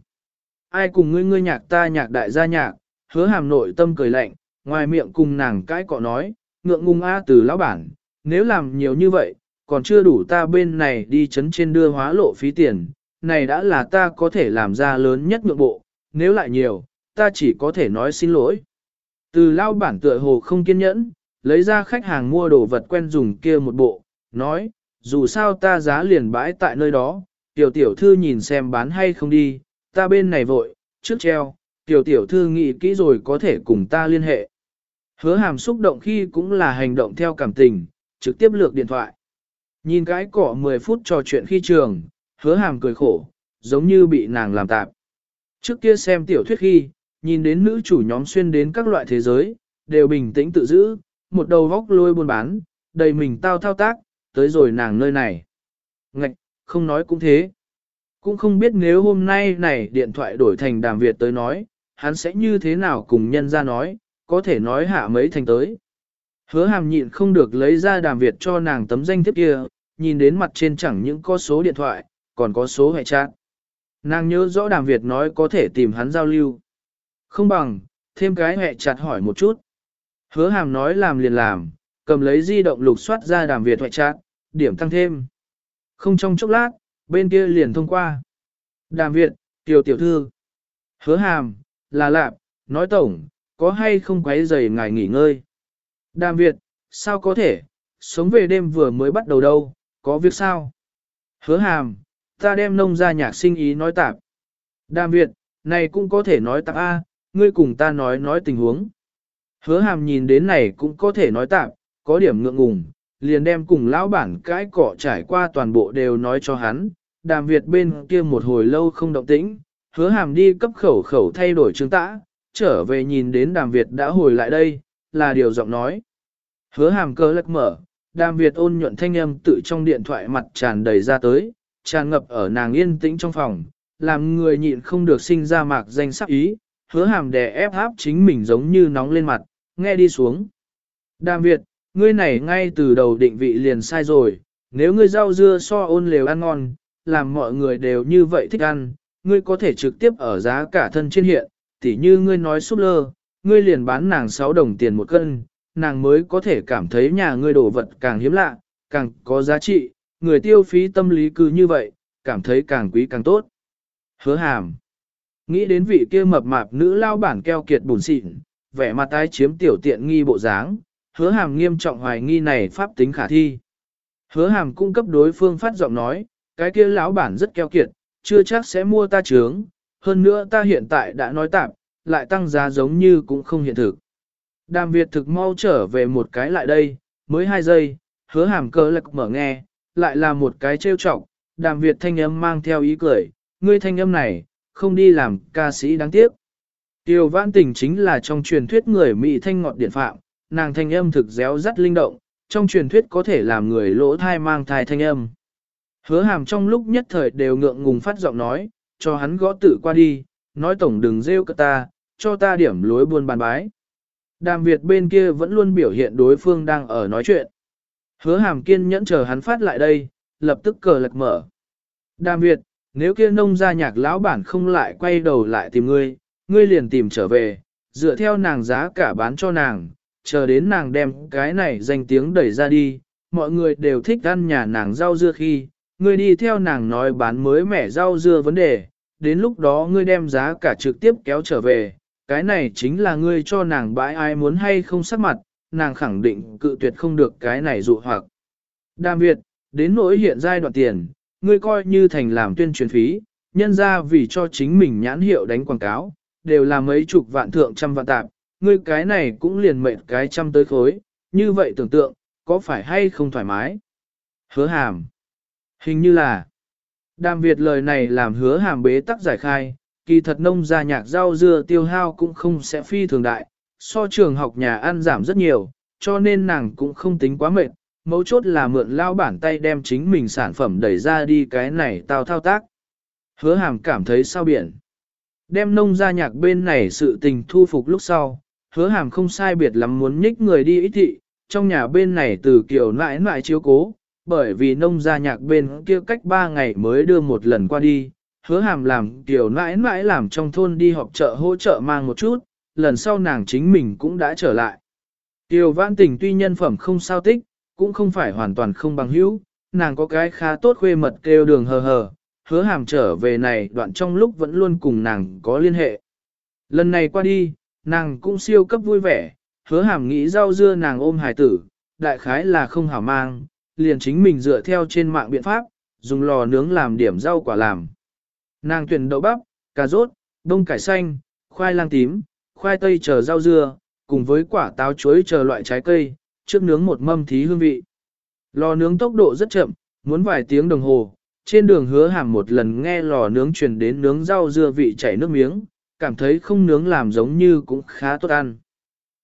Speaker 1: Ai cùng ngươi ngươi nhạc ta nhạc đại gia nhạc, hứa hàm nội tâm cười lạnh, ngoài miệng cùng nàng cãi cọ nói, ngượng ngung a từ lão bản, nếu làm nhiều như vậy, còn chưa đủ ta bên này đi chấn trên đưa hóa lộ phí tiền, này đã là ta có thể làm ra lớn nhất ngượng bộ, nếu lại nhiều, ta chỉ có thể nói xin lỗi. Từ lão bản tựa hồ không kiên nhẫn, lấy ra khách hàng mua đồ vật quen dùng kia một bộ, nói, dù sao ta giá liền bãi tại nơi đó, tiểu tiểu thư nhìn xem bán hay không đi, ta bên này vội, trước treo, tiểu tiểu thư nghĩ kỹ rồi có thể cùng ta liên hệ. Hứa hàm xúc động khi cũng là hành động theo cảm tình, trực tiếp lược điện thoại. Nhìn cái cỏ 10 phút trò chuyện khi trường, hứa hàm cười khổ, giống như bị nàng làm tạp. Trước kia xem tiểu thuyết khi, nhìn đến nữ chủ nhóm xuyên đến các loại thế giới, đều bình tĩnh tự giữ, một đầu vóc lôi buôn bán, đầy mình tao thao tác, tới rồi nàng nơi này. Ngạch, không nói cũng thế. Cũng không biết nếu hôm nay này điện thoại đổi thành đàm Việt tới nói, hắn sẽ như thế nào cùng nhân ra nói, có thể nói hạ mấy thành tới. Hứa hàm nhịn không được lấy ra đàm Việt cho nàng tấm danh thiếp kia, nhìn đến mặt trên chẳng những có số điện thoại, còn có số hệ trạng. Nàng nhớ rõ đàm Việt nói có thể tìm hắn giao lưu. Không bằng, thêm cái hệ chặt hỏi một chút. Hứa hàm nói làm liền làm, cầm lấy di động lục soát ra đàm Việt hệ trạng, điểm tăng thêm. Không trong chốc lát, bên kia liền thông qua. Đàm Việt, tiểu tiểu thư. Hứa hàm, là lạp, nói tổng, có hay không quấy rầy ngài nghỉ ngơi. Đàm Việt, sao có thể, sống về đêm vừa mới bắt đầu đâu, có việc sao? Hứa hàm, ta đem nông ra nhạc sinh ý nói tạp. Đàm Việt, này cũng có thể nói tạp A, ngươi cùng ta nói nói tình huống. Hứa hàm nhìn đến này cũng có thể nói tạp, có điểm ngượng ngùng, liền đem cùng lão bản cái cỏ trải qua toàn bộ đều nói cho hắn. Đàm Việt bên kia một hồi lâu không động tĩnh, hứa hàm đi cấp khẩu khẩu thay đổi chứng tã, trở về nhìn đến đàm Việt đã hồi lại đây, là điều giọng nói. Hứa hàm cơ lật mở, đàm Việt ôn nhuận thanh âm tự trong điện thoại mặt tràn đầy ra tới, tràn ngập ở nàng yên tĩnh trong phòng, làm người nhịn không được sinh ra mạc danh sắc ý, hứa hàm đè ép áp chính mình giống như nóng lên mặt, nghe đi xuống. Đàm Việt, ngươi này ngay từ đầu định vị liền sai rồi, nếu ngươi rau dưa so ôn lều ăn ngon, làm mọi người đều như vậy thích ăn, ngươi có thể trực tiếp ở giá cả thân trên hiện, tỉ như ngươi nói súp lơ, ngươi liền bán nàng 6 đồng tiền một cân, nàng mới có thể cảm thấy nhà ngươi đồ vật càng hiếm lạ, càng có giá trị, người tiêu phí tâm lý cứ như vậy, cảm thấy càng quý càng tốt. Hứa hàm. Nghĩ đến vị kia mập mạp nữ lao bản keo kiệt bùn xịn, vẻ mặt tái chiếm tiểu tiện nghi bộ dáng, hứa hàm nghiêm trọng hoài nghi này pháp tính khả thi. Hứa hàm cung cấp đối phương phát giọng nói, cái kia lão bản rất keo kiệt, chưa chắc sẽ mua ta trướng, hơn nữa ta hiện tại đã nói tạm, lại tăng giá giống như cũng không hiện thực. Đàm Việt thực mau trở về một cái lại đây, mới hai giây, hứa hàm cơ lạc mở nghe, lại là một cái trêu chọc, đàm Việt thanh âm mang theo ý cười, ngươi thanh âm này, không đi làm ca sĩ đáng tiếc. Tiêu vãn tình chính là trong truyền thuyết người Mỹ thanh ngọt điện phạm, nàng thanh âm thực réo rắt linh động, trong truyền thuyết có thể làm người lỗ thai mang thai thanh âm. Hứa hàm trong lúc nhất thời đều ngượng ngùng phát giọng nói, cho hắn gõ tự qua đi, nói tổng đừng rêu cơ ta, cho ta điểm lối buôn bàn bái. Đàm Việt bên kia vẫn luôn biểu hiện đối phương đang ở nói chuyện. Hứa hàm kiên nhẫn chờ hắn phát lại đây, lập tức cờ lật mở. Đàm Việt, nếu kia nông gia nhạc lão bản không lại quay đầu lại tìm ngươi, ngươi liền tìm trở về, dựa theo nàng giá cả bán cho nàng, chờ đến nàng đem cái này danh tiếng đẩy ra đi, mọi người đều thích ăn nhà nàng rau dưa khi, ngươi đi theo nàng nói bán mới mẻ rau dưa vấn đề, đến lúc đó ngươi đem giá cả trực tiếp kéo trở về, cái này chính là ngươi cho nàng bãi ai muốn hay không sắc mặt, nàng khẳng định cự tuyệt không được cái này dụ hoặc. Đàm Việt, đến nỗi hiện giai đoạn tiền, ngươi coi như thành làm tuyên truyền phí, nhân ra vì cho chính mình nhãn hiệu đánh quảng cáo, đều là mấy chục vạn thượng trăm vạn tạp, ngươi cái này cũng liền mệnh cái trăm tới khối, như vậy tưởng tượng, có phải hay không thoải mái? Hứa hàm. Hình như là, đàm Việt lời này làm hứa hàm bế tắc giải khai, kỳ thật nông gia nhạc rau dưa tiêu hao cũng không sẽ phi thường đại, so trường học nhà ăn giảm rất nhiều, cho nên nàng cũng không tính quá mệt, mấu chốt là mượn lao bản tay đem chính mình sản phẩm đẩy ra đi cái này tao thao tác. Hứa hàm cảm thấy sao biển. Đem nông gia nhạc bên này sự tình thu phục lúc sau, hứa hàm không sai biệt lắm muốn nhích người đi ít thị, trong nhà bên này từ kiểu nãi nãi chiếu cố, bởi vì nông gia nhạc bên kia cách 3 ngày mới đưa một lần qua đi, hứa hàm làm tiểu nãi nãi làm trong thôn đi họp chợ hỗ trợ mang một chút, lần sau nàng chính mình cũng đã trở lại. Tiểu vãn tình tuy nhân phẩm không sao tích, cũng không phải hoàn toàn không bằng hữu, nàng có cái khá tốt khuê mật kêu đường hờ hờ, hứa hàm trở về này đoạn trong lúc vẫn luôn cùng nàng có liên hệ. Lần này qua đi, nàng cũng siêu cấp vui vẻ, hứa hàm nghĩ rau dưa nàng ôm hài tử, đại khái là không hảo mang, liền chính mình dựa theo trên mạng biện pháp, dùng lò nướng làm điểm rau quả làm. Nàng tuyển đậu bắp, cà rốt, đông cải xanh, khoai lang tím, khoai tây chờ rau dưa, cùng với quả táo chuối chờ loại trái cây, trước nướng một mâm thí hương vị. Lò nướng tốc độ rất chậm, muốn vài tiếng đồng hồ, trên đường hứa hàm một lần nghe lò nướng truyền đến nướng rau dưa vị chảy nước miếng, cảm thấy không nướng làm giống như cũng khá tốt ăn.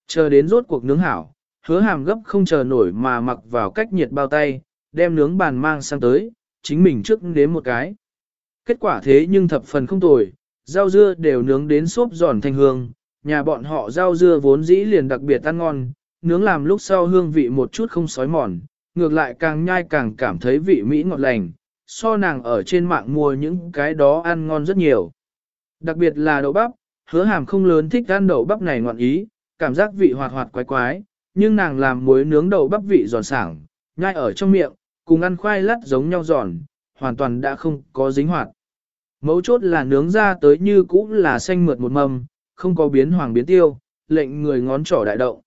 Speaker 1: Chờ đến rốt cuộc nướng hảo, hứa hàm gấp không chờ nổi mà mặc vào cách nhiệt bao tay, đem nướng bàn mang sang tới, chính mình trước đến một cái. Kết quả thế nhưng thập phần không tồi, rau dưa đều nướng đến xốp giòn thanh hương, nhà bọn họ rau dưa vốn dĩ liền đặc biệt ăn ngon, nướng làm lúc sau hương vị một chút không sói mòn, ngược lại càng nhai càng cảm thấy vị mỹ ngọt lành, so nàng ở trên mạng mua những cái đó ăn ngon rất nhiều. Đặc biệt là đậu bắp, hứa hàm không lớn thích ăn đậu bắp này ngọn ý, cảm giác vị hoạt hoạt quái quái, nhưng nàng làm muối nướng đậu bắp vị giòn sảng, nhai ở trong miệng, cùng ăn khoai lát giống nhau giòn, hoàn toàn đã không có dính hoạt. Mấu chốt là nướng ra tới như cũ là xanh mượt một mầm, không có biến hoàng biến tiêu, lệnh người ngón trỏ đại động.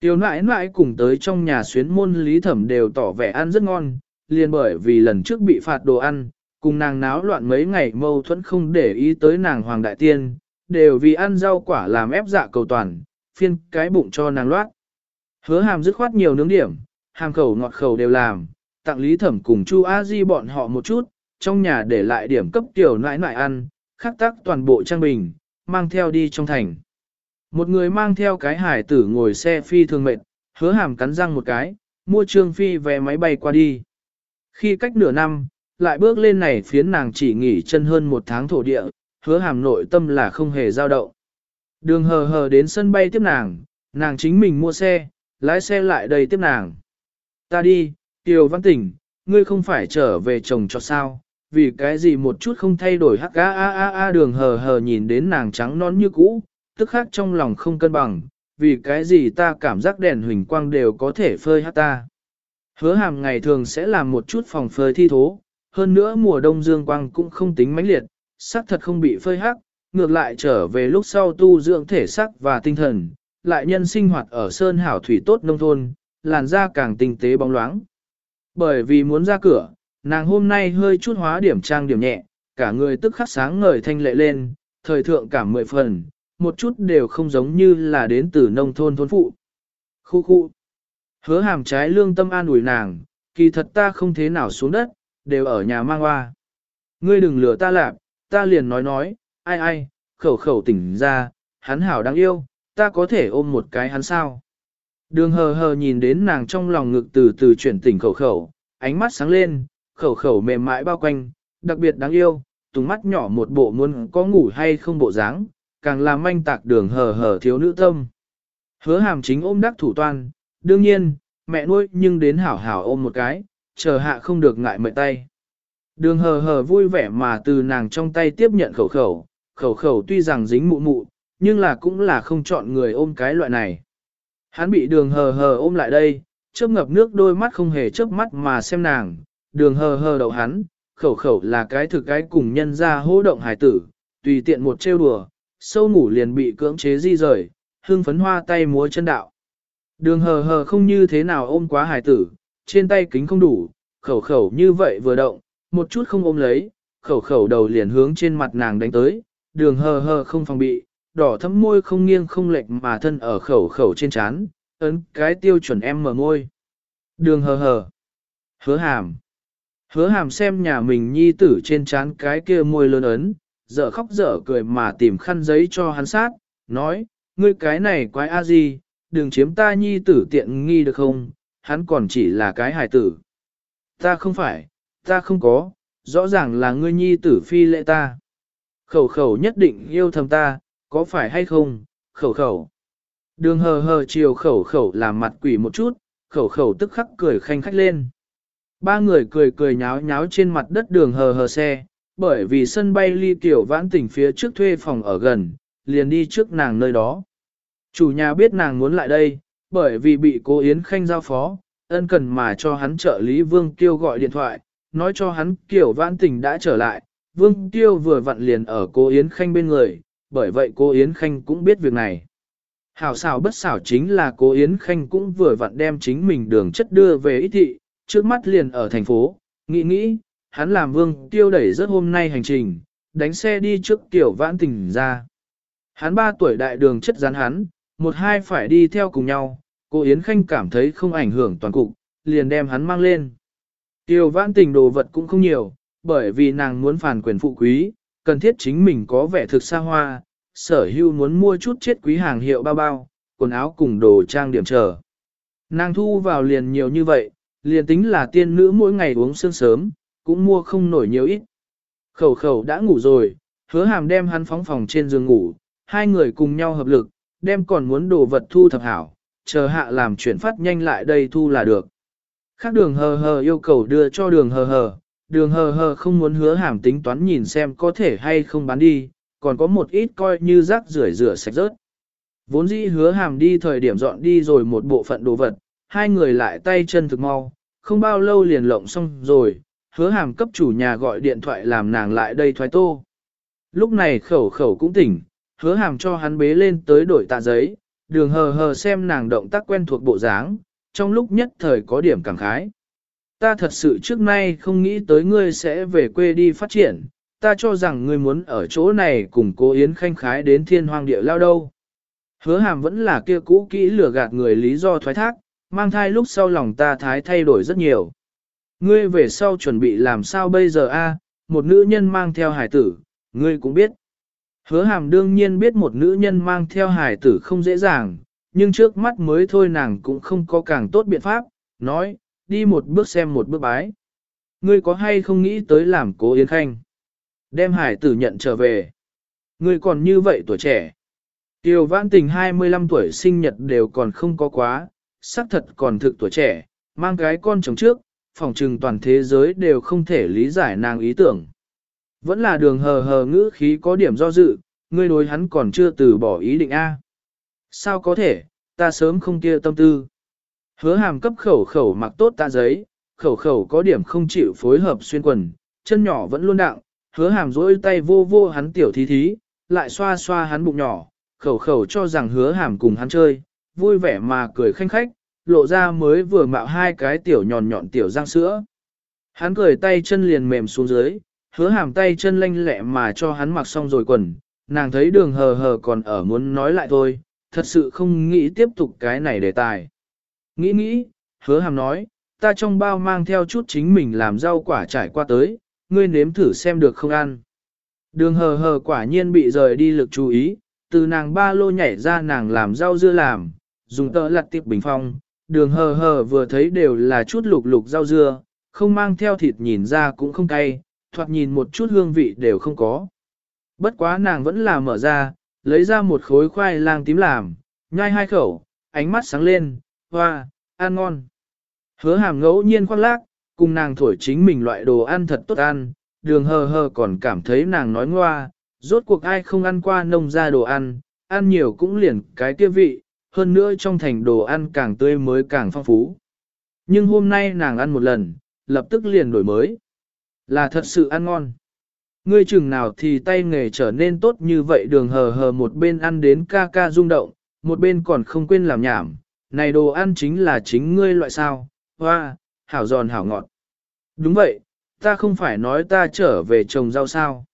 Speaker 1: Tiêu nãi nãi cùng tới trong nhà xuyến môn lý thẩm đều tỏ vẻ ăn rất ngon, liền bởi vì lần trước bị phạt đồ ăn, cùng nàng náo loạn mấy ngày mâu thuẫn không để ý tới nàng hoàng đại tiên, đều vì ăn rau quả làm ép dạ cầu toàn, phiên cái bụng cho nàng loát. Hứa hàm dứt khoát nhiều nướng điểm, hàm khẩu ngọt khẩu đều làm, tặng lý thẩm cùng chu a di bọn họ một chút, trong nhà để lại điểm cấp tiểu nãi nãi ăn, khắc tác toàn bộ trang bình, mang theo đi trong thành. Một người mang theo cái hải tử ngồi xe phi thường mệt, hứa hàm cắn răng một cái, mua trương phi vé máy bay qua đi. Khi cách nửa năm, lại bước lên này phiến nàng chỉ nghỉ chân hơn một tháng thổ địa, hứa hàm nội tâm là không hề dao động. Đường hờ hờ đến sân bay tiếp nàng, nàng chính mình mua xe, lái xe lại đây tiếp nàng. Ta đi, Tiêu Văn Tỉnh, ngươi không phải trở về chồng cho sao, vì cái gì một chút không thay đổi hắc a a a a đường hờ hờ nhìn đến nàng trắng non như cũ, tức khác trong lòng không cân bằng, vì cái gì ta cảm giác đèn huỳnh quang đều có thể phơi hát ta. Hứa hàm ngày thường sẽ làm một chút phòng phơi thi thố, hơn nữa mùa đông dương quang cũng không tính mãnh liệt, sắc thật không bị phơi hắc, ngược lại trở về lúc sau tu dưỡng thể sắc và tinh thần, lại nhân sinh hoạt ở sơn hảo thủy tốt nông thôn, làn da càng tinh tế bóng loáng. Bởi vì muốn ra cửa, nàng hôm nay hơi chút hóa điểm trang điểm nhẹ, cả người tức khắc sáng ngời thanh lệ lên, thời thượng cảm mười phần, một chút đều không giống như là đến từ nông thôn thôn phụ. Khu khu. Hứa hàm trái lương tâm an ủi nàng, Kỳ thật ta không thế nào xuống đất, đều ở nhà mang hoa. Ngươi đừng lừa ta lạp, ta liền nói nói, ai ai, khẩu khẩu tỉnh ra, hắn hảo đáng yêu, ta có thể ôm một cái hắn sao. Đường hờ hờ nhìn đến nàng trong lòng ngực từ từ chuyển tỉnh khẩu khẩu, ánh mắt sáng lên, khẩu khẩu mềm mại bao quanh, đặc biệt đáng yêu, tùng mắt nhỏ một bộ muốn có ngủ hay không bộ dáng, càng làm manh tạc đường hờ hờ thiếu nữ tâm. Hứa hàm chính ôm đắc thủ toan, đương nhiên, mẹ nuôi nhưng đến hảo hảo ôm một cái, chờ hạ không được ngại mệt tay. Đường hờ hờ vui vẻ mà từ nàng trong tay tiếp nhận khẩu khẩu, khẩu khẩu tuy rằng dính mụ mụ, nhưng là cũng là không chọn người ôm cái loại này. Hắn bị đường hờ hờ ôm lại đây, chớp ngập nước đôi mắt không hề chớp mắt mà xem nàng, đường hờ hờ đậu hắn, khẩu khẩu là cái thực cái cùng nhân ra hô động hải tử, tùy tiện một trêu đùa, sâu ngủ liền bị cưỡng chế di rời, hương phấn hoa tay múa chân đạo. Đường hờ hờ không như thế nào ôm quá hải tử, trên tay kính không đủ, khẩu khẩu như vậy vừa động, một chút không ôm lấy, khẩu khẩu đầu liền hướng trên mặt nàng đánh tới, đường hờ hờ không phòng bị, đỏ thấm môi không nghiêng không lệch mà thân ở khẩu khẩu trên chán, ấn cái tiêu chuẩn em mở môi. Đường hờ hờ. Hứa hàm. Hứa hàm xem nhà mình nhi tử trên chán cái kia môi lớn ấn, dở khóc dở cười mà tìm khăn giấy cho hắn sát, nói, ngươi cái này quái a gì, đừng chiếm ta nhi tử tiện nghi được không, hắn còn chỉ là cái hài tử. Ta không phải, ta không có, rõ ràng là ngươi nhi tử phi lệ ta. Khẩu khẩu nhất định yêu thầm ta, có phải hay không, khẩu khẩu. Đường hờ hờ chiều khẩu khẩu làm mặt quỷ một chút, khẩu khẩu tức khắc cười khanh khách lên. Ba người cười cười nháo nháo trên mặt đất đường hờ hờ xe, bởi vì sân bay ly tiểu vãn tỉnh phía trước thuê phòng ở gần, liền đi trước nàng nơi đó. Chủ nhà biết nàng muốn lại đây, bởi vì bị cố Yến Khanh giao phó, ân cần mà cho hắn trợ lý Vương Kiêu gọi điện thoại, nói cho hắn kiểu vãn tỉnh đã trở lại, Vương Kiêu vừa vặn liền ở cố Yến Khanh bên người, bởi vậy cô Yến Khanh cũng biết việc này. Hảo xảo bất xảo chính là cô Yến Khanh cũng vừa vặn đem chính mình đường chất đưa về ít thị, trước mắt liền ở thành phố, nghĩ nghĩ, hắn làm vương tiêu đẩy rất hôm nay hành trình, đánh xe đi trước tiểu vãn tình ra. Hắn ba tuổi đại đường chất rắn hắn, một hai phải đi theo cùng nhau, cô Yến Khanh cảm thấy không ảnh hưởng toàn cục, liền đem hắn mang lên. Tiểu vãn tình đồ vật cũng không nhiều, bởi vì nàng muốn phản quyền phụ quý, cần thiết chính mình có vẻ thực xa hoa, sở hưu muốn mua chút chết quý hàng hiệu bao bao, quần áo cùng đồ trang điểm chờ. Nàng thu vào liền nhiều như vậy, liền tính là tiên nữ mỗi ngày uống sương sớm, cũng mua không nổi nhiều ít. Khẩu khẩu đã ngủ rồi, hứa hàm đem hắn phóng phòng trên giường ngủ, hai người cùng nhau hợp lực, đem còn muốn đồ vật thu thập hảo, chờ hạ làm chuyển phát nhanh lại đây thu là được. Khác đường hờ hờ yêu cầu đưa cho đường hờ hờ, đường hờ hờ không muốn hứa hàm tính toán nhìn xem có thể hay không bán đi, còn có một ít coi như rác rưởi rửa sạch rớt. Vốn dĩ hứa hàm đi thời điểm dọn đi rồi một bộ phận đồ vật, hai người lại tay chân thực mau, không bao lâu liền lộng xong rồi, hứa hàm cấp chủ nhà gọi điện thoại làm nàng lại đây thoái tô. Lúc này khẩu khẩu cũng tỉnh, hứa hàm cho hắn bế lên tới đổi tạ giấy, đường hờ hờ xem nàng động tác quen thuộc bộ dáng, trong lúc nhất thời có điểm cảm khái ta thật sự trước nay không nghĩ tới ngươi sẽ về quê đi phát triển, ta cho rằng ngươi muốn ở chỗ này cùng cô Yến khanh khái đến thiên hoàng địa lao đâu. Hứa hàm vẫn là kia cũ kỹ lừa gạt người lý do thoái thác, mang thai lúc sau lòng ta thái thay đổi rất nhiều. Ngươi về sau chuẩn bị làm sao bây giờ a? một nữ nhân mang theo hải tử, ngươi cũng biết. Hứa hàm đương nhiên biết một nữ nhân mang theo hải tử không dễ dàng, nhưng trước mắt mới thôi nàng cũng không có càng tốt biện pháp, nói, đi một bước xem một bước bái. Ngươi có hay không nghĩ tới làm cố Yến Khanh? Đem hải tử nhận trở về. Ngươi còn như vậy tuổi trẻ. Tiêu vãn tình 25 tuổi sinh nhật đều còn không có quá, xác thật còn thực tuổi trẻ, mang cái con chồng trước, phòng trừng toàn thế giới đều không thể lý giải nàng ý tưởng. Vẫn là đường hờ hờ ngữ khí có điểm do dự, ngươi đối hắn còn chưa từ bỏ ý định A. Sao có thể, ta sớm không kia tâm tư. Hứa hàm cấp khẩu khẩu mặc tốt tạ giấy, khẩu khẩu có điểm không chịu phối hợp xuyên quần, chân nhỏ vẫn luôn đặng, hứa hàm dỗi tay vô vô hắn tiểu thí thí, lại xoa xoa hắn bụng nhỏ, khẩu khẩu cho rằng hứa hàm cùng hắn chơi, vui vẻ mà cười khanh khách, lộ ra mới vừa mạo hai cái tiểu nhọn nhọn tiểu răng sữa. Hắn cười tay chân liền mềm xuống dưới, hứa hàm tay chân lanh lẹ mà cho hắn mặc xong rồi quần, nàng thấy đường hờ hờ còn ở muốn nói lại thôi, thật sự không nghĩ tiếp tục cái này đề tài. Nghĩ nghĩ, hứa hàm nói, ta trong bao mang theo chút chính mình làm rau quả trải qua tới, ngươi nếm thử xem được không ăn. Đường hờ hờ quả nhiên bị rời đi lực chú ý, từ nàng ba lô nhảy ra nàng làm rau dưa làm, dùng tợ lặt tiệp bình phong, đường hờ hờ vừa thấy đều là chút lục lục rau dưa, không mang theo thịt nhìn ra cũng không cay, thoạt nhìn một chút hương vị đều không có. Bất quá nàng vẫn là mở ra, lấy ra một khối khoai lang tím làm, nhai hai khẩu, ánh mắt sáng lên, hoa, ăn ngon. Hứa hàm ngẫu nhiên khoác lác, cùng nàng thổi chính mình loại đồ ăn thật tốt ăn, đường hờ hờ còn cảm thấy nàng nói ngoa, rốt cuộc ai không ăn qua nông ra đồ ăn, ăn nhiều cũng liền cái kia vị, hơn nữa trong thành đồ ăn càng tươi mới càng phong phú. Nhưng hôm nay nàng ăn một lần, lập tức liền đổi mới. Là thật sự ăn ngon. Ngươi chừng nào thì tay nghề trở nên tốt như vậy đường hờ hờ một bên ăn đến ca ca rung động, một bên còn không quên làm nhảm. Này đồ ăn chính là chính ngươi loại sao, hoa, hảo giòn hảo ngọt. Đúng vậy, ta không phải nói ta trở về trồng rau sao.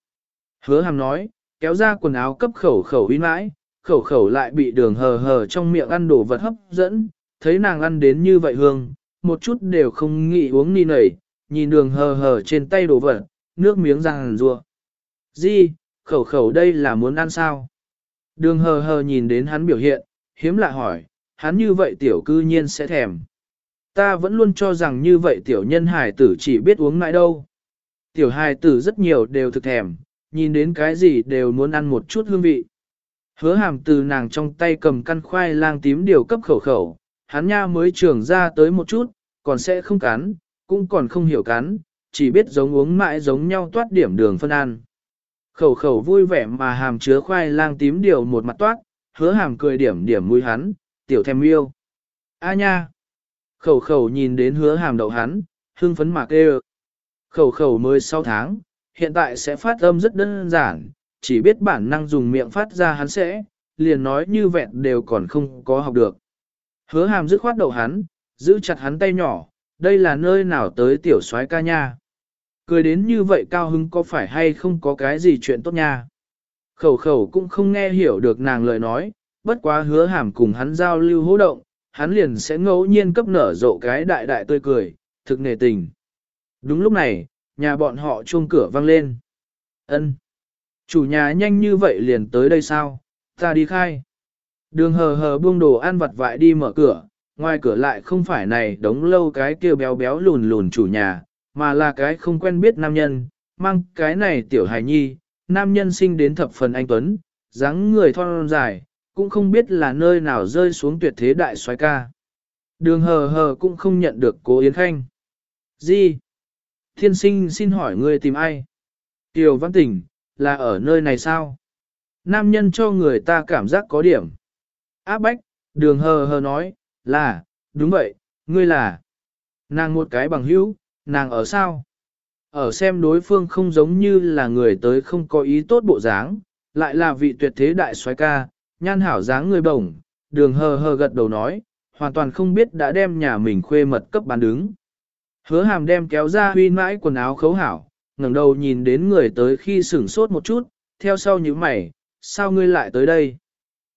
Speaker 1: Hứa hàm nói, kéo ra quần áo cấp khẩu khẩu uy mãi, khẩu khẩu lại bị đường hờ hờ trong miệng ăn đồ vật hấp dẫn, thấy nàng ăn đến như vậy hương, một chút đều không nghĩ uống ni nảy, nhìn đường hờ hờ trên tay đồ vật, nước miếng răng rùa. Di, khẩu khẩu đây là muốn ăn sao? Đường hờ hờ nhìn đến hắn biểu hiện, hiếm lạ hỏi, hắn như vậy tiểu cư nhiên sẽ thèm. Ta vẫn luôn cho rằng như vậy tiểu nhân hài tử chỉ biết uống mãi đâu. Tiểu hài tử rất nhiều đều thực thèm, nhìn đến cái gì đều muốn ăn một chút hương vị. Hứa hàm từ nàng trong tay cầm căn khoai lang tím điều cấp khẩu khẩu, hắn nha mới trưởng ra tới một chút, còn sẽ không cắn, cũng còn không hiểu cắn, chỉ biết giống uống mãi giống nhau toát điểm đường phân ăn. Khẩu khẩu vui vẻ mà hàm chứa khoai lang tím điều một mặt toát, hứa hàm cười điểm điểm mũi hắn, tiểu thèm yêu. A nha! Khẩu khẩu nhìn đến hứa hàm đậu hắn, hưng phấn mạc kêu. Khẩu khẩu mới 6 tháng, hiện tại sẽ phát âm rất đơn giản, chỉ biết bản năng dùng miệng phát ra hắn sẽ, liền nói như vẹn đều còn không có học được. Hứa hàm dứt khoát đậu hắn, giữ chặt hắn tay nhỏ, đây là nơi nào tới tiểu soái ca nha. Cười đến như vậy cao hứng có phải hay không có cái gì chuyện tốt nha. Khẩu khẩu cũng không nghe hiểu được nàng lời nói, bất quá hứa hàm cùng hắn giao lưu hỗ động, hắn liền sẽ ngẫu nhiên cấp nở rộ cái đại đại tươi cười, thực nề tình. Đúng lúc này, nhà bọn họ chuông cửa vang lên. ân Chủ nhà nhanh như vậy liền tới đây sao, ta đi khai. Đường hờ hờ buông đồ ăn vặt vại đi mở cửa, ngoài cửa lại không phải này đống lâu cái kêu béo béo lùn lùn chủ nhà, mà là cái không quen biết nam nhân, mang cái này tiểu hài nhi, nam nhân sinh đến thập phần anh Tuấn, dáng người thon dài, cũng không biết là nơi nào rơi xuống tuyệt thế đại xoái ca. Đường hờ hờ cũng không nhận được cố Yến Khanh. Gì? Thiên sinh xin hỏi người tìm ai? Tiểu văn tỉnh, là ở nơi này sao? Nam nhân cho người ta cảm giác có điểm. Áp bách, đường hờ hờ nói, là, đúng vậy, ngươi là. Nàng một cái bằng hữu, nàng ở sao? Ở xem đối phương không giống như là người tới không có ý tốt bộ dáng, lại là vị tuyệt thế đại soái ca, nhan hảo dáng người bổng, đường hờ hờ gật đầu nói, hoàn toàn không biết đã đem nhà mình khuê mật cấp bán đứng. Hứa hàm đem kéo ra huy mãi quần áo khấu hảo, ngẩng đầu nhìn đến người tới khi sửng sốt một chút, theo sau như mày, sao ngươi lại tới đây?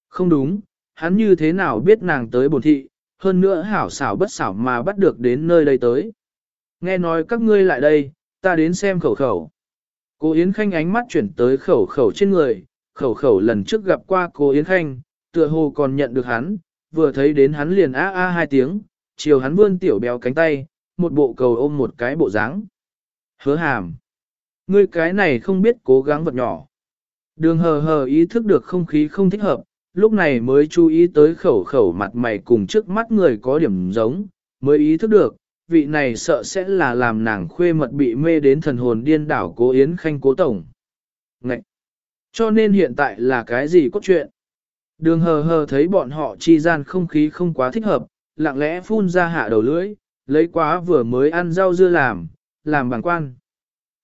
Speaker 1: Không đúng, hắn như thế nào biết nàng tới bổn thị, hơn nữa hảo xảo bất xảo mà bắt được đến nơi đây tới. Nghe nói các ngươi lại đây, ta đến xem khẩu khẩu. Cô Yến Khanh ánh mắt chuyển tới khẩu khẩu trên người, khẩu khẩu lần trước gặp qua cô Yến Khanh, tựa hồ còn nhận được hắn, vừa thấy đến hắn liền a a hai tiếng, chiều hắn vươn tiểu béo cánh tay, một bộ cầu ôm một cái bộ dáng. Hứa hàm. Ngươi cái này không biết cố gắng vật nhỏ. Đường hờ hờ ý thức được không khí không thích hợp, lúc này mới chú ý tới khẩu khẩu mặt mày cùng trước mắt người có điểm giống, mới ý thức được, vị này sợ sẽ là làm nàng khuê mật bị mê đến thần hồn điên đảo cố Yến Khanh cố tổng. Ngậy! Cho nên hiện tại là cái gì cốt truyện? Đường hờ hờ thấy bọn họ chi gian không khí không quá thích hợp, lặng lẽ phun ra hạ đầu lưỡi, lấy quá vừa mới ăn rau dưa làm, làm bằng quan.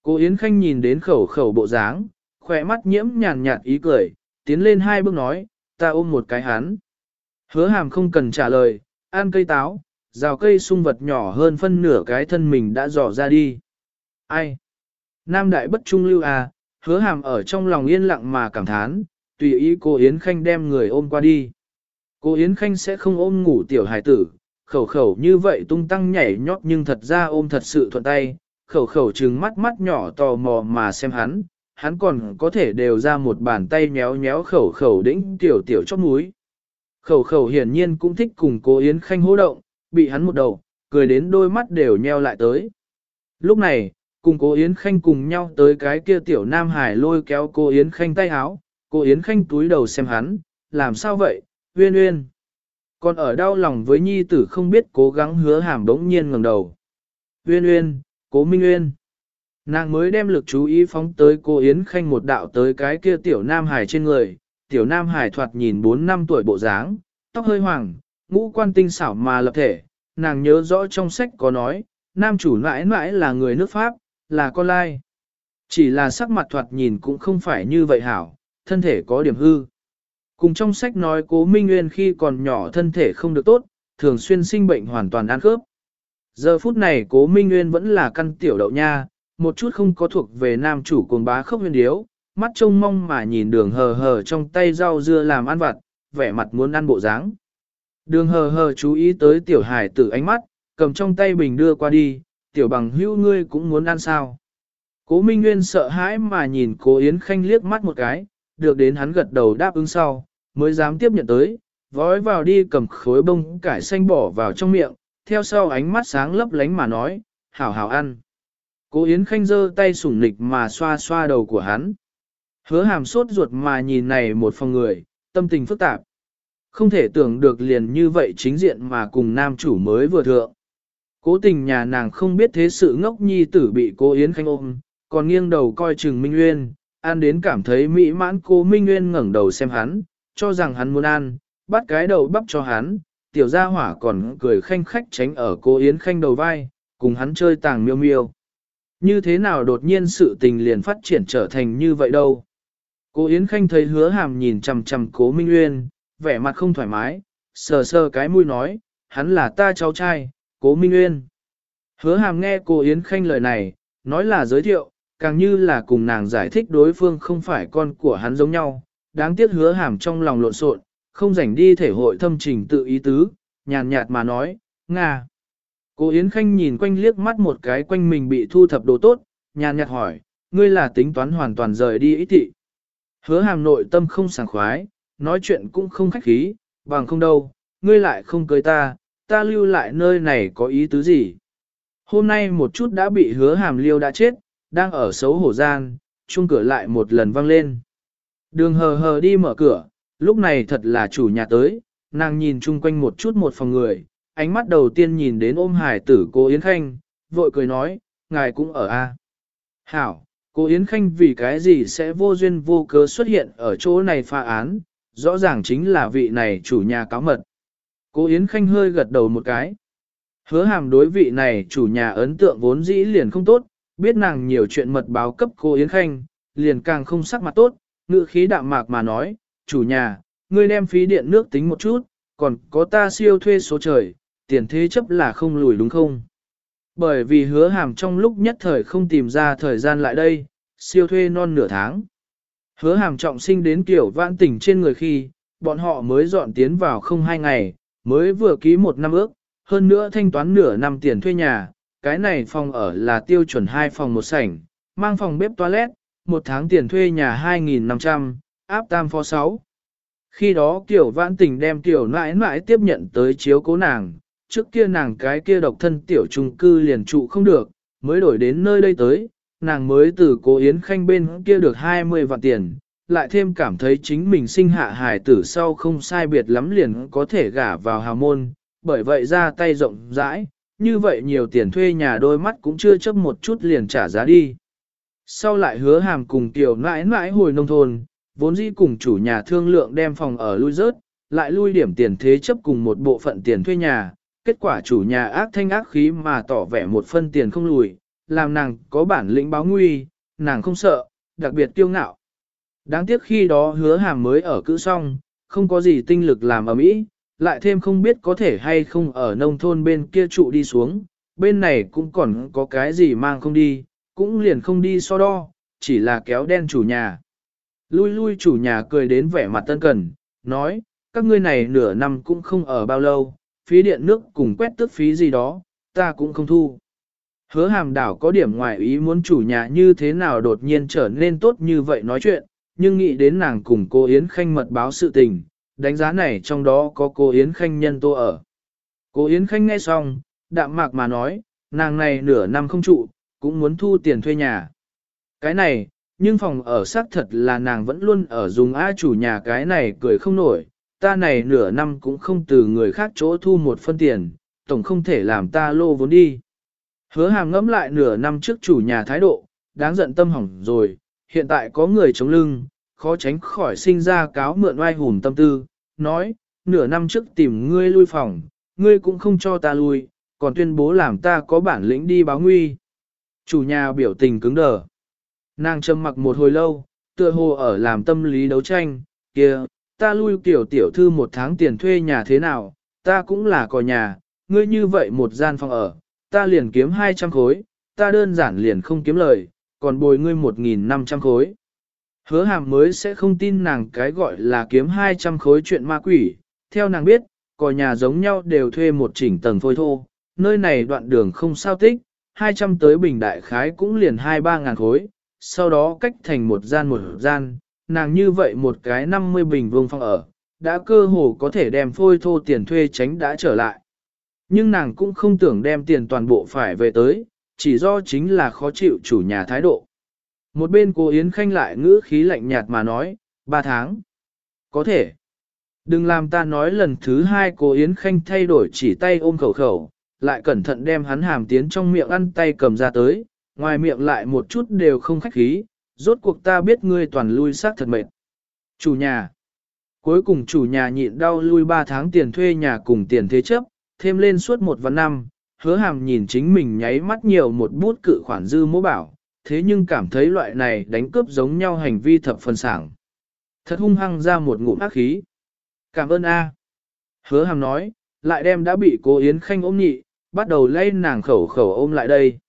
Speaker 1: Cô Yến Khanh nhìn đến khẩu khẩu bộ dáng, khỏe mắt nhiễm nhàn nhạt ý cười, tiến lên hai bước nói, ta ôm một cái hắn. Hứa hàm không cần trả lời, ăn cây táo, rào cây sung vật nhỏ hơn phân nửa cái thân mình đã dò ra đi. Ai? Nam đại bất trung lưu à, hứa hàm ở trong lòng yên lặng mà cảm thán, tùy ý cô Yến Khanh đem người ôm qua đi. Cô Yến Khanh sẽ không ôm ngủ tiểu hải tử, khẩu khẩu như vậy tung tăng nhảy nhót nhưng thật ra ôm thật sự thuận tay, khẩu khẩu trừng mắt mắt nhỏ tò mò mà xem hắn, hắn còn có thể đều ra một bàn tay méo méo khẩu khẩu đĩnh tiểu tiểu chót múi. Khẩu khẩu hiển nhiên cũng thích cùng cô Yến Khanh hô động, bị hắn một đầu, cười đến đôi mắt đều nheo lại tới. Lúc này, cùng cố Yến Khanh cùng nhau tới cái kia tiểu Nam Hải lôi kéo cô Yến Khanh tay háo, cô Yến Khanh túi đầu xem hắn, làm sao vậy, uyên uyên. Còn ở đau lòng với nhi tử không biết cố gắng hứa hàm đống nhiên ngẩng đầu. Uyên uyên, cố Minh Uyên. Nàng mới đem lực chú ý phóng tới cô Yến Khanh một đạo tới cái kia tiểu Nam Hải trên người, tiểu Nam Hải thoạt nhìn 4 năm tuổi bộ dáng, tóc hơi hoàng, ngũ quan tinh xảo mà lập thể, nàng nhớ rõ trong sách có nói, nam chủ mãi mãi là người nước Pháp, là con lai. Chỉ là sắc mặt thoạt nhìn cũng không phải như vậy hảo, thân thể có điểm hư. Cùng trong sách nói cố Minh Nguyên khi còn nhỏ thân thể không được tốt, thường xuyên sinh bệnh hoàn toàn ăn khớp. Giờ phút này cố Minh Nguyên vẫn là căn tiểu đậu nha, một chút không có thuộc về nam chủ cuồng bá khốc nguyên điếu, mắt trông mong mà nhìn đường hờ hờ trong tay rau dưa làm ăn vặt, vẻ mặt muốn ăn bộ dáng. Đường hờ hờ chú ý tới tiểu hải tử ánh mắt, cầm trong tay bình đưa qua đi, tiểu bằng hữu ngươi cũng muốn ăn sao. Cố Minh Nguyên sợ hãi mà nhìn cố Yến Khanh liếc mắt một cái, được đến hắn gật đầu đáp ứng sau, mới dám tiếp nhận tới, vói vào đi cầm khối bông cải xanh bỏ vào trong miệng, theo sau ánh mắt sáng lấp lánh mà nói, hảo hảo ăn. Cố Yến Khanh giơ tay sủng nịch mà xoa xoa đầu của hắn. Hứa hàm sốt ruột mà nhìn này một phòng người, tâm tình phức tạp. Không thể tưởng được liền như vậy chính diện mà cùng nam chủ mới vừa thượng. Cố tình nhà nàng không biết thế sự ngốc nhi tử bị cô Yến Khanh ôm, còn nghiêng đầu coi chừng Minh Nguyên, ăn đến cảm thấy mỹ mãn cô Minh Nguyên ngẩng đầu xem hắn, cho rằng hắn muốn ăn, bắt cái đầu bắp cho hắn, tiểu gia hỏa còn cười khanh khách tránh ở cô Yến Khanh đầu vai, cùng hắn chơi tàng miêu miêu. Như thế nào đột nhiên sự tình liền phát triển trở thành như vậy đâu? Cô Yến Khanh thấy hứa hàm nhìn chằm chằm cố Minh Nguyên, vẻ mặt không thoải mái, sờ sờ cái mũi nói, hắn là ta cháu trai, cố Minh Nguyên. Hứa hàm nghe cô Yến Khanh lời này, nói là giới thiệu, càng như là cùng nàng giải thích đối phương không phải con của hắn giống nhau, đáng tiếc hứa hàm trong lòng lộn xộn, không rảnh đi thể hội thâm trình tự ý tứ, nhàn nhạt mà nói, Nga. Cô Yến Khanh nhìn quanh liếc mắt một cái quanh mình bị thu thập đồ tốt, nhàn nhạt hỏi, ngươi là tính toán hoàn toàn rời đi ý thị. Hứa hàm nội tâm không sảng khoái, nói chuyện cũng không khách khí, bằng không đâu, ngươi lại không cưới ta, ta lưu lại nơi này có ý tứ gì. Hôm nay một chút đã bị hứa hàm liêu đã chết, đang ở xấu hổ gian, Chung cửa lại một lần vang lên. Đường hờ hờ đi mở cửa, lúc này thật là chủ nhà tới, nàng nhìn chung quanh một chút một phòng người, ánh mắt đầu tiên nhìn đến ôm hải tử cô Yến Khanh, vội cười nói, ngài cũng ở a. Hảo, cô Yến Khanh vì cái gì sẽ vô duyên vô cớ xuất hiện ở chỗ này pha án, rõ ràng chính là vị này chủ nhà cáo mật. Cô Yến Khanh hơi gật đầu một cái. Hứa hàm đối vị này chủ nhà ấn tượng vốn dĩ liền không tốt, biết nàng nhiều chuyện mật báo cấp cô Yến Khanh, liền càng không sắc mặt tốt, ngự khí đạm mạc mà nói, chủ nhà, ngươi đem phí điện nước tính một chút, còn có ta siêu thuê số trời, tiền thế chấp là không lùi đúng không? Bởi vì hứa hàm trong lúc nhất thời không tìm ra thời gian lại đây, siêu thuê non nửa tháng. Hứa hàm trọng sinh đến kiểu vãn tình trên người khi, bọn họ mới dọn tiến vào không hai ngày, mới vừa ký một năm ước, hơn nữa thanh toán nửa năm tiền thuê nhà, cái này phòng ở là tiêu chuẩn hai phòng một sảnh, mang phòng bếp toilet, một tháng tiền thuê nhà 2.500, áp tam phó 6. Khi đó tiểu vãn tình đem tiểu nãi nãi tiếp nhận tới chiếu cố nàng, trước kia nàng cái kia độc thân tiểu trung cư liền trụ không được, mới đổi đến nơi đây tới, nàng mới từ cố Yến Khanh bên kia được 20 vạn tiền, lại thêm cảm thấy chính mình sinh hạ hài tử sau không sai biệt lắm liền có thể gả vào hào môn, bởi vậy ra tay rộng rãi, như vậy nhiều tiền thuê nhà đôi mắt cũng chưa chấp một chút liền trả giá đi. Sau lại hứa hàm cùng tiểu nãi nãi hồi nông thôn, vốn dĩ cùng chủ nhà thương lượng đem phòng ở lui rớt, lại lui điểm tiền thế chấp cùng một bộ phận tiền thuê nhà, kết quả chủ nhà ác thanh ác khí mà tỏ vẻ một phân tiền không lùi, làm nàng có bản lĩnh báo nguy, nàng không sợ, đặc biệt kiêu ngạo. Đáng tiếc khi đó hứa hàm mới ở cữ xong, không có gì tinh lực làm ở mỹ, lại thêm không biết có thể hay không ở nông thôn bên kia trụ đi xuống, bên này cũng còn có cái gì mang không đi, cũng liền không đi so đo, chỉ là kéo đen chủ nhà. Lui lui chủ nhà cười đến vẻ mặt tân cần, nói, các ngươi này nửa năm cũng không ở bao lâu, phí điện nước cùng quét tước phí gì đó, ta cũng không thu. Hứa hàm đảo có điểm ngoài ý muốn chủ nhà như thế nào đột nhiên trở nên tốt như vậy nói chuyện, nhưng nghĩ đến nàng cùng cô Yến Khanh mật báo sự tình, đánh giá này trong đó có cô Yến Khanh nhân tô ở. Cô Yến Khanh nghe xong, đạm mạc mà nói, nàng này nửa năm không trụ, cũng muốn thu tiền thuê nhà. Cái này, nhưng phòng ở xác thật là nàng vẫn luôn ở dùng A chủ nhà cái này cười không nổi, ta này nửa năm cũng không từ người khác chỗ thu một phân tiền, tổng không thể làm ta lô vốn đi. Hứa hàm ngẫm lại nửa năm trước chủ nhà thái độ, đáng giận tâm hỏng rồi, hiện tại có người chống lưng, khó tránh khỏi sinh ra cáo mượn oai hùn tâm tư, nói, nửa năm trước tìm ngươi lui phòng, ngươi cũng không cho ta lui, còn tuyên bố làm ta có bản lĩnh đi báo nguy. Chủ nhà biểu tình cứng đờ. Nàng trầm mặc một hồi lâu, tựa hồ ở làm tâm lý đấu tranh, kia, ta lui tiểu tiểu thư một tháng tiền thuê nhà thế nào, ta cũng là có nhà, ngươi như vậy một gian phòng ở, ta liền kiếm 200 khối, ta đơn giản liền không kiếm lời, còn bồi ngươi 1.500 khối. Hứa hàm mới sẽ không tin nàng cái gọi là kiếm 200 khối chuyện ma quỷ, theo nàng biết, có nhà giống nhau đều thuê một chỉnh tầng phôi thô, nơi này đoạn đường không sao tích, 200 tới bình đại khái cũng liền 2-3 ngàn khối, sau đó cách thành một gian một gian, nàng như vậy một cái 50 bình vương phòng ở, đã cơ hồ có thể đem phôi thô tiền thuê tránh đã trở lại. Nhưng nàng cũng không tưởng đem tiền toàn bộ phải về tới, chỉ do chính là khó chịu chủ nhà thái độ. Một bên cô Yến Khanh lại ngữ khí lạnh nhạt mà nói, ba tháng. Có thể. Đừng làm ta nói lần thứ hai cô Yến Khanh thay đổi chỉ tay ôm khẩu khẩu, lại cẩn thận đem hắn hàm tiến trong miệng ăn tay cầm ra tới, ngoài miệng lại một chút đều không khách khí, rốt cuộc ta biết ngươi toàn lui xác thật mệt. Chủ nhà. Cuối cùng chủ nhà nhịn đau lui 3 tháng tiền thuê nhà cùng tiền thế chấp, thêm lên suốt một và năm, hứa hàm nhìn chính mình nháy mắt nhiều một bút cự khoản dư mô bảo, thế nhưng cảm thấy loại này đánh cướp giống nhau hành vi thập phần sảng. Thật hung hăng ra một ngụm ác khí. Cảm ơn A. Hứa hàm nói, lại đem đã bị cô Yến Khanh ôm nhị, bắt đầu lay nàng khẩu khẩu ôm lại đây.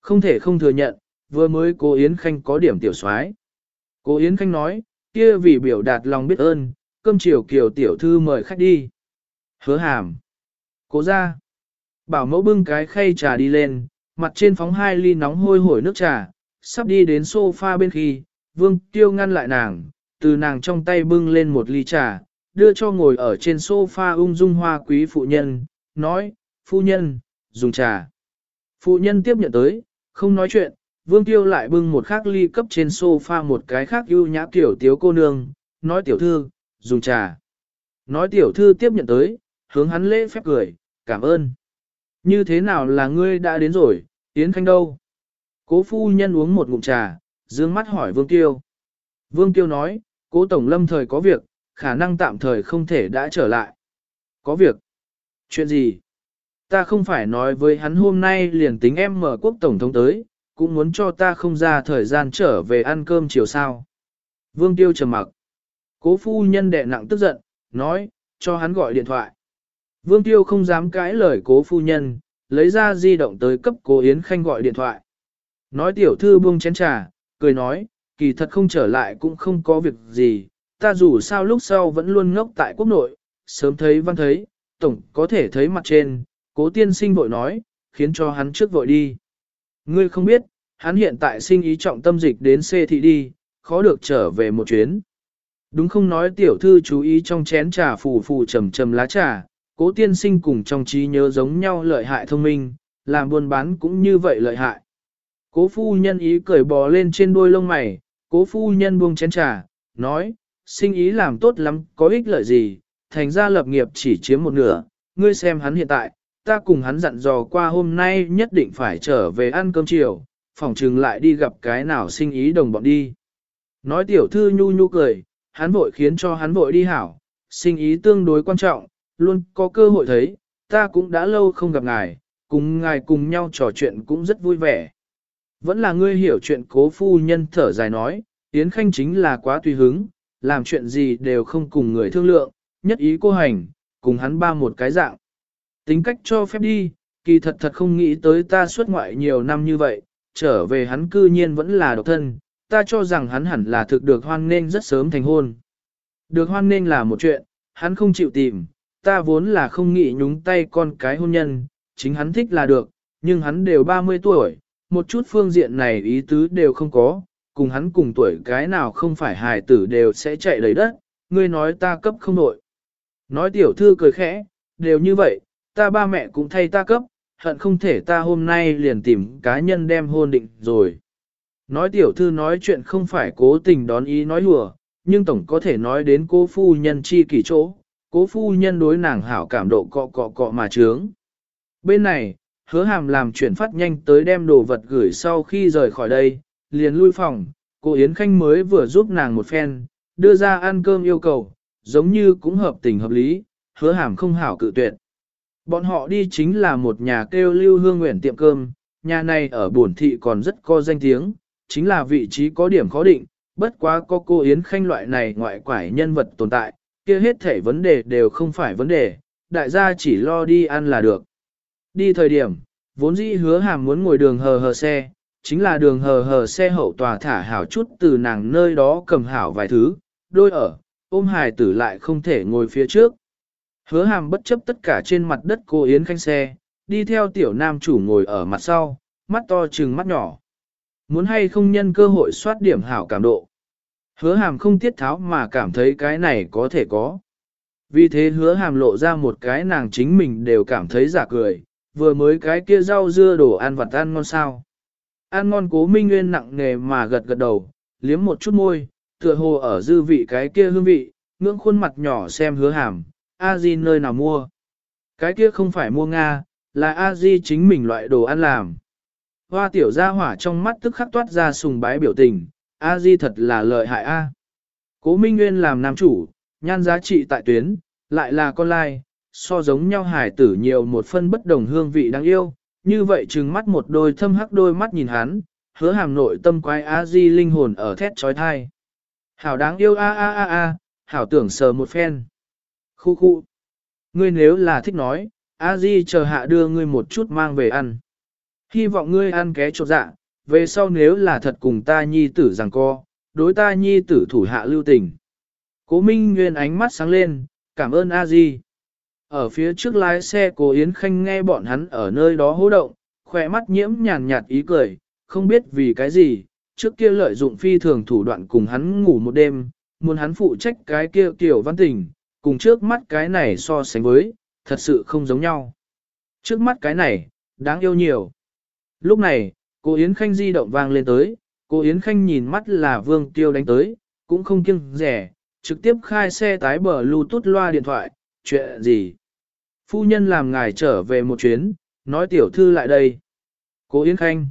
Speaker 1: Không thể không thừa nhận, vừa mới cô Yến Khanh có điểm tiểu soái. Cô Yến Khanh nói, kia vì biểu đạt lòng biết ơn, cơm chiều kiều tiểu thư mời khách đi. Hứa hàm. Cố ra. Bảo mẫu bưng cái khay trà đi lên, mặt trên phóng hai ly nóng hôi hổi nước trà, sắp đi đến sofa bên khi, vương tiêu ngăn lại nàng, từ nàng trong tay bưng lên một ly trà, đưa cho ngồi ở trên sofa ung dung hoa quý phụ nhân, nói, phu nhân, dùng trà. Phụ nhân tiếp nhận tới, không nói chuyện, vương tiêu lại bưng một khác ly cấp trên sofa một cái khác ưu nhã tiểu tiếu cô nương, nói tiểu thư, dùng trà. Nói tiểu thư tiếp nhận tới, hướng hắn lễ phép cười, cảm ơn. Như thế nào là ngươi đã đến rồi, Yến Khanh đâu? Cố phu nhân uống một ngụm trà, dương mắt hỏi Vương Tiêu. Vương Tiêu nói, cố tổng lâm thời có việc, khả năng tạm thời không thể đã trở lại. Có việc? Chuyện gì? Ta không phải nói với hắn hôm nay liền tính em mở quốc tổng thống tới, cũng muốn cho ta không ra thời gian trở về ăn cơm chiều sao. Vương Tiêu trầm mặc. Cố phu nhân đệ nặng tức giận, nói, cho hắn gọi điện thoại. Vương Tiêu không dám cãi lời cố phu nhân, lấy ra di động tới cấp cố Yến Khanh gọi điện thoại. Nói tiểu thư buông chén trà, cười nói, kỳ thật không trở lại cũng không có việc gì, ta dù sao lúc sau vẫn luôn ngốc tại quốc nội, sớm thấy văn thấy, tổng có thể thấy mặt trên, cố tiên sinh vội nói, khiến cho hắn trước vội đi. Ngươi không biết, hắn hiện tại sinh ý trọng tâm dịch đến xê thị đi, khó được trở về một chuyến. Đúng không nói tiểu thư chú ý trong chén trà phù phù trầm trầm lá trà, cố tiên sinh cùng trong trí nhớ giống nhau lợi hại thông minh, làm buôn bán cũng như vậy lợi hại. Cố phu nhân ý cười bò lên trên đuôi lông mày, cố phu nhân buông chén trà, nói, sinh ý làm tốt lắm, có ích lợi gì, thành ra lập nghiệp chỉ chiếm một nửa, ngươi xem hắn hiện tại, ta cùng hắn dặn dò qua hôm nay nhất định phải trở về ăn cơm chiều, phòng trừng lại đi gặp cái nào sinh ý đồng bọn đi. Nói tiểu thư nhu nhu cười, hắn vội khiến cho hắn vội đi hảo, sinh ý tương đối quan trọng, luôn có cơ hội thấy, ta cũng đã lâu không gặp ngài, cùng ngài cùng nhau trò chuyện cũng rất vui vẻ. Vẫn là ngươi hiểu chuyện cố phu nhân thở dài nói, Yến Khanh chính là quá tùy hứng, làm chuyện gì đều không cùng người thương lượng, nhất ý cô hành, cùng hắn ba một cái dạng. Tính cách cho phép đi, kỳ thật thật không nghĩ tới ta xuất ngoại nhiều năm như vậy, trở về hắn cư nhiên vẫn là độc thân, ta cho rằng hắn hẳn là thực được hoan nên rất sớm thành hôn. Được hoan nên là một chuyện, hắn không chịu tìm, ta vốn là không nghĩ nhúng tay con cái hôn nhân, chính hắn thích là được, nhưng hắn đều 30 tuổi, một chút phương diện này ý tứ đều không có, cùng hắn cùng tuổi cái nào không phải hài tử đều sẽ chạy đầy đất, ngươi nói ta cấp không nội. Nói tiểu thư cười khẽ, đều như vậy, ta ba mẹ cũng thay ta cấp, hận không thể ta hôm nay liền tìm cá nhân đem hôn định rồi. Nói tiểu thư nói chuyện không phải cố tình đón ý nói hùa, nhưng tổng có thể nói đến cô phu nhân chi kỳ chỗ, cố phu nhân đối nàng hảo cảm độ cọ cọ cọ mà trướng. Bên này, hứa hàm làm chuyển phát nhanh tới đem đồ vật gửi sau khi rời khỏi đây, liền lui phòng, cô Yến Khanh mới vừa giúp nàng một phen, đưa ra ăn cơm yêu cầu, giống như cũng hợp tình hợp lý, hứa hàm không hảo cự tuyệt. Bọn họ đi chính là một nhà kêu lưu hương nguyện tiệm cơm, nhà này ở bổn thị còn rất có danh tiếng, chính là vị trí có điểm khó định, bất quá có cô Yến Khanh loại này ngoại quải nhân vật tồn tại, kia hết thể vấn đề đều không phải vấn đề, đại gia chỉ lo đi ăn là được. Đi thời điểm, vốn dĩ hứa hàm muốn ngồi đường hờ hờ xe, chính là đường hờ hờ xe hậu tòa thả hảo chút từ nàng nơi đó cầm hảo vài thứ, đôi ở, ôm hài tử lại không thể ngồi phía trước. Hứa hàm bất chấp tất cả trên mặt đất cô Yến Khanh xe, đi theo tiểu nam chủ ngồi ở mặt sau, mắt to trừng mắt nhỏ. Muốn hay không nhân cơ hội soát điểm hảo cảm độ. Hứa hàm không tiết tháo mà cảm thấy cái này có thể có. Vì thế hứa hàm lộ ra một cái nàng chính mình đều cảm thấy giả cười, vừa mới cái kia rau dưa đồ ăn vặt ăn ngon sao. Ăn ngon cố minh nguyên nặng nề mà gật gật đầu, liếm một chút môi, tựa hồ ở dư vị cái kia hương vị, ngưỡng khuôn mặt nhỏ xem hứa hàm, a di nơi nào mua. Cái kia không phải mua Nga, là a di chính mình loại đồ ăn làm. Hoa tiểu gia hỏa trong mắt tức khắc toát ra sùng bái biểu tình, a di thật là lợi hại a. Cố Minh Nguyên làm nam chủ, nhan giá trị tại tuyến, lại là con lai, so giống nhau hải tử nhiều một phân bất đồng hương vị đáng yêu, như vậy trừng mắt một đôi thâm hắc đôi mắt nhìn hắn, hứa hàm nội tâm quái a di linh hồn ở thét trói thai. Hảo đáng yêu a a a a, hảo tưởng sờ một phen. Khu khu. Ngươi nếu là thích nói, a di chờ hạ đưa ngươi một chút mang về ăn. Hy vọng ngươi ăn ké chột dạ, về sau nếu là thật cùng ta nhi tử rằng co, đối ta nhi tử thủ hạ lưu tình. Cố Minh Nguyên ánh mắt sáng lên, cảm ơn a di. Ở phía trước lái xe cố Yến Khanh nghe bọn hắn ở nơi đó hô động, khỏe mắt nhiễm nhàn nhạt ý cười, không biết vì cái gì, trước kia lợi dụng phi thường thủ đoạn cùng hắn ngủ một đêm, muốn hắn phụ trách cái kia tiểu văn tình, cùng trước mắt cái này so sánh với, thật sự không giống nhau. Trước mắt cái này, đáng yêu nhiều. Lúc này, cô Yến Khanh di động vang lên tới, cô Yến Khanh nhìn mắt là Vương Tiêu đánh tới, cũng không kiêng rẻ, trực tiếp khai xe tái bờ Bluetooth loa điện thoại, chuyện gì? Phu nhân làm ngài trở về một chuyến, nói tiểu thư lại đây. Cô Yến Khanh.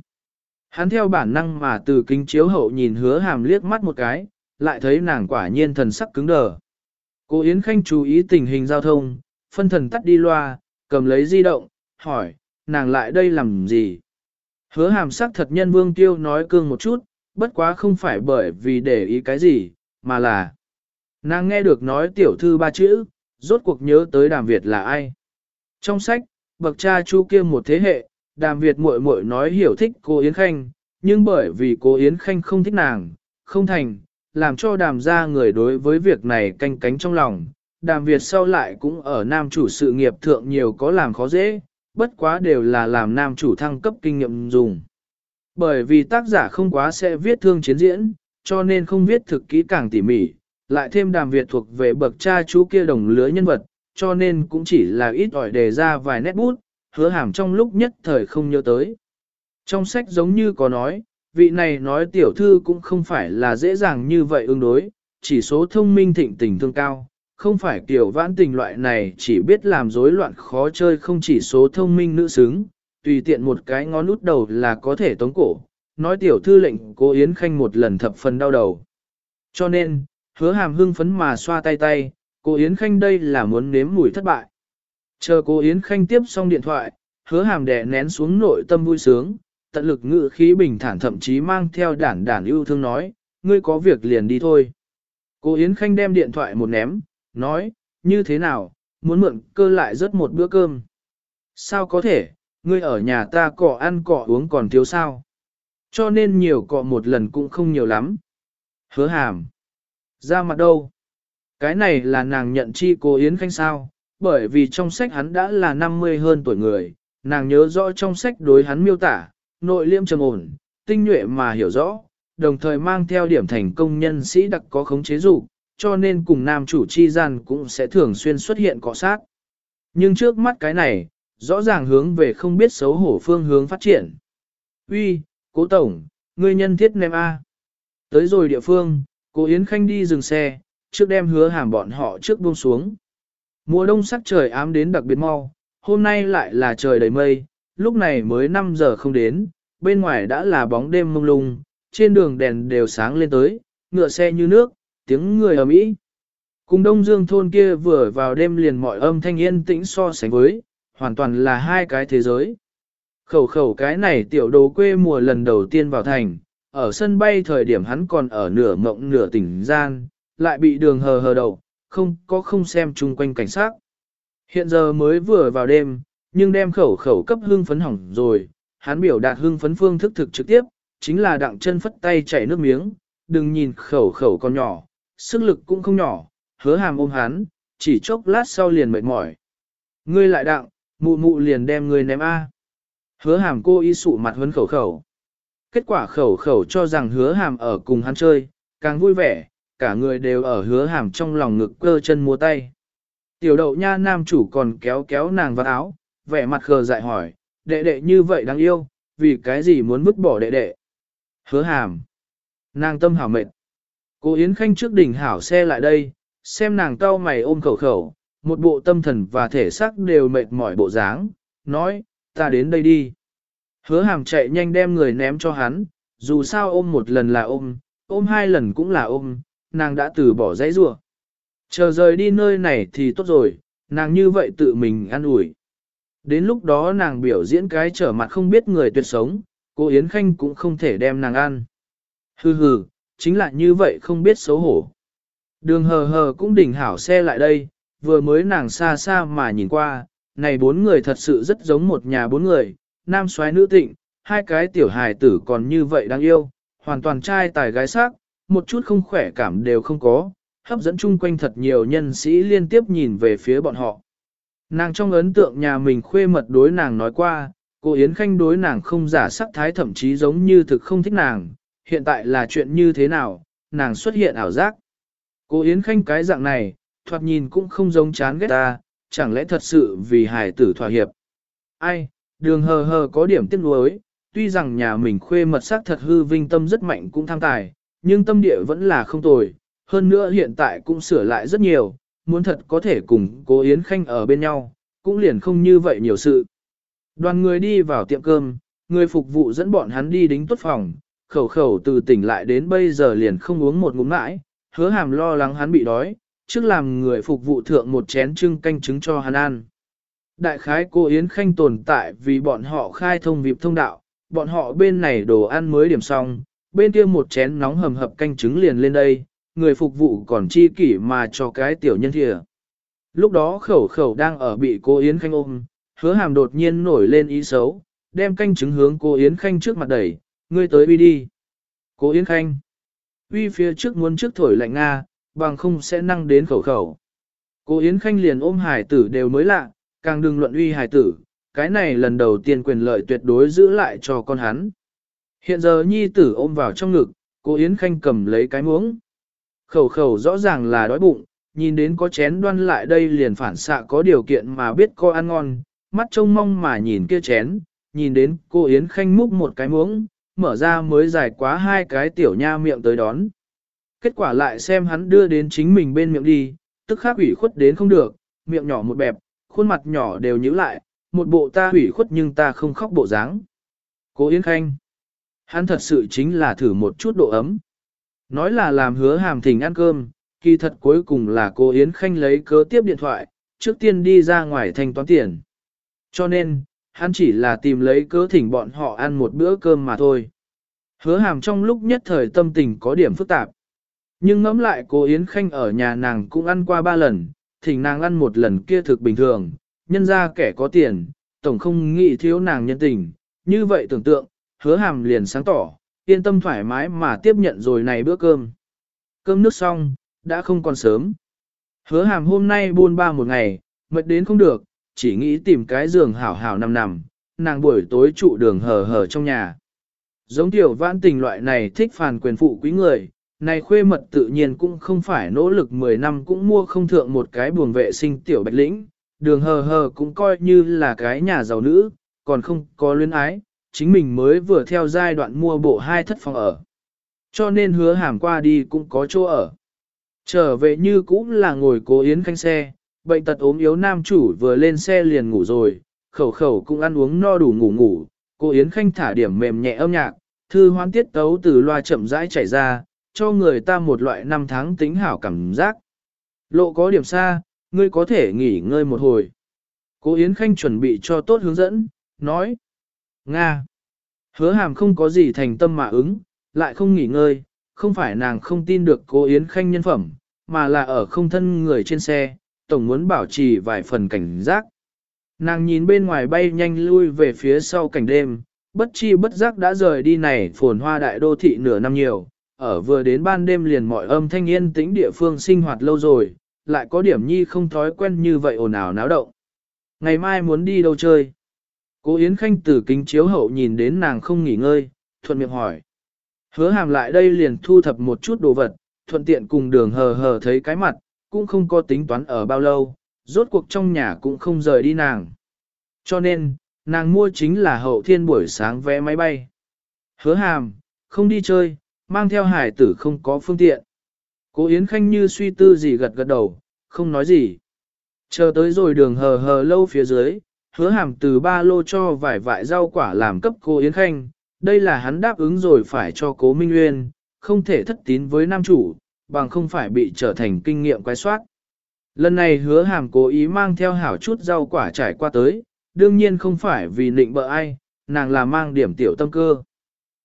Speaker 1: Hắn theo bản năng mà từ kính chiếu hậu nhìn hứa hàm liếc mắt một cái, lại thấy nàng quả nhiên thần sắc cứng đờ. Cô Yến Khanh chú ý tình hình giao thông, phân thần tắt đi loa, cầm lấy di động, hỏi, nàng lại đây làm gì? Hứa hàm sắc thật nhân vương tiêu nói cương một chút, bất quá không phải bởi vì để ý cái gì, mà là nàng nghe được nói tiểu thư ba chữ, rốt cuộc nhớ tới đàm Việt là ai. Trong sách, bậc cha chu kia một thế hệ, đàm Việt muội muội nói hiểu thích cô Yến Khanh, nhưng bởi vì cô Yến Khanh không thích nàng, không thành, làm cho đàm ra người đối với việc này canh cánh trong lòng. Đàm Việt sau lại cũng ở nam chủ sự nghiệp thượng nhiều có làm khó dễ, bất quá đều là làm nam chủ thăng cấp kinh nghiệm dùng. Bởi vì tác giả không quá sẽ viết thương chiến diễn, cho nên không viết thực kỹ càng tỉ mỉ, lại thêm đàm Việt thuộc về bậc cha chú kia đồng lứa nhân vật, cho nên cũng chỉ là ít ỏi đề ra vài nét bút, hứa hàm trong lúc nhất thời không nhớ tới. Trong sách giống như có nói, vị này nói tiểu thư cũng không phải là dễ dàng như vậy ứng đối, chỉ số thông minh thịnh tình thương cao, không phải kiểu vãn tình loại này chỉ biết làm rối loạn khó chơi không chỉ số thông minh nữ xứng, tùy tiện một cái ngón út đầu là có thể tống cổ, nói tiểu thư lệnh cô Yến Khanh một lần thập phần đau đầu. Cho nên, hứa hàm hưng phấn mà xoa tay tay, cô Yến Khanh đây là muốn nếm mùi thất bại. Chờ cô Yến Khanh tiếp xong điện thoại, hứa hàm đè nén xuống nội tâm vui sướng, tận lực ngự khí bình thản thậm chí mang theo đản đản yêu thương nói, ngươi có việc liền đi thôi. Cô Yến Khanh đem điện thoại một ném, nói, như thế nào, muốn mượn cơ lại rớt một bữa cơm. Sao có thể, ngươi ở nhà ta cọ ăn cọ uống còn thiếu sao. Cho nên nhiều cọ một lần cũng không nhiều lắm. Hứa hàm. Ra mặt đâu? Cái này là nàng nhận chi cô Yến Khanh sao, bởi vì trong sách hắn đã là 50 hơn tuổi người, nàng nhớ rõ trong sách đối hắn miêu tả, nội liêm trầm ổn, tinh nhuệ mà hiểu rõ, đồng thời mang theo điểm thành công nhân sĩ đặc có khống chế dục cho nên cùng nam chủ chi gian cũng sẽ thường xuyên xuất hiện cọ sát. Nhưng trước mắt cái này, rõ ràng hướng về không biết xấu hổ phương hướng phát triển. Uy, cố tổng, ngươi nhân thiết nem A. Tới rồi địa phương, cố Yến Khanh đi dừng xe, trước đem hứa hàm bọn họ trước buông xuống. Mùa đông sắc trời ám đến đặc biệt mau, hôm nay lại là trời đầy mây, lúc này mới 5 giờ không đến, bên ngoài đã là bóng đêm mông lung, trên đường đèn đều sáng lên tới, ngựa xe như nước, tiếng người ở mỹ. Cùng Đông Dương thôn kia vừa vào đêm liền mọi âm thanh yên tĩnh so sánh với, hoàn toàn là hai cái thế giới. Khẩu khẩu cái này tiểu đồ quê mùa lần đầu tiên vào thành, ở sân bay thời điểm hắn còn ở nửa mộng nửa tỉnh gian, lại bị đường hờ hờ đầu, không có không xem chung quanh cảnh sát. Hiện giờ mới vừa vào đêm, nhưng đem khẩu khẩu cấp hương phấn hỏng rồi, hắn biểu đạt hương phấn phương thức thực trực tiếp, chính là đặng chân phất tay chảy nước miếng, đừng nhìn khẩu khẩu con nhỏ, sức lực cũng không nhỏ, hứa hàm ôm hắn, chỉ chốc lát sau liền mệt mỏi. Ngươi lại đặng, mụ mụ liền đem ngươi ném A. Hứa hàm cô y sụ mặt huấn khẩu khẩu. Kết quả khẩu khẩu cho rằng hứa hàm ở cùng hắn chơi, càng vui vẻ, cả người đều ở hứa hàm trong lòng ngực cơ chân mua tay. Tiểu đậu nha nam chủ còn kéo kéo nàng vào áo, vẻ mặt khờ dại hỏi, đệ đệ như vậy đáng yêu, vì cái gì muốn vứt bỏ đệ đệ. Hứa hàm. Nàng tâm hảo mệt. Cô Yến Khanh trước đỉnh hảo xe lại đây, xem nàng cau mày ôm khẩu khẩu, một bộ tâm thần và thể xác đều mệt mỏi bộ dáng, nói, ta đến đây đi. Hứa hàm chạy nhanh đem người ném cho hắn, dù sao ôm một lần là ôm, ôm hai lần cũng là ôm, nàng đã từ bỏ dãy rua. Chờ rời đi nơi này thì tốt rồi, nàng như vậy tự mình ăn ủi. Đến lúc đó nàng biểu diễn cái trở mặt không biết người tuyệt sống, cô Yến Khanh cũng không thể đem nàng ăn. Hừ hừ, chính là như vậy không biết xấu hổ. Đường hờ hờ cũng đỉnh hảo xe lại đây, vừa mới nàng xa xa mà nhìn qua, này bốn người thật sự rất giống một nhà bốn người, nam soái nữ tịnh, hai cái tiểu hài tử còn như vậy đáng yêu, hoàn toàn trai tài gái sắc, một chút không khỏe cảm đều không có, hấp dẫn chung quanh thật nhiều nhân sĩ liên tiếp nhìn về phía bọn họ. Nàng trong ấn tượng nhà mình khuê mật đối nàng nói qua, cô Yến Khanh đối nàng không giả sắc thái thậm chí giống như thực không thích nàng, hiện tại là chuyện như thế nào, nàng xuất hiện ảo giác. Cô Yến Khanh cái dạng này, thoạt nhìn cũng không giống chán ghét ta, chẳng lẽ thật sự vì hài tử thỏa hiệp. Ai, đường hờ hờ có điểm tiếc nuối, tuy rằng nhà mình khuê mật sắc thật hư vinh tâm rất mạnh cũng tham tài, nhưng tâm địa vẫn là không tồi, hơn nữa hiện tại cũng sửa lại rất nhiều, muốn thật có thể cùng cô Yến Khanh ở bên nhau, cũng liền không như vậy nhiều sự. Đoàn người đi vào tiệm cơm, người phục vụ dẫn bọn hắn đi đính tốt phòng, khẩu khẩu từ tỉnh lại đến bây giờ liền không uống một ngụm mãi, hứa hàm lo lắng hắn bị đói, trước làm người phục vụ thượng một chén trưng canh trứng cho hắn ăn. Đại khái cô Yến Khanh tồn tại vì bọn họ khai thông vịp thông đạo, bọn họ bên này đồ ăn mới điểm xong, bên kia một chén nóng hầm hập canh trứng liền lên đây, người phục vụ còn chi kỷ mà cho cái tiểu nhân thìa. Lúc đó khẩu khẩu đang ở bị cô Yến Khanh ôm, hứa hàm đột nhiên nổi lên ý xấu, đem canh trứng hướng cô Yến Khanh trước mặt đẩy, ngươi tới uy đi. Cô Yến Khanh, uy phía trước muốn trước thổi lạnh Nga, bằng không sẽ năng đến khẩu khẩu. Cô Yến Khanh liền ôm hải tử đều mới lạ, càng đừng luận uy hải tử, cái này lần đầu tiên quyền lợi tuyệt đối giữ lại cho con hắn. Hiện giờ nhi tử ôm vào trong ngực, cô Yến Khanh cầm lấy cái muỗng. Khẩu khẩu rõ ràng là đói bụng, nhìn đến có chén đoan lại đây liền phản xạ có điều kiện mà biết có ăn ngon, mắt trông mong mà nhìn kia chén, nhìn đến cô Yến Khanh múc một cái muỗng, mở ra mới dài quá hai cái tiểu nha miệng tới đón. Kết quả lại xem hắn đưa đến chính mình bên miệng đi, tức khắc ủy khuất đến không được, miệng nhỏ một bẹp, khuôn mặt nhỏ đều nhíu lại, một bộ ta ủy khuất nhưng ta không khóc bộ dáng. cố Yến Khanh, hắn thật sự chính là thử một chút độ ấm. Nói là làm hứa hàm thỉnh ăn cơm, kỳ thật cuối cùng là cô Yến Khanh lấy cớ tiếp điện thoại, trước tiên đi ra ngoài thanh toán tiền. Cho nên, hắn chỉ là tìm lấy cớ thỉnh bọn họ ăn một bữa cơm mà thôi. Hứa hàm trong lúc nhất thời tâm tình có điểm phức tạp. Nhưng ngẫm lại cô Yến Khanh ở nhà nàng cũng ăn qua ba lần, thỉnh nàng ăn một lần kia thực bình thường, nhân ra kẻ có tiền, tổng không nghĩ thiếu nàng nhân tình, như vậy tưởng tượng, hứa hàm liền sáng tỏ, yên tâm thoải mái mà tiếp nhận rồi này bữa cơm. Cơm nước xong, đã không còn sớm. Hứa hàm hôm nay buôn ba một ngày, mệt đến không được, chỉ nghĩ tìm cái giường hảo hảo nằm nằm, nàng buổi tối trụ đường hờ hờ trong nhà. Giống tiểu vãn tình loại này thích phàn quyền phụ quý người, này khuê mật tự nhiên cũng không phải nỗ lực 10 năm cũng mua không thượng một cái buồng vệ sinh tiểu bạch lĩnh, đường hờ hờ cũng coi như là cái nhà giàu nữ, còn không có luyến ái, chính mình mới vừa theo giai đoạn mua bộ hai thất phòng ở. Cho nên hứa hàm qua đi cũng có chỗ ở. Trở về như cũng là ngồi cố yến khanh xe, bệnh tật ốm yếu nam chủ vừa lên xe liền ngủ rồi, khẩu khẩu cũng ăn uống no đủ ngủ ngủ, cô Yến Khanh thả điểm mềm nhẹ âm nhạc, thư hoan tiết tấu từ loa chậm rãi chảy ra, cho người ta một loại năm tháng tính hảo cảm giác. Lộ có điểm xa, ngươi có thể nghỉ ngơi một hồi. Cô Yến Khanh chuẩn bị cho tốt hướng dẫn, nói. Nga. Hứa hàm không có gì thành tâm mà ứng, lại không nghỉ ngơi, không phải nàng không tin được cô Yến Khanh nhân phẩm, mà là ở không thân người trên xe, tổng muốn bảo trì vài phần cảnh giác. Nàng nhìn bên ngoài bay nhanh lui về phía sau cảnh đêm, bất chi bất giác đã rời đi này phồn hoa đại đô thị nửa năm nhiều, ở vừa đến ban đêm liền mọi âm thanh yên tĩnh địa phương sinh hoạt lâu rồi, lại có điểm nhi không thói quen như vậy ồn ào náo động. Ngày mai muốn đi đâu chơi? Cố Yến Khanh từ kính chiếu hậu nhìn đến nàng không nghỉ ngơi, thuận miệng hỏi. Hứa hàm lại đây liền thu thập một chút đồ vật, thuận tiện cùng đường hờ hờ thấy cái mặt, cũng không có tính toán ở bao lâu, rốt cuộc trong nhà cũng không rời đi nàng. Cho nên, nàng mua chính là hậu thiên buổi sáng vé máy bay. Hứa hàm, không đi chơi, mang theo hải tử không có phương tiện. Cố Yến Khanh như suy tư gì gật gật đầu, không nói gì. Chờ tới rồi đường hờ hờ lâu phía dưới, hứa hàm từ ba lô cho vài vại rau quả làm cấp cô Yến Khanh. Đây là hắn đáp ứng rồi phải cho cố Minh Nguyên, không thể thất tín với nam chủ, bằng không phải bị trở thành kinh nghiệm quái soát. Lần này hứa hàm cố ý mang theo hảo chút rau quả trải qua tới, đương nhiên không phải vì nịnh bợ ai, nàng là mang điểm tiểu tâm cơ.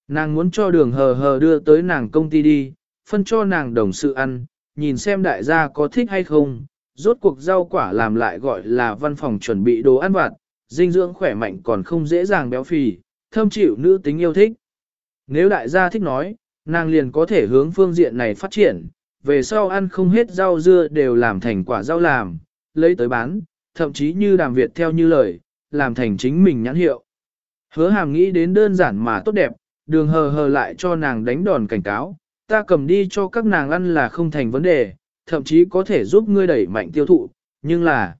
Speaker 1: Nàng muốn cho đường hờ hờ đưa tới nàng công ty đi, phân cho nàng đồng sự ăn, nhìn xem đại gia có thích hay không, rốt cuộc rau quả làm lại gọi là văn phòng chuẩn bị đồ ăn vặt, dinh dưỡng khỏe mạnh còn không dễ dàng béo phì, thâm chịu nữ tính yêu thích. Nếu đại gia thích nói, nàng liền có thể hướng phương diện này phát triển, về sau ăn không hết rau dưa đều làm thành quả rau làm, lấy tới bán, thậm chí như đàm Việt theo như lời, làm thành chính mình nhãn hiệu. Hứa hàm nghĩ đến đơn giản mà tốt đẹp, đường hờ hờ lại cho nàng đánh đòn cảnh cáo, ta cầm đi cho các nàng ăn là không thành vấn đề, thậm chí có thể giúp ngươi đẩy mạnh tiêu thụ, nhưng là,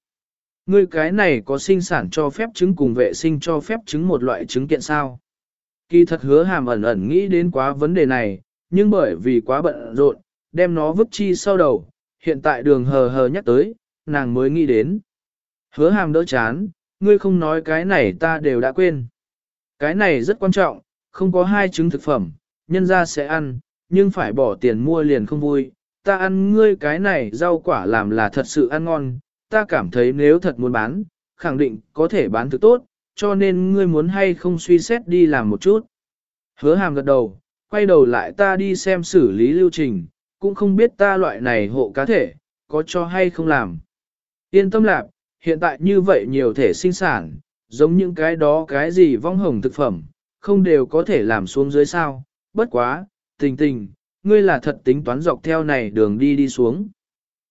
Speaker 1: ngươi cái này có sinh sản cho phép trứng cùng vệ sinh cho phép trứng một loại trứng kiện sao. Kỳ thật hứa hàm ẩn ẩn nghĩ đến quá vấn đề này, nhưng bởi vì quá bận rộn, đem nó vứt chi sau đầu, hiện tại đường hờ hờ nhắc tới, nàng mới nghĩ đến. Hứa hàm đỡ chán, ngươi không nói cái này ta đều đã quên. Cái này rất quan trọng, không có hai trứng thực phẩm, nhân ra sẽ ăn, nhưng phải bỏ tiền mua liền không vui. Ta ăn ngươi cái này rau quả làm là thật sự ăn ngon, ta cảm thấy nếu thật muốn bán, khẳng định có thể bán thực tốt, cho nên ngươi muốn hay không suy xét đi làm một chút. Hứa hàm gật đầu, quay đầu lại ta đi xem xử lý lưu trình, cũng không biết ta loại này hộ cá thể, có cho hay không làm. Yên tâm lạc, hiện tại như vậy nhiều thể sinh sản, giống những cái đó cái gì vong hồng thực phẩm, không đều có thể làm xuống dưới sao, bất quá, tình tình, ngươi là thật tính toán dọc theo này đường đi đi xuống.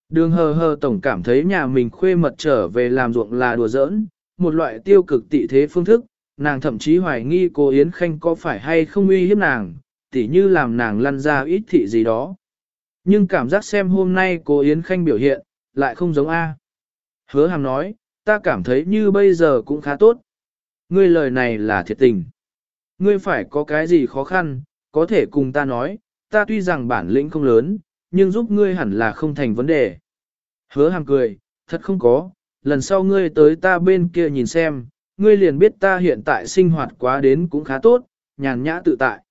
Speaker 1: Đường hờ hờ tổng cảm thấy nhà mình khuê mật trở về làm ruộng là đùa giỡn, một loại tiêu cực tị thế phương thức, nàng thậm chí hoài nghi cô Yến Khanh có phải hay không uy hiếp nàng, tỉ như làm nàng lăn ra ít thị gì đó. Nhưng cảm giác xem hôm nay cô Yến Khanh biểu hiện, lại không giống A. Hứa hàm nói, ta cảm thấy như bây giờ cũng khá tốt. Ngươi lời này là thiệt tình. Ngươi phải có cái gì khó khăn, có thể cùng ta nói, ta tuy rằng bản lĩnh không lớn, nhưng giúp ngươi hẳn là không thành vấn đề. Hứa hàm cười, thật không có, lần sau ngươi tới ta bên kia nhìn xem, ngươi liền biết ta hiện tại sinh hoạt quá đến cũng khá tốt, nhàn nhã tự tại.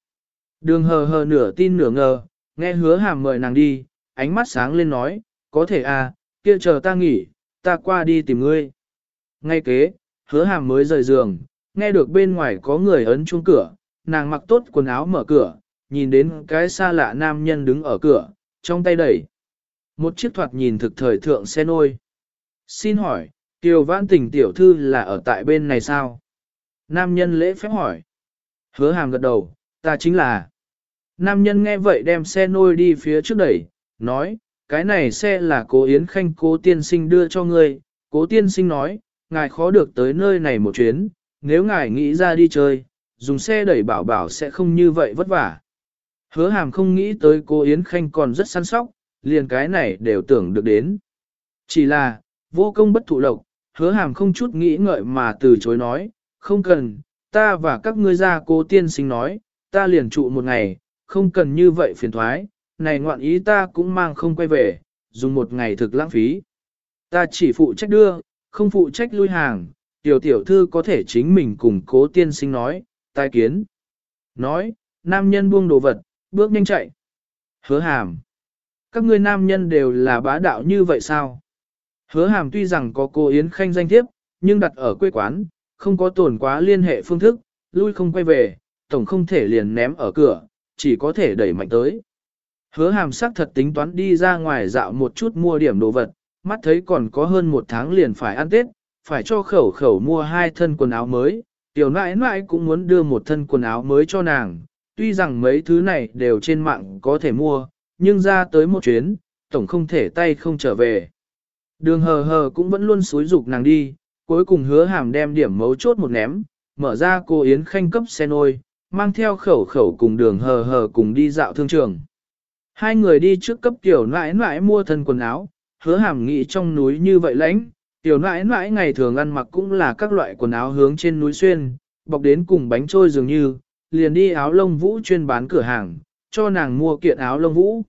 Speaker 1: Đường hờ hờ nửa tin nửa ngờ, nghe hứa hàm mời nàng đi, ánh mắt sáng lên nói, có thể à, kia chờ ta nghỉ, ta qua đi tìm ngươi. Ngay kế, hứa hàm mới rời giường, nghe được bên ngoài có người ấn chuông cửa, nàng mặc tốt quần áo mở cửa, nhìn đến cái xa lạ nam nhân đứng ở cửa, trong tay đẩy. Một chiếc thoạt nhìn thực thời thượng xe nôi. Xin hỏi, Kiều Vãn Tình tiểu thư là ở tại bên này sao? Nam nhân lễ phép hỏi. Hứa hàm gật đầu, ta chính là. Nam nhân nghe vậy đem xe nôi đi phía trước đẩy, nói, cái này xe là cố Yến Khanh cố tiên sinh đưa cho ngươi, cố tiên sinh nói, ngài khó được tới nơi này một chuyến, nếu ngài nghĩ ra đi chơi, dùng xe đẩy bảo bảo sẽ không như vậy vất vả. Hứa hàm không nghĩ tới cô Yến Khanh còn rất săn sóc, liền cái này đều tưởng được đến. Chỉ là, vô công bất thụ lộc, hứa hàm không chút nghĩ ngợi mà từ chối nói, không cần, ta và các ngươi ra cô tiên sinh nói, ta liền trụ một ngày, không cần như vậy phiền thoái, này ngoạn ý ta cũng mang không quay về, dùng một ngày thực lãng phí. Ta chỉ phụ trách đưa, không phụ trách lui hàng, tiểu tiểu thư có thể chính mình cùng cố tiên sinh nói, tai kiến. Nói, nam nhân buông đồ vật, bước nhanh chạy. Hứa hàm. Các ngươi nam nhân đều là bá đạo như vậy sao? Hứa hàm tuy rằng có cô Yến Khanh danh thiếp, nhưng đặt ở quê quán, không có tổn quá liên hệ phương thức, lui không quay về, tổng không thể liền ném ở cửa, chỉ có thể đẩy mạnh tới. Hứa hàm sắc thật tính toán đi ra ngoài dạo một chút mua điểm đồ vật, mắt thấy còn có hơn một tháng liền phải ăn Tết, phải cho khẩu khẩu mua hai thân quần áo mới, tiểu nãi nãi cũng muốn đưa một thân quần áo mới cho nàng, tuy rằng mấy thứ này đều trên mạng có thể mua, nhưng ra tới một chuyến, tổng không thể tay không trở về. Đường hờ hờ cũng vẫn luôn xúi dục nàng đi, cuối cùng hứa hàm đem điểm mấu chốt một ném, mở ra cô Yến Khanh cấp xe nôi, mang theo khẩu khẩu cùng đường hờ hờ cùng đi dạo thương trường. Hai người đi trước cấp tiểu nãi nãi mua thân quần áo, hứa hàm nghĩ trong núi như vậy lãnh, tiểu nãi nãi ngày thường ăn mặc cũng là các loại quần áo hướng trên núi xuyên, bọc đến cùng bánh trôi dường như, liền đi áo lông vũ chuyên bán cửa hàng, cho nàng mua kiện áo lông vũ.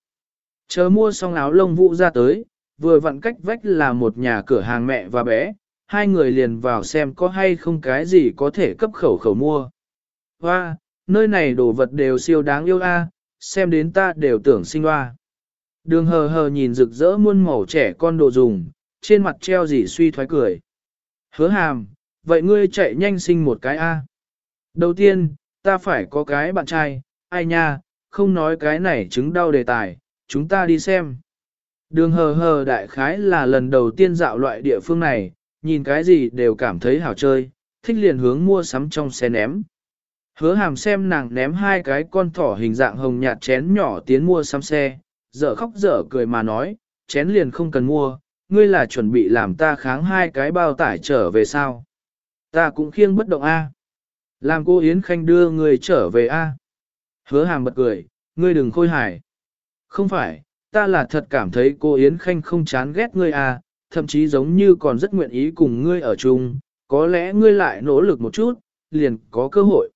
Speaker 1: Chờ mua xong áo lông vũ ra tới, vừa vặn cách vách là một nhà cửa hàng mẹ và bé, hai người liền vào xem có hay không cái gì có thể cấp khẩu khẩu mua. Hoa, nơi này đồ vật đều siêu đáng yêu a, xem đến ta đều tưởng sinh hoa. Đường hờ hờ nhìn rực rỡ muôn màu trẻ con đồ dùng, trên mặt treo gì suy thoái cười. Hứa hàm, vậy ngươi chạy nhanh sinh một cái A. Đầu tiên, ta phải có cái bạn trai, ai nha, không nói cái này chứng đau đề tài, chúng ta đi xem. Đường hờ hờ đại khái là lần đầu tiên dạo loại địa phương này, nhìn cái gì đều cảm thấy hảo chơi, thích liền hướng mua sắm trong xe ném. Hứa hàm xem nàng ném hai cái con thỏ hình dạng hồng nhạt chén nhỏ tiến mua sắm xe, dở khóc dở cười mà nói, chén liền không cần mua, ngươi là chuẩn bị làm ta kháng hai cái bao tải trở về sao. Ta cũng khiêng bất động A. Làm cô Yến Khanh đưa người trở về A. Hứa hàm bật cười, ngươi đừng khôi hài. Không phải, ta là thật cảm thấy cô Yến Khanh không chán ghét ngươi à? thậm chí giống như còn rất nguyện ý cùng ngươi ở chung, có lẽ ngươi lại nỗ lực một chút, liền có cơ hội.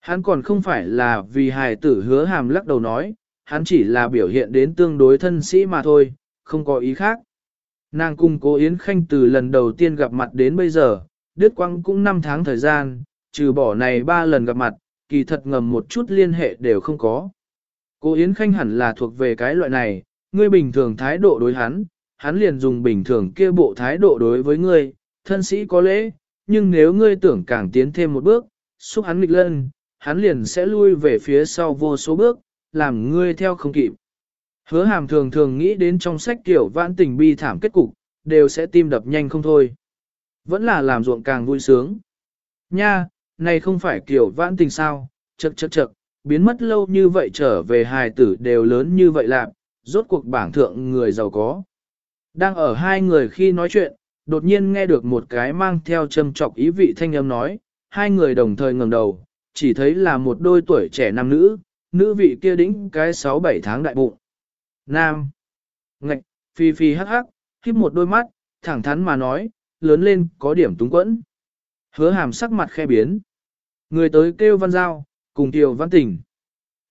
Speaker 1: Hắn còn không phải là vì hài tử hứa hàm lắc đầu nói, hắn chỉ là biểu hiện đến tương đối thân sĩ mà thôi, không có ý khác. Nàng cùng cô Yến Khanh từ lần đầu tiên gặp mặt đến bây giờ, đứt quăng cũng 5 tháng thời gian, trừ bỏ này 3 lần gặp mặt, kỳ thật ngầm một chút liên hệ đều không có. Cố Yến Khanh hẳn là thuộc về cái loại này, ngươi bình thường thái độ đối hắn, hắn liền dùng bình thường kia bộ thái độ đối với ngươi, thân sĩ có lễ, nhưng nếu ngươi tưởng càng tiến thêm một bước, xúc hắn nghịch lân, hắn liền sẽ lui về phía sau vô số bước, làm ngươi theo không kịp. Hứa hàm thường thường nghĩ đến trong sách tiểu vãn tình bi thảm kết cục, đều sẽ tim đập nhanh không thôi. Vẫn là làm ruộng càng vui sướng. Nha, này không phải kiểu vãn tình sao, chật chật chật, biến mất lâu như vậy trở về hài tử đều lớn như vậy lạc, rốt cuộc bảng thượng người giàu có. Đang ở hai người khi nói chuyện, đột nhiên nghe được một cái mang theo châm trọc ý vị thanh âm nói, hai người đồng thời ngẩng đầu, chỉ thấy là một đôi tuổi trẻ nam nữ, nữ vị kia đĩnh cái 6-7 tháng đại bụng. Nam. Ngạch, phi phi hắc hắc, khiếp một đôi mắt, thẳng thắn mà nói, lớn lên có điểm túng quẫn. Hứa hàm sắc mặt khe biến. Người tới kêu văn giao, cùng tiểu văn tình.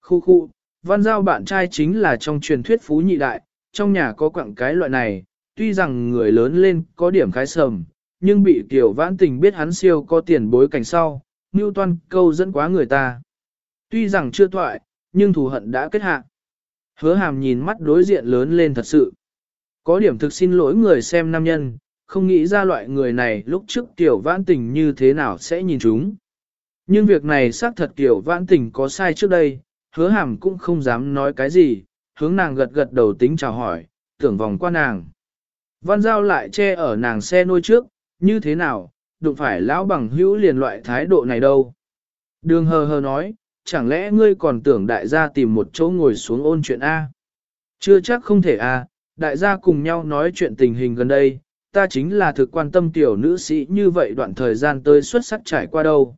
Speaker 1: Khu khu, văn giao bạn trai chính là trong truyền thuyết phú nhị đại, trong nhà có quặng cái loại này, tuy rằng người lớn lên có điểm khái sầm, nhưng bị tiểu vãn tình biết hắn siêu có tiền bối cảnh sau, Newton câu dẫn quá người ta. Tuy rằng chưa thoại, nhưng thù hận đã kết hạ. Hứa hàm nhìn mắt đối diện lớn lên thật sự. Có điểm thực xin lỗi người xem nam nhân, không nghĩ ra loại người này lúc trước tiểu vãn tình như thế nào sẽ nhìn chúng. Nhưng việc này xác thật tiểu vãn tình có sai trước đây, hứa hàm cũng không dám nói cái gì, hướng nàng gật gật đầu tính chào hỏi, tưởng vòng qua nàng. Văn giao lại che ở nàng xe nôi trước, như thế nào, đụng phải lão bằng hữu liền loại thái độ này đâu. Đường hờ hờ nói, chẳng lẽ ngươi còn tưởng đại gia tìm một chỗ ngồi xuống ôn chuyện A? Chưa chắc không thể A, đại gia cùng nhau nói chuyện tình hình gần đây, ta chính là thực quan tâm tiểu nữ sĩ như vậy đoạn thời gian tới xuất sắc trải qua đâu.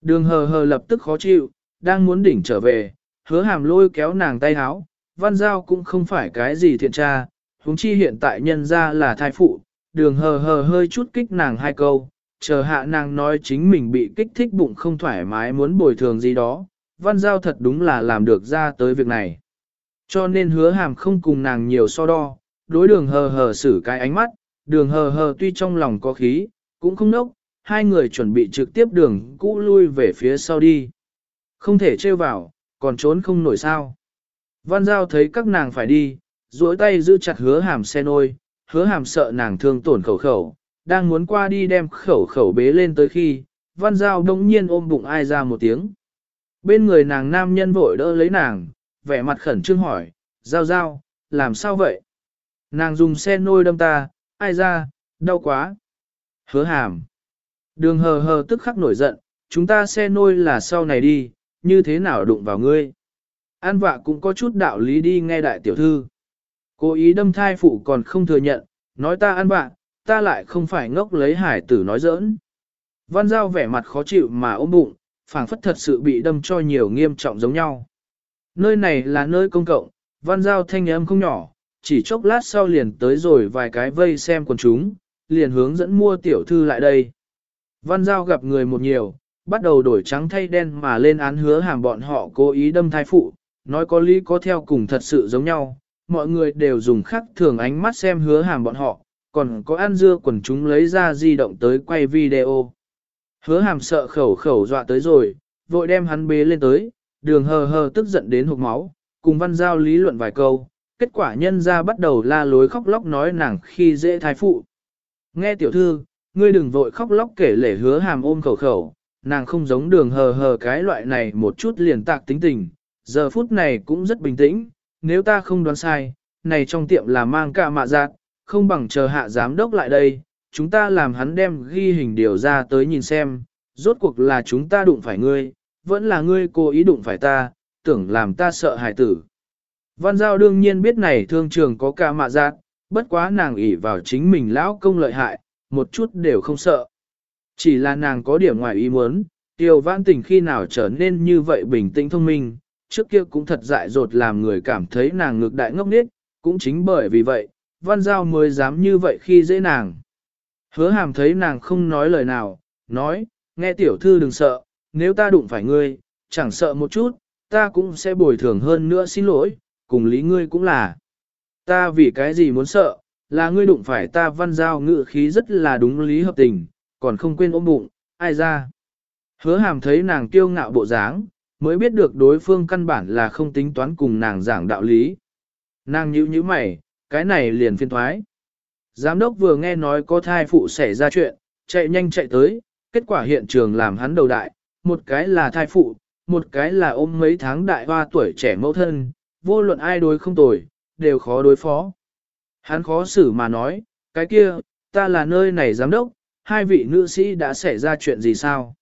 Speaker 1: Đường hờ hờ lập tức khó chịu, đang muốn đỉnh trở về, hứa hàm lôi kéo nàng tay háo, văn giao cũng không phải cái gì thiện tra, huống chi hiện tại nhân ra là thai phụ, đường hờ hờ hơi chút kích nàng hai câu, chờ hạ nàng nói chính mình bị kích thích bụng không thoải mái muốn bồi thường gì đó, văn giao thật đúng là làm được ra tới việc này. Cho nên hứa hàm không cùng nàng nhiều so đo, đối đường hờ hờ xử cái ánh mắt, đường hờ hờ tuy trong lòng có khí, cũng không nốc, hai người chuẩn bị trực tiếp đường cũ lui về phía sau đi. Không thể trêu vào, còn trốn không nổi sao. Văn Giao thấy các nàng phải đi, duỗi tay giữ chặt hứa hàm xe nôi, hứa hàm sợ nàng thương tổn khẩu khẩu, đang muốn qua đi đem khẩu khẩu bế lên tới khi, Văn Giao đông nhiên ôm bụng ai ra một tiếng. Bên người nàng nam nhân vội đỡ lấy nàng, vẻ mặt khẩn trương hỏi, Giao Giao, làm sao vậy? Nàng dùng xe nôi đâm ta, ai ra, đau quá. Hứa hàm. Đường hờ hờ tức khắc nổi giận, chúng ta xe nôi là sau này đi, như thế nào đụng vào ngươi. An vạ cũng có chút đạo lý đi nghe đại tiểu thư. Cố ý đâm thai phụ còn không thừa nhận, nói ta ăn vạ, ta lại không phải ngốc lấy hải tử nói giỡn. Văn Giao vẻ mặt khó chịu mà ôm bụng, phảng phất thật sự bị đâm cho nhiều nghiêm trọng giống nhau. Nơi này là nơi công cộng, Văn Giao thanh âm không nhỏ, chỉ chốc lát sau liền tới rồi vài cái vây xem quần chúng, liền hướng dẫn mua tiểu thư lại đây. Văn Giao gặp người một nhiều, bắt đầu đổi trắng thay đen mà lên án hứa hàm bọn họ cố ý đâm thai phụ, nói có lý có theo cùng thật sự giống nhau, mọi người đều dùng khắc thường ánh mắt xem hứa hàm bọn họ, còn có ăn dưa quần chúng lấy ra di động tới quay video. Hứa hàm sợ khẩu khẩu dọa tới rồi, vội đem hắn bế lên tới, đường hờ hờ tức giận đến hụt máu, cùng văn giao lý luận vài câu, kết quả nhân ra bắt đầu la lối khóc lóc nói nàng khi dễ thai phụ. Nghe tiểu thư, ngươi đừng vội khóc lóc kể lể hứa hàm ôm khẩu khẩu, nàng không giống đường hờ hờ cái loại này một chút liền tạc tính tình, giờ phút này cũng rất bình tĩnh, nếu ta không đoán sai, này trong tiệm là mang cả mạ giác, không bằng chờ hạ giám đốc lại đây, chúng ta làm hắn đem ghi hình điều ra tới nhìn xem, rốt cuộc là chúng ta đụng phải ngươi, vẫn là ngươi cố ý đụng phải ta, tưởng làm ta sợ hại tử. Văn Giao đương nhiên biết này thương trường có cả mạ giác, bất quá nàng ỷ vào chính mình lão công lợi hại, một chút đều không sợ. Chỉ là nàng có điểm ngoài ý muốn, Tiêu Vãn Tình khi nào trở nên như vậy bình tĩnh thông minh, trước kia cũng thật dại dột làm người cảm thấy nàng ngược đại ngốc nghếch, cũng chính bởi vì vậy, Văn Giao mới dám như vậy khi dễ nàng. Hứa hàm thấy nàng không nói lời nào, nói, nghe tiểu thư đừng sợ, nếu ta đụng phải ngươi, chẳng sợ một chút, ta cũng sẽ bồi thường hơn nữa xin lỗi, cùng lý ngươi cũng là. Ta vì cái gì muốn sợ, là ngươi đụng phải ta văn giao ngự khí rất là đúng lý hợp tình, còn không quên ôm bụng, ai ra. Hứa hàm thấy nàng kiêu ngạo bộ dáng, mới biết được đối phương căn bản là không tính toán cùng nàng giảng đạo lý. Nàng nhíu nhíu mày, cái này liền phiên thoái. Giám đốc vừa nghe nói có thai phụ xảy ra chuyện, chạy nhanh chạy tới, kết quả hiện trường làm hắn đầu đại, một cái là thai phụ, một cái là ôm mấy tháng đại hoa tuổi trẻ mẫu thân, vô luận ai đối không tồi, đều khó đối phó. Hắn khó xử mà nói, cái kia, ta là nơi này giám đốc, hai vị nữ sĩ đã xảy ra chuyện gì sao?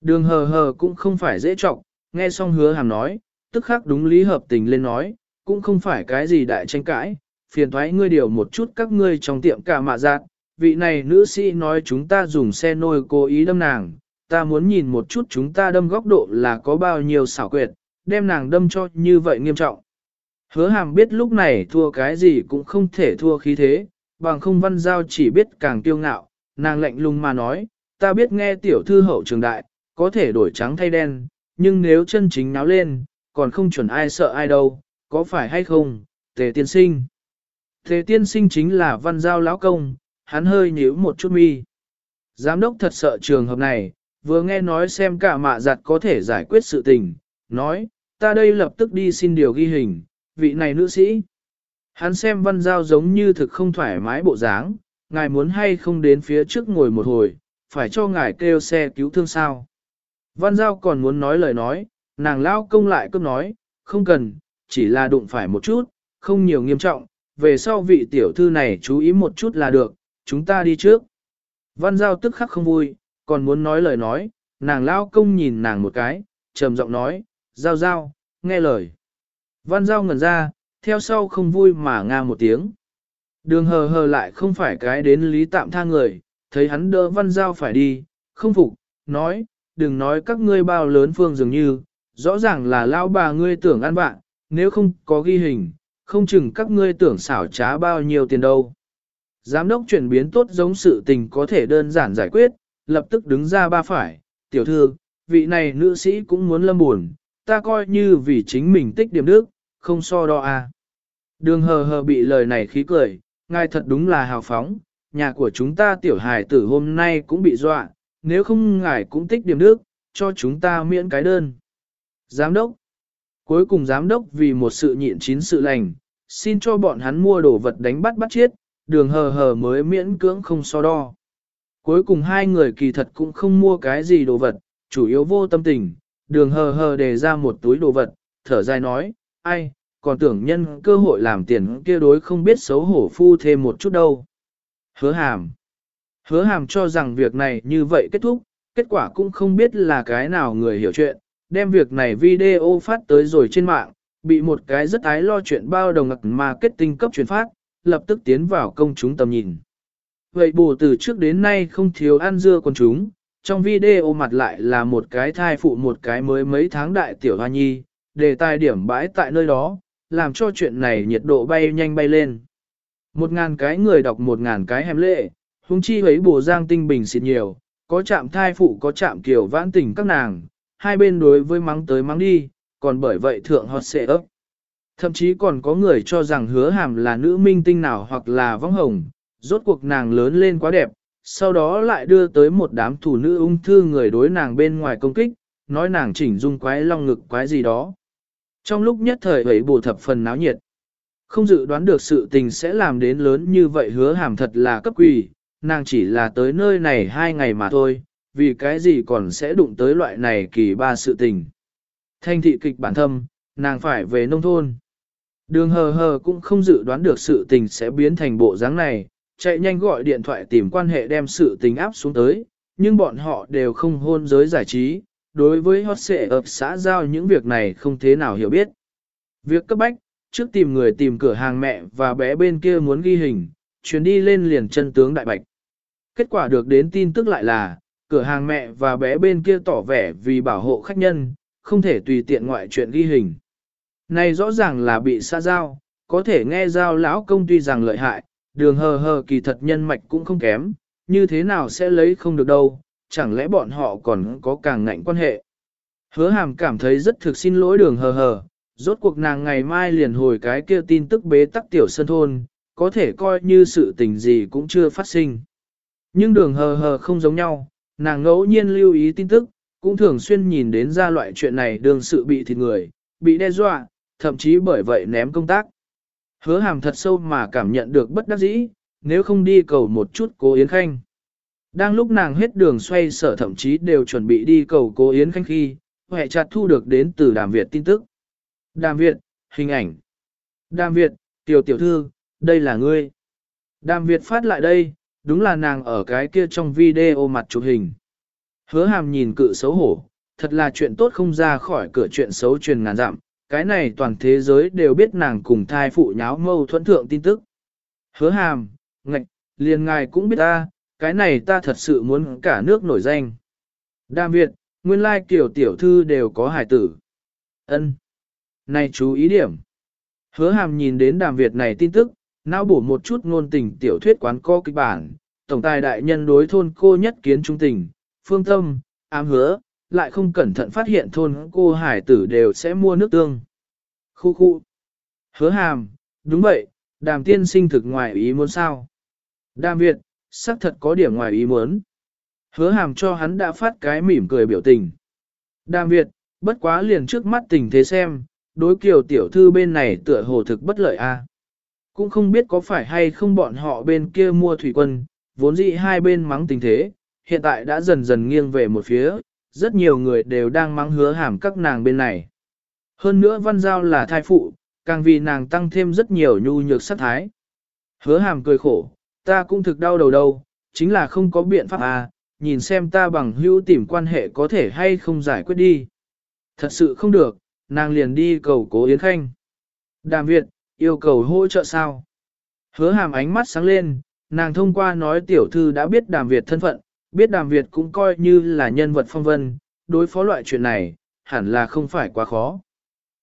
Speaker 1: Đường hờ hờ cũng không phải dễ trọng, nghe xong hứa hàm nói, tức khắc đúng lý hợp tình lên nói, cũng không phải cái gì đại tranh cãi, phiền thoái ngươi điều một chút các ngươi trong tiệm cả mạ giạt, vị này nữ sĩ nói chúng ta dùng xe nôi cố ý đâm nàng, ta muốn nhìn một chút chúng ta đâm góc độ là có bao nhiêu xảo quyệt, đem nàng đâm cho như vậy nghiêm trọng. Hứa hàm biết lúc này thua cái gì cũng không thể thua khí thế, bằng không văn giao chỉ biết càng tiêu ngạo, nàng lạnh lùng mà nói, ta biết nghe tiểu thư hậu trường đại, có thể đổi trắng thay đen, nhưng nếu chân chính náo lên, còn không chuẩn ai sợ ai đâu, có phải hay không, tề tiên sinh. Tề tiên sinh chính là văn giao lão công, hắn hơi nhíu một chút mi. Giám đốc thật sợ trường hợp này, vừa nghe nói xem cả mạ giặt có thể giải quyết sự tình, nói, ta đây lập tức đi xin điều ghi hình, vị này nữ sĩ. Hắn xem văn giao giống như thực không thoải mái bộ dáng, ngài muốn hay không đến phía trước ngồi một hồi, phải cho ngài kêu xe cứu thương sao. Văn giao còn muốn nói lời nói, nàng lao công lại cấp nói, không cần, chỉ là đụng phải một chút, không nhiều nghiêm trọng, về sau vị tiểu thư này chú ý một chút là được, chúng ta đi trước. Văn giao tức khắc không vui, còn muốn nói lời nói, nàng lao công nhìn nàng một cái, trầm giọng nói, giao giao, nghe lời. Văn giao ngẩn ra, theo sau không vui mà nga một tiếng. Đường hờ hờ lại không phải cái đến lý tạm tha người, thấy hắn đỡ văn giao phải đi, không phục, nói, đừng nói các ngươi bao lớn phương dường như, rõ ràng là lao bà ngươi tưởng ăn bạn, nếu không có ghi hình, không chừng các ngươi tưởng xảo trá bao nhiêu tiền đâu. Giám đốc chuyển biến tốt giống sự tình có thể đơn giản giải quyết, lập tức đứng ra ba phải, tiểu thư, vị này nữ sĩ cũng muốn lâm buồn, ta coi như vì chính mình tích điểm đức, không so đo à. Đường hờ hờ bị lời này khí cười, ngài thật đúng là hào phóng, nhà của chúng ta tiểu hài tử hôm nay cũng bị dọa, nếu không ngài cũng tích điểm đức, cho chúng ta miễn cái đơn. Giám đốc Cuối cùng giám đốc vì một sự nhịn chín sự lành, xin cho bọn hắn mua đồ vật đánh bắt bắt chết, đường hờ hờ mới miễn cưỡng không so đo. Cuối cùng hai người kỳ thật cũng không mua cái gì đồ vật, chủ yếu vô tâm tình, đường hờ hờ đề ra một túi đồ vật, thở dài nói, ai, còn tưởng nhân cơ hội làm tiền kia đối không biết xấu hổ phu thêm một chút đâu. Hứa hàm. Hứa hàm cho rằng việc này như vậy kết thúc, kết quả cũng không biết là cái nào người hiểu chuyện, đem việc này video phát tới rồi trên mạng, bị một cái rất ái lo chuyện bao đồng ngặt marketing cấp truyền phát, lập tức tiến vào công chúng tầm nhìn. Vậy bù từ trước đến nay không thiếu ăn dưa con chúng, trong video mặt lại là một cái thai phụ một cái mới mấy tháng đại tiểu hoa nhi, đề tài điểm bãi tại nơi đó, làm cho chuyện này nhiệt độ bay nhanh bay lên. Một ngàn cái người đọc một ngàn cái hèm lệ, hung chi ấy bù giang tinh bình xịt nhiều, có chạm thai phụ có chạm kiểu vãn tình các nàng, hai bên đối với mắng tới mắng đi, còn bởi vậy thượng hot xệ ấp. Thậm chí còn có người cho rằng hứa hàm là nữ minh tinh nào hoặc là vong hồng, rốt cuộc nàng lớn lên quá đẹp, sau đó lại đưa tới một đám thủ nữ ung thư người đối nàng bên ngoài công kích, nói nàng chỉnh dung quái long ngực quái gì đó. Trong lúc nhất thời ấy bù thập phần náo nhiệt, không dự đoán được sự tình sẽ làm đến lớn như vậy hứa hàm thật là cấp quỷ, nàng chỉ là tới nơi này hai ngày mà thôi, vì cái gì còn sẽ đụng tới loại này kỳ ba sự tình. Thanh thị kịch bản thâm, nàng phải về nông thôn. Đường hờ hờ cũng không dự đoán được sự tình sẽ biến thành bộ dáng này, chạy nhanh gọi điện thoại tìm quan hệ đem sự tình áp xuống tới, nhưng bọn họ đều không hôn giới giải trí, đối với hot xệ ập xã giao những việc này không thế nào hiểu biết. Việc cấp bách, trước tìm người tìm cửa hàng mẹ và bé bên kia muốn ghi hình, chuyến đi lên liền chân tướng đại bạch. Kết quả được đến tin tức lại là, cửa hàng mẹ và bé bên kia tỏ vẻ vì bảo hộ khách nhân, không thể tùy tiện ngoại chuyện ghi hình. Này rõ ràng là bị xa giao, có thể nghe giao lão công tuy rằng lợi hại, đường hờ hờ kỳ thật nhân mạch cũng không kém, như thế nào sẽ lấy không được đâu, chẳng lẽ bọn họ còn có càng ngạnh quan hệ. Hứa hàm cảm thấy rất thực xin lỗi đường hờ hờ, rốt cuộc nàng ngày mai liền hồi cái kia tin tức bế tắc tiểu sân thôn, có thể coi như sự tình gì cũng chưa phát sinh. Nhưng đường hờ hờ không giống nhau, nàng ngẫu nhiên lưu ý tin tức, cũng thường xuyên nhìn đến ra loại chuyện này đường sự bị thịt người, bị đe dọa, thậm chí bởi vậy ném công tác. Hứa hàm thật sâu mà cảm nhận được bất đắc dĩ, nếu không đi cầu một chút cố Yến Khanh. Đang lúc nàng hết đường xoay sở thậm chí đều chuẩn bị đi cầu cố Yến Khanh khi, hệ chặt thu được đến từ Đàm Việt tin tức. Đàm Việt, hình ảnh. Đàm Việt, tiểu tiểu thư, đây là ngươi. Đàm Việt phát lại đây, đúng là nàng ở cái kia trong video mặt chụp hình. Hứa hàm nhìn cự xấu hổ, thật là chuyện tốt không ra khỏi cửa chuyện xấu truyền ngàn dặm, cái này toàn thế giới đều biết nàng cùng thai phụ nháo mâu thuẫn thượng tin tức. Hứa hàm, ngạch, liền ngài cũng biết ta, cái này ta thật sự muốn cả nước nổi danh. Đàm Việt, nguyên lai kiểu tiểu thư đều có hải tử. ân Này chú ý điểm. Hứa hàm nhìn đến đàm Việt này tin tức, não bổ một chút ngôn tình tiểu thuyết quán co kịch bản, tổng tài đại nhân đối thôn cô nhất kiến trung tình, phương tâm, ám hứa, lại không cẩn thận phát hiện thôn cô hải tử đều sẽ mua nước tương. Khu khu. Hứa hàm, đúng vậy, đàm tiên sinh thực ngoài ý muốn sao. Đàm Việt, xác thật có điểm ngoài ý muốn. Hứa hàm cho hắn đã phát cái mỉm cười biểu tình. Đàm Việt, bất quá liền trước mắt tình thế xem, đối kiều tiểu thư bên này tựa hồ thực bất lợi a. Cũng không biết có phải hay không bọn họ bên kia mua thủy quân, vốn dĩ hai bên mắng tình thế, hiện tại đã dần dần nghiêng về một phía, rất nhiều người đều đang mắng hứa hàm các nàng bên này. Hơn nữa văn giao là thai phụ, càng vì nàng tăng thêm rất nhiều nhu nhược sát thái. Hứa hàm cười khổ, ta cũng thực đau đầu đâu, chính là không có biện pháp à, nhìn xem ta bằng hữu tìm quan hệ có thể hay không giải quyết đi. Thật sự không được, nàng liền đi cầu cố Yến Khanh. Đàm Việt, yêu cầu hỗ trợ sao? Hứa hàm ánh mắt sáng lên, nàng thông qua nói tiểu thư đã biết đàm Việt thân phận, biết đàm Việt cũng coi như là nhân vật phong vân, đối phó loại chuyện này, hẳn là không phải quá khó.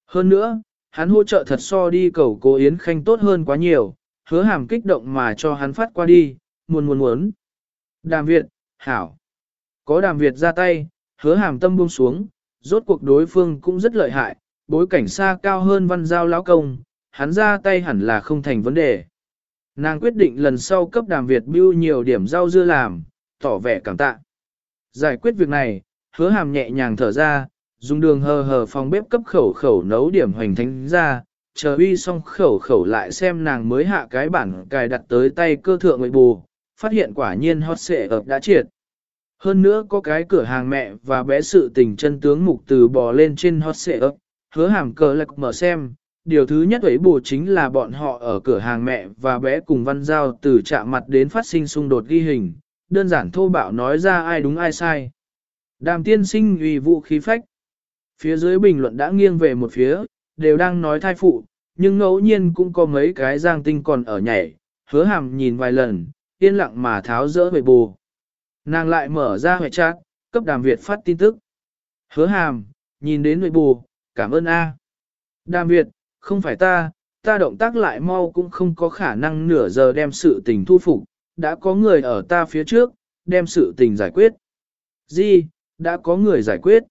Speaker 1: Hơn nữa, hắn hỗ trợ thật so đi cầu cố Yến Khanh tốt hơn quá nhiều, hứa hàm kích động mà cho hắn phát qua đi, muốn muốn muốn. Đàm Việt, hảo. Có đàm Việt ra tay, hứa hàm tâm buông xuống, rốt cuộc đối phương cũng rất lợi hại, bối cảnh xa cao hơn văn giao lão công, hắn ra tay hẳn là không thành vấn đề. Nàng quyết định lần sau cấp đàm Việt bưu nhiều điểm rau dưa làm, tỏ vẻ cảm tạ. Giải quyết việc này, hứa hàm nhẹ nhàng thở ra, dùng đường hờ hờ phòng bếp cấp khẩu khẩu nấu điểm hoành thánh ra, chờ uy xong khẩu khẩu lại xem nàng mới hạ cái bản cài đặt tới tay cơ thượng người bù, phát hiện quả nhiên hot xệ ập đã triệt. Hơn nữa có cái cửa hàng mẹ và bé sự tình chân tướng mục từ bò lên trên hot xệ ập, hứa hàm cờ lạc mở xem. Điều thứ nhất ấy bù chính là bọn họ ở cửa hàng mẹ và bé cùng văn giao từ chạm mặt đến phát sinh xung đột ghi hình, đơn giản thô bạo nói ra ai đúng ai sai. Đàm tiên sinh uy vũ khí phách. Phía dưới bình luận đã nghiêng về một phía, đều đang nói thai phụ, nhưng ngẫu nhiên cũng có mấy cái giang tinh còn ở nhảy, hứa hàm nhìn vài lần, yên lặng mà tháo rỡ về bù. Nàng lại mở ra hệ chat, cấp đàm Việt phát tin tức. Hứa hàm, nhìn đến nội bù, cảm ơn A. Đàm Việt, không phải ta, ta động tác lại mau cũng không có khả năng nửa giờ đem sự tình thu phục, đã có người ở ta phía trước, đem sự tình giải quyết. Gì, đã có người giải quyết.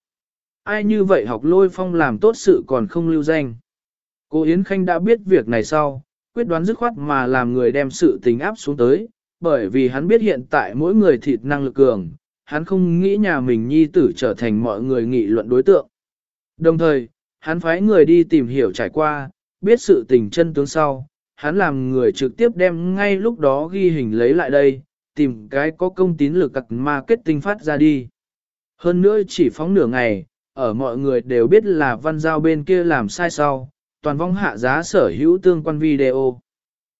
Speaker 1: Ai như vậy học lôi phong làm tốt sự còn không lưu danh. Cô Yến Khanh đã biết việc này sau, quyết đoán dứt khoát mà làm người đem sự tình áp xuống tới, bởi vì hắn biết hiện tại mỗi người thịt năng lực cường, hắn không nghĩ nhà mình nhi tử trở thành mọi người nghị luận đối tượng. Đồng thời, hắn phái người đi tìm hiểu trải qua, biết sự tình chân tướng sau, hắn làm người trực tiếp đem ngay lúc đó ghi hình lấy lại đây, tìm cái có công tín lực cặc marketing phát ra đi. Hơn nữa chỉ phóng nửa ngày, ở mọi người đều biết là văn giao bên kia làm sai sau, toàn vong hạ giá sở hữu tương quan video.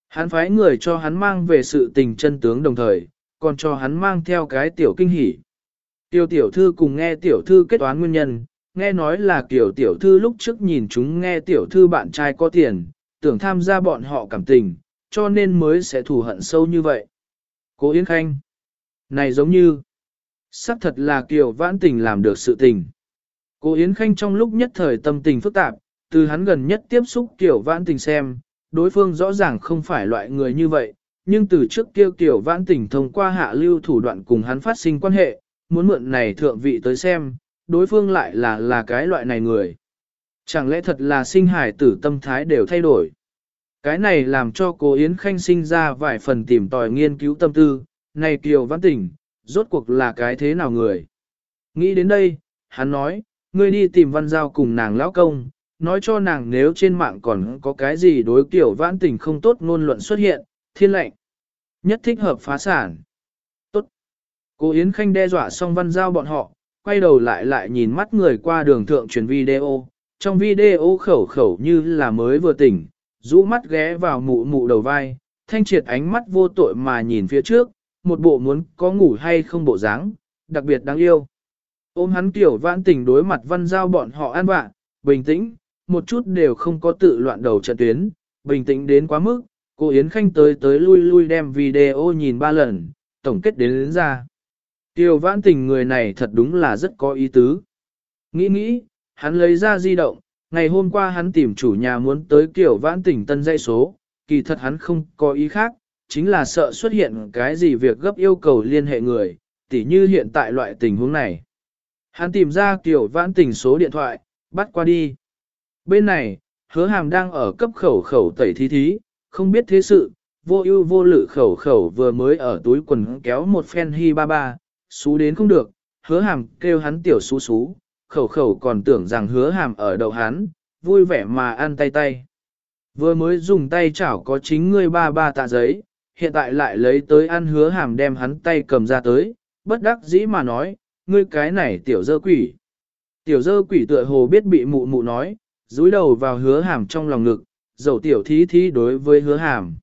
Speaker 1: Hắn phái người cho hắn mang về sự tình chân tướng đồng thời, còn cho hắn mang theo cái tiểu kinh hỉ. Tiểu tiểu thư cùng nghe tiểu thư kết toán nguyên nhân, nghe nói là tiểu tiểu thư lúc trước nhìn chúng nghe tiểu thư bạn trai có tiền, tưởng tham gia bọn họ cảm tình, cho nên mới sẽ thù hận sâu như vậy. Cố Yến Khanh, này giống như, xác thật là Kiều Vãn Tình làm được sự tình. Cố Yến Khanh trong lúc nhất thời tâm tình phức tạp, từ hắn gần nhất tiếp xúc Kiều Vãn Tình xem, đối phương rõ ràng không phải loại người như vậy, nhưng từ trước kia Kiều Vãn Tình thông qua hạ lưu thủ đoạn cùng hắn phát sinh quan hệ, muốn mượn này thượng vị tới xem, đối phương lại là là cái loại này người. Chẳng lẽ thật là sinh hải tử tâm thái đều thay đổi? Cái này làm cho cô Yến Khanh sinh ra vài phần tìm tòi nghiên cứu tâm tư, này Kiều Văn Tỉnh, rốt cuộc là cái thế nào người? Nghĩ đến đây, hắn nói, ngươi đi tìm văn giao cùng nàng lão công, nói cho nàng nếu trên mạng còn có cái gì đối kiểu vãn tình không tốt ngôn luận xuất hiện, thiên lệnh. Nhất thích hợp phá sản. Tốt. Cô Yến Khanh đe dọa xong văn giao bọn họ, quay đầu lại lại nhìn mắt người qua đường thượng truyền video. Trong video khẩu khẩu như là mới vừa tỉnh, rũ mắt ghé vào mụ mụ đầu vai, thanh triệt ánh mắt vô tội mà nhìn phía trước, một bộ muốn có ngủ hay không bộ dáng, đặc biệt đáng yêu. Ôm hắn kiểu vãn tình đối mặt văn giao bọn họ an vạ, bình tĩnh, một chút đều không có tự loạn đầu trận tuyến, bình tĩnh đến quá mức, cô Yến Khanh tới tới lui lui đem video nhìn ba lần, tổng kết đến, đến ra. Tiểu vãn tình người này thật đúng là rất có ý tứ. Nghĩ nghĩ, hắn lấy ra di động, ngày hôm qua hắn tìm chủ nhà muốn tới kiểu vãn tình tân dây số, kỳ thật hắn không có ý khác, chính là sợ xuất hiện cái gì việc gấp yêu cầu liên hệ người, tỉ như hiện tại loại tình huống này. Hắn tìm ra kiểu vãn tình số điện thoại, bắt qua đi. Bên này, hứa hàm đang ở cấp khẩu khẩu tẩy thí thí, không biết thế sự, vô ưu vô lự khẩu khẩu vừa mới ở túi quần kéo một phen hi ba ba, xú đến không được, hứa hàm kêu hắn tiểu xú xú, khẩu khẩu còn tưởng rằng hứa hàm ở đầu hắn, vui vẻ mà ăn tay tay. Vừa mới dùng tay chảo có chính ngươi ba ba tạ giấy, hiện tại lại lấy tới ăn hứa hàm đem hắn tay cầm ra tới, bất đắc dĩ mà nói, ngươi cái này tiểu dơ quỷ. Tiểu dơ quỷ tựa hồ biết bị mụ mụ nói, rúi đầu vào hứa hàm trong lòng ngực, dầu tiểu thí thí đối với hứa hàm.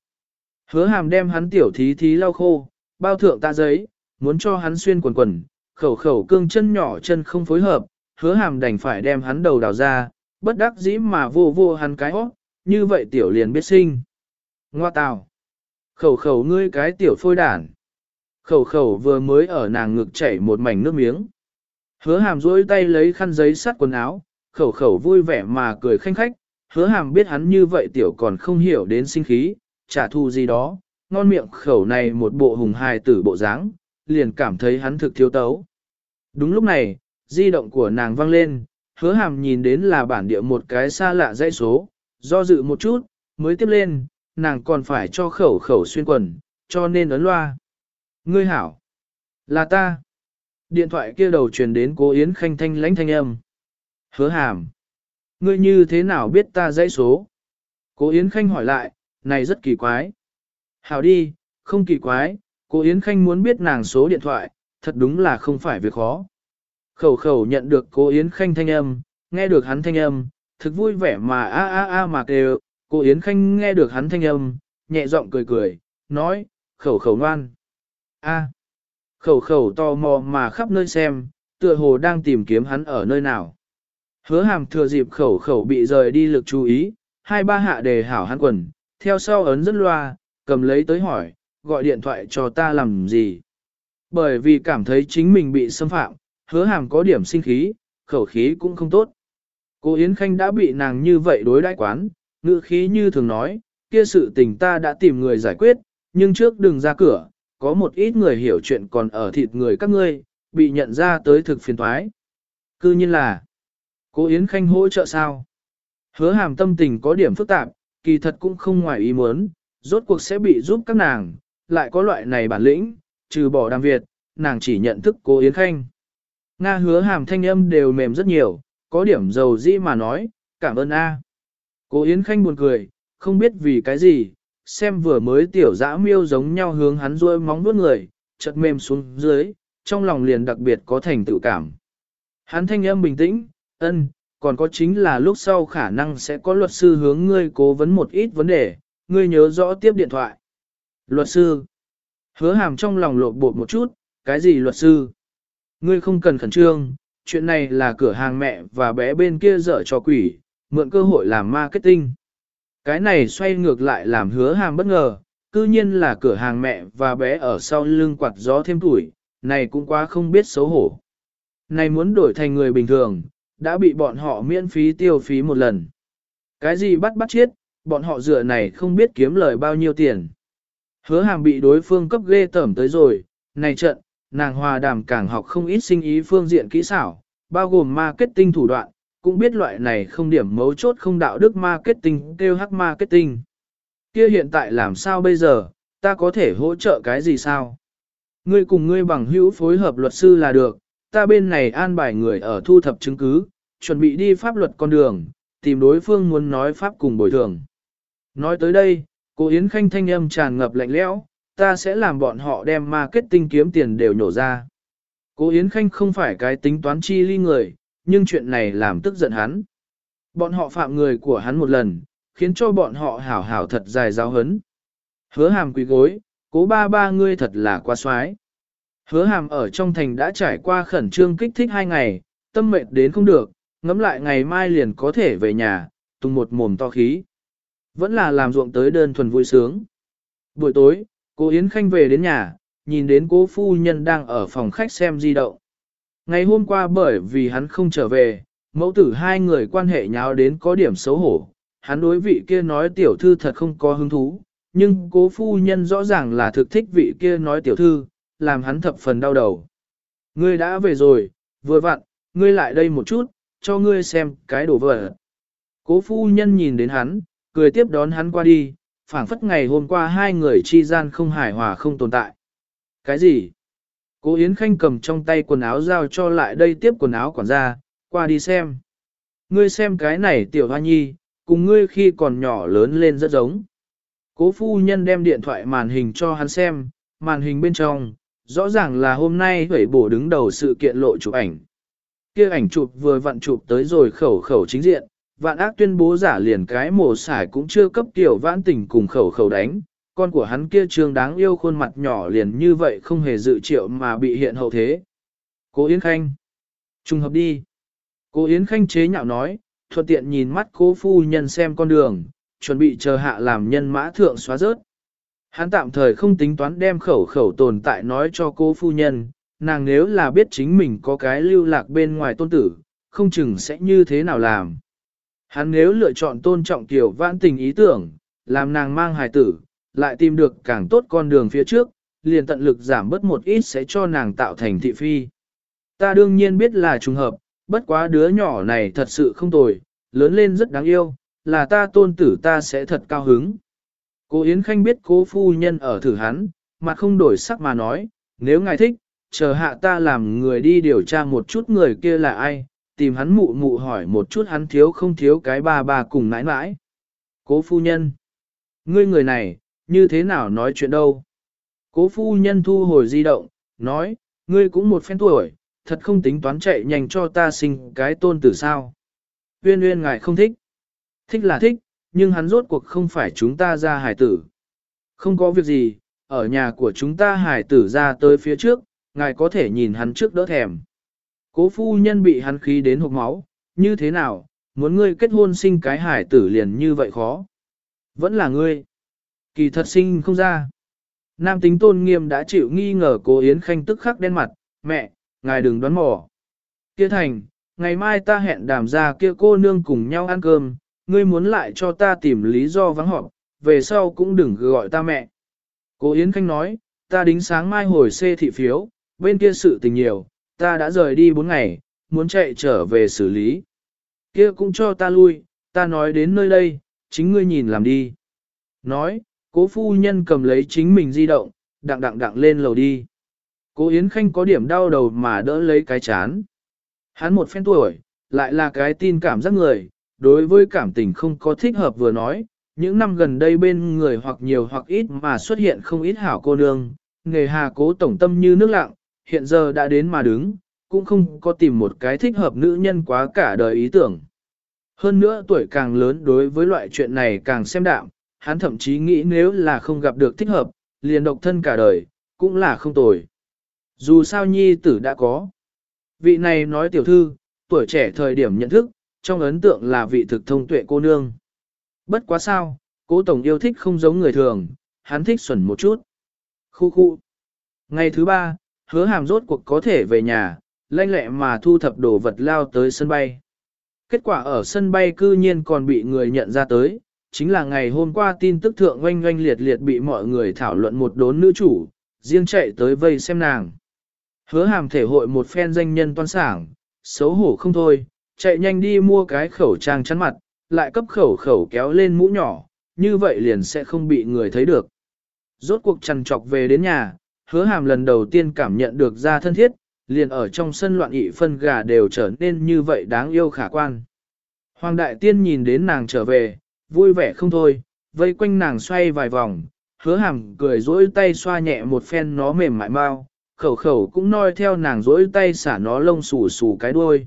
Speaker 1: Hứa hàm đem hắn tiểu thí thí lau khô, bao thượng tạ giấy, muốn cho hắn xuyên quần quần, khẩu khẩu cương chân nhỏ chân không phối hợp, hứa hàm đành phải đem hắn đầu đào ra, bất đắc dĩ mà vô vô hắn cái hót, như vậy tiểu liền biết sinh. Ngoa tào. Khẩu khẩu ngươi cái tiểu phôi đản. Khẩu khẩu vừa mới ở nàng ngực chảy một mảnh nước miếng. Hứa hàm duỗi tay lấy khăn giấy sắt quần áo, khẩu khẩu vui vẻ mà cười khanh khách. Hứa hàm biết hắn như vậy tiểu còn không hiểu đến sinh khí, trả thù gì đó, ngon miệng khẩu này một bộ hùng hài tử bộ dáng, liền cảm thấy hắn thực thiếu tấu. Đúng lúc này, di động của nàng vang lên, hứa hàm nhìn đến là bản địa một cái xa lạ dãy số, do dự một chút, mới tiếp lên, nàng còn phải cho khẩu khẩu xuyên quần, cho nên ấn loa. Ngươi hảo, là ta. Điện thoại kia đầu truyền đến cố Yến Khanh thanh lãnh thanh âm. Hứa hàm, ngươi như thế nào biết ta dãy số? Cố Yến Khanh hỏi lại, này rất kỳ quái. Hảo đi, không kỳ quái, cố Yến Khanh muốn biết nàng số điện thoại, thật đúng là không phải việc khó. Khẩu khẩu nhận được cố Yến Khanh thanh âm, nghe được hắn thanh âm, thực vui vẻ mà a a a mà kêu, cô Yến Khanh nghe được hắn thanh âm, nhẹ giọng cười cười, nói, khẩu khẩu ngoan a khẩu khẩu tò mò mà khắp nơi xem, tựa hồ đang tìm kiếm hắn ở nơi nào. Hứa hàm thừa dịp khẩu khẩu bị rời đi lực chú ý, hai ba hạ đề hảo hắn quần, theo sau ấn rất loa, cầm lấy tới hỏi, gọi điện thoại cho ta làm gì. Bởi vì cảm thấy chính mình bị xâm phạm, hứa hàm có điểm sinh khí, khẩu khí cũng không tốt. Cô Yến Khanh đã bị nàng như vậy đối đãi quán, ngữ khí như thường nói, kia sự tình ta đã tìm người giải quyết, nhưng trước đừng ra cửa, có một ít người hiểu chuyện còn ở thịt người các ngươi, bị nhận ra tới thực phiền thoái. Cư nhiên là, cô Yến Khanh hỗ trợ sao? Hứa hàm tâm tình có điểm phức tạp, kỳ thật cũng không ngoài ý muốn, rốt cuộc sẽ bị giúp các nàng, lại có loại này bản lĩnh, trừ bỏ đàm Việt, nàng chỉ nhận thức cô Yến Khanh. Nga hứa hàm thanh âm đều mềm rất nhiều, có điểm dầu dĩ mà nói, cảm ơn A. Cô Yến Khanh buồn cười, không biết vì cái gì, xem vừa mới tiểu dã miêu giống nhau hướng hắn rôi móng vuốt người, chật mềm xuống dưới, trong lòng liền đặc biệt có thành tự cảm. Hắn thanh âm bình tĩnh, ân, còn có chính là lúc sau khả năng sẽ có luật sư hướng ngươi cố vấn một ít vấn đề, ngươi nhớ rõ tiếp điện thoại. Luật sư. Hứa hàm trong lòng lộn bột một chút, cái gì luật sư? Ngươi không cần khẩn trương, chuyện này là cửa hàng mẹ và bé bên kia dở cho quỷ, mượn cơ hội làm marketing. Cái này xoay ngược lại làm hứa hàm bất ngờ, cư nhiên là cửa hàng mẹ và bé ở sau lưng quạt gió thêm tuổi, này cũng quá không biết xấu hổ. Này muốn đổi thành người bình thường, đã bị bọn họ miễn phí tiêu phí một lần. Cái gì bắt bắt chết, bọn họ dựa này không biết kiếm lời bao nhiêu tiền. Hứa hàm bị đối phương cấp ghê tởm tới rồi, này trận, nàng hòa đàm càng học không ít sinh ý phương diện kỹ xảo, bao gồm marketing thủ đoạn, cũng biết loại này không điểm mấu chốt không đạo đức marketing kêu hắc marketing. Kia hiện tại làm sao bây giờ, ta có thể hỗ trợ cái gì sao? Ngươi cùng ngươi bằng hữu phối hợp luật sư là được, ta bên này an bài người ở thu thập chứng cứ, chuẩn bị đi pháp luật con đường, tìm đối phương muốn nói pháp cùng bồi thường. Nói tới đây, cô Yến Khanh thanh âm tràn ngập lạnh lẽo, ta sẽ làm bọn họ đem marketing kiếm tiền đều nhổ ra. cô Yến Khanh không phải cái tính toán chi ly người, nhưng chuyện này làm tức giận hắn. Bọn họ phạm người của hắn một lần, khiến cho bọn họ hảo hảo thật dài giáo hấn. Hứa hàm quỳ gối, cố ba ba ngươi thật là quá xoái. Hứa hàm ở trong thành đã trải qua khẩn trương kích thích hai ngày, tâm mệt đến không được, ngắm lại ngày mai liền có thể về nhà, tung một mồm to khí. Vẫn là làm ruộng tới đơn thuần vui sướng. Buổi tối, cô Yến Khanh về đến nhà, nhìn đến cố phu nhân đang ở phòng khách xem di động. Ngày hôm qua bởi vì hắn không trở về, mẫu tử hai người quan hệ nháo đến có điểm xấu hổ. Hắn đối vị kia nói tiểu thư thật không có hứng thú, nhưng cố phu nhân rõ ràng là thực thích vị kia nói tiểu thư, làm hắn thập phần đau đầu. Ngươi đã về rồi, vừa vặn, ngươi lại đây một chút, cho ngươi xem cái đồ vở. Cố phu nhân nhìn đến hắn, cười tiếp đón hắn qua đi, phảng phất ngày hôm qua hai người chi gian không hài hòa không tồn tại. Cái gì? Cố Yến Khanh cầm trong tay quần áo giao cho lại đây tiếp quần áo quản gia, qua đi xem. Ngươi xem cái này tiểu hoa nhi, cùng ngươi khi còn nhỏ lớn lên rất giống. Cố phu nhân đem điện thoại màn hình cho hắn xem, màn hình bên trong, rõ ràng là hôm nay hủy bổ đứng đầu sự kiện lộ chụp ảnh. kia ảnh chụp vừa vặn chụp tới rồi khẩu khẩu chính diện, vạn ác tuyên bố giả liền cái mổ sải cũng chưa cấp tiểu vãn tình cùng khẩu khẩu đánh, con của hắn kia trường đáng yêu khuôn mặt nhỏ liền như vậy không hề dự triệu mà bị hiện hậu thế. Cố Yến Khanh. Trùng hợp đi. Cố Yến Khanh chế nhạo nói, thuận tiện nhìn mắt cố phu nhân xem con đường, chuẩn bị chờ hạ làm nhân mã thượng xóa rớt. Hắn tạm thời không tính toán đem khẩu khẩu tồn tại nói cho cô phu nhân, nàng nếu là biết chính mình có cái lưu lạc bên ngoài tôn tử, không chừng sẽ như thế nào làm. Hắn nếu lựa chọn tôn trọng tiểu vãn tình ý tưởng, làm nàng mang hài tử, lại tìm được càng tốt con đường phía trước, liền tận lực giảm bớt một ít sẽ cho nàng tạo thành thị phi. Ta đương nhiên biết là trùng hợp, bất quá đứa nhỏ này thật sự không tồi, lớn lên rất đáng yêu, là ta tôn tử ta sẽ thật cao hứng. Cô Yến Khanh biết cố phu nhân ở thử hắn, mặt không đổi sắc mà nói, nếu ngài thích, chờ hạ ta làm người đi điều tra một chút người kia là ai, tìm hắn mụ mụ hỏi một chút hắn thiếu không thiếu cái ba ba cùng nãi nãi. Cố phu nhân, ngươi người này, như thế nào nói chuyện đâu? Cố phu nhân thu hồi di động, nói, ngươi cũng một phen tuổi, thật không tính toán chạy nhanh cho ta sinh cái tôn tử sao. Uyên uyên ngài không thích. Thích là thích, nhưng hắn rốt cuộc không phải chúng ta ra hải tử. Không có việc gì, ở nhà của chúng ta hải tử ra tới phía trước, ngài có thể nhìn hắn trước đỡ thèm. Cố phu nhân bị hắn khí đến hộp máu, như thế nào, muốn ngươi kết hôn sinh cái hải tử liền như vậy khó. Vẫn là ngươi. Kỳ thật sinh không ra. Nam tính tôn nghiêm đã chịu nghi ngờ cố Yến Khanh tức khắc đen mặt, mẹ, ngài đừng đoán mò. Kia thành, ngày mai ta hẹn đàm ra kia cô nương cùng nhau ăn cơm, ngươi muốn lại cho ta tìm lý do vắng họp, về sau cũng đừng gọi ta mẹ. Cố Yến Khanh nói, ta đính sáng mai hồi xê thị phiếu, bên kia sự tình nhiều, ta đã rời đi 4 ngày, muốn chạy trở về xử lý. Kia cũng cho ta lui, ta nói đến nơi đây, chính ngươi nhìn làm đi. Nói, cố phu nhân cầm lấy chính mình di động, đặng đặng đặng lên lầu đi. Cố Yến Khanh có điểm đau đầu mà đỡ lấy cái chán. Hắn một phen tuổi, lại là cái tin cảm giác người, đối với cảm tình không có thích hợp vừa nói, những năm gần đây bên người hoặc nhiều hoặc ít mà xuất hiện không ít hảo cô nương, nghề hà cố tổng tâm như nước lặng, hiện giờ đã đến mà đứng, cũng không có tìm một cái thích hợp nữ nhân quá cả đời ý tưởng. Hơn nữa tuổi càng lớn đối với loại chuyện này càng xem đạm, hắn thậm chí nghĩ nếu là không gặp được thích hợp, liền độc thân cả đời, cũng là không tồi. Dù sao nhi tử đã có. Vị này nói tiểu thư, tuổi trẻ thời điểm nhận thức, trong ấn tượng là vị thực thông tuệ cô nương. Bất quá sao, cố tổng yêu thích không giống người thường, hắn thích xuẩn một chút. Khu khu. Ngày thứ ba, hứa hàm rốt cuộc có thể về nhà, lanh lẹ mà thu thập đồ vật lao tới sân bay. Kết quả ở sân bay cư nhiên còn bị người nhận ra tới, chính là ngày hôm qua tin tức thượng oanh oanh liệt liệt bị mọi người thảo luận một đốn nữ chủ, riêng chạy tới vây xem nàng. Hứa hàm thể hội một phen danh nhân toan sảng, xấu hổ không thôi, chạy nhanh đi mua cái khẩu trang chắn mặt, lại cấp khẩu khẩu kéo lên mũ nhỏ, như vậy liền sẽ không bị người thấy được. Rốt cuộc trằn trọc về đến nhà, hứa hàm lần đầu tiên cảm nhận được ra thân thiết, liền ở trong sân loạn ị phân gà đều trở nên như vậy đáng yêu khả quan. Hoàng đại tiên nhìn đến nàng trở về, vui vẻ không thôi, vây quanh nàng xoay vài vòng, hứa hàm cười dỗi tay xoa nhẹ một phen nó mềm mại mau, khẩu khẩu cũng noi theo nàng dỗi tay xả nó lông xù xù cái đuôi.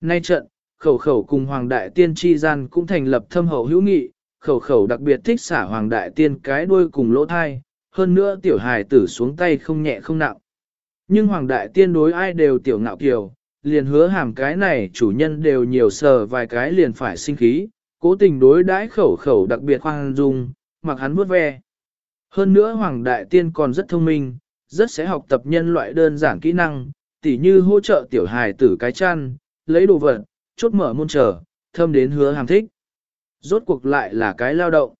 Speaker 1: Nay trận, khẩu khẩu cùng Hoàng Đại Tiên chi gian cũng thành lập thâm hậu hữu nghị, khẩu khẩu đặc biệt thích xả Hoàng Đại Tiên cái đuôi cùng lỗ thai, hơn nữa tiểu hài tử xuống tay không nhẹ không nặng. Nhưng Hoàng Đại Tiên đối ai đều tiểu ngạo kiều, liền hứa hàm cái này chủ nhân đều nhiều sờ vài cái liền phải sinh khí, cố tình đối đãi khẩu khẩu đặc biệt hoang dung, mặc hắn vuốt ve. Hơn nữa Hoàng Đại Tiên còn rất thông minh, rất sẽ học tập nhân loại đơn giản kỹ năng, tỉ như hỗ trợ tiểu hài tử cái chăn, lấy đồ vật, chốt mở môn trở, thâm đến hứa hàng thích. Rốt cuộc lại là cái lao động.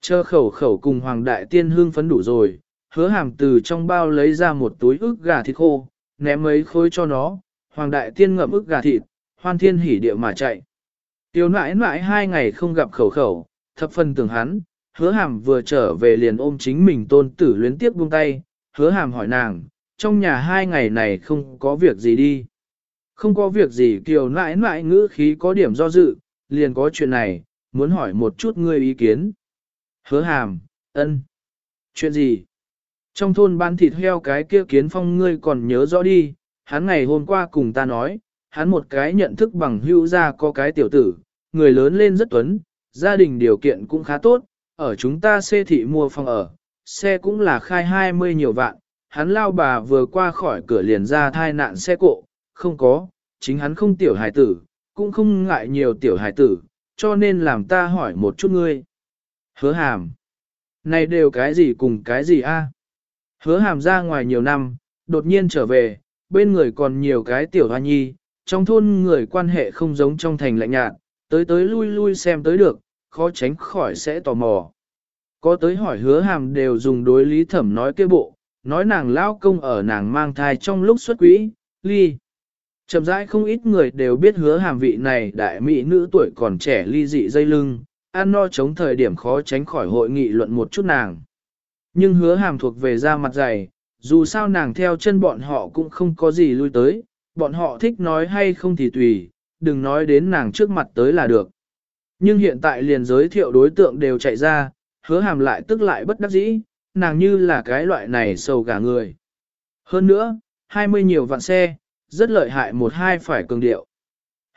Speaker 1: Chờ khẩu khẩu cùng Hoàng Đại Tiên hương phấn đủ rồi, hứa hàm từ trong bao lấy ra một túi ức gà thịt khô, ném mấy khối cho nó, Hoàng Đại Tiên ngậm ức gà thịt, hoan thiên hỉ địa mà chạy. Tiêu nãi nãi hai ngày không gặp khẩu khẩu, thập phân tưởng hắn, hứa hàm vừa trở về liền ôm chính mình tôn tử luyến tiếp buông tay, hứa hàm hỏi nàng, trong nhà hai ngày này không có việc gì đi. Không có việc gì kiều nãi nãi ngữ khí có điểm do dự, liền có chuyện này, muốn hỏi một chút ngươi ý kiến. Hứa hàm, ân. Chuyện gì? Trong thôn bán thịt heo cái kia kiến phong ngươi còn nhớ rõ đi, hắn ngày hôm qua cùng ta nói, hắn một cái nhận thức bằng hữu ra có cái tiểu tử, người lớn lên rất tuấn, gia đình điều kiện cũng khá tốt, ở chúng ta xê thị mua phòng ở, xe cũng là khai 20 nhiều vạn, hắn lao bà vừa qua khỏi cửa liền ra thai nạn xe cộ, không có, chính hắn không tiểu hài tử, cũng không ngại nhiều tiểu hài tử, cho nên làm ta hỏi một chút ngươi. Hứa hàm. Này đều cái gì cùng cái gì a? Hứa hàm ra ngoài nhiều năm, đột nhiên trở về, bên người còn nhiều cái tiểu hoa nhi, trong thôn người quan hệ không giống trong thành lạnh nhạt, tới tới lui lui xem tới được, khó tránh khỏi sẽ tò mò. Có tới hỏi hứa hàm đều dùng đối lý thẩm nói kia bộ, nói nàng lao công ở nàng mang thai trong lúc xuất quỹ, ly. Chậm rãi không ít người đều biết hứa hàm vị này đại mỹ nữ tuổi còn trẻ ly dị dây lưng, ăn no chống thời điểm khó tránh khỏi hội nghị luận một chút nàng. Nhưng hứa hàm thuộc về da mặt dày, dù sao nàng theo chân bọn họ cũng không có gì lui tới, bọn họ thích nói hay không thì tùy, đừng nói đến nàng trước mặt tới là được. Nhưng hiện tại liền giới thiệu đối tượng đều chạy ra, hứa hàm lại tức lại bất đắc dĩ, nàng như là cái loại này sầu cả người. Hơn nữa, 20 nhiều vạn xe, rất lợi hại một hai phải cường điệu.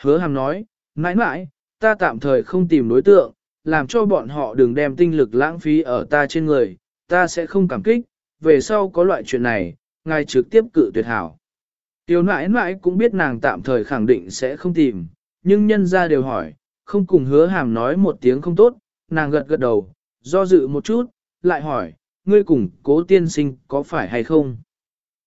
Speaker 1: Hứa hàm nói, mãi mãi, ta tạm thời không tìm đối tượng, làm cho bọn họ đừng đem tinh lực lãng phí ở ta trên người, ta sẽ không cảm kích, về sau có loại chuyện này, ngài trực tiếp cự tuyệt hảo. Tiểu nãi nãi cũng biết nàng tạm thời khẳng định sẽ không tìm, nhưng nhân ra đều hỏi, không cùng hứa hàm nói một tiếng không tốt, nàng gật gật đầu, do dự một chút, lại hỏi, ngươi cùng cố tiên sinh có phải hay không?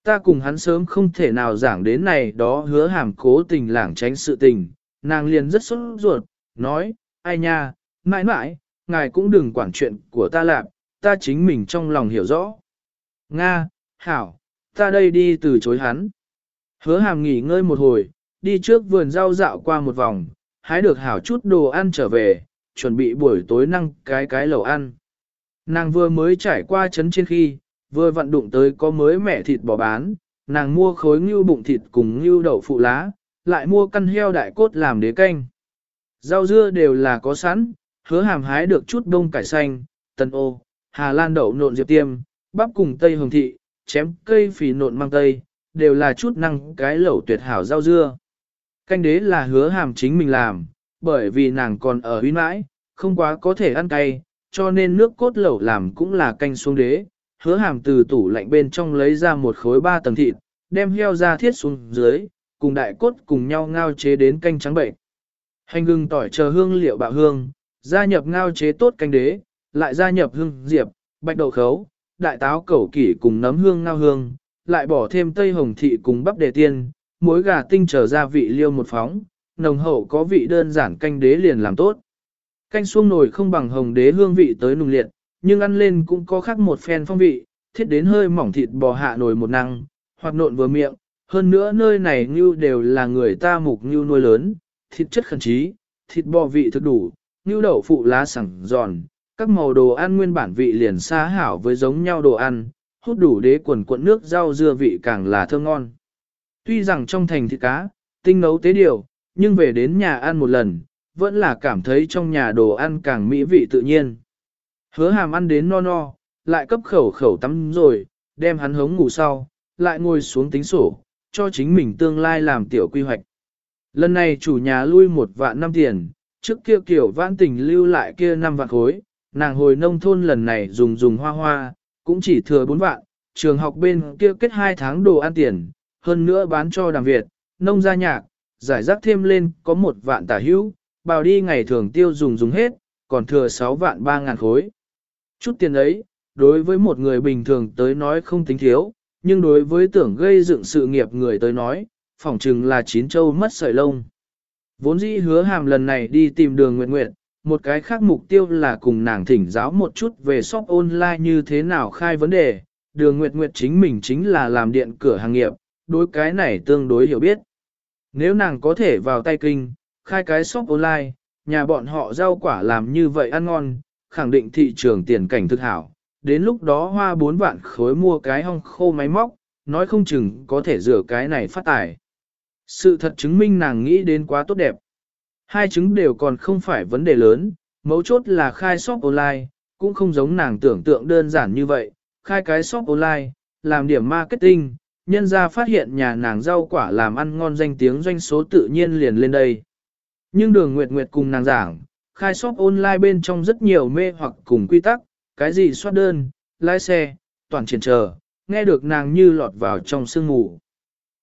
Speaker 1: Ta cùng hắn sớm không thể nào giảng đến này đó hứa hàm cố tình lảng tránh sự tình, nàng liền rất sốt ruột, nói, ai nha, mãi mãi, ngài cũng đừng quản chuyện của ta làm, ta chính mình trong lòng hiểu rõ. Nga, Hảo, ta đây đi từ chối hắn. Hứa hàm nghỉ ngơi một hồi, đi trước vườn rau dạo qua một vòng, hái được Hảo chút đồ ăn trở về, chuẩn bị buổi tối năng cái cái lẩu ăn. Nàng vừa mới trải qua chấn trên khi, vừa vận đụng tới có mới mẻ thịt bò bán, nàng mua khối ngưu bụng thịt cùng ngưu đậu phụ lá, lại mua căn heo đại cốt làm đế canh. Rau dưa đều là có sẵn, hứa hàm hái được chút đông cải xanh, tân ô, hà lan đậu nộn diệp tiêm, bắp cùng tây hồng thị, chém cây phì nộn mang tây, đều là chút năng cái lẩu tuyệt hảo rau dưa. Canh đế là hứa hàm chính mình làm, bởi vì nàng còn ở huy mãi, không quá có thể ăn cay, cho nên nước cốt lẩu làm cũng là canh xuống đế. Hứa hàm từ tủ lạnh bên trong lấy ra một khối ba tầng thịt, đem heo ra thiết xuống dưới, cùng đại cốt cùng nhau ngao chế đến canh trắng bệnh. Hành gừng tỏi chờ hương liệu bạo hương, gia nhập ngao chế tốt canh đế, lại gia nhập hương diệp, bạch đậu khấu, đại táo cẩu kỷ cùng nấm hương ngao hương, lại bỏ thêm tây hồng thị cùng bắp đề tiên, muối gà tinh trở gia vị liêu một phóng, nồng hậu có vị đơn giản canh đế liền làm tốt. Canh xuông nồi không bằng hồng đế hương vị tới nùng liệt, nhưng ăn lên cũng có khác một phen phong vị, thiết đến hơi mỏng thịt bò hạ nồi một năng, hoặc nộn vừa miệng, hơn nữa nơi này như đều là người ta mục như nuôi lớn, thịt chất khẩn trí, thịt bò vị thực đủ, như đậu phụ lá sẳng giòn, các màu đồ ăn nguyên bản vị liền xa hảo với giống nhau đồ ăn, hút đủ đế quần cuộn nước rau dưa vị càng là thơm ngon. Tuy rằng trong thành thịt cá, tinh nấu tế điều, nhưng về đến nhà ăn một lần, vẫn là cảm thấy trong nhà đồ ăn càng mỹ vị tự nhiên. Hứa hàm ăn đến no no, lại cấp khẩu khẩu tắm rồi, đem hắn hống ngủ sau, lại ngồi xuống tính sổ, cho chính mình tương lai làm tiểu quy hoạch. Lần này chủ nhà lui một vạn năm tiền, trước kia kiểu vãn tình lưu lại kia năm vạn khối, nàng hồi nông thôn lần này dùng dùng hoa hoa, cũng chỉ thừa bốn vạn, trường học bên kia kết hai tháng đồ ăn tiền, hơn nữa bán cho đàm Việt, nông gia nhạc, giải rác thêm lên có một vạn tả hữu, bào đi ngày thường tiêu dùng dùng hết, còn thừa sáu vạn ba ngàn khối. Chút tiền ấy, đối với một người bình thường tới nói không tính thiếu, nhưng đối với tưởng gây dựng sự nghiệp người tới nói, phỏng chừng là chín châu mất sợi lông. Vốn dĩ hứa hàm lần này đi tìm đường nguyện nguyện, một cái khác mục tiêu là cùng nàng thỉnh giáo một chút về shop online như thế nào khai vấn đề, đường nguyệt nguyệt chính mình chính là làm điện cửa hàng nghiệp, đối cái này tương đối hiểu biết. Nếu nàng có thể vào tay kinh, khai cái shop online, nhà bọn họ rau quả làm như vậy ăn ngon, khẳng định thị trường tiền cảnh thực hảo, đến lúc đó hoa 4 vạn khối mua cái hong khô máy móc, nói không chừng có thể rửa cái này phát tài. Sự thật chứng minh nàng nghĩ đến quá tốt đẹp. Hai chứng đều còn không phải vấn đề lớn, mấu chốt là khai shop online, cũng không giống nàng tưởng tượng đơn giản như vậy, khai cái shop online, làm điểm marketing, nhân ra phát hiện nhà nàng rau quả làm ăn ngon danh tiếng doanh số tự nhiên liền lên đây. Nhưng đường Nguyệt Nguyệt cùng nàng giảng, khai shop online bên trong rất nhiều mê hoặc cùng quy tắc, cái gì soát đơn, lái xe, toàn triển chờ, nghe được nàng như lọt vào trong sương mù.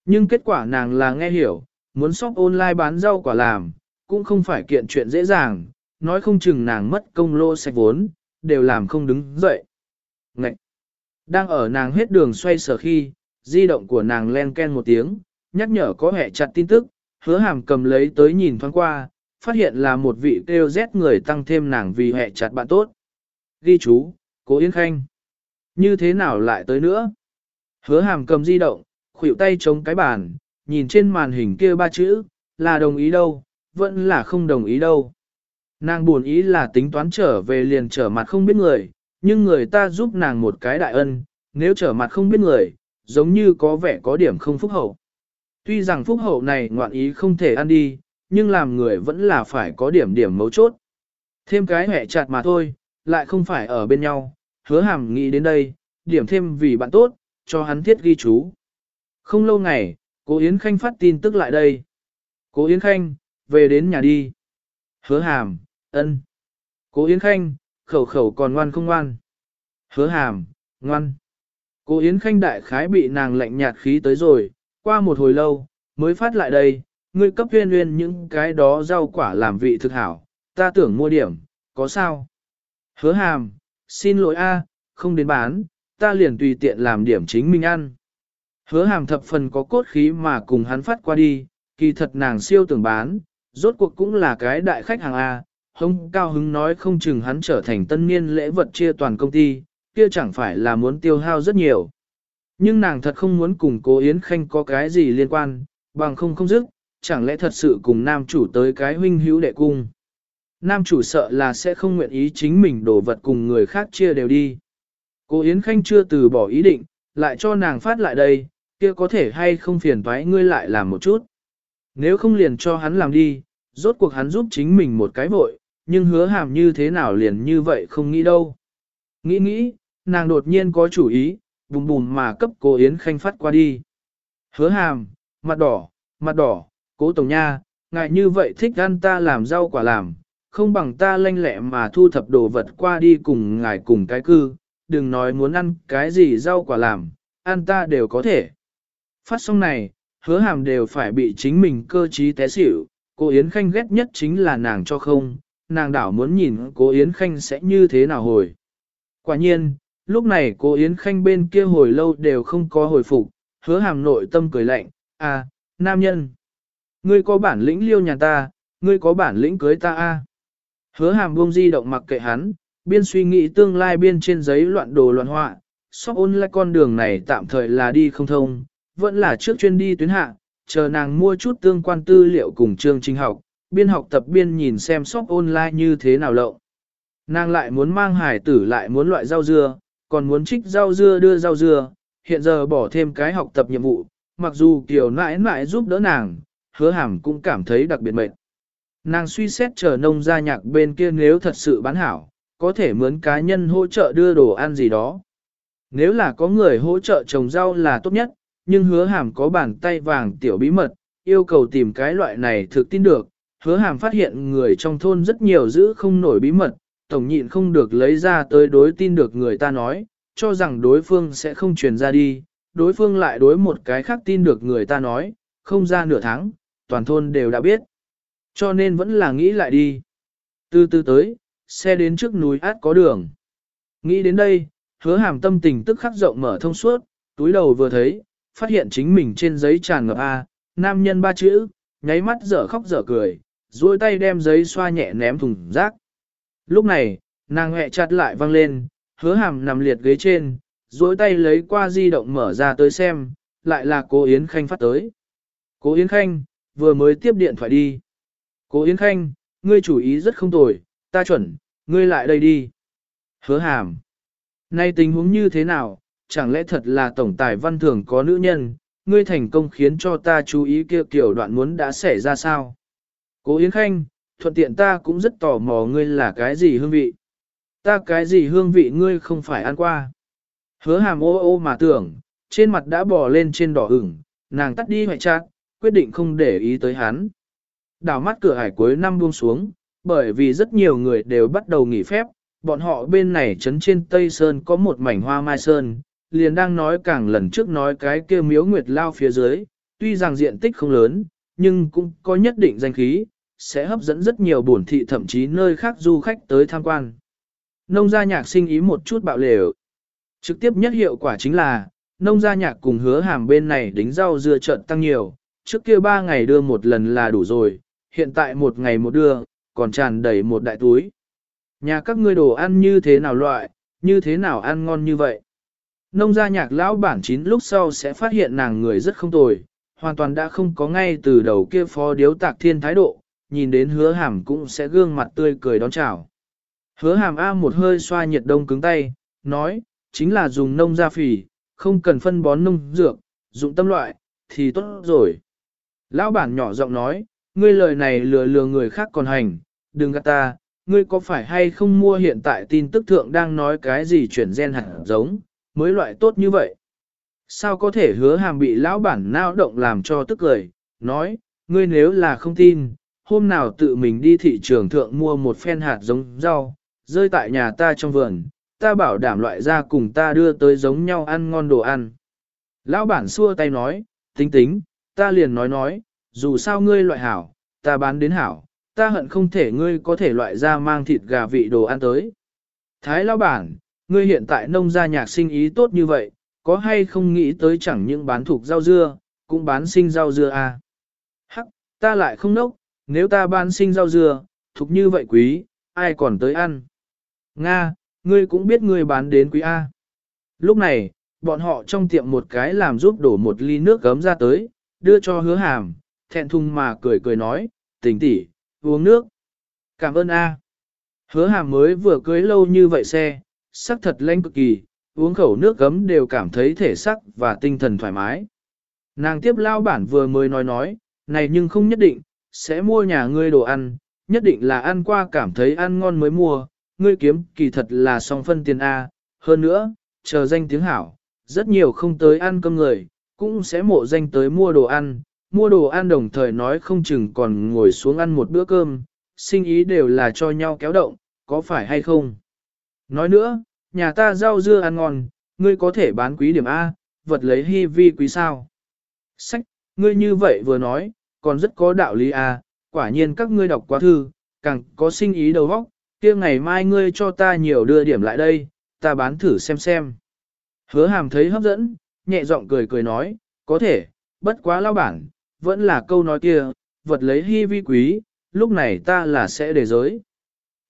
Speaker 1: Nhưng kết quả nàng là nghe hiểu, muốn shop online bán rau quả làm, cũng không phải kiện chuyện dễ dàng, nói không chừng nàng mất công lô sạch vốn, đều làm không đứng dậy. Ngậy! Đang ở nàng hết đường xoay sở khi, di động của nàng len ken một tiếng, nhắc nhở có hệ chặt tin tức, hứa hàm cầm lấy tới nhìn thoáng qua, phát hiện là một vị kêu rét người tăng thêm nàng vì hệ chặt bạn tốt. Ghi chú, cố Yến Khanh. Như thế nào lại tới nữa? Hứa hàm cầm di động, khuỷu tay chống cái bàn, nhìn trên màn hình kia ba chữ, là đồng ý đâu, vẫn là không đồng ý đâu. Nàng buồn ý là tính toán trở về liền trở mặt không biết người, nhưng người ta giúp nàng một cái đại ân, nếu trở mặt không biết người, giống như có vẻ có điểm không phúc hậu. Tuy rằng phúc hậu này ngoạn ý không thể ăn đi, nhưng làm người vẫn là phải có điểm điểm mấu chốt. Thêm cái hẹ chặt mà thôi, lại không phải ở bên nhau, hứa hàm nghĩ đến đây, điểm thêm vì bạn tốt, cho hắn thiết ghi chú. Không lâu ngày, cố Yến Khanh phát tin tức lại đây. Cố Yến Khanh, về đến nhà đi. Hứa hàm, ân. Cố Yến Khanh, khẩu khẩu còn ngoan không ngoan. Hứa hàm, ngoan. Cố Yến Khanh đại khái bị nàng lạnh nhạt khí tới rồi, qua một hồi lâu, mới phát lại đây, ngươi cấp huyên huyên những cái đó rau quả làm vị thực hảo, ta tưởng mua điểm, có sao? Hứa hàm, xin lỗi a, không đến bán, ta liền tùy tiện làm điểm chính mình ăn. Hứa hàm thập phần có cốt khí mà cùng hắn phát qua đi, kỳ thật nàng siêu tưởng bán, rốt cuộc cũng là cái đại khách hàng A, hông cao hứng nói không chừng hắn trở thành tân niên lễ vật chia toàn công ty, kia chẳng phải là muốn tiêu hao rất nhiều. Nhưng nàng thật không muốn cùng cố Yến Khanh có cái gì liên quan, bằng không không dứt, chẳng lẽ thật sự cùng nam chủ tới cái huynh hữu đệ cung. Nam chủ sợ là sẽ không nguyện ý chính mình đổ vật cùng người khác chia đều đi. Cố Yến Khanh chưa từ bỏ ý định, lại cho nàng phát lại đây, kia có thể hay không phiền thoái ngươi lại làm một chút. Nếu không liền cho hắn làm đi, rốt cuộc hắn giúp chính mình một cái vội, nhưng hứa hàm như thế nào liền như vậy không nghĩ đâu. Nghĩ nghĩ, nàng đột nhiên có chủ ý, bùm bùm mà cấp cô Yến Khanh phát qua đi. Hứa hàm, mặt đỏ, mặt đỏ, cố tổng nha, ngại như vậy thích ăn ta làm rau quả làm, không bằng ta lanh lẹ mà thu thập đồ vật qua đi cùng ngài cùng cái cư, đừng nói muốn ăn cái gì rau quả làm, ăn ta đều có thể. Phát xong này, hứa hàm đều phải bị chính mình cơ trí té xỉu, cô Yến Khanh ghét nhất chính là nàng cho không, nàng đảo muốn nhìn cô Yến Khanh sẽ như thế nào hồi. Quả nhiên, lúc này cô Yến Khanh bên kia hồi lâu đều không có hồi phục, hứa hàm nội tâm cười lạnh, à, nam nhân. Ngươi có bản lĩnh liêu nhà ta, ngươi có bản lĩnh cưới ta a. À. Hứa hàm buông di động mặc kệ hắn, biên suy nghĩ tương lai biên trên giấy loạn đồ loạn họa, sóc ôn lại con đường này tạm thời là đi không thông, vẫn là trước chuyên đi tuyến hạ, chờ nàng mua chút tương quan tư liệu cùng chương trình học, biên học tập biên nhìn xem shop online như thế nào lậu. Nàng lại muốn mang hải tử lại muốn loại rau dưa, còn muốn trích rau dưa đưa rau dưa, hiện giờ bỏ thêm cái học tập nhiệm vụ, mặc dù kiểu nãi nãi giúp đỡ nàng, hứa hàm cũng cảm thấy đặc biệt mệt. Nàng suy xét chờ nông gia nhạc bên kia nếu thật sự bán hảo, có thể mướn cá nhân hỗ trợ đưa đồ ăn gì đó. Nếu là có người hỗ trợ trồng rau là tốt nhất, nhưng hứa hàm có bàn tay vàng tiểu bí mật, yêu cầu tìm cái loại này thực tin được. Hứa hàm phát hiện người trong thôn rất nhiều giữ không nổi bí mật, tổng nhịn không được lấy ra tới đối tin được người ta nói, cho rằng đối phương sẽ không truyền ra đi, đối phương lại đối một cái khác tin được người ta nói, không ra nửa tháng, toàn thôn đều đã biết. Cho nên vẫn là nghĩ lại đi. Từ từ tới, xe đến trước núi át có đường. Nghĩ đến đây, hứa hàm tâm tình tức khắc rộng mở thông suốt, túi đầu vừa thấy, phát hiện chính mình trên giấy tràn ngập A, nam nhân ba chữ, nháy mắt dở khóc dở cười, duỗi tay đem giấy xoa nhẹ ném thùng rác. Lúc này, nàng hẹ chặt lại văng lên, hứa hàm nằm liệt ghế trên, duỗi tay lấy qua di động mở ra tới xem, lại là cô Yến Khanh phát tới. Cô Yến Khanh, vừa mới tiếp điện thoại đi. Cô Yến Khanh, ngươi chủ ý rất không tồi, ta chuẩn, ngươi lại đây đi. Hứa hàm. Nay tình huống như thế nào, chẳng lẽ thật là tổng tài văn thường có nữ nhân, ngươi thành công khiến cho ta chú ý kia kiểu đoạn muốn đã xảy ra sao? Cố Yến Khanh, thuận tiện ta cũng rất tò mò ngươi là cái gì hương vị. Ta cái gì hương vị ngươi không phải ăn qua. Hứa hàm ô ô mà tưởng, trên mặt đã bò lên trên đỏ ửng, nàng tắt đi hoại chát, quyết định không để ý tới hắn. Đảo mắt cửa hải cuối năm buông xuống, bởi vì rất nhiều người đều bắt đầu nghỉ phép, bọn họ bên này trấn trên Tây Sơn có một mảnh hoa mai sơn, liền đang nói càng lần trước nói cái kia miếu nguyệt lao phía dưới, tuy rằng diện tích không lớn, nhưng cũng có nhất định danh khí, sẽ hấp dẫn rất nhiều bổn thị thậm chí nơi khác du khách tới tham quan. Nông gia nhạc sinh ý một chút bạo lều. Trực tiếp nhất hiệu quả chính là, nông gia nhạc cùng hứa hàm bên này đính rau dưa trận tăng nhiều, trước kia ba ngày đưa một lần là đủ rồi, hiện tại một ngày một đưa, còn tràn đầy một đại túi. Nhà các ngươi đồ ăn như thế nào loại, như thế nào ăn ngon như vậy. Nông gia nhạc lão bản chín lúc sau sẽ phát hiện nàng người rất không tồi, hoàn toàn đã không có ngay từ đầu kia phó điếu tạc thiên thái độ, nhìn đến hứa hàm cũng sẽ gương mặt tươi cười đón chào. Hứa hàm A một hơi xoa nhiệt đông cứng tay, nói, chính là dùng nông gia phì, không cần phân bón nông dược, dụng tâm loại, thì tốt rồi. Lão bản nhỏ giọng nói, ngươi lời này lừa lừa người khác còn hành, đừng gạt ta, ngươi có phải hay không mua hiện tại tin tức thượng đang nói cái gì chuyển gen hạt giống, mới loại tốt như vậy. Sao có thể hứa hàm bị lão bản nao động làm cho tức cười, nói, ngươi nếu là không tin, hôm nào tự mình đi thị trường thượng mua một phen hạt giống rau, rơi tại nhà ta trong vườn, ta bảo đảm loại ra cùng ta đưa tới giống nhau ăn ngon đồ ăn. Lão bản xua tay nói, tính tính, ta liền nói nói, dù sao ngươi loại hảo, ta bán đến hảo, ta hận không thể ngươi có thể loại ra mang thịt gà vị đồ ăn tới. Thái lão bản, ngươi hiện tại nông gia nhạc sinh ý tốt như vậy, có hay không nghĩ tới chẳng những bán thuộc rau dưa, cũng bán sinh rau dưa à? Hắc, ta lại không nốc, nếu ta bán sinh rau dưa, thuộc như vậy quý, ai còn tới ăn? Nga, ngươi cũng biết ngươi bán đến quý A. Lúc này, bọn họ trong tiệm một cái làm giúp đổ một ly nước gấm ra tới, đưa cho hứa hàm, thẹn thùng mà cười cười nói, tỉnh tỉ, uống nước. Cảm ơn A. Hứa hàm mới vừa cưới lâu như vậy xe, sắc thật lanh cực kỳ, uống khẩu nước gấm đều cảm thấy thể sắc và tinh thần thoải mái. Nàng tiếp lao bản vừa mới nói nói, này nhưng không nhất định, sẽ mua nhà ngươi đồ ăn, nhất định là ăn qua cảm thấy ăn ngon mới mua, ngươi kiếm kỳ thật là song phân tiền A, hơn nữa, chờ danh tiếng hảo, rất nhiều không tới ăn cơm người, cũng sẽ mộ danh tới mua đồ ăn, mua đồ ăn đồng thời nói không chừng còn ngồi xuống ăn một bữa cơm, sinh ý đều là cho nhau kéo động, có phải hay không? Nói nữa, nhà ta rau dưa ăn ngon, ngươi có thể bán quý điểm A, vật lấy hy vi quý sao? Sách, ngươi như vậy vừa nói, còn rất có đạo lý A, quả nhiên các ngươi đọc quá thư, càng có sinh ý đầu óc, kia ngày mai ngươi cho ta nhiều đưa điểm lại đây, ta bán thử xem xem. Hứa hàm thấy hấp dẫn, nhẹ giọng cười cười nói, có thể, bất quá lao bản, vẫn là câu nói kia, vật lấy hy vi quý, lúc này ta là sẽ để giới.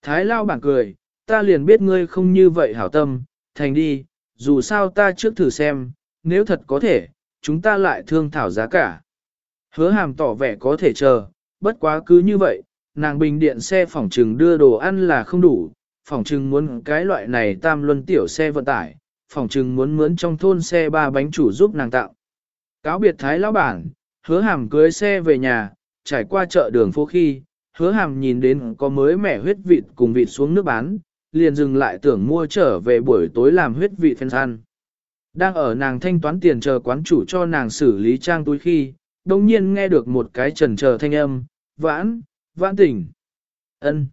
Speaker 1: Thái lao bản cười, ta liền biết ngươi không như vậy hảo tâm, thành đi, dù sao ta trước thử xem, nếu thật có thể, chúng ta lại thương thảo giá cả. Hứa hàm tỏ vẻ có thể chờ, bất quá cứ như vậy, nàng bình điện xe phỏng trừng đưa đồ ăn là không đủ, phỏng trừng muốn cái loại này tam luân tiểu xe vận tải, phỏng trừng muốn mướn trong thôn xe ba bánh chủ giúp nàng tạo. Cáo biệt thái lão bản, hứa hàm cưới xe về nhà, trải qua chợ đường phố khi, hứa hàm nhìn đến có mới mẻ huyết vịt cùng vịt xuống nước bán, liền dừng lại tưởng mua trở về buổi tối làm huyết vị phèn ăn. Đang ở nàng thanh toán tiền chờ quán chủ cho nàng xử lý trang túi khi, đồng nhiên nghe được một cái trần chờ thanh âm, vãn, vãn tỉnh. ân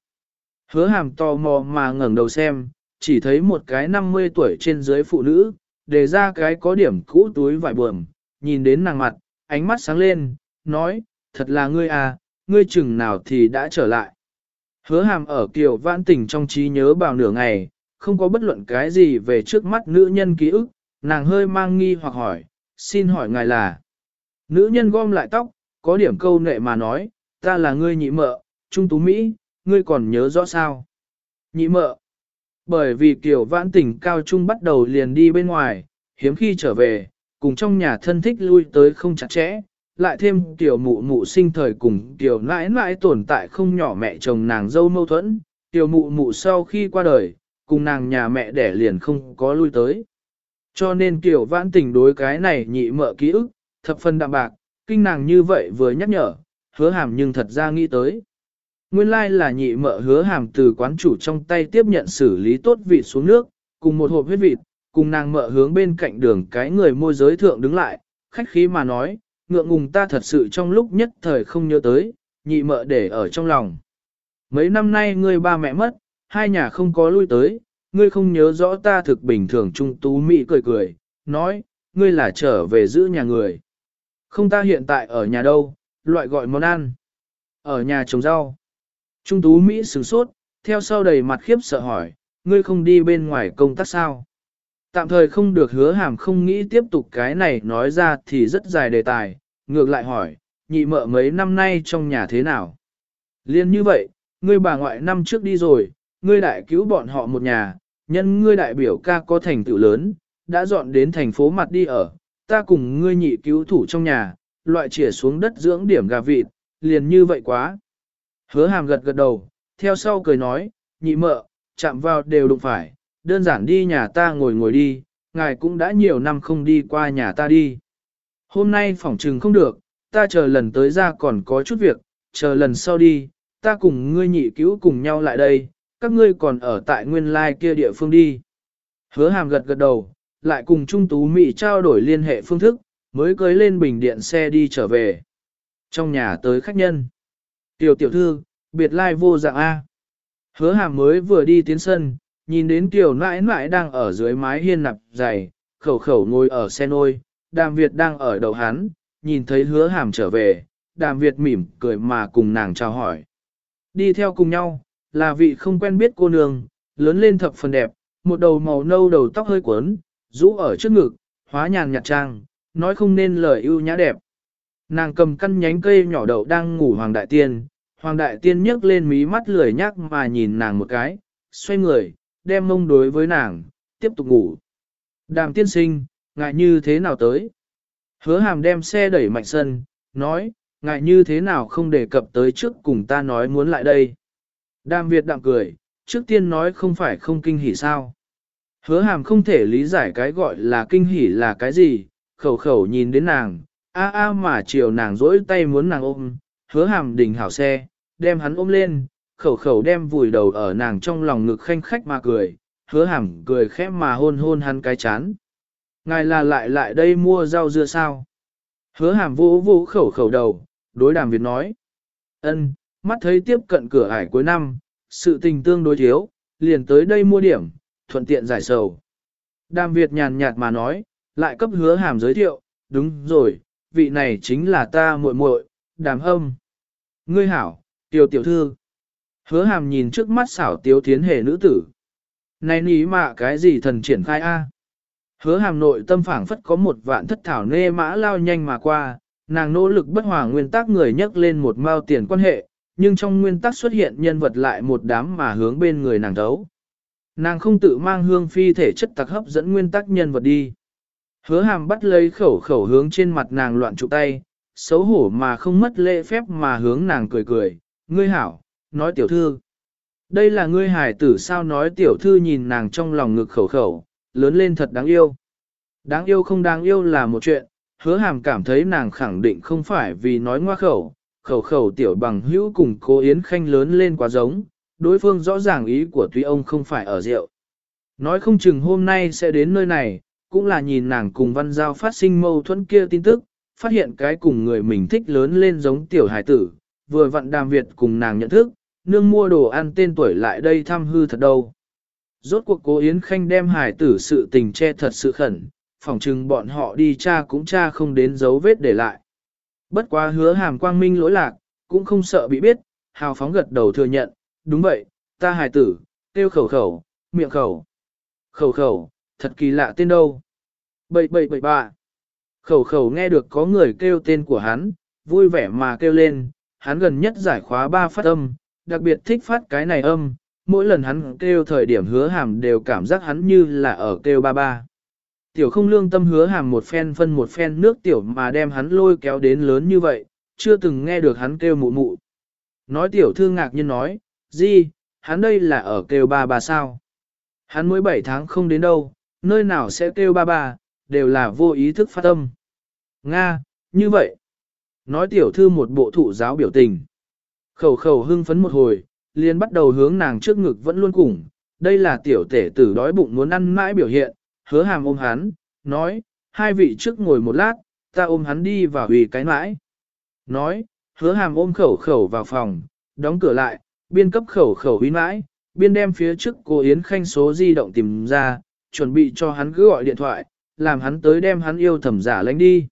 Speaker 1: Hứa hàm tò mò mà ngẩng đầu xem, chỉ thấy một cái 50 tuổi trên dưới phụ nữ, để ra cái có điểm cũ túi vải buồm, nhìn đến nàng mặt, ánh mắt sáng lên, nói, thật là ngươi à, ngươi chừng nào thì đã trở lại. Hứa hàm ở kiều vãn tỉnh trong trí nhớ bao nửa ngày, không có bất luận cái gì về trước mắt nữ nhân ký ức, nàng hơi mang nghi hoặc hỏi, xin hỏi ngài là. Nữ nhân gom lại tóc, có điểm câu nệ mà nói, ta là ngươi nhị mợ, trung tú Mỹ, ngươi còn nhớ rõ sao? Nhị mợ. Bởi vì kiểu vãn tỉnh cao trung bắt đầu liền đi bên ngoài, hiếm khi trở về, cùng trong nhà thân thích lui tới không chặt chẽ, lại thêm tiểu mụ mụ sinh thời cùng tiểu nãi nãi tồn tại không nhỏ mẹ chồng nàng dâu mâu thuẫn, tiểu mụ mụ sau khi qua đời, cùng nàng nhà mẹ đẻ liền không có lui tới. Cho nên Tiểu vãn tình đối cái này nhị mợ ký ức, thập phần đạm bạc, kinh nàng như vậy vừa nhắc nhở, hứa hàm nhưng thật ra nghĩ tới. Nguyên lai like là nhị mợ hứa hàm từ quán chủ trong tay tiếp nhận xử lý tốt vịt xuống nước, cùng một hộp huyết vịt, cùng nàng mợ hướng bên cạnh đường cái người môi giới thượng đứng lại, khách khí mà nói, ngượng ngùng ta thật sự trong lúc nhất thời không nhớ tới, nhị mợ để ở trong lòng. Mấy năm nay ngươi ba mẹ mất, hai nhà không có lui tới, ngươi không nhớ rõ ta thực bình thường trung tú Mỹ cười cười, nói, ngươi là trở về giữ nhà người. Không ta hiện tại ở nhà đâu, loại gọi món ăn. Ở nhà trồng rau. Trung tú Mỹ sửng sốt, theo sau đầy mặt khiếp sợ hỏi, ngươi không đi bên ngoài công tác sao? Tạm thời không được hứa hàm không nghĩ tiếp tục cái này nói ra thì rất dài đề tài, ngược lại hỏi, nhị mợ mấy năm nay trong nhà thế nào? Liên như vậy, ngươi bà ngoại năm trước đi rồi, ngươi đại cứu bọn họ một nhà, nhân ngươi đại biểu ca có thành tựu lớn, đã dọn đến thành phố mặt đi ở, ta cùng ngươi nhị cứu thủ trong nhà, loại chỉa xuống đất dưỡng điểm gà vịt, liền như vậy quá. Hứa hàm gật gật đầu, theo sau cười nói, nhị mợ, chạm vào đều đụng phải, đơn giản đi nhà ta ngồi ngồi đi, ngài cũng đã nhiều năm không đi qua nhà ta đi. Hôm nay phỏng trừng không được, ta chờ lần tới ra còn có chút việc, chờ lần sau đi, ta cùng ngươi nhị cứu cùng nhau lại đây, các ngươi còn ở tại nguyên lai kia địa phương đi. Hứa hàm gật gật đầu, lại cùng Trung Tú Mỹ trao đổi liên hệ phương thức, mới cưới lên bình điện xe đi trở về. Trong nhà tới khách nhân. Tiểu tiểu thư, biệt lai vô dạng A. Hứa hàm mới vừa đi tiến sân, nhìn đến tiểu nãi nãi đang ở dưới mái hiên nạp dày, khẩu khẩu ngồi ở xe nôi, đàm Việt đang ở đầu hắn, nhìn thấy hứa hàm trở về, đàm Việt mỉm cười mà cùng nàng chào hỏi. Đi theo cùng nhau, là vị không quen biết cô nương, lớn lên thập phần đẹp, một đầu màu nâu đầu tóc hơi quấn, rũ ở trước ngực, hóa nhàn nhạt trang, nói không nên lời ưu nhã đẹp. Nàng cầm căn nhánh cây nhỏ đậu đang ngủ Hoàng Đại Tiên, Hoàng Đại Tiên nhấc lên mí mắt lười nhác mà nhìn nàng một cái, xoay người, đem mông đối với nàng, tiếp tục ngủ. Đàm tiên sinh, ngại như thế nào tới? Hứa hàm đem xe đẩy mạnh sân, nói, ngại như thế nào không đề cập tới trước cùng ta nói muốn lại đây. Đàm Việt đạm cười, trước tiên nói không phải không kinh hỉ sao. Hứa hàm không thể lý giải cái gọi là kinh hỉ là cái gì, khẩu khẩu nhìn đến nàng, a a mà chiều nàng dỗi tay muốn nàng ôm, hứa hàm đỉnh hảo xe, đem hắn ôm lên, khẩu khẩu đem vùi đầu ở nàng trong lòng ngực khanh khách mà cười, hứa hàm cười khẽ mà hôn hôn hắn cái chán. Ngài là lại lại đây mua rau dưa sao? Hứa hàm vô vô khẩu khẩu đầu, đối đàm Việt nói. ân mắt thấy tiếp cận cửa ải cuối năm, sự tình tương đối thiếu, liền tới đây mua điểm, thuận tiện giải sầu. Đàm Việt nhàn nhạt mà nói, lại cấp hứa hàm giới thiệu, đúng rồi, vị này chính là ta muội muội, đàm hâm. Ngươi hảo, tiểu tiểu thư. Hứa hàm nhìn trước mắt xảo tiếu thiến hề nữ tử. Này ní mà cái gì thần triển khai a? Hứa hàm nội tâm phảng phất có một vạn thất thảo nê mã lao nhanh mà qua, nàng nỗ lực bất hòa nguyên tắc người nhắc lên một mao tiền quan hệ, nhưng trong nguyên tắc xuất hiện nhân vật lại một đám mà hướng bên người nàng thấu. Nàng không tự mang hương phi thể chất tặc hấp dẫn nguyên tắc nhân vật đi. Hứa hàm bắt lấy khẩu khẩu hướng trên mặt nàng loạn trụ tay, xấu hổ mà không mất lễ phép mà hướng nàng cười cười, ngươi hảo, nói tiểu thư. Đây là ngươi hải tử sao nói tiểu thư nhìn nàng trong lòng ngực khẩu khẩu, lớn lên thật đáng yêu. Đáng yêu không đáng yêu là một chuyện, hứa hàm cảm thấy nàng khẳng định không phải vì nói ngoa khẩu, khẩu khẩu tiểu bằng hữu cùng cô Yến Khanh lớn lên quá giống, đối phương rõ ràng ý của tuy ông không phải ở rượu. Nói không chừng hôm nay sẽ đến nơi này, cũng là nhìn nàng cùng văn giao phát sinh mâu thuẫn kia tin tức, phát hiện cái cùng người mình thích lớn lên giống tiểu hải tử, vừa vặn đàm Việt cùng nàng nhận thức, nương mua đồ ăn tên tuổi lại đây thăm hư thật đâu. Rốt cuộc cố Yến Khanh đem hải tử sự tình che thật sự khẩn, phỏng chừng bọn họ đi cha cũng cha không đến dấu vết để lại. Bất quá hứa hàm quang minh lỗi lạc, cũng không sợ bị biết, hào phóng gật đầu thừa nhận, đúng vậy, ta hài tử, tiêu khẩu khẩu, miệng khẩu. Khẩu khẩu, thật kỳ lạ tên đâu. Bậy bậy bậy bạ. Khẩu khẩu nghe được có người kêu tên của hắn, vui vẻ mà kêu lên, hắn gần nhất giải khóa ba phát âm, đặc biệt thích phát cái này âm, mỗi lần hắn kêu thời điểm hứa hàm đều cảm giác hắn như là ở kêu ba ba. Tiểu không lương tâm hứa hàm một phen phân một phen nước tiểu mà đem hắn lôi kéo đến lớn như vậy, chưa từng nghe được hắn kêu mụ mụ. Nói tiểu thư ngạc nhiên nói, gì, hắn đây là ở kêu ba ba sao? Hắn mới 7 tháng không đến đâu, nơi nào sẽ kêu ba ba, đều là vô ý thức phát âm. Nga, như vậy. Nói tiểu thư một bộ thụ giáo biểu tình. Khẩu khẩu hưng phấn một hồi, liền bắt đầu hướng nàng trước ngực vẫn luôn cùng. Đây là tiểu tể tử đói bụng muốn ăn mãi biểu hiện, hứa hàm ôm hắn, nói, hai vị trước ngồi một lát, ta ôm hắn đi vào hủy cái mãi. Nói, hứa hàm ôm khẩu khẩu vào phòng, đóng cửa lại, biên cấp khẩu khẩu huy mãi, biên đem phía trước cô Yến Khanh số di động tìm ra, chuẩn bị cho hắn cứ gọi điện thoại, làm hắn tới đem hắn yêu thẩm giả lánh đi.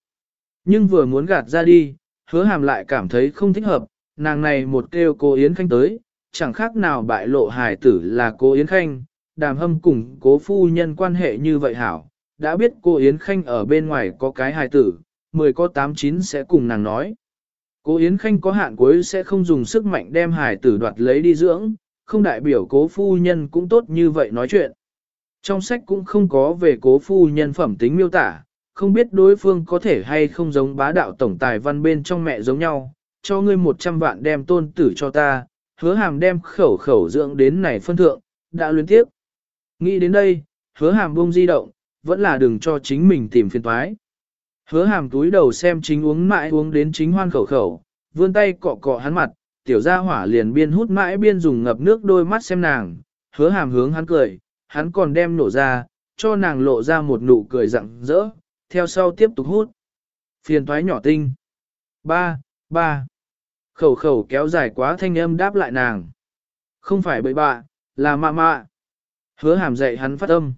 Speaker 1: Nhưng vừa muốn gạt ra đi, hứa hàm lại cảm thấy không thích hợp, nàng này một kêu cô Yến Khanh tới, chẳng khác nào bại lộ hài tử là cô Yến Khanh, đàm hâm cùng cố phu nhân quan hệ như vậy hảo, đã biết cô Yến Khanh ở bên ngoài có cái hài tử, mười có tám chín sẽ cùng nàng nói. Cố Yến Khanh có hạn cuối sẽ không dùng sức mạnh đem hài tử đoạt lấy đi dưỡng, không đại biểu cố phu nhân cũng tốt như vậy nói chuyện. Trong sách cũng không có về cố phu nhân phẩm tính miêu tả, không biết đối phương có thể hay không giống bá đạo tổng tài văn bên trong mẹ giống nhau, cho ngươi 100 vạn đem tôn tử cho ta, hứa hàm đem khẩu khẩu dưỡng đến này phân thượng, đã luyến tiếp. Nghĩ đến đây, hứa hàm buông di động, vẫn là đừng cho chính mình tìm phiền toái. Hứa hàm túi đầu xem chính uống mãi uống đến chính hoan khẩu khẩu, vươn tay cọ cọ hắn mặt, tiểu gia hỏa liền biên hút mãi biên dùng ngập nước đôi mắt xem nàng, hứa hàm hướng hắn cười, hắn còn đem nổ ra, cho nàng lộ ra một nụ cười rặng rỡ, theo sau tiếp tục hút. Phiền toái nhỏ tinh. Ba, ba. Khẩu khẩu kéo dài quá thanh âm đáp lại nàng. Không phải bậy bạ, là mạ mạ. Hứa hàm dạy hắn phát âm.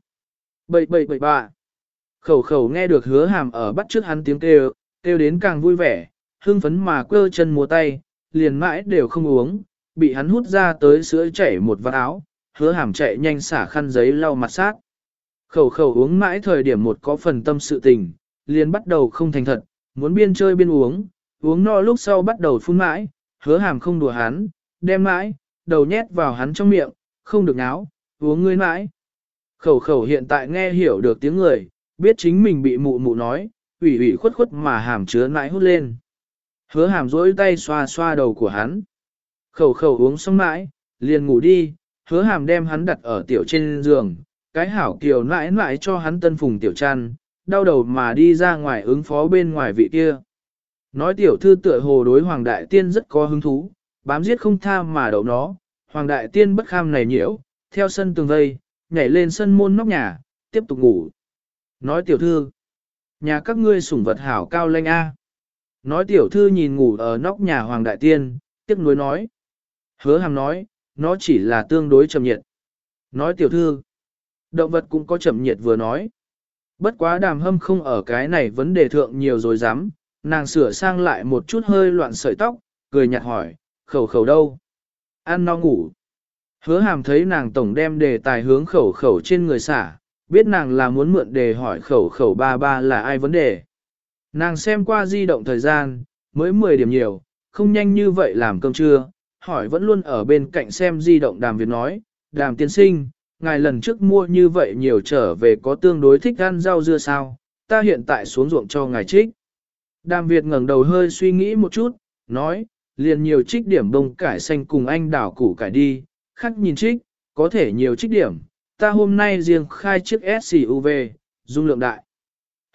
Speaker 1: Bậy bậy bậy bạ. Khẩu khẩu nghe được hứa hàm ở bắt trước hắn tiếng kêu, kêu đến càng vui vẻ, hưng phấn mà quơ chân múa tay, liền mãi đều không uống, bị hắn hút ra tới sữa chảy một vạt áo, hứa hàm chạy nhanh xả khăn giấy lau mặt sát. Khẩu khẩu uống mãi thời điểm một có phần tâm sự tình, liền bắt đầu không thành thật, muốn biên chơi biên uống, uống no lúc sau bắt đầu phun mãi, hứa hàm không đùa hắn, đem mãi, đầu nhét vào hắn trong miệng, không được náo, uống ngươi mãi. Khẩu khẩu hiện tại nghe hiểu được tiếng người, biết chính mình bị mụ mụ nói, ủy ủy khuất khuất mà hàm chứa mãi hút lên. Hứa hàm rỗi tay xoa xoa đầu của hắn. Khẩu khẩu uống xong mãi, liền ngủ đi, hứa hàm đem hắn đặt ở tiểu trên giường, cái hảo kiều nãi nãi cho hắn tân phùng tiểu chăn, đau đầu mà đi ra ngoài ứng phó bên ngoài vị kia. Nói tiểu thư tựa hồ đối Hoàng Đại Tiên rất có hứng thú, bám giết không tha mà đậu nó, Hoàng Đại Tiên bất kham này nhiễu, theo sân tường vây, nhảy lên sân môn nóc nhà, tiếp tục ngủ. Nói tiểu thư, nhà các ngươi sủng vật hảo cao lanh A. Nói tiểu thư nhìn ngủ ở nóc nhà Hoàng Đại Tiên, tiếc nuối nói. Hứa hàm nói, nó chỉ là tương đối chậm nhiệt. Nói tiểu thư, động vật cũng có chậm nhiệt vừa nói. Bất quá đàm hâm không ở cái này vấn đề thượng nhiều rồi dám, nàng sửa sang lại một chút hơi loạn sợi tóc, cười nhạt hỏi, khẩu khẩu đâu? Ăn no ngủ. Hứa hàm thấy nàng tổng đem đề tài hướng khẩu khẩu trên người xả, biết nàng là muốn mượn đề hỏi khẩu khẩu ba ba là ai vấn đề. Nàng xem qua di động thời gian, mới 10 điểm nhiều, không nhanh như vậy làm cơm trưa, hỏi vẫn luôn ở bên cạnh xem di động đàm Việt nói, đàm tiên sinh, ngài lần trước mua như vậy nhiều trở về có tương đối thích ăn rau dưa sao, ta hiện tại xuống ruộng cho ngài trích. Đàm Việt ngẩng đầu hơi suy nghĩ một chút, nói, liền nhiều trích điểm bông cải xanh cùng anh đảo củ cải đi, khắc nhìn trích, có thể nhiều trích điểm, ta hôm nay riêng khai chiếc SUV, dung lượng đại.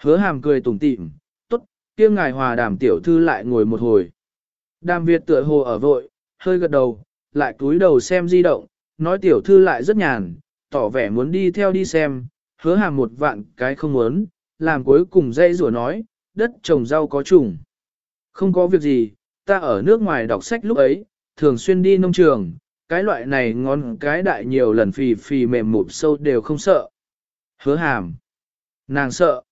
Speaker 1: Hứa hàm cười tủm tỉm, tốt, kia ngài hòa đàm tiểu thư lại ngồi một hồi. Đàm Việt tựa hồ ở vội, hơi gật đầu, lại cúi đầu xem di động, nói tiểu thư lại rất nhàn, tỏ vẻ muốn đi theo đi xem, hứa hàm một vạn cái không muốn, làm cuối cùng dây rủa nói, đất trồng rau có trùng. Không có việc gì, ta ở nước ngoài đọc sách lúc ấy, thường xuyên đi nông trường, cái loại này ngon cái đại nhiều lần phì phì mềm mụp sâu đều không sợ. Hứa hàm. Nàng sợ.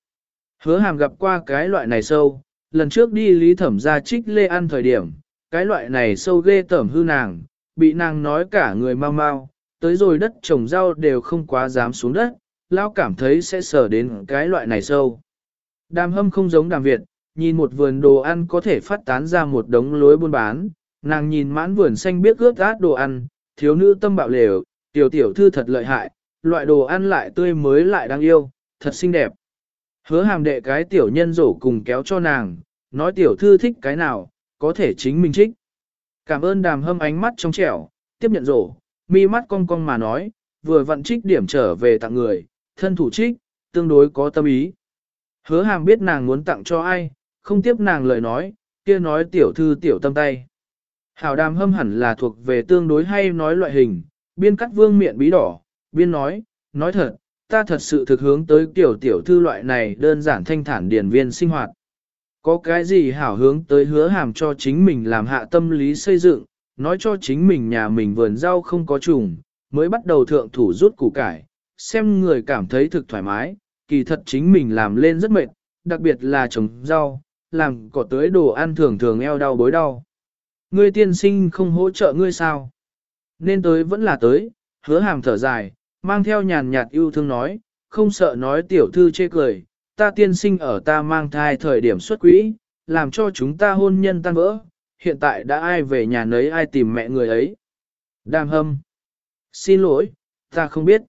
Speaker 1: Hứa hàm gặp qua cái loại này sâu, lần trước đi lý thẩm ra trích lê ăn thời điểm, cái loại này sâu ghê tẩm hư nàng, bị nàng nói cả người mau mau, tới rồi đất trồng rau đều không quá dám xuống đất, lao cảm thấy sẽ sở đến cái loại này sâu. Đàm hâm không giống đàm Việt, nhìn một vườn đồ ăn có thể phát tán ra một đống lối buôn bán, nàng nhìn mãn vườn xanh biết ướt át đồ ăn, thiếu nữ tâm bạo lều, tiểu tiểu thư thật lợi hại, loại đồ ăn lại tươi mới lại đáng yêu, thật xinh đẹp. Hứa hàm đệ cái tiểu nhân rổ cùng kéo cho nàng, nói tiểu thư thích cái nào, có thể chính mình trích. Cảm ơn đàm hâm ánh mắt trong trẻo, tiếp nhận rổ, mi mắt cong cong mà nói, vừa vận trích điểm trở về tặng người, thân thủ trích, tương đối có tâm ý. Hứa hàm biết nàng muốn tặng cho ai, không tiếp nàng lời nói, kia nói tiểu thư tiểu tâm tay. Hảo đàm hâm hẳn là thuộc về tương đối hay nói loại hình, biên cắt vương miệng bí đỏ, biên nói, nói thật, ta thật sự thực hướng tới tiểu tiểu thư loại này đơn giản thanh thản điển viên sinh hoạt. Có cái gì hảo hướng tới hứa hàm cho chính mình làm hạ tâm lý xây dựng, nói cho chính mình nhà mình vườn rau không có trùng, mới bắt đầu thượng thủ rút củ cải, xem người cảm thấy thực thoải mái, kỳ thật chính mình làm lên rất mệt, đặc biệt là trồng rau, làm cỏ tới đồ ăn thường thường eo đau bối đau. Ngươi tiên sinh không hỗ trợ ngươi sao? Nên tới vẫn là tới, hứa hàm thở dài, mang theo nhàn nhạt yêu thương nói, không sợ nói tiểu thư chê cười, ta tiên sinh ở ta mang thai thời điểm xuất quỹ, làm cho chúng ta hôn nhân tan vỡ, hiện tại đã ai về nhà nấy ai tìm mẹ người ấy. Đàm hâm. Xin lỗi, ta không biết.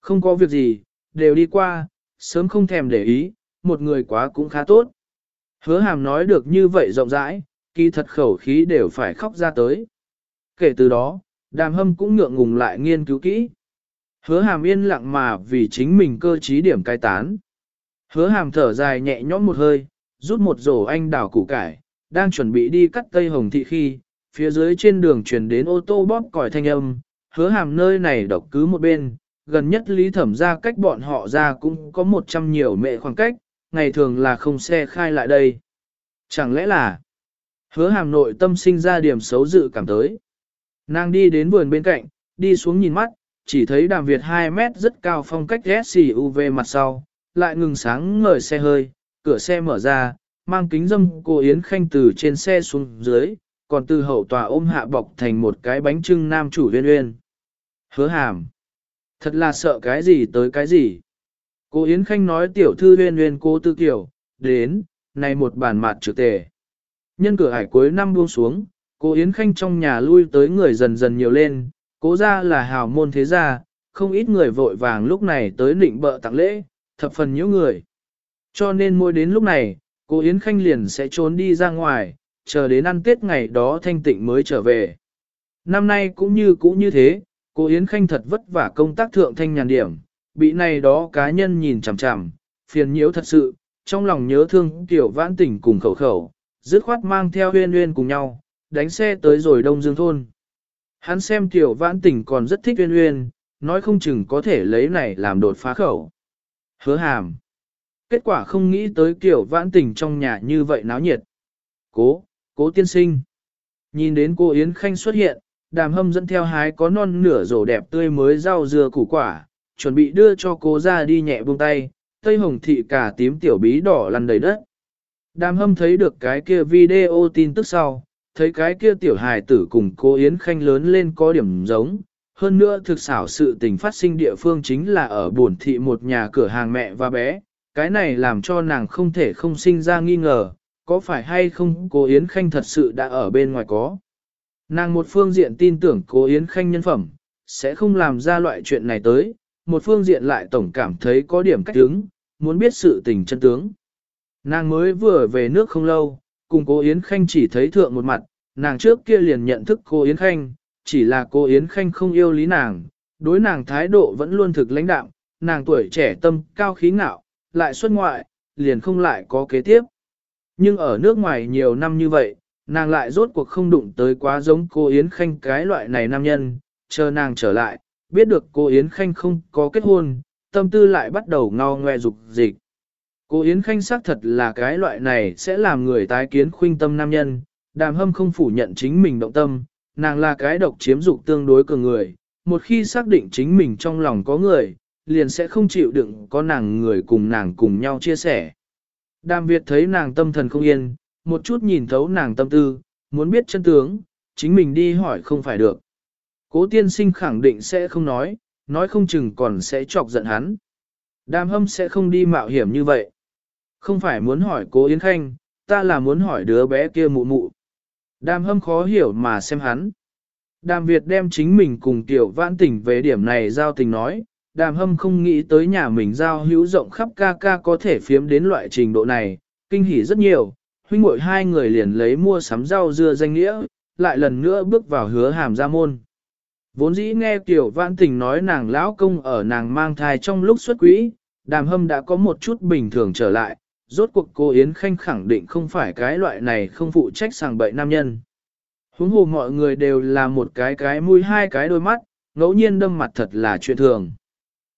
Speaker 1: Không có việc gì, đều đi qua, sớm không thèm để ý, một người quá cũng khá tốt. Hứa hàm nói được như vậy rộng rãi, kỳ thật khẩu khí đều phải khóc ra tới. Kể từ đó, đàm hâm cũng ngượng ngùng lại nghiên cứu kỹ. Hứa hàm yên lặng mà vì chính mình cơ trí điểm cai tán. Hứa hàm thở dài nhẹ nhõm một hơi, rút một rổ anh đào củ cải, đang chuẩn bị đi cắt tây hồng thị khi, phía dưới trên đường truyền đến ô tô bóp còi thanh âm, hứa hàm nơi này độc cứ một bên, gần nhất lý thẩm ra cách bọn họ ra cũng có một trăm nhiều mệ khoảng cách, ngày thường là không xe khai lại đây. Chẳng lẽ là hứa hàm nội tâm sinh ra điểm xấu dự cảm tới. Nàng đi đến vườn bên cạnh, đi xuống nhìn mắt, chỉ thấy đàm Việt 2 mét rất cao phong cách SUV mặt sau, lại ngừng sáng ngời xe hơi, cửa xe mở ra, mang kính dâm cô Yến Khanh từ trên xe xuống dưới, còn từ hậu tòa ôm hạ bọc thành một cái bánh trưng nam chủ viên uyên. Hứa hàm. Thật là sợ cái gì tới cái gì. Cô Yến Khanh nói tiểu thư huyên huyên cô tư kiểu, đến, này một bản mặt trực tề. Nhân cửa hải cuối năm buông xuống, cô Yến Khanh trong nhà lui tới người dần dần nhiều lên, cố ra là hào môn thế gia, không ít người vội vàng lúc này tới định bợ tặng lễ, thập phần nhiều người. Cho nên mỗi đến lúc này, cô Yến Khanh liền sẽ trốn đi ra ngoài, chờ đến ăn Tết ngày đó thanh tịnh mới trở về. Năm nay cũng như cũ như thế, cô Yến Khanh thật vất vả công tác thượng thanh nhàn điểm, bị này đó cá nhân nhìn chằm chằm, phiền nhiễu thật sự, trong lòng nhớ thương tiểu vãn tỉnh cùng khẩu khẩu, dứt khoát mang theo huyên huyên cùng nhau, đánh xe tới rồi Đông Dương Thôn. Hắn xem tiểu vãn tỉnh còn rất thích huyên huyên, nói không chừng có thể lấy này làm đột phá khẩu. Hứa hàm. Kết quả không nghĩ tới kiểu vãn tỉnh trong nhà như vậy náo nhiệt. Cố, cố tiên sinh. Nhìn đến cô Yến Khanh xuất hiện, đàm hâm dẫn theo hái có non nửa rổ đẹp tươi mới rau dưa củ quả, chuẩn bị đưa cho cô ra đi nhẹ buông tay, tây hồng thị cả tím tiểu bí đỏ lăn đầy đất. Đàm hâm thấy được cái kia video tin tức sau, thấy cái kia tiểu hài tử cùng cô Yến Khanh lớn lên có điểm giống. Hơn nữa thực xảo sự tình phát sinh địa phương chính là ở buồn thị một nhà cửa hàng mẹ và bé, cái này làm cho nàng không thể không sinh ra nghi ngờ, có phải hay không cô Yến Khanh thật sự đã ở bên ngoài có. Nàng một phương diện tin tưởng cô Yến Khanh nhân phẩm, sẽ không làm ra loại chuyện này tới, một phương diện lại tổng cảm thấy có điểm cách tướng, muốn biết sự tình chân tướng. Nàng mới vừa về nước không lâu, cùng cô Yến Khanh chỉ thấy thượng một mặt, nàng trước kia liền nhận thức cô Yến Khanh, chỉ là cô Yến Khanh không yêu lý nàng, đối nàng thái độ vẫn luôn thực lãnh đạm, nàng tuổi trẻ tâm cao khí ngạo, lại xuất ngoại, liền không lại có kế tiếp. Nhưng ở nước ngoài nhiều năm như vậy, nàng lại rốt cuộc không đụng tới quá giống cô Yến Khanh cái loại này nam nhân, chờ nàng trở lại, biết được cô Yến Khanh không có kết hôn, tâm tư lại bắt đầu ngao ngoe dục dịch. Cô Yến Khanh xác thật là cái loại này sẽ làm người tái kiến khuynh tâm nam nhân, đàm hâm không phủ nhận chính mình động tâm, nàng là cái độc chiếm dục tương đối cường người, một khi xác định chính mình trong lòng có người, liền sẽ không chịu đựng có nàng người cùng nàng cùng nhau chia sẻ. Đàm Việt thấy nàng tâm thần không yên, một chút nhìn thấu nàng tâm tư, muốn biết chân tướng, chính mình đi hỏi không phải được. Cố tiên sinh khẳng định sẽ không nói, nói không chừng còn sẽ chọc giận hắn. Đàm hâm sẽ không đi mạo hiểm như vậy. Không phải muốn hỏi cố Yến Khanh, ta là muốn hỏi đứa bé kia mụ mụ. Đàm hâm khó hiểu mà xem hắn. Đàm Việt đem chính mình cùng tiểu vãn tỉnh về điểm này giao tình nói, đàm hâm không nghĩ tới nhà mình giao hữu rộng khắp ca ca có thể phiếm đến loại trình độ này, kinh hỉ rất nhiều, huynh muội hai người liền lấy mua sắm rau dưa danh nghĩa, lại lần nữa bước vào hứa hàm gia môn. Vốn dĩ nghe tiểu vãn tình nói nàng lão công ở nàng mang thai trong lúc xuất quỹ, đàm hâm đã có một chút bình thường trở lại, rốt cuộc cô Yến Khanh khẳng định không phải cái loại này không phụ trách sàng bậy nam nhân. Huống hồ mọi người đều là một cái cái mũi hai cái đôi mắt, ngẫu nhiên đâm mặt thật là chuyện thường.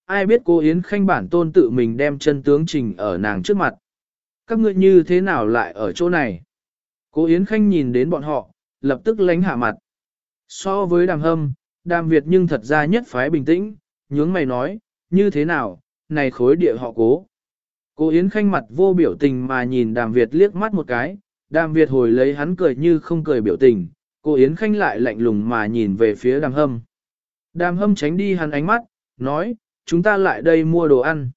Speaker 1: Ai biết cô Yến Khanh bản tôn tự mình đem chân tướng trình ở nàng trước mặt. Các ngươi như thế nào lại ở chỗ này? Cô Yến Khanh nhìn đến bọn họ, lập tức lánh hạ mặt. So với đàm hâm, đàm Việt nhưng thật ra nhất phái bình tĩnh, nhướng mày nói, như thế nào, này khối địa họ cố. Cô Yến Khanh mặt vô biểu tình mà nhìn đàm Việt liếc mắt một cái, đàm Việt hồi lấy hắn cười như không cười biểu tình, cô Yến Khanh lại lạnh lùng mà nhìn về phía đàm hâm. Đàm hâm tránh đi hắn ánh mắt, nói, chúng ta lại đây mua đồ ăn.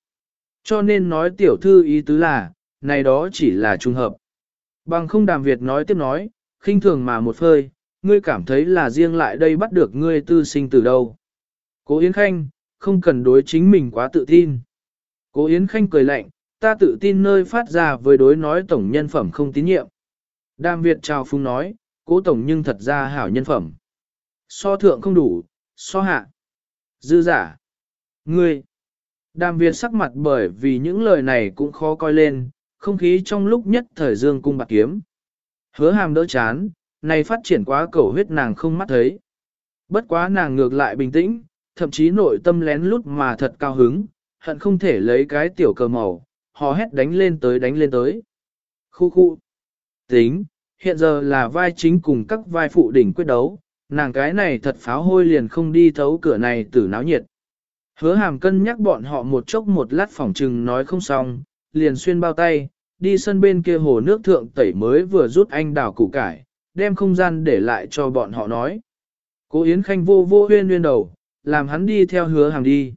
Speaker 1: Cho nên nói tiểu thư ý tứ là, này đó chỉ là trùng hợp. Bằng không đàm Việt nói tiếp nói, khinh thường mà một phơi, ngươi cảm thấy là riêng lại đây bắt được ngươi tư sinh từ đâu. Cố Yến Khanh, không cần đối chính mình quá tự tin. Cố Yến Khanh cười lạnh, ta tự tin nơi phát ra với đối nói tổng nhân phẩm không tín nhiệm. Đàm Việt chào phung nói, cố tổng nhưng thật ra hảo nhân phẩm. So thượng không đủ, so hạ. Dư giả. Ngươi. Đàm Việt sắc mặt bởi vì những lời này cũng khó coi lên, không khí trong lúc nhất thời dương cung bạc kiếm. Hứa hàm đỡ chán, này phát triển quá cầu huyết nàng không mắt thấy. Bất quá nàng ngược lại bình tĩnh, thậm chí nội tâm lén lút mà thật cao hứng, hận không thể lấy cái tiểu cờ màu, hò hét đánh lên tới đánh lên tới. Khu khu. Tính, hiện giờ là vai chính cùng các vai phụ đỉnh quyết đấu, nàng cái này thật pháo hôi liền không đi thấu cửa này tử náo nhiệt. Hứa hàm cân nhắc bọn họ một chốc một lát phỏng trừng nói không xong, liền xuyên bao tay, đi sân bên kia hồ nước thượng tẩy mới vừa rút anh đào củ cải, đem không gian để lại cho bọn họ nói. Cố Yến Khanh vô vô huyên huyên đầu, làm hắn đi theo hứa hàng đi.